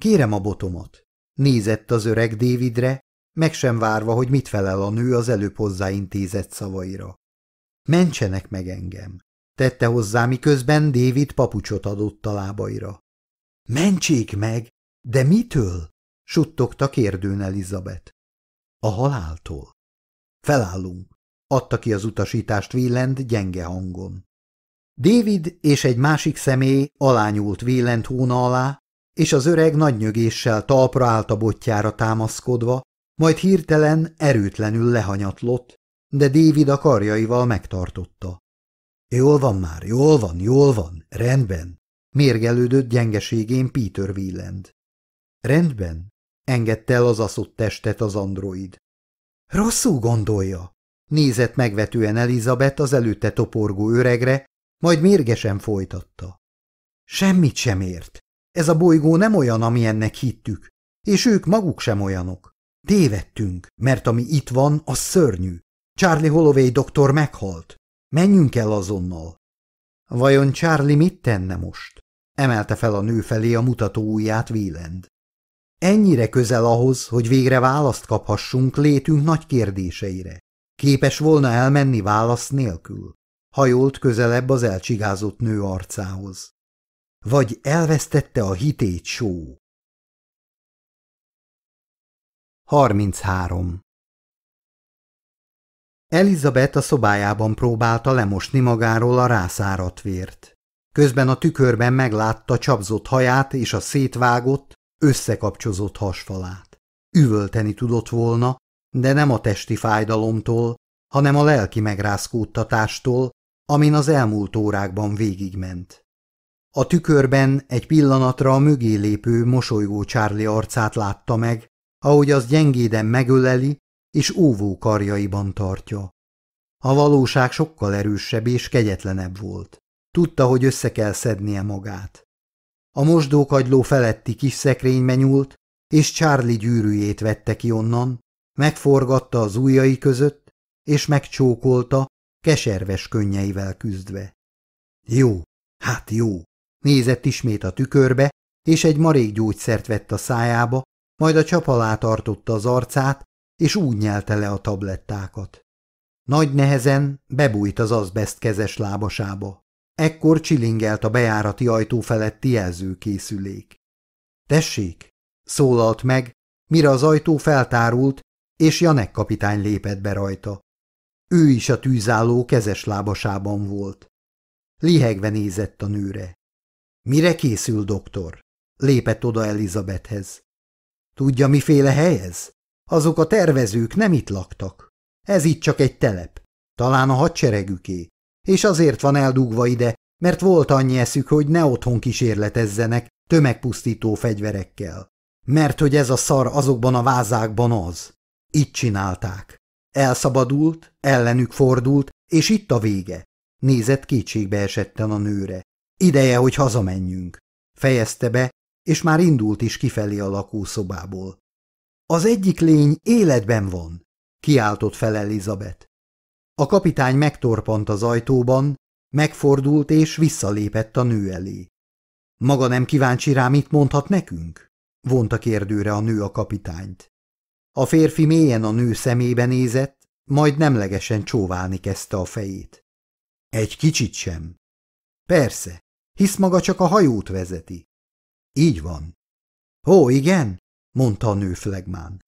Kérem a botomat. Nézett az öreg Davidre, meg sem várva, hogy mit felel a nő az előbb hozzáintézett szavaira. Mentsenek meg engem, tette hozzá, miközben David papucsot adott a lábaira. Mentsék meg, de mitől? suttogta kérdőn Elizabeth. A haláltól. Felállunk, adta ki az utasítást Vélend gyenge hangon. David és egy másik személy alányult Vélend hóna alá, és az öreg nagy nyögéssel talpra állt a botjára támaszkodva, majd hirtelen erőtlenül lehanyatlott, de David a karjaival megtartotta. Jól van már, jól van, jól van, rendben, mérgelődött gyengeségén Peter Wieland. Rendben, engedte el az aszott testet az android. Rosszul gondolja, nézett megvetően Elizabeth az előtte toporgó öregre, majd mérgesen folytatta. Semmit sem ért. Ez a bolygó nem olyan, amilyennek hittük, és ők maguk sem olyanok. Tévedtünk, mert ami itt van, az szörnyű. Charlie Holloway doktor meghalt. Menjünk el azonnal. Vajon Charlie mit tenne most? Emelte fel a nő felé a mutató ujját Wieland. Ennyire közel ahhoz, hogy végre választ kaphassunk létünk nagy kérdéseire. Képes volna elmenni válasz nélkül. Hajolt közelebb az elcsigázott nő arcához. Vagy elvesztette a hitét só. 33. Elizabeth a szobájában próbálta lemosni magáról a rászáradt vért. Közben a tükörben meglátta csapzott haját és a szétvágott, összekapcsozott hasfalát. Üvölteni tudott volna, de nem a testi fájdalomtól, hanem a lelki megrázkódtatástól, amin az elmúlt órákban végigment. A tükörben egy pillanatra a mögé lépő, mosolygó Charlie arcát látta meg, ahogy az gyengéden megöleli és óvó karjaiban tartja. A valóság sokkal erősebb és kegyetlenebb volt. Tudta, hogy össze kell szednie magát. A mosdókagyló feletti kis szekrénybe nyúlt, és Charlie gyűrűjét vette ki onnan, megforgatta az ujjai között, és megcsókolta, keserves könnyeivel küzdve. Jó, hát jó. Nézett ismét a tükörbe, és egy marék gyógyszert vett a szájába, majd a csap alá tartotta az arcát, és úgy nyelte le a tablettákat. Nagy nehezen bebújt az azbest kezes lábasába. Ekkor csilingelt a bejárati ajtó feletti jelzőkészülék. Tessék, szólalt meg, mire az ajtó feltárult, és Janek kapitány lépett be rajta. Ő is a tűzálló kezes lábasában volt. Lihegve nézett a nőre. Mire készül, doktor? Lépett oda Elizabethhez. Tudja, miféle hely ez? Azok a tervezők nem itt laktak. Ez itt csak egy telep. Talán a hadseregüké. És azért van eldugva ide, mert volt annyi eszük, hogy ne otthon kísérletezzenek tömegpusztító fegyverekkel. Mert hogy ez a szar azokban a vázákban az. Itt csinálták. Elszabadult, ellenük fordult, és itt a vége. Nézett kétségbe esetten a nőre. Ideje, hogy hazamenjünk. Fejezte be, és már indult is kifelé a lakószobából. Az egyik lény életben van, kiáltott fel Elizabeth. A kapitány megtorpant az ajtóban, megfordult és visszalépett a nő elé. Maga nem kíváncsi rá, mit mondhat nekünk? vonta kérdőre a nő a kapitányt. A férfi mélyen a nő szemébe nézett, majd nemlegesen csóválni kezdte a fejét. Egy kicsit sem. Persze, hisz maga csak a hajót vezeti. Így van. Ó, igen, mondta a nő flegmán.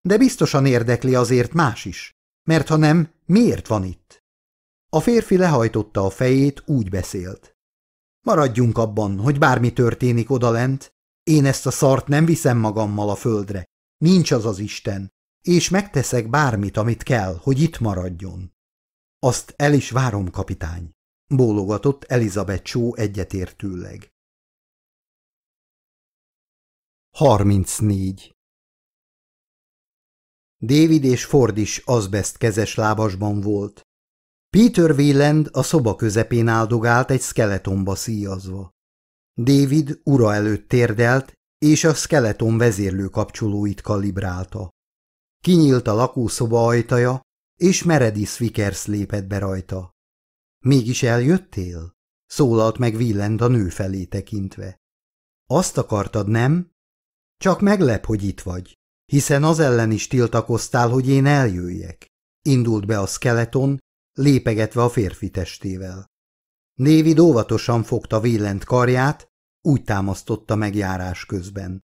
De biztosan érdekli azért más is, mert ha nem, miért van itt? A férfi lehajtotta a fejét, úgy beszélt. Maradjunk abban, hogy bármi történik odalent, én ezt a szart nem viszem magammal a földre, nincs az az Isten, és megteszek bármit, amit kell, hogy itt maradjon. Azt el is várom, kapitány, bólogatott Elizabeth Csó egyetértőleg. 34. David és Ford is azbest kezes lábasban volt. Peter Wieland a szoba közepén áldogált egy skeletonba szíjazva. David ura előtt térdelt, és a skeleton vezérlő kapcsolóit kalibrálta. Kinyílt a lakószoba ajtaja, és Meredith Vickers lépett be rajta. Mégis eljöttél? Szólalt meg Wieland a nő felé tekintve. Azt akartad, nem? Csak meglep, hogy itt vagy, hiszen az ellen is tiltakoztál, hogy én eljöjjek. Indult be a skeleton, lépegetve a férfi testével. David óvatosan fogta Villent karját, úgy támasztotta megjárás közben.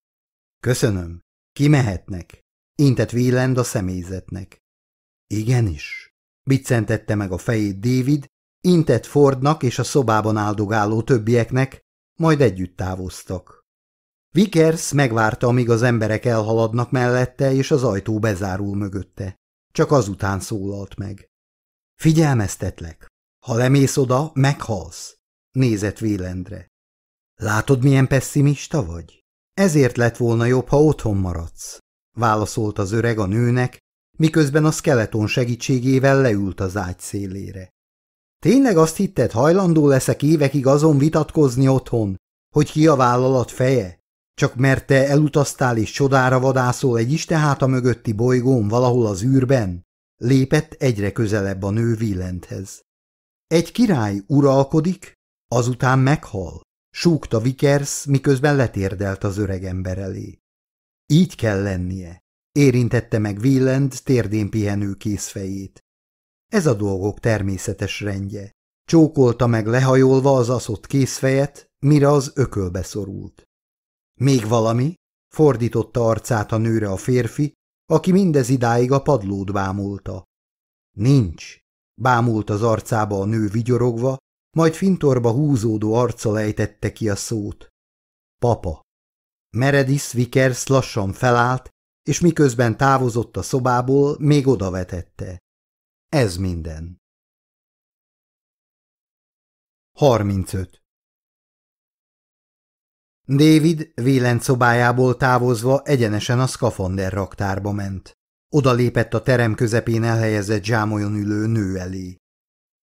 Köszönöm, Kimehetnek, intett Wieland a személyzetnek. Igenis, biccentette meg a fejét David, intett Fordnak és a szobában áldogáló többieknek, majd együtt távoztak. Vickers megvárta, amíg az emberek elhaladnak mellette, és az ajtó bezárul mögötte. Csak azután szólalt meg. Figyelmeztetlek, ha lemész oda, meghalsz, nézett Vélendre. Látod, milyen pessimista vagy? Ezért lett volna jobb, ha otthon maradsz, válaszolt az öreg a nőnek, miközben a skeleton segítségével leült az ágy szélére. Tényleg azt hitted, hajlandó leszek évekig azon vitatkozni otthon, hogy ki a vállalat feje? Csak mert te elutaztál és csodára vadászol egy isteháta mögötti bolygón valahol az űrben? Lépett egyre közelebb a nő Villenthez. Egy király uralkodik, azután meghal, súgta Vickers, miközben letérdelt az öreg ember elé. Így kell lennie, érintette meg Wieland térdén pihenő készfejét. Ez a dolgok természetes rendje. Csókolta meg lehajolva az aszott készfejet, mire az ökölbe szorult. Még valami? Fordította arcát a nőre a férfi, aki mindez idáig a padlót bámulta. Nincs, bámult az arcába a nő vigyorogva, majd fintorba húzódó arccal ejtette ki a szót. Papa. Meredith Vickers lassan felállt, és miközben távozott a szobából, még odavetette. Ez minden. 35. David szobájából távozva egyenesen a szkafander raktárba ment. Oda lépett a terem közepén elhelyezett zsámolyon ülő nő elé.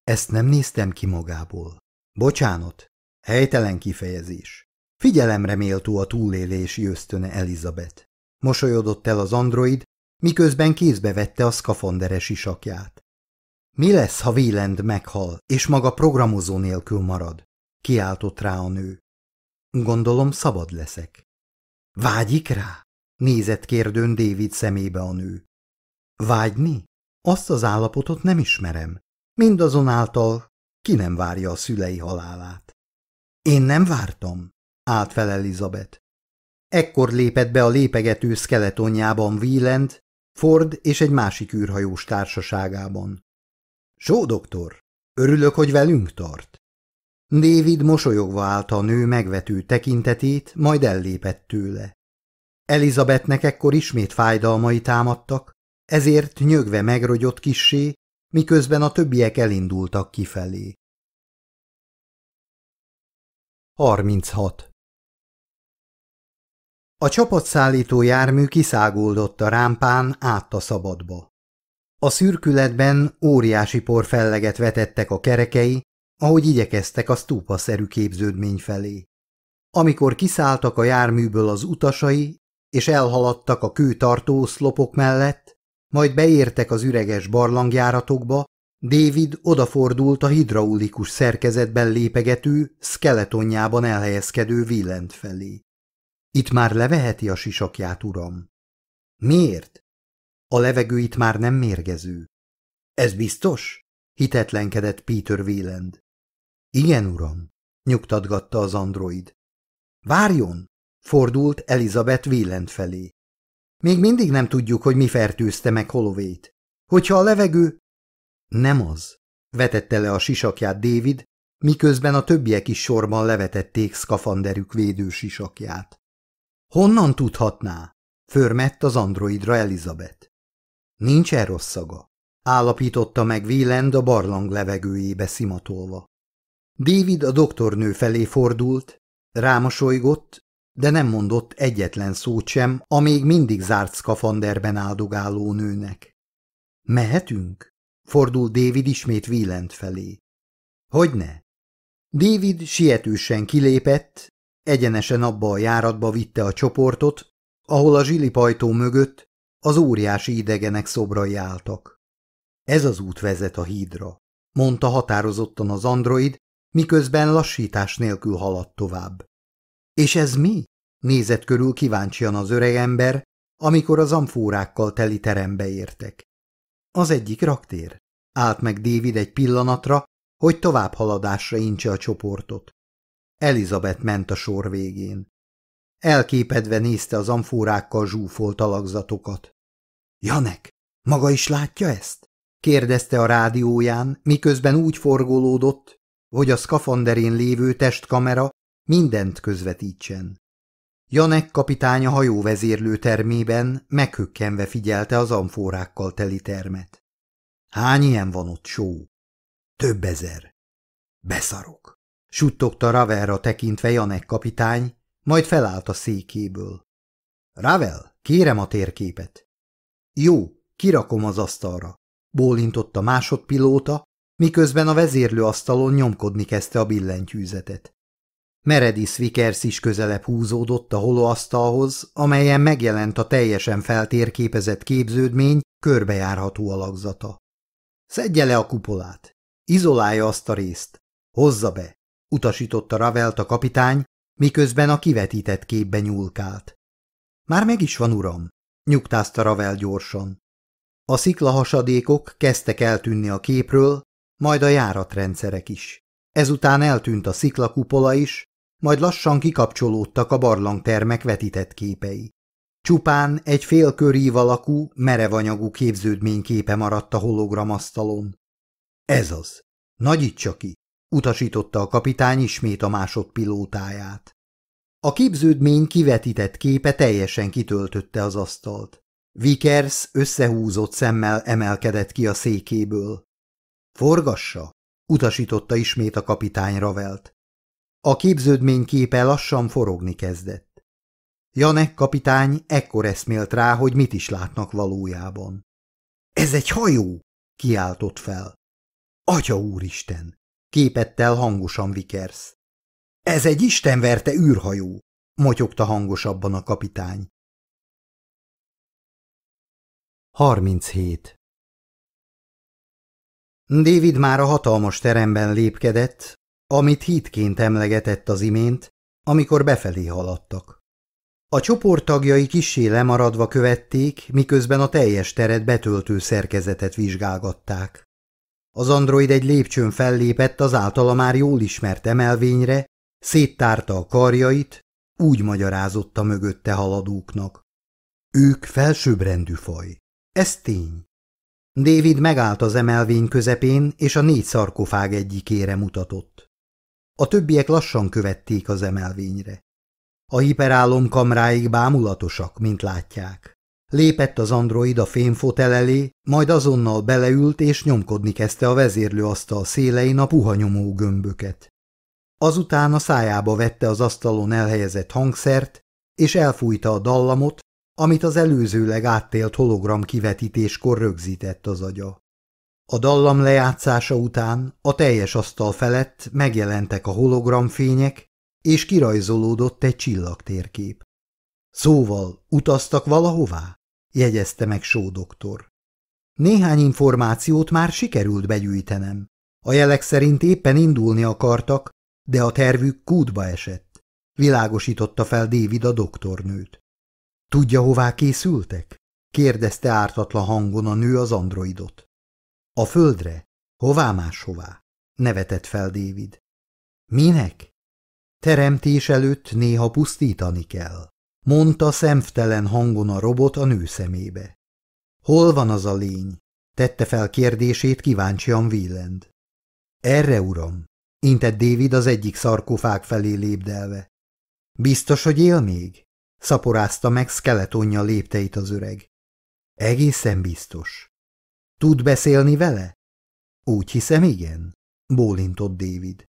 Ezt nem néztem ki magából. Bocsánat, helytelen kifejezés. Figyelemre méltó a túlélési ösztöne Elizabeth. Mosolyodott el az android, miközben kézbe vette a szkafanderes isakját. Mi lesz, ha Wieland meghal, és maga programozó nélkül marad? Kiáltott rá a nő. Gondolom szabad leszek. Vágyik rá? Nézett kérdőn David szemébe a nő. Vágyni? Azt az állapotot nem ismerem. Mindazonáltal ki nem várja a szülei halálát. Én nem vártam, állt fel Elizabeth. Ekkor lépett be a lépegető szkeletonjában Wieland, Ford és egy másik űrhajós társaságában. Só, doktor, örülök, hogy velünk tart. David mosolyogva állta a nő megvető tekintetét, majd ellépett tőle. Elizabethnek ekkor ismét fájdalmai támadtak, ezért nyögve megrogyott kissé, miközben a többiek elindultak kifelé. 36. A csapatszállító jármű kiszáguldott a rámpán át a szabadba. A szürkületben óriási porfelleget vetettek a kerekei, ahogy igyekeztek a stúpaszerű képződmény felé. Amikor kiszálltak a járműből az utasai, és elhaladtak a kő tartóoszlopok mellett, majd beértek az üreges barlangjáratokba, David odafordult a hidraulikus szerkezetben lépegető, skeletonjában elhelyezkedő villent felé. Itt már leveheti a sisakját, uram. Miért? A levegő itt már nem mérgező. Ez biztos? Hitetlenkedett Peter Wieland. Igen, uram, nyugtatgatta az android. Várjon! Fordult Elizabeth Wieland felé. Még mindig nem tudjuk, hogy mi fertőzte meg Holovét. Hogyha a levegő... Nem az, vetette le a sisakját David, miközben a többiek is sorban levetették szkafanderük védő sisakját. Honnan tudhatná? Förmett az androidra Elizabeth. Nincs -e rossz szaga, állapította meg Wieland a barlang levegőjébe szimatolva. David a doktornő felé fordult, rámosolygott, de nem mondott egyetlen szót sem a még mindig zárt szkafanderben áldogáló nőnek. Mehetünk? Fordult David ismét Wieland felé. Hogyne? David sietősen kilépett, egyenesen abba a járatba vitte a csoportot, ahol a zsilipajtó mögött az óriási idegenek szobrai álltak. Ez az út vezet a hídra, mondta határozottan az android, miközben lassítás nélkül haladt tovább. És ez mi? Nézett körül kíváncsian az öregember, amikor az amfórákkal teli terembe értek. Az egyik raktér. Állt meg David egy pillanatra, hogy tovább haladásra incse a csoportot. Elizabeth ment a sor végén. elképedve nézte az amfórákkal zsúfolt alakzatokat. – Janek, maga is látja ezt? – kérdezte a rádióján, miközben úgy forgolódott, hogy a szkafanderén lévő testkamera mindent közvetítsen. Janek kapitány a hajóvezérlő termében meghökkenve figyelte az amfórákkal teli termet. Hány ilyen van ott, só? Több ezer. Beszarok. Suttogta Ravelra tekintve Janek kapitány, majd felállt a székéből. Ravel, kérem a térképet. Jó, kirakom az asztalra. Bólintott a másodpilóta, miközben a vezérlőasztalon nyomkodni kezdte a billentyűzetet. Meredith Vickers is közelebb húzódott a holóasztalhoz, amelyen megjelent a teljesen feltérképezett képződmény körbejárható alakzata. Szedje le a kupolát, izolálja azt a részt, hozza be, utasította Ravelt a kapitány, miközben a kivetített képbe nyúlkált. Már meg is van, uram, nyugtázta Ravel gyorsan. A sziklahasadékok kezdtek eltűnni a képről, majd a járatrendszerek is. Ezután eltűnt a sziklakupola is, majd lassan kikapcsolódtak a barlangtermek vetített képei. Csupán egy félkörív alakú, merevanyagú képződményképe maradt a hologramasztalon. Ez az. Nagyítsa ki, utasította a kapitány ismét a másodpilótáját. A képződmény kivetített képe teljesen kitöltötte az asztalt. Vickers összehúzott szemmel emelkedett ki a székéből. Forgassa, utasította ismét a kapitány Ravelt. A képződmény képe lassan forogni kezdett. Janek kapitány ekkor eszmélt rá, hogy mit is látnak valójában. – Ez egy hajó! – kiáltott fel. – Atya úristen! – képettel hangosan Vickers. – Ez egy istenverte űrhajó! – motyogta hangosabban a kapitány. 37. David már a hatalmas teremben lépkedett, amit hídként emlegetett az imént, amikor befelé haladtak. A csoport tagjai kissé lemaradva követték, miközben a teljes teret betöltő szerkezetet vizsgálgatták. Az android egy lépcsőn fellépett az általa már jól ismert emelvényre, széttárta a karjait, úgy magyarázotta mögötte haladóknak. Ők felsőbbrendű faj. Ez tény. David megállt az emelvény közepén, és a négy szarkofág egyikére mutatott. A többiek lassan követték az emelvényre. A hiperálom kamráig bámulatosak, mint látják. Lépett az android a fémfotel elé, majd azonnal beleült és nyomkodni kezdte a vezérlőasztal szélein a puha nyomó gömböket. Azután a szájába vette az asztalon elhelyezett hangszert, és elfújta a dallamot, amit az előzőleg áttélt hologram kivetítéskor rögzített az agya. A dallam lejátszása után a teljes asztal felett megjelentek a hologramfények, és kirajzolódott egy csillagtérkép. Szóval utaztak valahová? jegyezte meg Só doktor. Néhány információt már sikerült begyűjtenem. A jelek szerint éppen indulni akartak, de a tervük kútba esett. Világosította fel David a doktornőt. Tudja, hová készültek? kérdezte ártatlan hangon a nő az androidot. A földre? Hová máshová? nevetett fel David. Minek? Teremtés előtt néha pusztítani kell, mondta szemtelen hangon a robot a nő szemébe. Hol van az a lény? tette fel kérdését kíváncsian Wieland. Erre, uram, intett David az egyik szarkofág felé lépdelve. Biztos, hogy él még? Szaporázta meg skeletonja lépteit az öreg. Egészen biztos. Tud beszélni vele? Úgy hiszem, igen, bólintott David.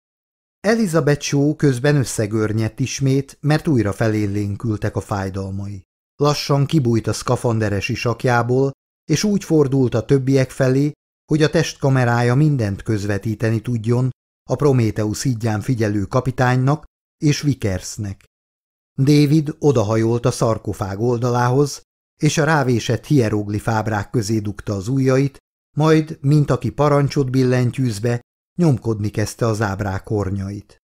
Elizabeth Shaw közben összegörnyedt ismét, mert újra felélénkültek a fájdalmai. Lassan kibújt a szkafanderes isakjából, és úgy fordult a többiek felé, hogy a testkamerája mindent közvetíteni tudjon a Prométeusz hídján figyelő kapitánynak és Vickersnek. David odahajolt a szarkofág oldalához, és a rávésett hieroglifábrák közé dugta az ujjait, majd, mint aki parancsot billentyűzbe, nyomkodni kezdte az ábrák kornyait.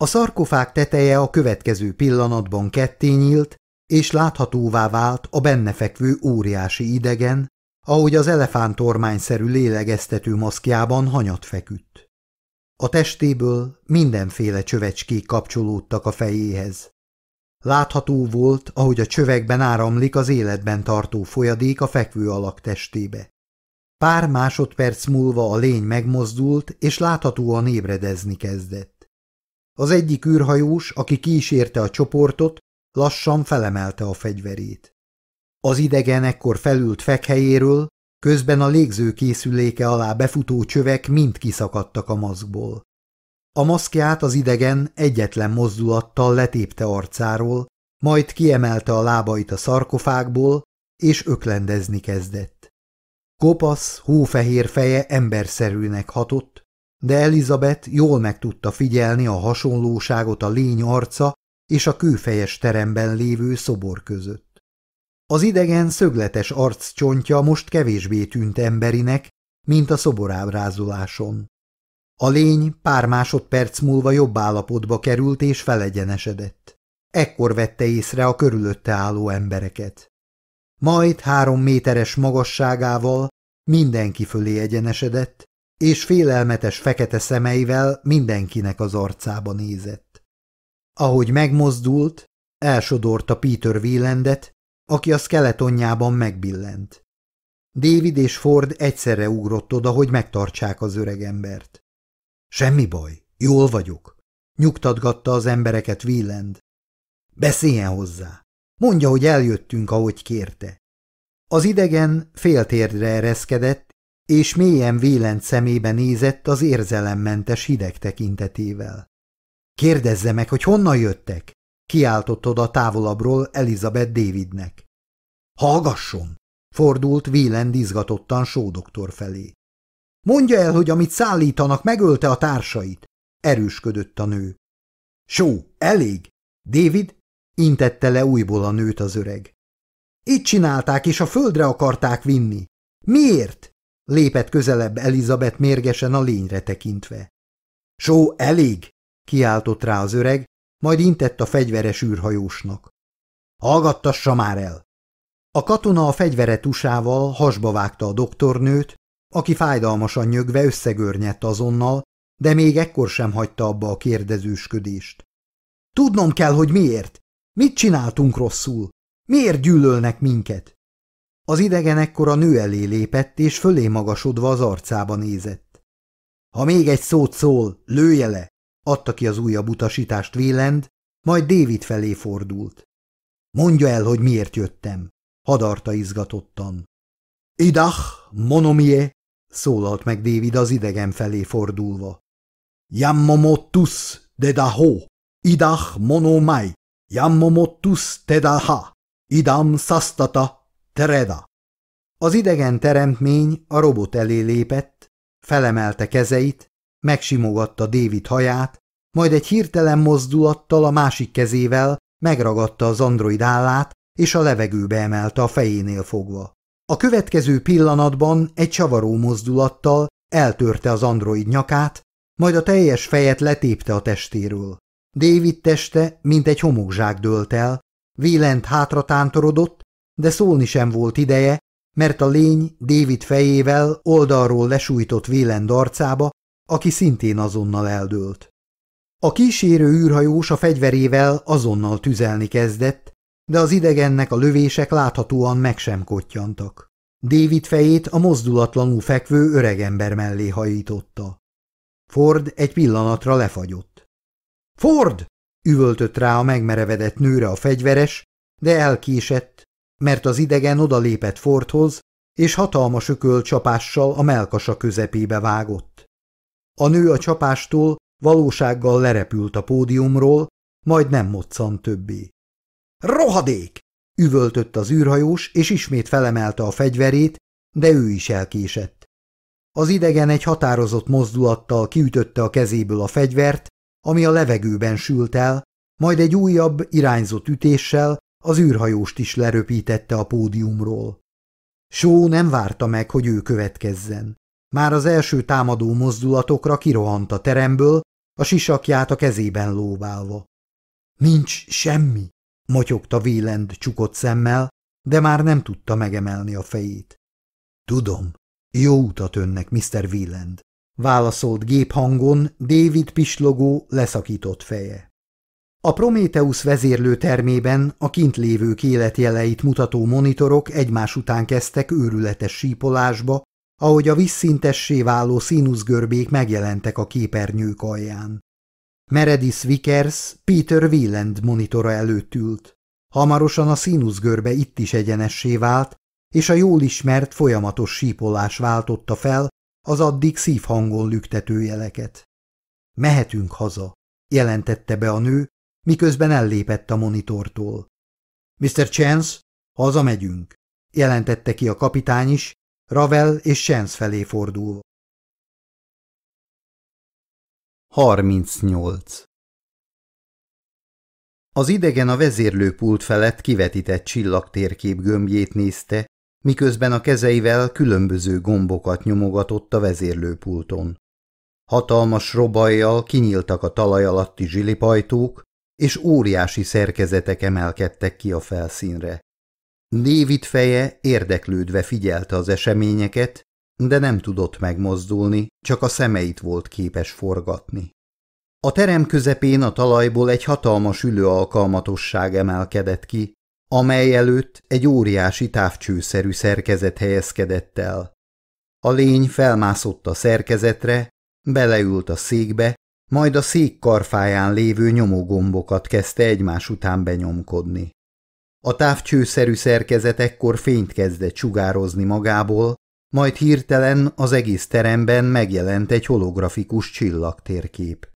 A szarkofág teteje a következő pillanatban ketté nyílt, és láthatóvá vált a benne fekvő óriási idegen, ahogy az elefántormányszerű lélegeztető maszkjában hanyat feküdt. A testéből mindenféle csövecskék kapcsolódtak a fejéhez. Látható volt, ahogy a csövekben áramlik az életben tartó folyadék a fekvő alak testébe. Pár másodperc múlva a lény megmozdult, és láthatóan ébredezni kezdett. Az egyik űrhajós, aki kísérte a csoportot, lassan felemelte a fegyverét. Az idegen ekkor felült fekhelyéről, közben a légző készüléke alá befutó csövek mind kiszakadtak a maszkból. A maszkját az idegen egyetlen mozdulattal letépte arcáról, majd kiemelte a lábait a szarkofágból, és öklendezni kezdett. Kopasz, hófehér feje emberszerűnek hatott, de Elizabeth jól meg tudta figyelni a hasonlóságot a lény arca és a kőfejes teremben lévő szobor között. Az idegen szögletes arccsontja most kevésbé tűnt emberinek, mint a szoborábrázoláson. A lény pár másodperc múlva jobb állapotba került és felegyenesedett. Ekkor vette észre a körülötte álló embereket. Majd három méteres magasságával mindenki fölé egyenesedett, és félelmetes fekete szemeivel mindenkinek az arcába nézett. Ahogy megmozdult, elsodorta Peter Wielandet, aki a skeletonjában megbillent. David és Ford egyszerre ugrott oda, hogy megtartsák az öregembert. Semmi baj, jól vagyok, nyugtatgatta az embereket Wieland. Beszéljen hozzá. Mondja, hogy eljöttünk, ahogy kérte. Az idegen féltérdre ereszkedett, és mélyen vélent szemébe nézett az érzelemmentes hideg tekintetével. Kérdezze meg, hogy honnan jöttek? Kiáltott oda távolabbról Elizabeth Davidnek. Hallgasson! Fordult Wieland izgatottan sódoktor felé. Mondja el, hogy amit szállítanak, megölte a társait. Erősködött a nő. Só, elég! David intette le újból a nőt az öreg. Itt csinálták, és a földre akarták vinni. Miért? Lépett közelebb Elizabeth mérgesen a lényre tekintve. Só, elég! kiáltott rá az öreg, majd intett a fegyveres űrhajósnak. Hallgattassa már el! A katona a fegyvere tusával hasba vágta a doktornőt, aki fájdalmasan nyögve összegörnyedt azonnal, de még ekkor sem hagyta abba a kérdezősködést. Tudnom kell, hogy miért. Mit csináltunk rosszul? Miért gyűlölnek minket? Az idegen ekkor a nő elé lépett, és fölé magasodva az arcába nézett. Ha még egy szót szól, lője le! Adta ki az újabb utasítást Vélend, majd David felé fordult. Mondja el, hogy miért jöttem, hadarta izgatottan. Idach, monomie, szólalt meg David az idegen felé fordulva. Jammomotus dedaho, idach monomai, jammomotus tedaha, idam sastata tereda. Az idegen teremtmény a robot elé lépett, felemelte kezeit, megsimogatta David haját, majd egy hirtelen mozdulattal a másik kezével megragadta az android állát, és a levegőbe emelte a fejénél fogva. A következő pillanatban egy csavaró mozdulattal eltörte az android nyakát, majd a teljes fejet letépte a testéről. David teste, mint egy homokzsák dőlt el, Vélent hátra tántorodott, de szólni sem volt ideje, mert a lény David fejével oldalról lesújtott Vélend arcába, aki szintén azonnal eldőlt. A kísérő űrhajós a fegyverével azonnal tüzelni kezdett, de az idegennek a lövések láthatóan meg sem kottyantak. David fejét a mozdulatlanul fekvő öregember mellé hajította. Ford egy pillanatra lefagyott. – Ford! – üvöltött rá a megmerevedett nőre a fegyveres, de elkésett, mert az idegen odalépett Fordhoz, és hatalmas ökölcsapással a melkasa közepébe vágott. A nő a csapástól valósággal lerepült a pódiumról, majd nem moccant többé. Rohadék! üvöltött az űrhajós, és ismét felemelte a fegyverét, de ő is elkésett. Az idegen egy határozott mozdulattal kiütötte a kezéből a fegyvert, ami a levegőben sült el, majd egy újabb, irányzott ütéssel az űrhajóst is leröpítette a pódiumról. Só nem várta meg, hogy ő következzen. Már az első támadó mozdulatokra kirohant a teremből, a sisakját a kezében lóbálva. Nincs semmi, motyogta Wieland csukott szemmel, de már nem tudta megemelni a fejét. Tudom, jó utat önnek, Mr. Wieland, válaszolt géphangon David pislogó, leszakított feje. A Prometheus vezérlő termében a kint lévők életjeleit mutató monitorok egymás után kezdtek őrületes sípolásba, ahogy a visszintessé váló színuszgörbék megjelentek a képernyők alján. Meredith Vickers Peter Wieland monitora előtt ült. Hamarosan a színuszgörbe itt is egyenessé vált, és a jól ismert folyamatos sípolás váltotta fel az addig szívhangon lüktető jeleket. Mehetünk haza, jelentette be a nő, miközben ellépett a monitortól. Mr. Chance, hazamegyünk, jelentette ki a kapitány is, Ravel és Chance felé fordul. 38. Az idegen a vezérlőpult felett kivetített csillagtérkép gömbjét nézte, miközben a kezeivel különböző gombokat nyomogatott a vezérlőpulton. Hatalmas robajjal kinyíltak a talaj alatti zsilipajtók, és óriási szerkezetek emelkedtek ki a felszínre. David feje érdeklődve figyelte az eseményeket, de nem tudott megmozdulni, csak a szemeit volt képes forgatni. A terem közepén a talajból egy hatalmas ülő alkalmatosság emelkedett ki, amely előtt egy óriási távcsőszerű szerkezet helyezkedett el. A lény felmászott a szerkezetre, beleült a székbe, majd a szék karfáján lévő nyomógombokat kezdte egymás után benyomkodni. A távcsőszerű szerkezet ekkor fényt kezdett sugározni magából, majd hirtelen az egész teremben megjelent egy holografikus csillagtérkép.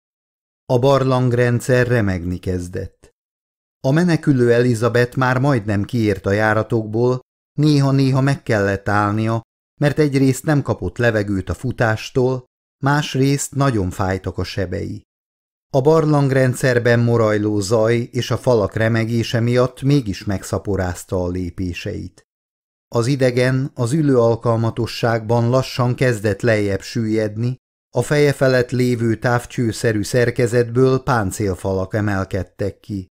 A barlangrendszer remegni kezdett. A menekülő Elizabeth már majdnem kiért a járatokból, néha-néha meg kellett állnia, mert egyrészt nem kapott levegőt a futástól, másrészt nagyon fájtak a sebei. A barlangrendszerben morajló zaj és a falak remegése miatt mégis megszaporázta a lépéseit. Az idegen az ülő alkalmatosságban lassan kezdett lejjebb süllyedni, a feje felett lévő távcsőszerű szerkezetből páncélfalak emelkedtek ki.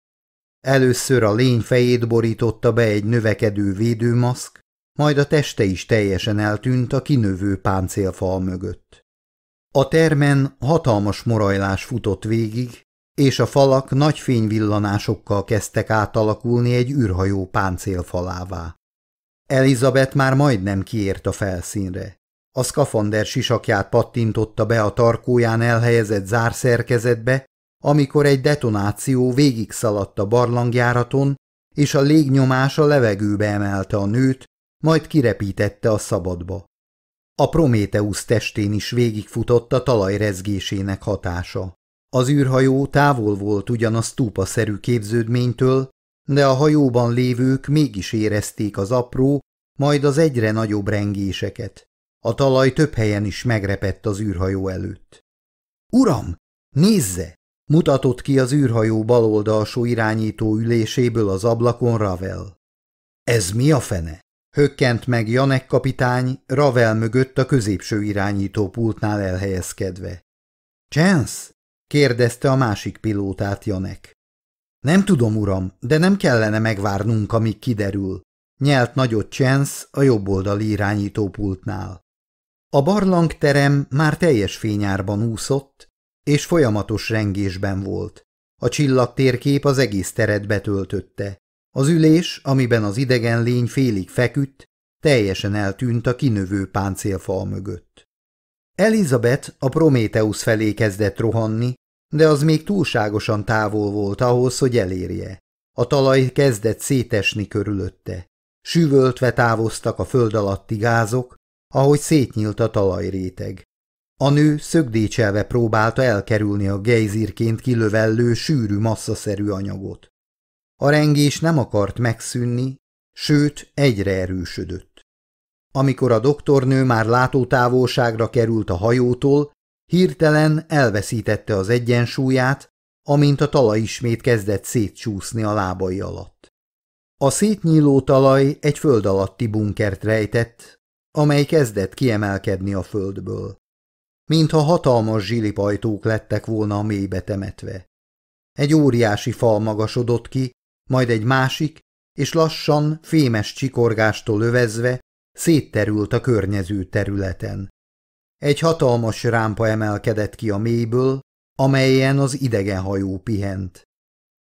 Először a lény fejét borította be egy növekedő védőmaszk, majd a teste is teljesen eltűnt a kinövő páncélfal mögött. A termen hatalmas morajlás futott végig, és a falak nagy fényvillanásokkal kezdtek átalakulni egy űrhajó páncélfalává. Elizabeth már majdnem kiért a felszínre. A szkafander sisakját pattintotta be a tarkóján elhelyezett zárszerkezetbe, amikor egy detonáció végig szaladt a barlangjáraton, és a légnyomás a levegőbe emelte a nőt, majd kirepítette a szabadba. A Prométeusz testén is végigfutott a talaj rezgésének hatása. Az űrhajó távol volt ugyan a stúpaszerű képződménytől, de a hajóban lévők mégis érezték az apró, majd az egyre nagyobb rengéseket. A talaj több helyen is megrepett az űrhajó előtt. – Uram, nézze! – mutatott ki az űrhajó baloldalsó irányító üléséből az ablakon Ravel. – Ez mi a fene? Hökkent meg Janek kapitány Ravel mögött a középső irányító pultnál elhelyezkedve. – Chance? – kérdezte a másik pilótát Janek. – Nem tudom, uram, de nem kellene megvárnunk, amíg kiderül. Nyelt nagyot Chance a jobboldali irányító pultnál. A barlangterem már teljes fényárban úszott, és folyamatos rengésben volt. A csillagtérkép az egész teret betöltötte. Az ülés, amiben az idegen lény félig feküdt, teljesen eltűnt a kinövő páncélfal mögött. Elizabeth a Prométeusz felé kezdett rohanni, de az még túlságosan távol volt ahhoz, hogy elérje. A talaj kezdett szétesni körülötte. Süvöltve távoztak a föld alatti gázok, ahogy szétnyílt a talajréteg. A nő szögdécselve próbálta elkerülni a gejzírként kilövellő, sűrű masszaszerű anyagot. A rengés nem akart megszűnni, sőt, egyre erősödött. Amikor a doktornő már látótávolságra került a hajótól, hirtelen elveszítette az egyensúlyát, amint a talaj ismét kezdett szétcsúszni a lábai alatt. A szétnyíló talaj egy föld alatti bunkert rejtett, amely kezdett kiemelkedni a földből. Mintha hatalmas zsilipajtók lettek volna a mélybe temetve. Egy óriási fal magasodott ki, majd egy másik, és lassan, fémes csikorgástól övezve, szétterült a környező területen. Egy hatalmas rámpa emelkedett ki a mélyből, amelyen az idegen hajó pihent.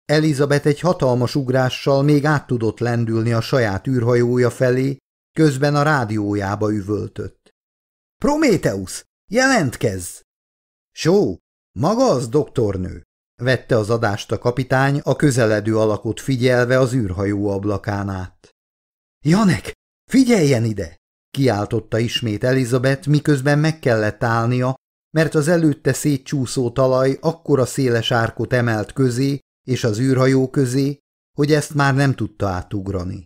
Elizabeth egy hatalmas ugrással még át tudott lendülni a saját űrhajója felé, közben a rádiójába üvöltött. – Prométeusz, jelentkezz! – Só, maga az doktornő! – vette az adást a kapitány a közeledő alakot figyelve az űrhajó ablakán át. – Janek, figyeljen ide! – kiáltotta ismét Elizabeth, miközben meg kellett állnia, mert az előtte szétcsúszó talaj akkora széles árkot emelt közé és az űrhajó közé, hogy ezt már nem tudta átugrani.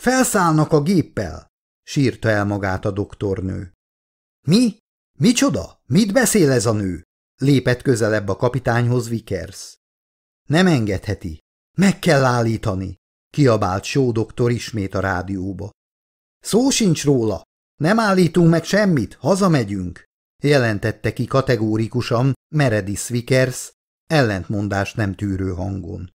Felszállnak a géppel, sírta el magát a doktornő. Mi? Micsoda? Mit beszél ez a nő? Lépett közelebb a kapitányhoz Vickers. Nem engedheti. Meg kell állítani, kiabált Só doktor ismét a rádióba. Szó sincs róla. Nem állítunk meg semmit, hazamegyünk jelentette ki kategórikusan Meredith Vickers, ellentmondást nem tűrő hangon.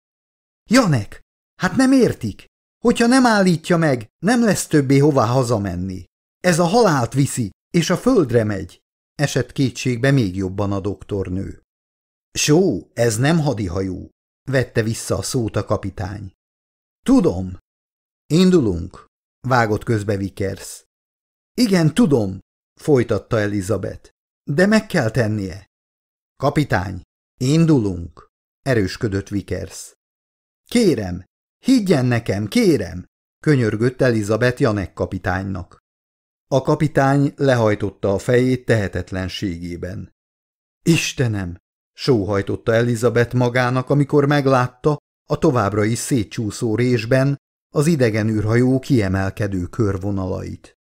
Janek, hát nem értik? Hogyha nem állítja meg, nem lesz többé hová hazamenni. Ez a halált viszi, és a földre megy. Esett kétségbe még jobban a doktornő. Só, ez nem hadihajó, vette vissza a szót a kapitány. Tudom. Indulunk, vágott közbe Vickers. Igen, tudom, folytatta Elizabeth. De meg kell tennie. Kapitány, indulunk, erősködött Vickers. Kérem, higgyen nekem, kérem, könyörgött Elizabeth Janek kapitánynak. A kapitány lehajtotta a fejét tehetetlenségében. Istenem, sóhajtotta Elizabeth magának, amikor meglátta a továbbra is szétcsúszó résben az idegen űrhajó kiemelkedő körvonalait.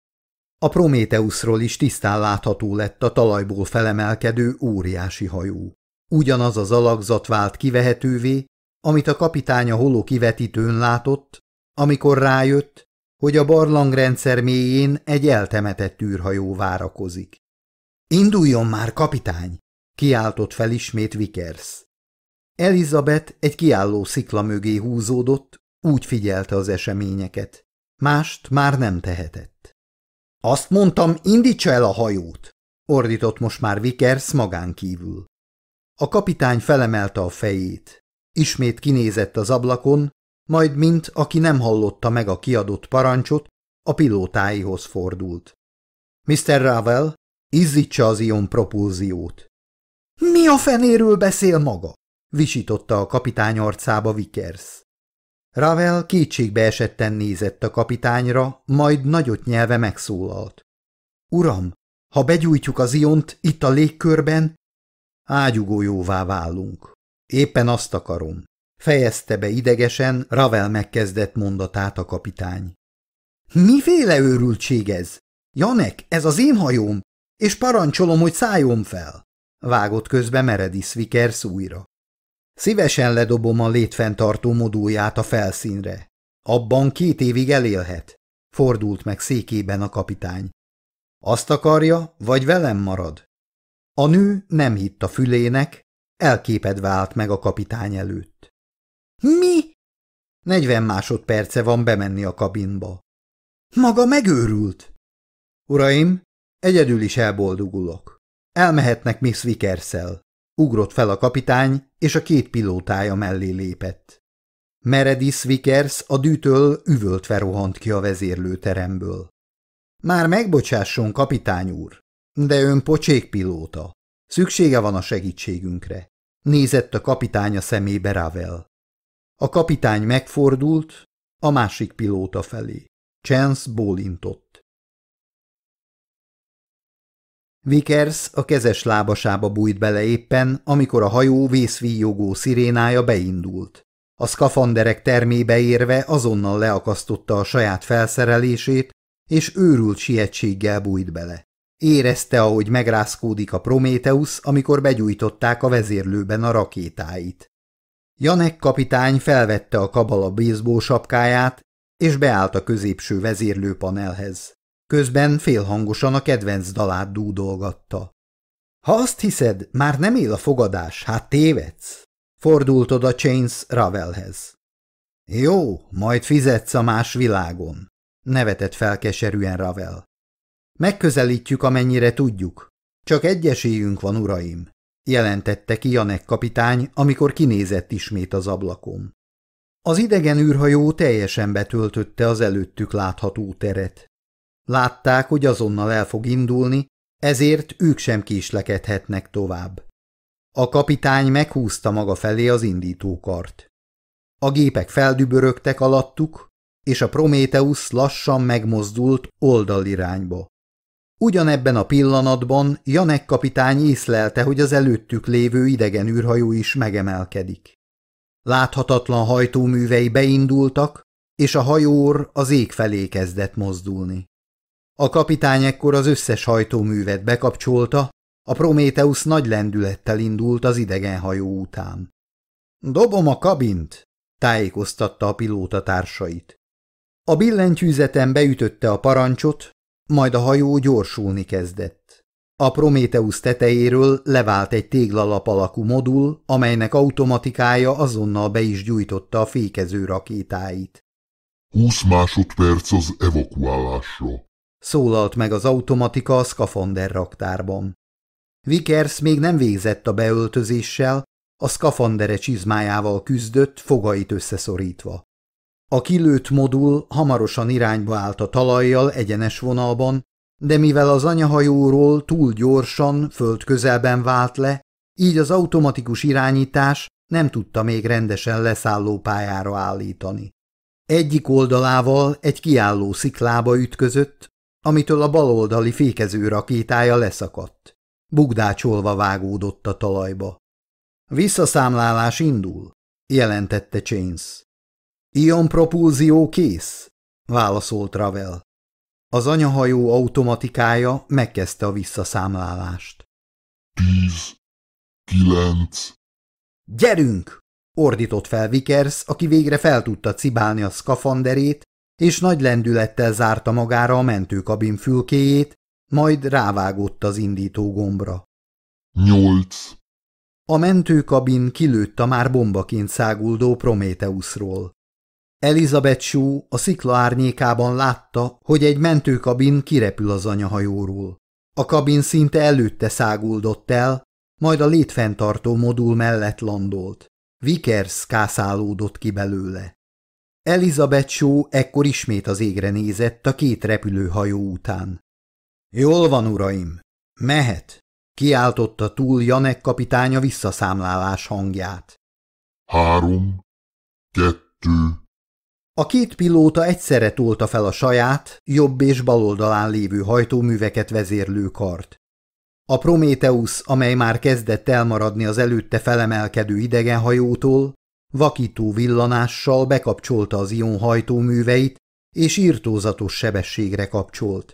A Prométeuszról is tisztán látható lett a talajból felemelkedő óriási hajó. Ugyanaz az alakzat vált kivehetővé, amit a kapitánya holó kivetítőn látott, amikor rájött, hogy a barlangrendszer mélyén egy eltemetett űrhajó várakozik. – Induljon már, kapitány! – kiáltott fel ismét Vickers. Elizabeth egy kiálló szikla mögé húzódott, úgy figyelte az eseményeket. Mást már nem tehetett. Azt mondtam, indítsa el a hajót, ordított most már Vickers magán kívül. A kapitány felemelte a fejét. Ismét kinézett az ablakon, majd mint aki nem hallotta meg a kiadott parancsot, a pilótáihoz fordult. Mr. Ravel, izzítsa az ion propulziót. Mi a fenéről beszél maga? visította a kapitány arcába Vickers. Ravel kétségbe esetten nézett a kapitányra, majd nagyot nyelve megszólalt. Uram, ha begyújtjuk az iont itt a légkörben, ágyugójóvá válunk. Éppen azt akarom. Fejezte be idegesen Ravel megkezdett mondatát a kapitány. Miféle őrültség ez? Janek, ez az én hajóm, és parancsolom, hogy szálljon fel. Vágott közbe Meredith Vickers újra. Szívesen ledobom a létfenntartó modóját a felszínre. Abban két évig elélhet, fordult meg székében a kapitány. Azt akarja, vagy velem marad? A nő nem hitt a fülének, elképedve állt meg a kapitány előtt. Mi? Negyven másodperce van bemenni a kabinba. Maga megőrült? Uraim, egyedül is elboldogulok. Elmehetnek Miss Vickerszel. Ugrott fel a kapitány, és a két pilótája mellé lépett. Meredith Vickers a dűtől üvöltve rohant ki a vezérlőteremből. Már megbocsásson, kapitány úr, de ön pocsék pilóta. Szüksége van a segítségünkre. Nézett a kapitány a szemébe Ravel. A kapitány megfordult, a másik pilóta felé. Chance bólintott. Vickers a kezes lábasába bújt bele éppen, amikor a hajó vészvíjogó szirénája beindult. A szkafanderek termébe érve azonnal leakasztotta a saját felszerelését, és őrült sietséggel bújt bele. Érezte, ahogy megrázkódik a Prométeusz, amikor begyújtották a vezérlőben a rakétáit. Janek kapitány felvette a kabala baseball sapkáját, és beállt a középső vezérlőpanelhez. Közben félhangosan a kedvenc dalát dúdolgatta. Ha azt hiszed, már nem él a fogadás, hát tévedsz, fordult oda Chains Ravelhez. Jó, majd fizetsz a más világon, nevetett fel keserűen Ravel. Megközelítjük, amennyire tudjuk. Csak egy esélyünk van, uraim. jelentette ki Janek kapitány, amikor kinézett ismét az ablakon. Az idegen űrhajó teljesen betöltötte az előttük látható teret. Látták, hogy azonnal el fog indulni, ezért ők sem késlekedhetnek tovább. A kapitány meghúzta maga felé az indítókart. A gépek feldübörögtek alattuk, és a Prométeusz lassan megmozdult oldalirányba. Ugyanebben a pillanatban Janek kapitány észlelte, hogy az előttük lévő idegen űrhajó is megemelkedik. Láthatatlan hajtóművei beindultak, és a hajór az ég felé kezdett mozdulni. A kapitány ekkor az összes hajtóművet bekapcsolta, a Prométeusz nagy lendülettel indult az idegen hajó után. Dobom a kabint, tájékoztatta a pilóta társait. A billentyűzeten beütötte a parancsot, majd a hajó gyorsulni kezdett. A Prométeusz tetejéről levált egy téglalap alakú modul, amelynek automatikája azonnal be is gyújtotta a fékező rakétáit. 20 másodperc az evakuálásra. Szólalt meg az automatika a szkafander raktárban. Vickers még nem végzett a beöltözéssel, a szkafandere csizmájával küzdött, fogait összeszorítva. A kilőtt modul hamarosan irányba állt a talajjal egyenes vonalban, de mivel az anyahajóról túl gyorsan, föld közelben vált le, így az automatikus irányítás nem tudta még rendesen leszálló pályára állítani. Egyik oldalával egy kiálló sziklába ütközött, amitől a baloldali fékező rakétája leszakadt. Bugdácsolva vágódott a talajba. Visszaszámlálás indul, jelentette Chains. Ion propulzió kész, válaszolt Ravel. Az anyahajó automatikája megkezdte a visszaszámlálást. Tíz, kilenc. Gyerünk! ordított fel Vickers, aki végre fel tudta cibálni a szkafanderét, és nagy lendülettel zárta magára a mentőkabin fülkéjét, majd rávágott az indító gombra. Nyolc. A mentőkabin kilőtt a már bombaként száguldó Prométeuszról. Elizabeth Shaw a szikla árnyékában látta, hogy egy mentőkabin kirepül az anyahajóról. A kabin szinte előtte száguldott el, majd a létfenntartó modul mellett landolt. Vickers kászálódott ki belőle. Elizabeth Shaw ekkor ismét az égre nézett a két repülőhajó után. Jól van, uraim, mehet, kiáltotta túl Janek kapitánya visszaszámlálás hangját. Három, kettő, a két pilóta egyszerre tolta fel a saját, jobb és bal oldalán lévő hajtóműveket vezérlő kart. A Prométeusz, amely már kezdett elmaradni az előtte felemelkedő idegenhajótól, vakító villanással bekapcsolta az ion hajtóműveit, és írtózatos sebességre kapcsolt.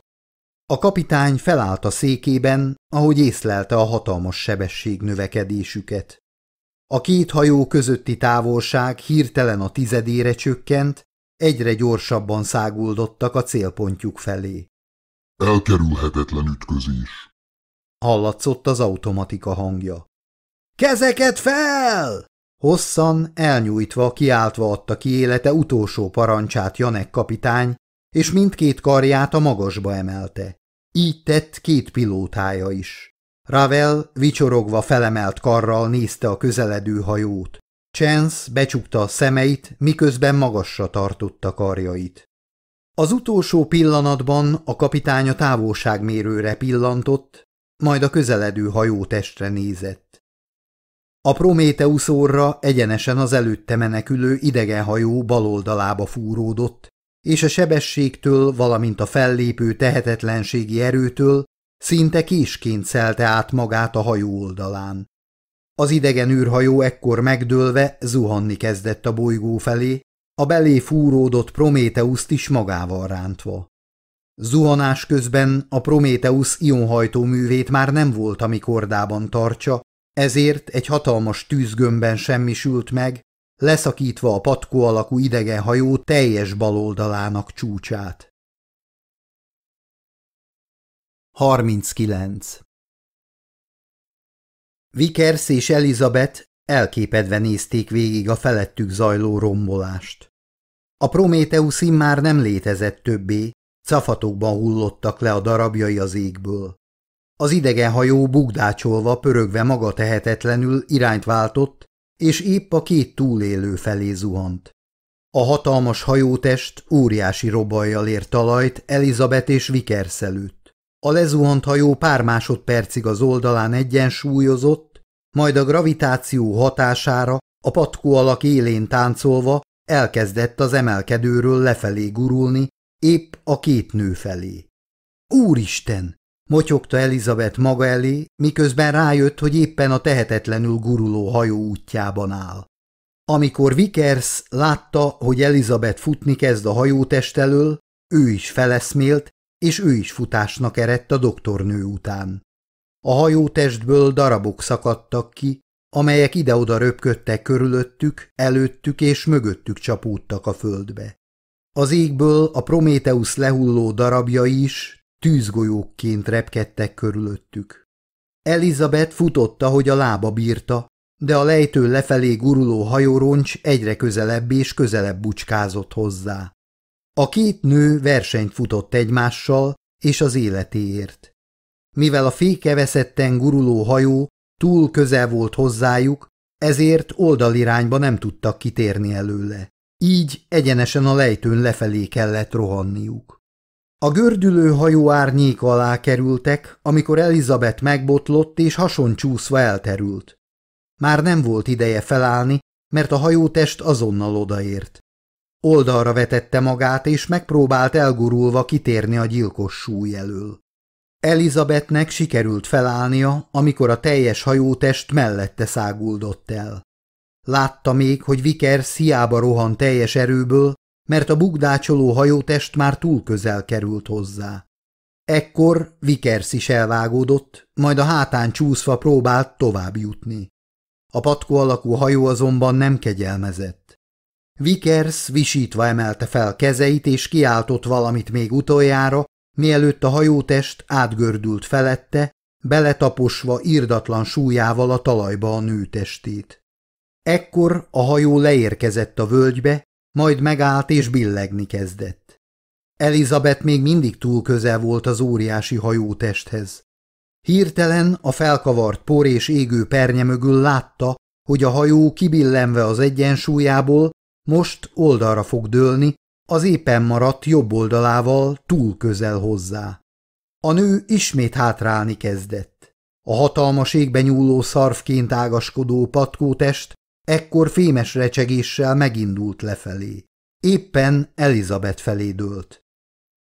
A kapitány felállt a székében, ahogy észlelte a hatalmas sebesség növekedésüket. A két hajó közötti távolság hirtelen a tizedére csökkent, egyre gyorsabban száguldottak a célpontjuk felé. Elkerülhetetlen ütközés. Hallatszott az automatika hangja. Kezeket fel! Hosszan, elnyújtva, kiáltva adta ki élete utolsó parancsát Janek kapitány, és mindkét karját a magasba emelte. Így tett két pilótája is. Ravel vicsorogva felemelt karral nézte a közeledő hajót. Chance becsukta a szemeit, miközben magasra tartotta karjait. Az utolsó pillanatban a kapitány a távolságmérőre pillantott, majd a közeledő hajótestre nézett. A Prométeusz orra egyenesen az előtte menekülő idegen hajó baloldalába fúródott, és a sebességtől, valamint a fellépő tehetetlenségi erőtől szinte késként szelte át magát a hajó oldalán. Az idegen űrhajó ekkor megdőlve zuhanni kezdett a bolygó felé, a belé fúródott Prométeuszt is magával rántva. Zuhanás közben a Prométeusz ionhajtóművét már nem volt, ami kordában tartsa, ezért egy hatalmas tűzgömbben semmisült meg, leszakítva a patkó alakú idegen hajó teljes baloldalának csúcsát. 39. Vickers és Elizabeth elképedve nézték végig a felettük zajló rombolást. A Prométeusz már nem létezett többé, cafatokban hullottak le a darabjai az égből. Az idegen hajó bugdácsolva, pörögve maga tehetetlenül irányt váltott, és épp a két túlélő felé zuhant. A hatalmas hajótest óriási robajjal ért talajt Elizabeth és Vickers előtt. A lezuhant hajó pár másodpercig az oldalán egyensúlyozott, majd a gravitáció hatására a patkó alak élén táncolva elkezdett az emelkedőről lefelé gurulni, épp a két nő felé. Úristen! Motyogta Elizabeth maga elé, miközben rájött, hogy éppen a tehetetlenül guruló hajó útjában áll. Amikor Vickers látta, hogy Elizabeth futni kezd a hajótest elől, ő is feleszmélt, és ő is futásnak eredt a doktornő után. A hajótestből darabok szakadtak ki, amelyek ide-oda röpködtek körülöttük, előttük és mögöttük csapódtak a földbe. Az égből a Prométeusz lehulló darabjai is tűzgolyókként repkedtek körülöttük. Elizabeth futotta, hogy a lába bírta, de a lejtő lefelé guruló hajóroncs egyre közelebb és közelebb bucskázott hozzá. A két nő versenyt futott egymással és az életéért. Mivel a fékeveszetten guruló hajó túl közel volt hozzájuk, ezért oldalirányba nem tudtak kitérni előle. Így egyenesen a lejtőn lefelé kellett rohanniuk. A gördülő hajó árnyék alá kerültek, amikor Elizabeth megbotlott és csúszva elterült. Már nem volt ideje felállni, mert a hajótest azonnal odaért. Oldalra vetette magát, és megpróbált elgurulva kitérni a gyilkos súly elől. Elizabethnek sikerült felállnia, amikor a teljes hajótest mellette száguldott el. Látta még, hogy Vickers hiába rohan teljes erőből, mert a bugdácsoló hajótest már túl közel került hozzá. Ekkor Vickers is elvágódott, majd a hátán csúszva próbált tovább jutni. A patkó alakú hajó azonban nem kegyelmezett. Vickers visítva emelte fel kezeit és kiáltott valamit még utoljára, mielőtt a hajótest átgördült felette, beletaposva írdatlan súlyával a talajba a nő testét. Ekkor a hajó leérkezett a völgybe, majd megállt és billegni kezdett. Elizabeth még mindig túl közel volt az óriási hajótesthez. Hirtelen a felkavart por és égő pernye mögül látta, hogy a hajó kibillenve az egyensúlyából most oldalra fog dőlni, az éppen maradt jobb oldalával túl közel hozzá. A nő ismét hátrálni kezdett. A hatalmas égben nyúló szarvként ágaskodó patkótest ekkor fémes recsegéssel megindult lefelé. Éppen Elizabeth felé dőlt.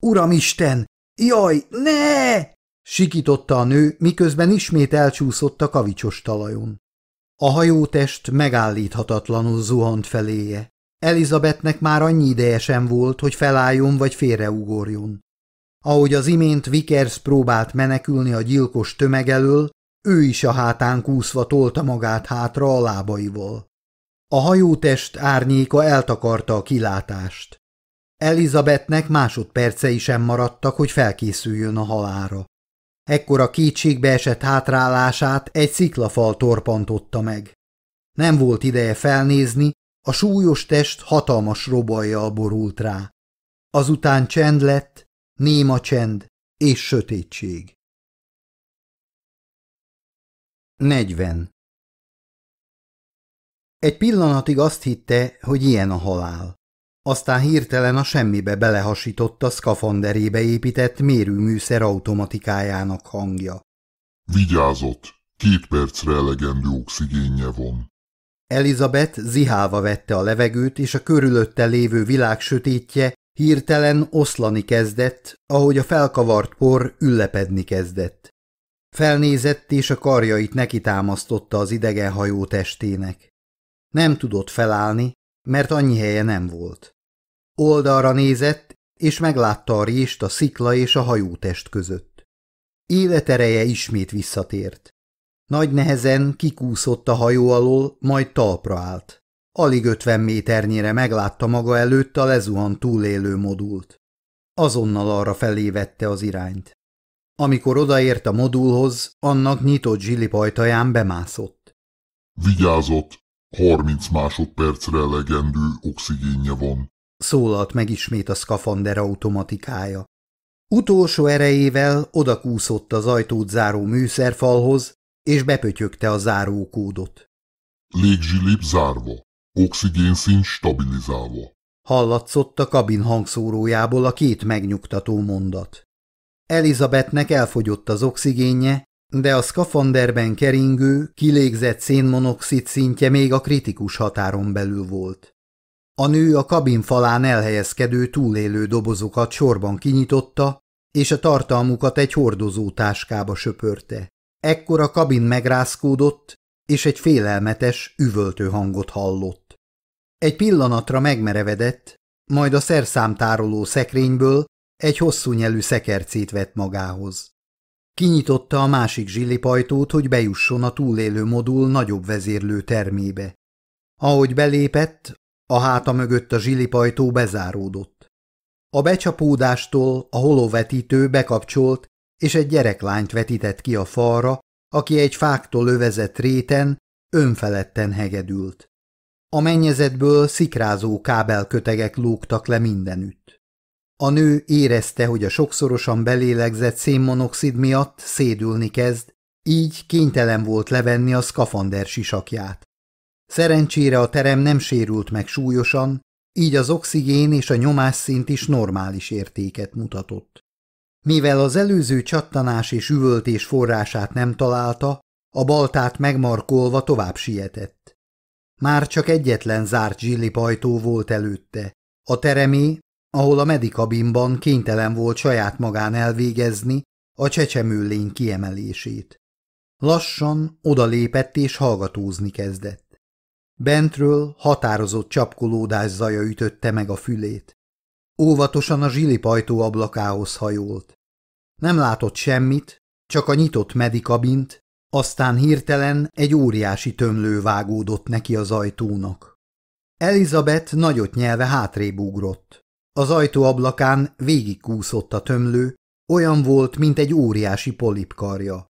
Uramisten! Jaj, ne! Sikította a nő, miközben ismét elcsúszott a kavicsos talajon. A hajótest megállíthatatlanul zuhant feléje. Elizabethnek már annyi ideje sem volt, hogy felálljon vagy félreugorjon. Ahogy az imént Vickers próbált menekülni a gyilkos tömeg elől, ő is a hátán kúszva tolta magát hátra a lábaival. A hajótest árnyéka eltakarta a kilátást. Elizabethnek másodpercei sem maradtak, hogy felkészüljön a halára. Ekkor a kétségbe esett hátrálását egy sziklafal torpantotta meg. Nem volt ideje felnézni, a súlyos test hatalmas robajjal borult rá. Azután csend lett, néma csend és sötétség. 40. Egy pillanatig azt hitte, hogy ilyen a halál. Aztán hirtelen a semmibe belehasította szkafanderébe épített mérőműszer automatikájának hangja. Vigyázott! Két percre elegendő oxigénje van. Elizabeth zihálva vette a levegőt, és a körülötte lévő világ sötétje hirtelen oszlani kezdett, ahogy a felkavart por üllepedni kezdett. Felnézett, és a karjait neki támasztotta az idegen hajó testének. Nem tudott felállni, mert annyi helye nem volt. Oldalra nézett, és meglátta a rést a szikla és a hajótest között. Életereje ismét visszatért. Nagy nehezen kikúszott a hajó alól, majd talpra állt. Alig ötven méternyire meglátta maga előtt a lezuhan túlélő modult. Azonnal arra felé vette az irányt. Amikor odaért a modulhoz, annak nyitott zsilipajtaján bemászott. Vigyázott, harminc másodpercre elegendő oxigénje van. Szólalt meg ismét a szkafander automatikája. Utolsó erejével odakúszott az ajtót záró műszerfalhoz, és bepötyögte a zárókódot. Légzsilip zárva. Oxigénszint stabilizálva. Hallatszott a kabin hangszórójából a két megnyugtató mondat. Elizabethnek elfogyott az oxigénje, de a szkafanderben keringő, kilégzett szénmonoxid szintje még a kritikus határon belül volt. A nő a kabin falán elhelyezkedő túlélő dobozokat sorban kinyitotta, és a tartalmukat egy hordozó táskába söpörte. Ekkor a kabin megrázkódott, és egy félelmetes, üvöltő hangot hallott. Egy pillanatra megmerevedett, majd a szerszámtároló szekrényből egy hosszú nyelű szekercét vett magához. Kinyitotta a másik zsillipajtót, hogy bejusson a túlélő modul nagyobb vezérlő termébe. Ahogy belépett, a háta mögött a zsillipajtó bezáródott. A becsapódástól a holovetítő bekapcsolt, és egy gyereklányt vetített ki a falra, aki egy fáktól övezett réten, önfeledten hegedült. A mennyezetből szikrázó kábelkötegek lógtak le mindenütt. A nő érezte, hogy a sokszorosan belélegzett szénmonoxid miatt szédülni kezd, így kénytelen volt levenni a szkafander sisakját. Szerencsére a terem nem sérült meg súlyosan, így az oxigén és a nyomásszint is normális értéket mutatott. Mivel az előző csattanás és üvöltés forrását nem találta, a baltát megmarkolva tovább sietett. Már csak egyetlen zárt zsillipajtó volt előtte. A teremé, ahol a medikabinban kénytelen volt saját magán elvégezni a csecsemőlény kiemelését. Lassan odalépett és hallgatózni kezdett. Bentről határozott csapkolódás zaja ütötte meg a fülét. Óvatosan a zsilipajtó ablakához hajolt. Nem látott semmit, csak a nyitott medikabint, aztán hirtelen egy óriási tömlő vágódott neki az ajtónak. Elizabeth nagyot nyelve hátrébb ugrott. Az ajtó ablakán végigkúszott a tömlő, olyan volt, mint egy óriási polipkarja.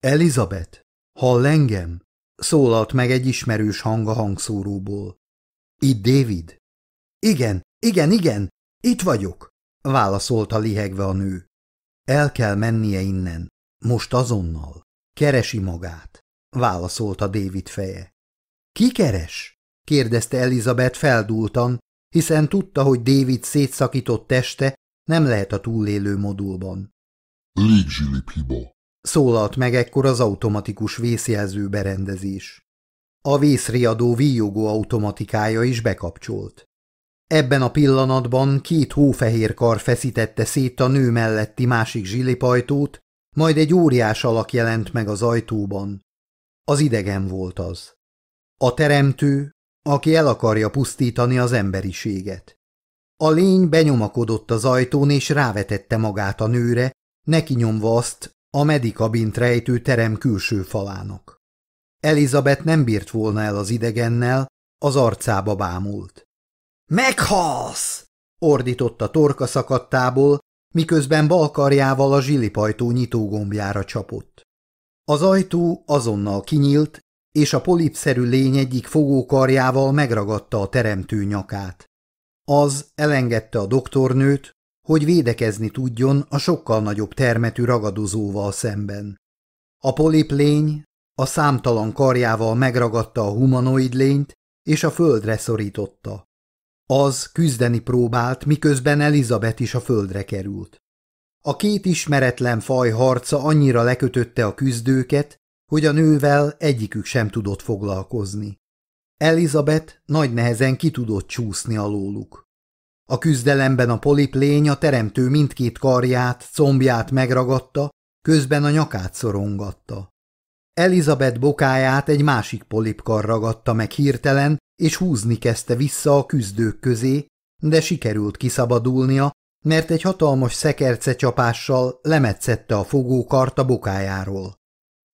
Elizabeth, hall engem? Szólalt meg egy ismerős hang a hangszóróból. Itt David? Igen, igen, igen, itt vagyok, válaszolta lihegve a nő. El kell mennie innen, most azonnal. Keresi magát, válaszolta David feje. Ki keres? kérdezte Elizabeth feldúltan, hiszen tudta, hogy David szétszakított teste nem lehet a túlélő modulban. Légzsilip hiba. Szólalt meg ekkor az automatikus vészjelző berendezés. A vészriadó víjogó automatikája is bekapcsolt. Ebben a pillanatban két hófehér kar feszítette szét a nő melletti másik zsilipajtót, majd egy óriás alak jelent meg az ajtóban. Az idegen volt az. A teremtő, aki el akarja pusztítani az emberiséget. A lény benyomakodott az ajtón és rávetette magát a nőre, neki nyomva azt a medikabint rejtő terem külső falának. Elizabeth nem bírt volna el az idegennel, az arcába bámult. – Meghalsz! – ordított torka szakadtából, miközben balkarjával a zsilipajtó nyitógombjára csapott. Az ajtó azonnal kinyílt, és a polipszerű lény egyik fogókarjával megragadta a teremtő nyakát. Az elengedte a doktornőt, hogy védekezni tudjon a sokkal nagyobb termetű ragadozóval szemben. A polip lény a számtalan karjával megragadta a humanoid lényt, és a földre szorította. Az küzdeni próbált, miközben Elizabeth is a földre került. A két ismeretlen faj harca annyira lekötötte a küzdőket, hogy a nővel egyikük sem tudott foglalkozni. Elizabeth nagy nehezen ki tudott csúszni alóluk. A küzdelemben a poliplény a teremtő mindkét karját, combját megragadta, közben a nyakát szorongatta. Elizabeth bokáját egy másik polipkar ragadta meg hirtelen, és húzni kezdte vissza a küzdők közé, de sikerült kiszabadulnia, mert egy hatalmas szekerce csapással lemetszette a fogókart a bokájáról.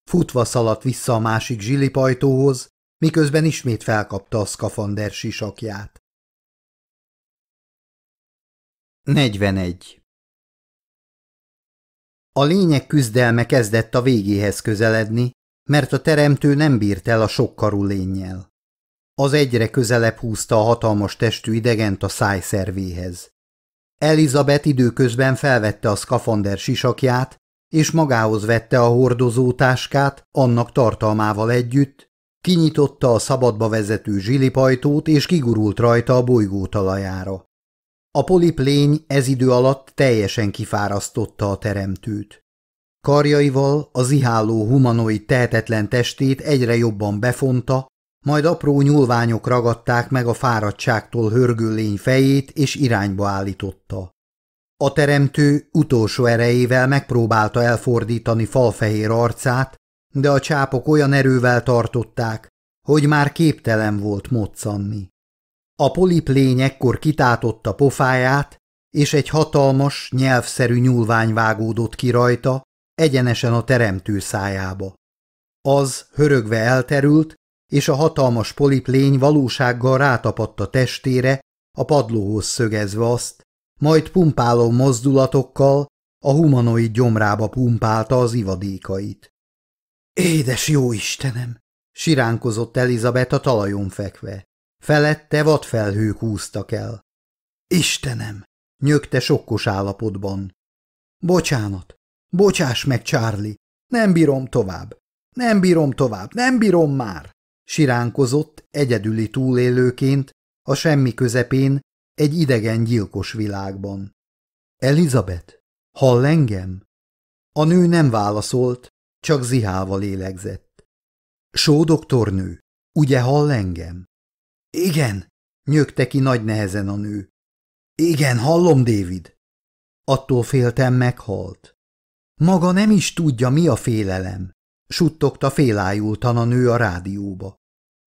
Futva szaladt vissza a másik zsilipajtóhoz, miközben ismét felkapta a szkafander sisakját. 41. A lények küzdelme kezdett a végéhez közeledni, mert a teremtő nem bírt el a sokkarú lényel. Az egyre közelebb húzta a hatalmas testű idegent a szájszervéhez. Elizabeth időközben felvette a szkafander sisakját, és magához vette a hordozótáskát annak tartalmával együtt, kinyitotta a szabadba vezető zsilipajtót, és kigurult rajta a bolygó talajára. A polip lény ez idő alatt teljesen kifárasztotta a teremtőt. Karjaival a ziháló humanoid tehetetlen testét egyre jobban befonta, majd apró nyúlványok ragadták meg a fáradtságtól hörgő lény fejét, és irányba állította. A teremtő utolsó erejével megpróbálta elfordítani falfehér arcát, de a csápok olyan erővel tartották, hogy már képtelen volt moccanni. A polip lény ekkor kitátotta pofáját, és egy hatalmas, nyelvszerű nyúlvány vágódott ki rajta, egyenesen a teremtő szájába. Az hörögve elterült, és a hatalmas polip lény valósággal rátapadt testére, a padlóhoz szögezve azt, majd pumpáló mozdulatokkal a humanoid gyomrába pumpálta az ivadékait. Édes jó Istenem! siránkozott Elizabeth a talajon fekve. Felette vadfelhők húztak el. Istenem! nyögte sokkos állapotban. Bocsánat! Bocsáss meg, Charlie! Nem bírom tovább! Nem bírom tovább! Nem bírom már! Siránkozott egyedüli túlélőként a semmi közepén egy idegen gyilkos világban. Elizabeth, hall engem? A nő nem válaszolt, csak zihálva lélegzett. Só doktornő, ugye hall engem? Igen, nyögte ki nagy nehezen a nő. Igen, hallom, David. Attól féltem meghalt. Maga nem is tudja, mi a félelem, suttogta félájultan a nő a rádióba.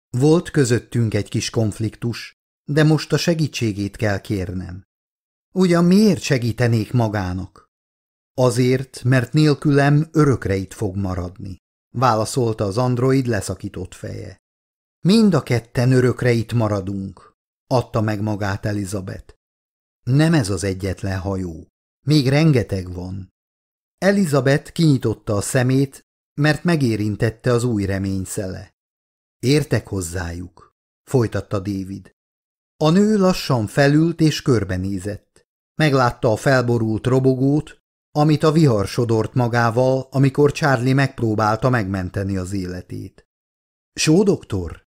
Volt közöttünk egy kis konfliktus, de most a segítségét kell kérnem. Ugyan miért segítenék magának? Azért, mert nélkülem örökre itt fog maradni, válaszolta az android leszakított feje. Mind a ketten örökre itt maradunk, adta meg magát Elizabeth. Nem ez az egyetlen hajó. Még rengeteg van. Elizabeth kinyitotta a szemét, mert megérintette az új reményszele. Értek hozzájuk, folytatta David. A nő lassan felült és körbenézett. Meglátta a felborult robogót, amit a vihar sodort magával, amikor Charlie megpróbálta megmenteni az életét. Só doktor?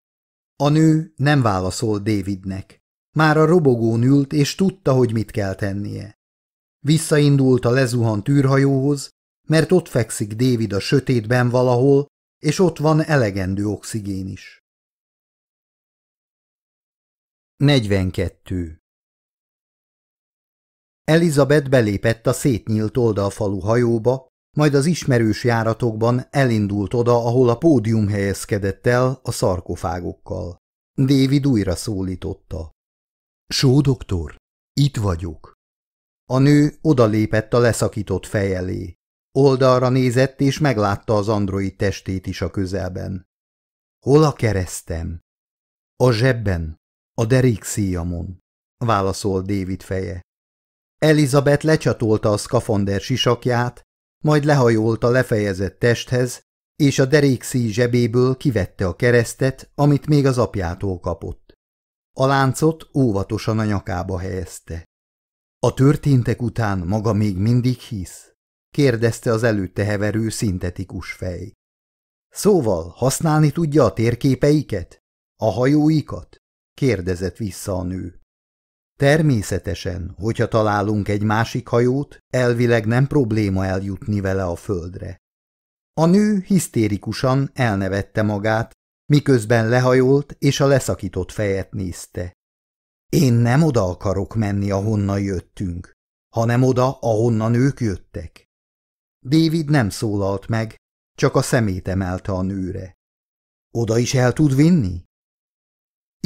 A nő nem válaszolt Davidnek. Már a robogón ült, és tudta, hogy mit kell tennie. Visszaindult a lezuhant űrhajóhoz, mert ott fekszik David a sötétben valahol, és ott van elegendő oxigén is. 42. Elizabeth belépett a szétnyílt oldalfalu hajóba, majd az ismerős járatokban elindult oda, ahol a pódium helyezkedett el a szarkofágokkal. David újra szólította. Só doktor, itt vagyok. A nő odalépett a leszakított fej elé. Oldalra nézett, és meglátta az android testét is a közelben. Hol a keresztem? A zsebben, a derék szíjamon, válaszolt David feje. Elizabeth lecsatolta a szkafander sisakját, majd lehajolt a lefejezett testhez, és a derékszíj zsebéből kivette a keresztet, amit még az apjától kapott. A láncot óvatosan a nyakába helyezte. A történtek után maga még mindig hisz? kérdezte az előtte heverő szintetikus fej. Szóval használni tudja a térképeiket? A hajóikat? Kérdezett vissza a nő. Természetesen, hogyha találunk egy másik hajót, elvileg nem probléma eljutni vele a földre. A nő hisztérikusan elnevette magát, miközben lehajolt és a leszakított fejet nézte. Én nem oda akarok menni, ahonnan jöttünk, hanem oda, ahonnan ők jöttek. David nem szólalt meg, csak a szemét emelte a nőre. Oda is el tud vinni?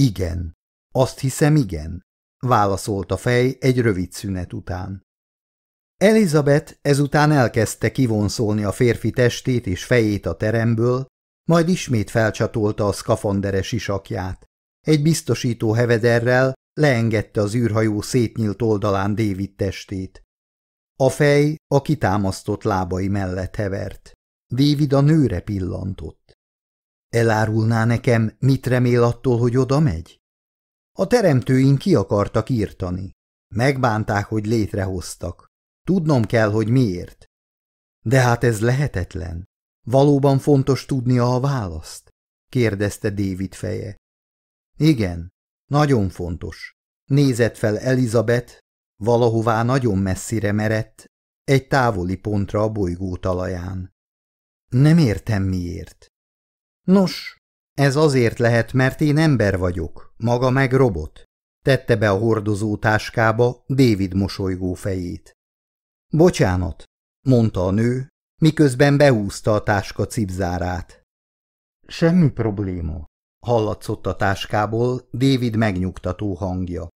Igen, azt hiszem igen, válaszolt a fej egy rövid szünet után. Elizabeth ezután elkezdte kivonszolni a férfi testét és fejét a teremből, majd ismét felcsatolta a szkafanderes isakját. Egy biztosító hevederrel leengedte az űrhajó szétnyílt oldalán David testét. A fej a kitámasztott lábai mellett hevert. David a nőre pillantott. Elárulná nekem, mit remél attól, hogy oda megy? A teremtőink ki akartak írtani. Megbánták, hogy létrehoztak. Tudnom kell, hogy miért. De hát ez lehetetlen. Valóban fontos tudnia a választ? kérdezte David feje. Igen, nagyon fontos. Nézett fel Elizabeth, valahová nagyon messzire merett, egy távoli pontra a bolygó talaján. Nem értem miért. Nos, ez azért lehet, mert én ember vagyok, maga meg robot. Tette be a hordozó táskába David mosolygó fejét. Bocsánat, mondta a nő, miközben behúzta a táska cipzárát. Semmi probléma, hallatszott a táskából David megnyugtató hangja.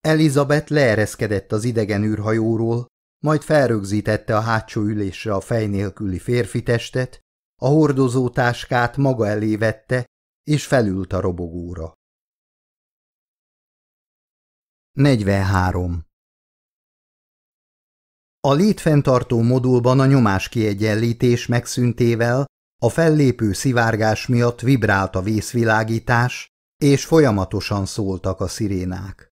Elizabeth leereszkedett az idegen űrhajóról, majd felrögzítette a hátsó ülésre a fej nélküli férfi testet, a hordozó táskát maga elé vette, és felült a robogóra. 43. A létfenntartó modulban a nyomás kiegyenlítés megszüntével a fellépő szivárgás miatt vibrált a vészvilágítás, és folyamatosan szóltak a szirénák.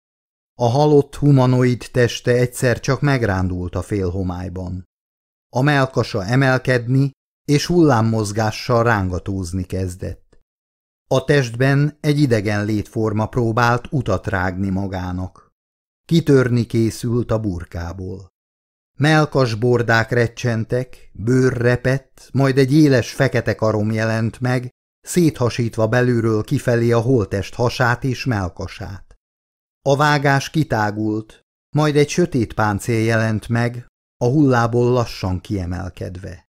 A halott humanoid teste egyszer csak megrándult a félhomályban. A melkasa emelkedni és hullámmozgással rángatózni kezdett. A testben egy idegen létforma próbált utat rágni magának. Kitörni készült a burkából. Melkas bordák recsentek, bőr repett, majd egy éles fekete karom jelent meg, széthasítva belülről kifelé a holtest hasát és melkasát. A vágás kitágult, majd egy sötét páncél jelent meg, a hullából lassan kiemelkedve.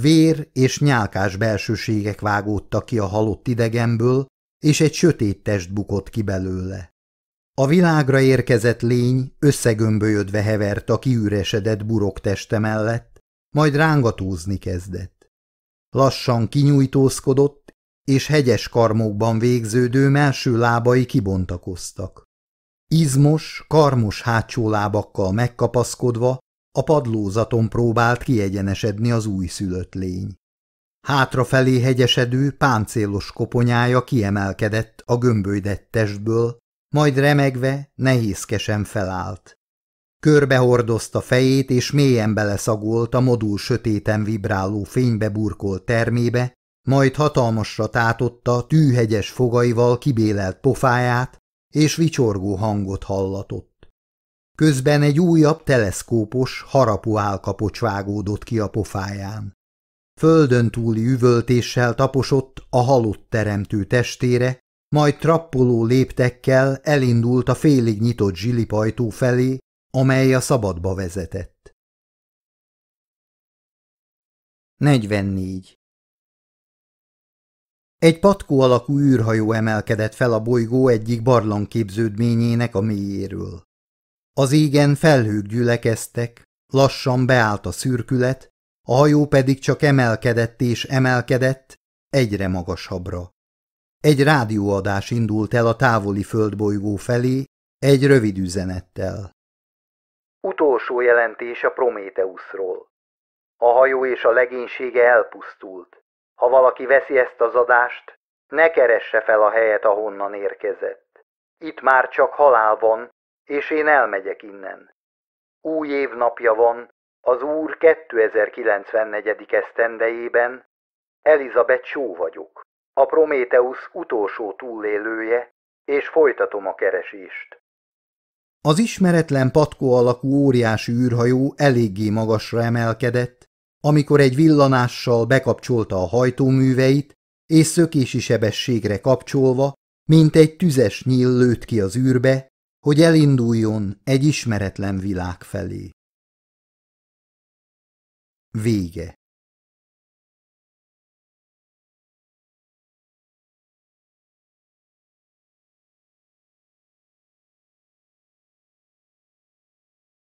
Vér és nyálkás belsőségek vágódtak ki a halott idegenből, és egy sötét test bukott ki belőle. A világra érkezett lény összegömbölyödve hevert a kiüresedett burok teste mellett, majd rángatózni kezdett. Lassan kinyújtózkodott, és hegyes karmokban végződő melső lábai kibontakoztak. Izmos, karmos hátsó lábakkal megkapaszkodva a padlózaton próbált kiegyenesedni az újszülött lény. Hátrafelé hegyesedő, páncélos koponyája kiemelkedett a gömbölydett testből, majd remegve, nehézkesen felállt. Körbehordozta fejét, és mélyen beleszagolt a modul sötéten vibráló fénybe burkolt termébe, majd hatalmasra tátotta tűhegyes fogaival kibélelt pofáját, és vicsorgó hangot hallatott. Közben egy újabb teleszkópos, harapó állkapocs vágódott ki a pofáján. Földön túli üvöltéssel taposott a halott teremtő testére, majd trappoló léptekkel elindult a félig nyitott zsilipajtó felé, amely a szabadba vezetett. 44. Egy patkó alakú űrhajó emelkedett fel a bolygó egyik barlangképződményének a mélyéről. Az égen felhők gyülekeztek, lassan beállt a szürkület, a hajó pedig csak emelkedett és emelkedett, egyre magasabbra. Egy rádióadás indult el a távoli földbolygó felé, egy rövid üzenettel. Utolsó jelentés a Prométeuszról. A hajó és a legénysége elpusztult. Ha valaki veszi ezt az adást, ne keresse fel a helyet, ahonnan érkezett. Itt már csak halál van, és én elmegyek innen. Új év napja van, az úr 2094. esztendejében, Elizabeth Só vagyok a Prométeusz utolsó túlélője, és folytatom a keresést. Az ismeretlen patkó alakú óriási űrhajó eléggé magasra emelkedett, amikor egy villanással bekapcsolta a hajtóműveit, és szökési sebességre kapcsolva, mint egy tüzes nyíl lőtt ki az űrbe, hogy elinduljon egy ismeretlen világ felé. Vége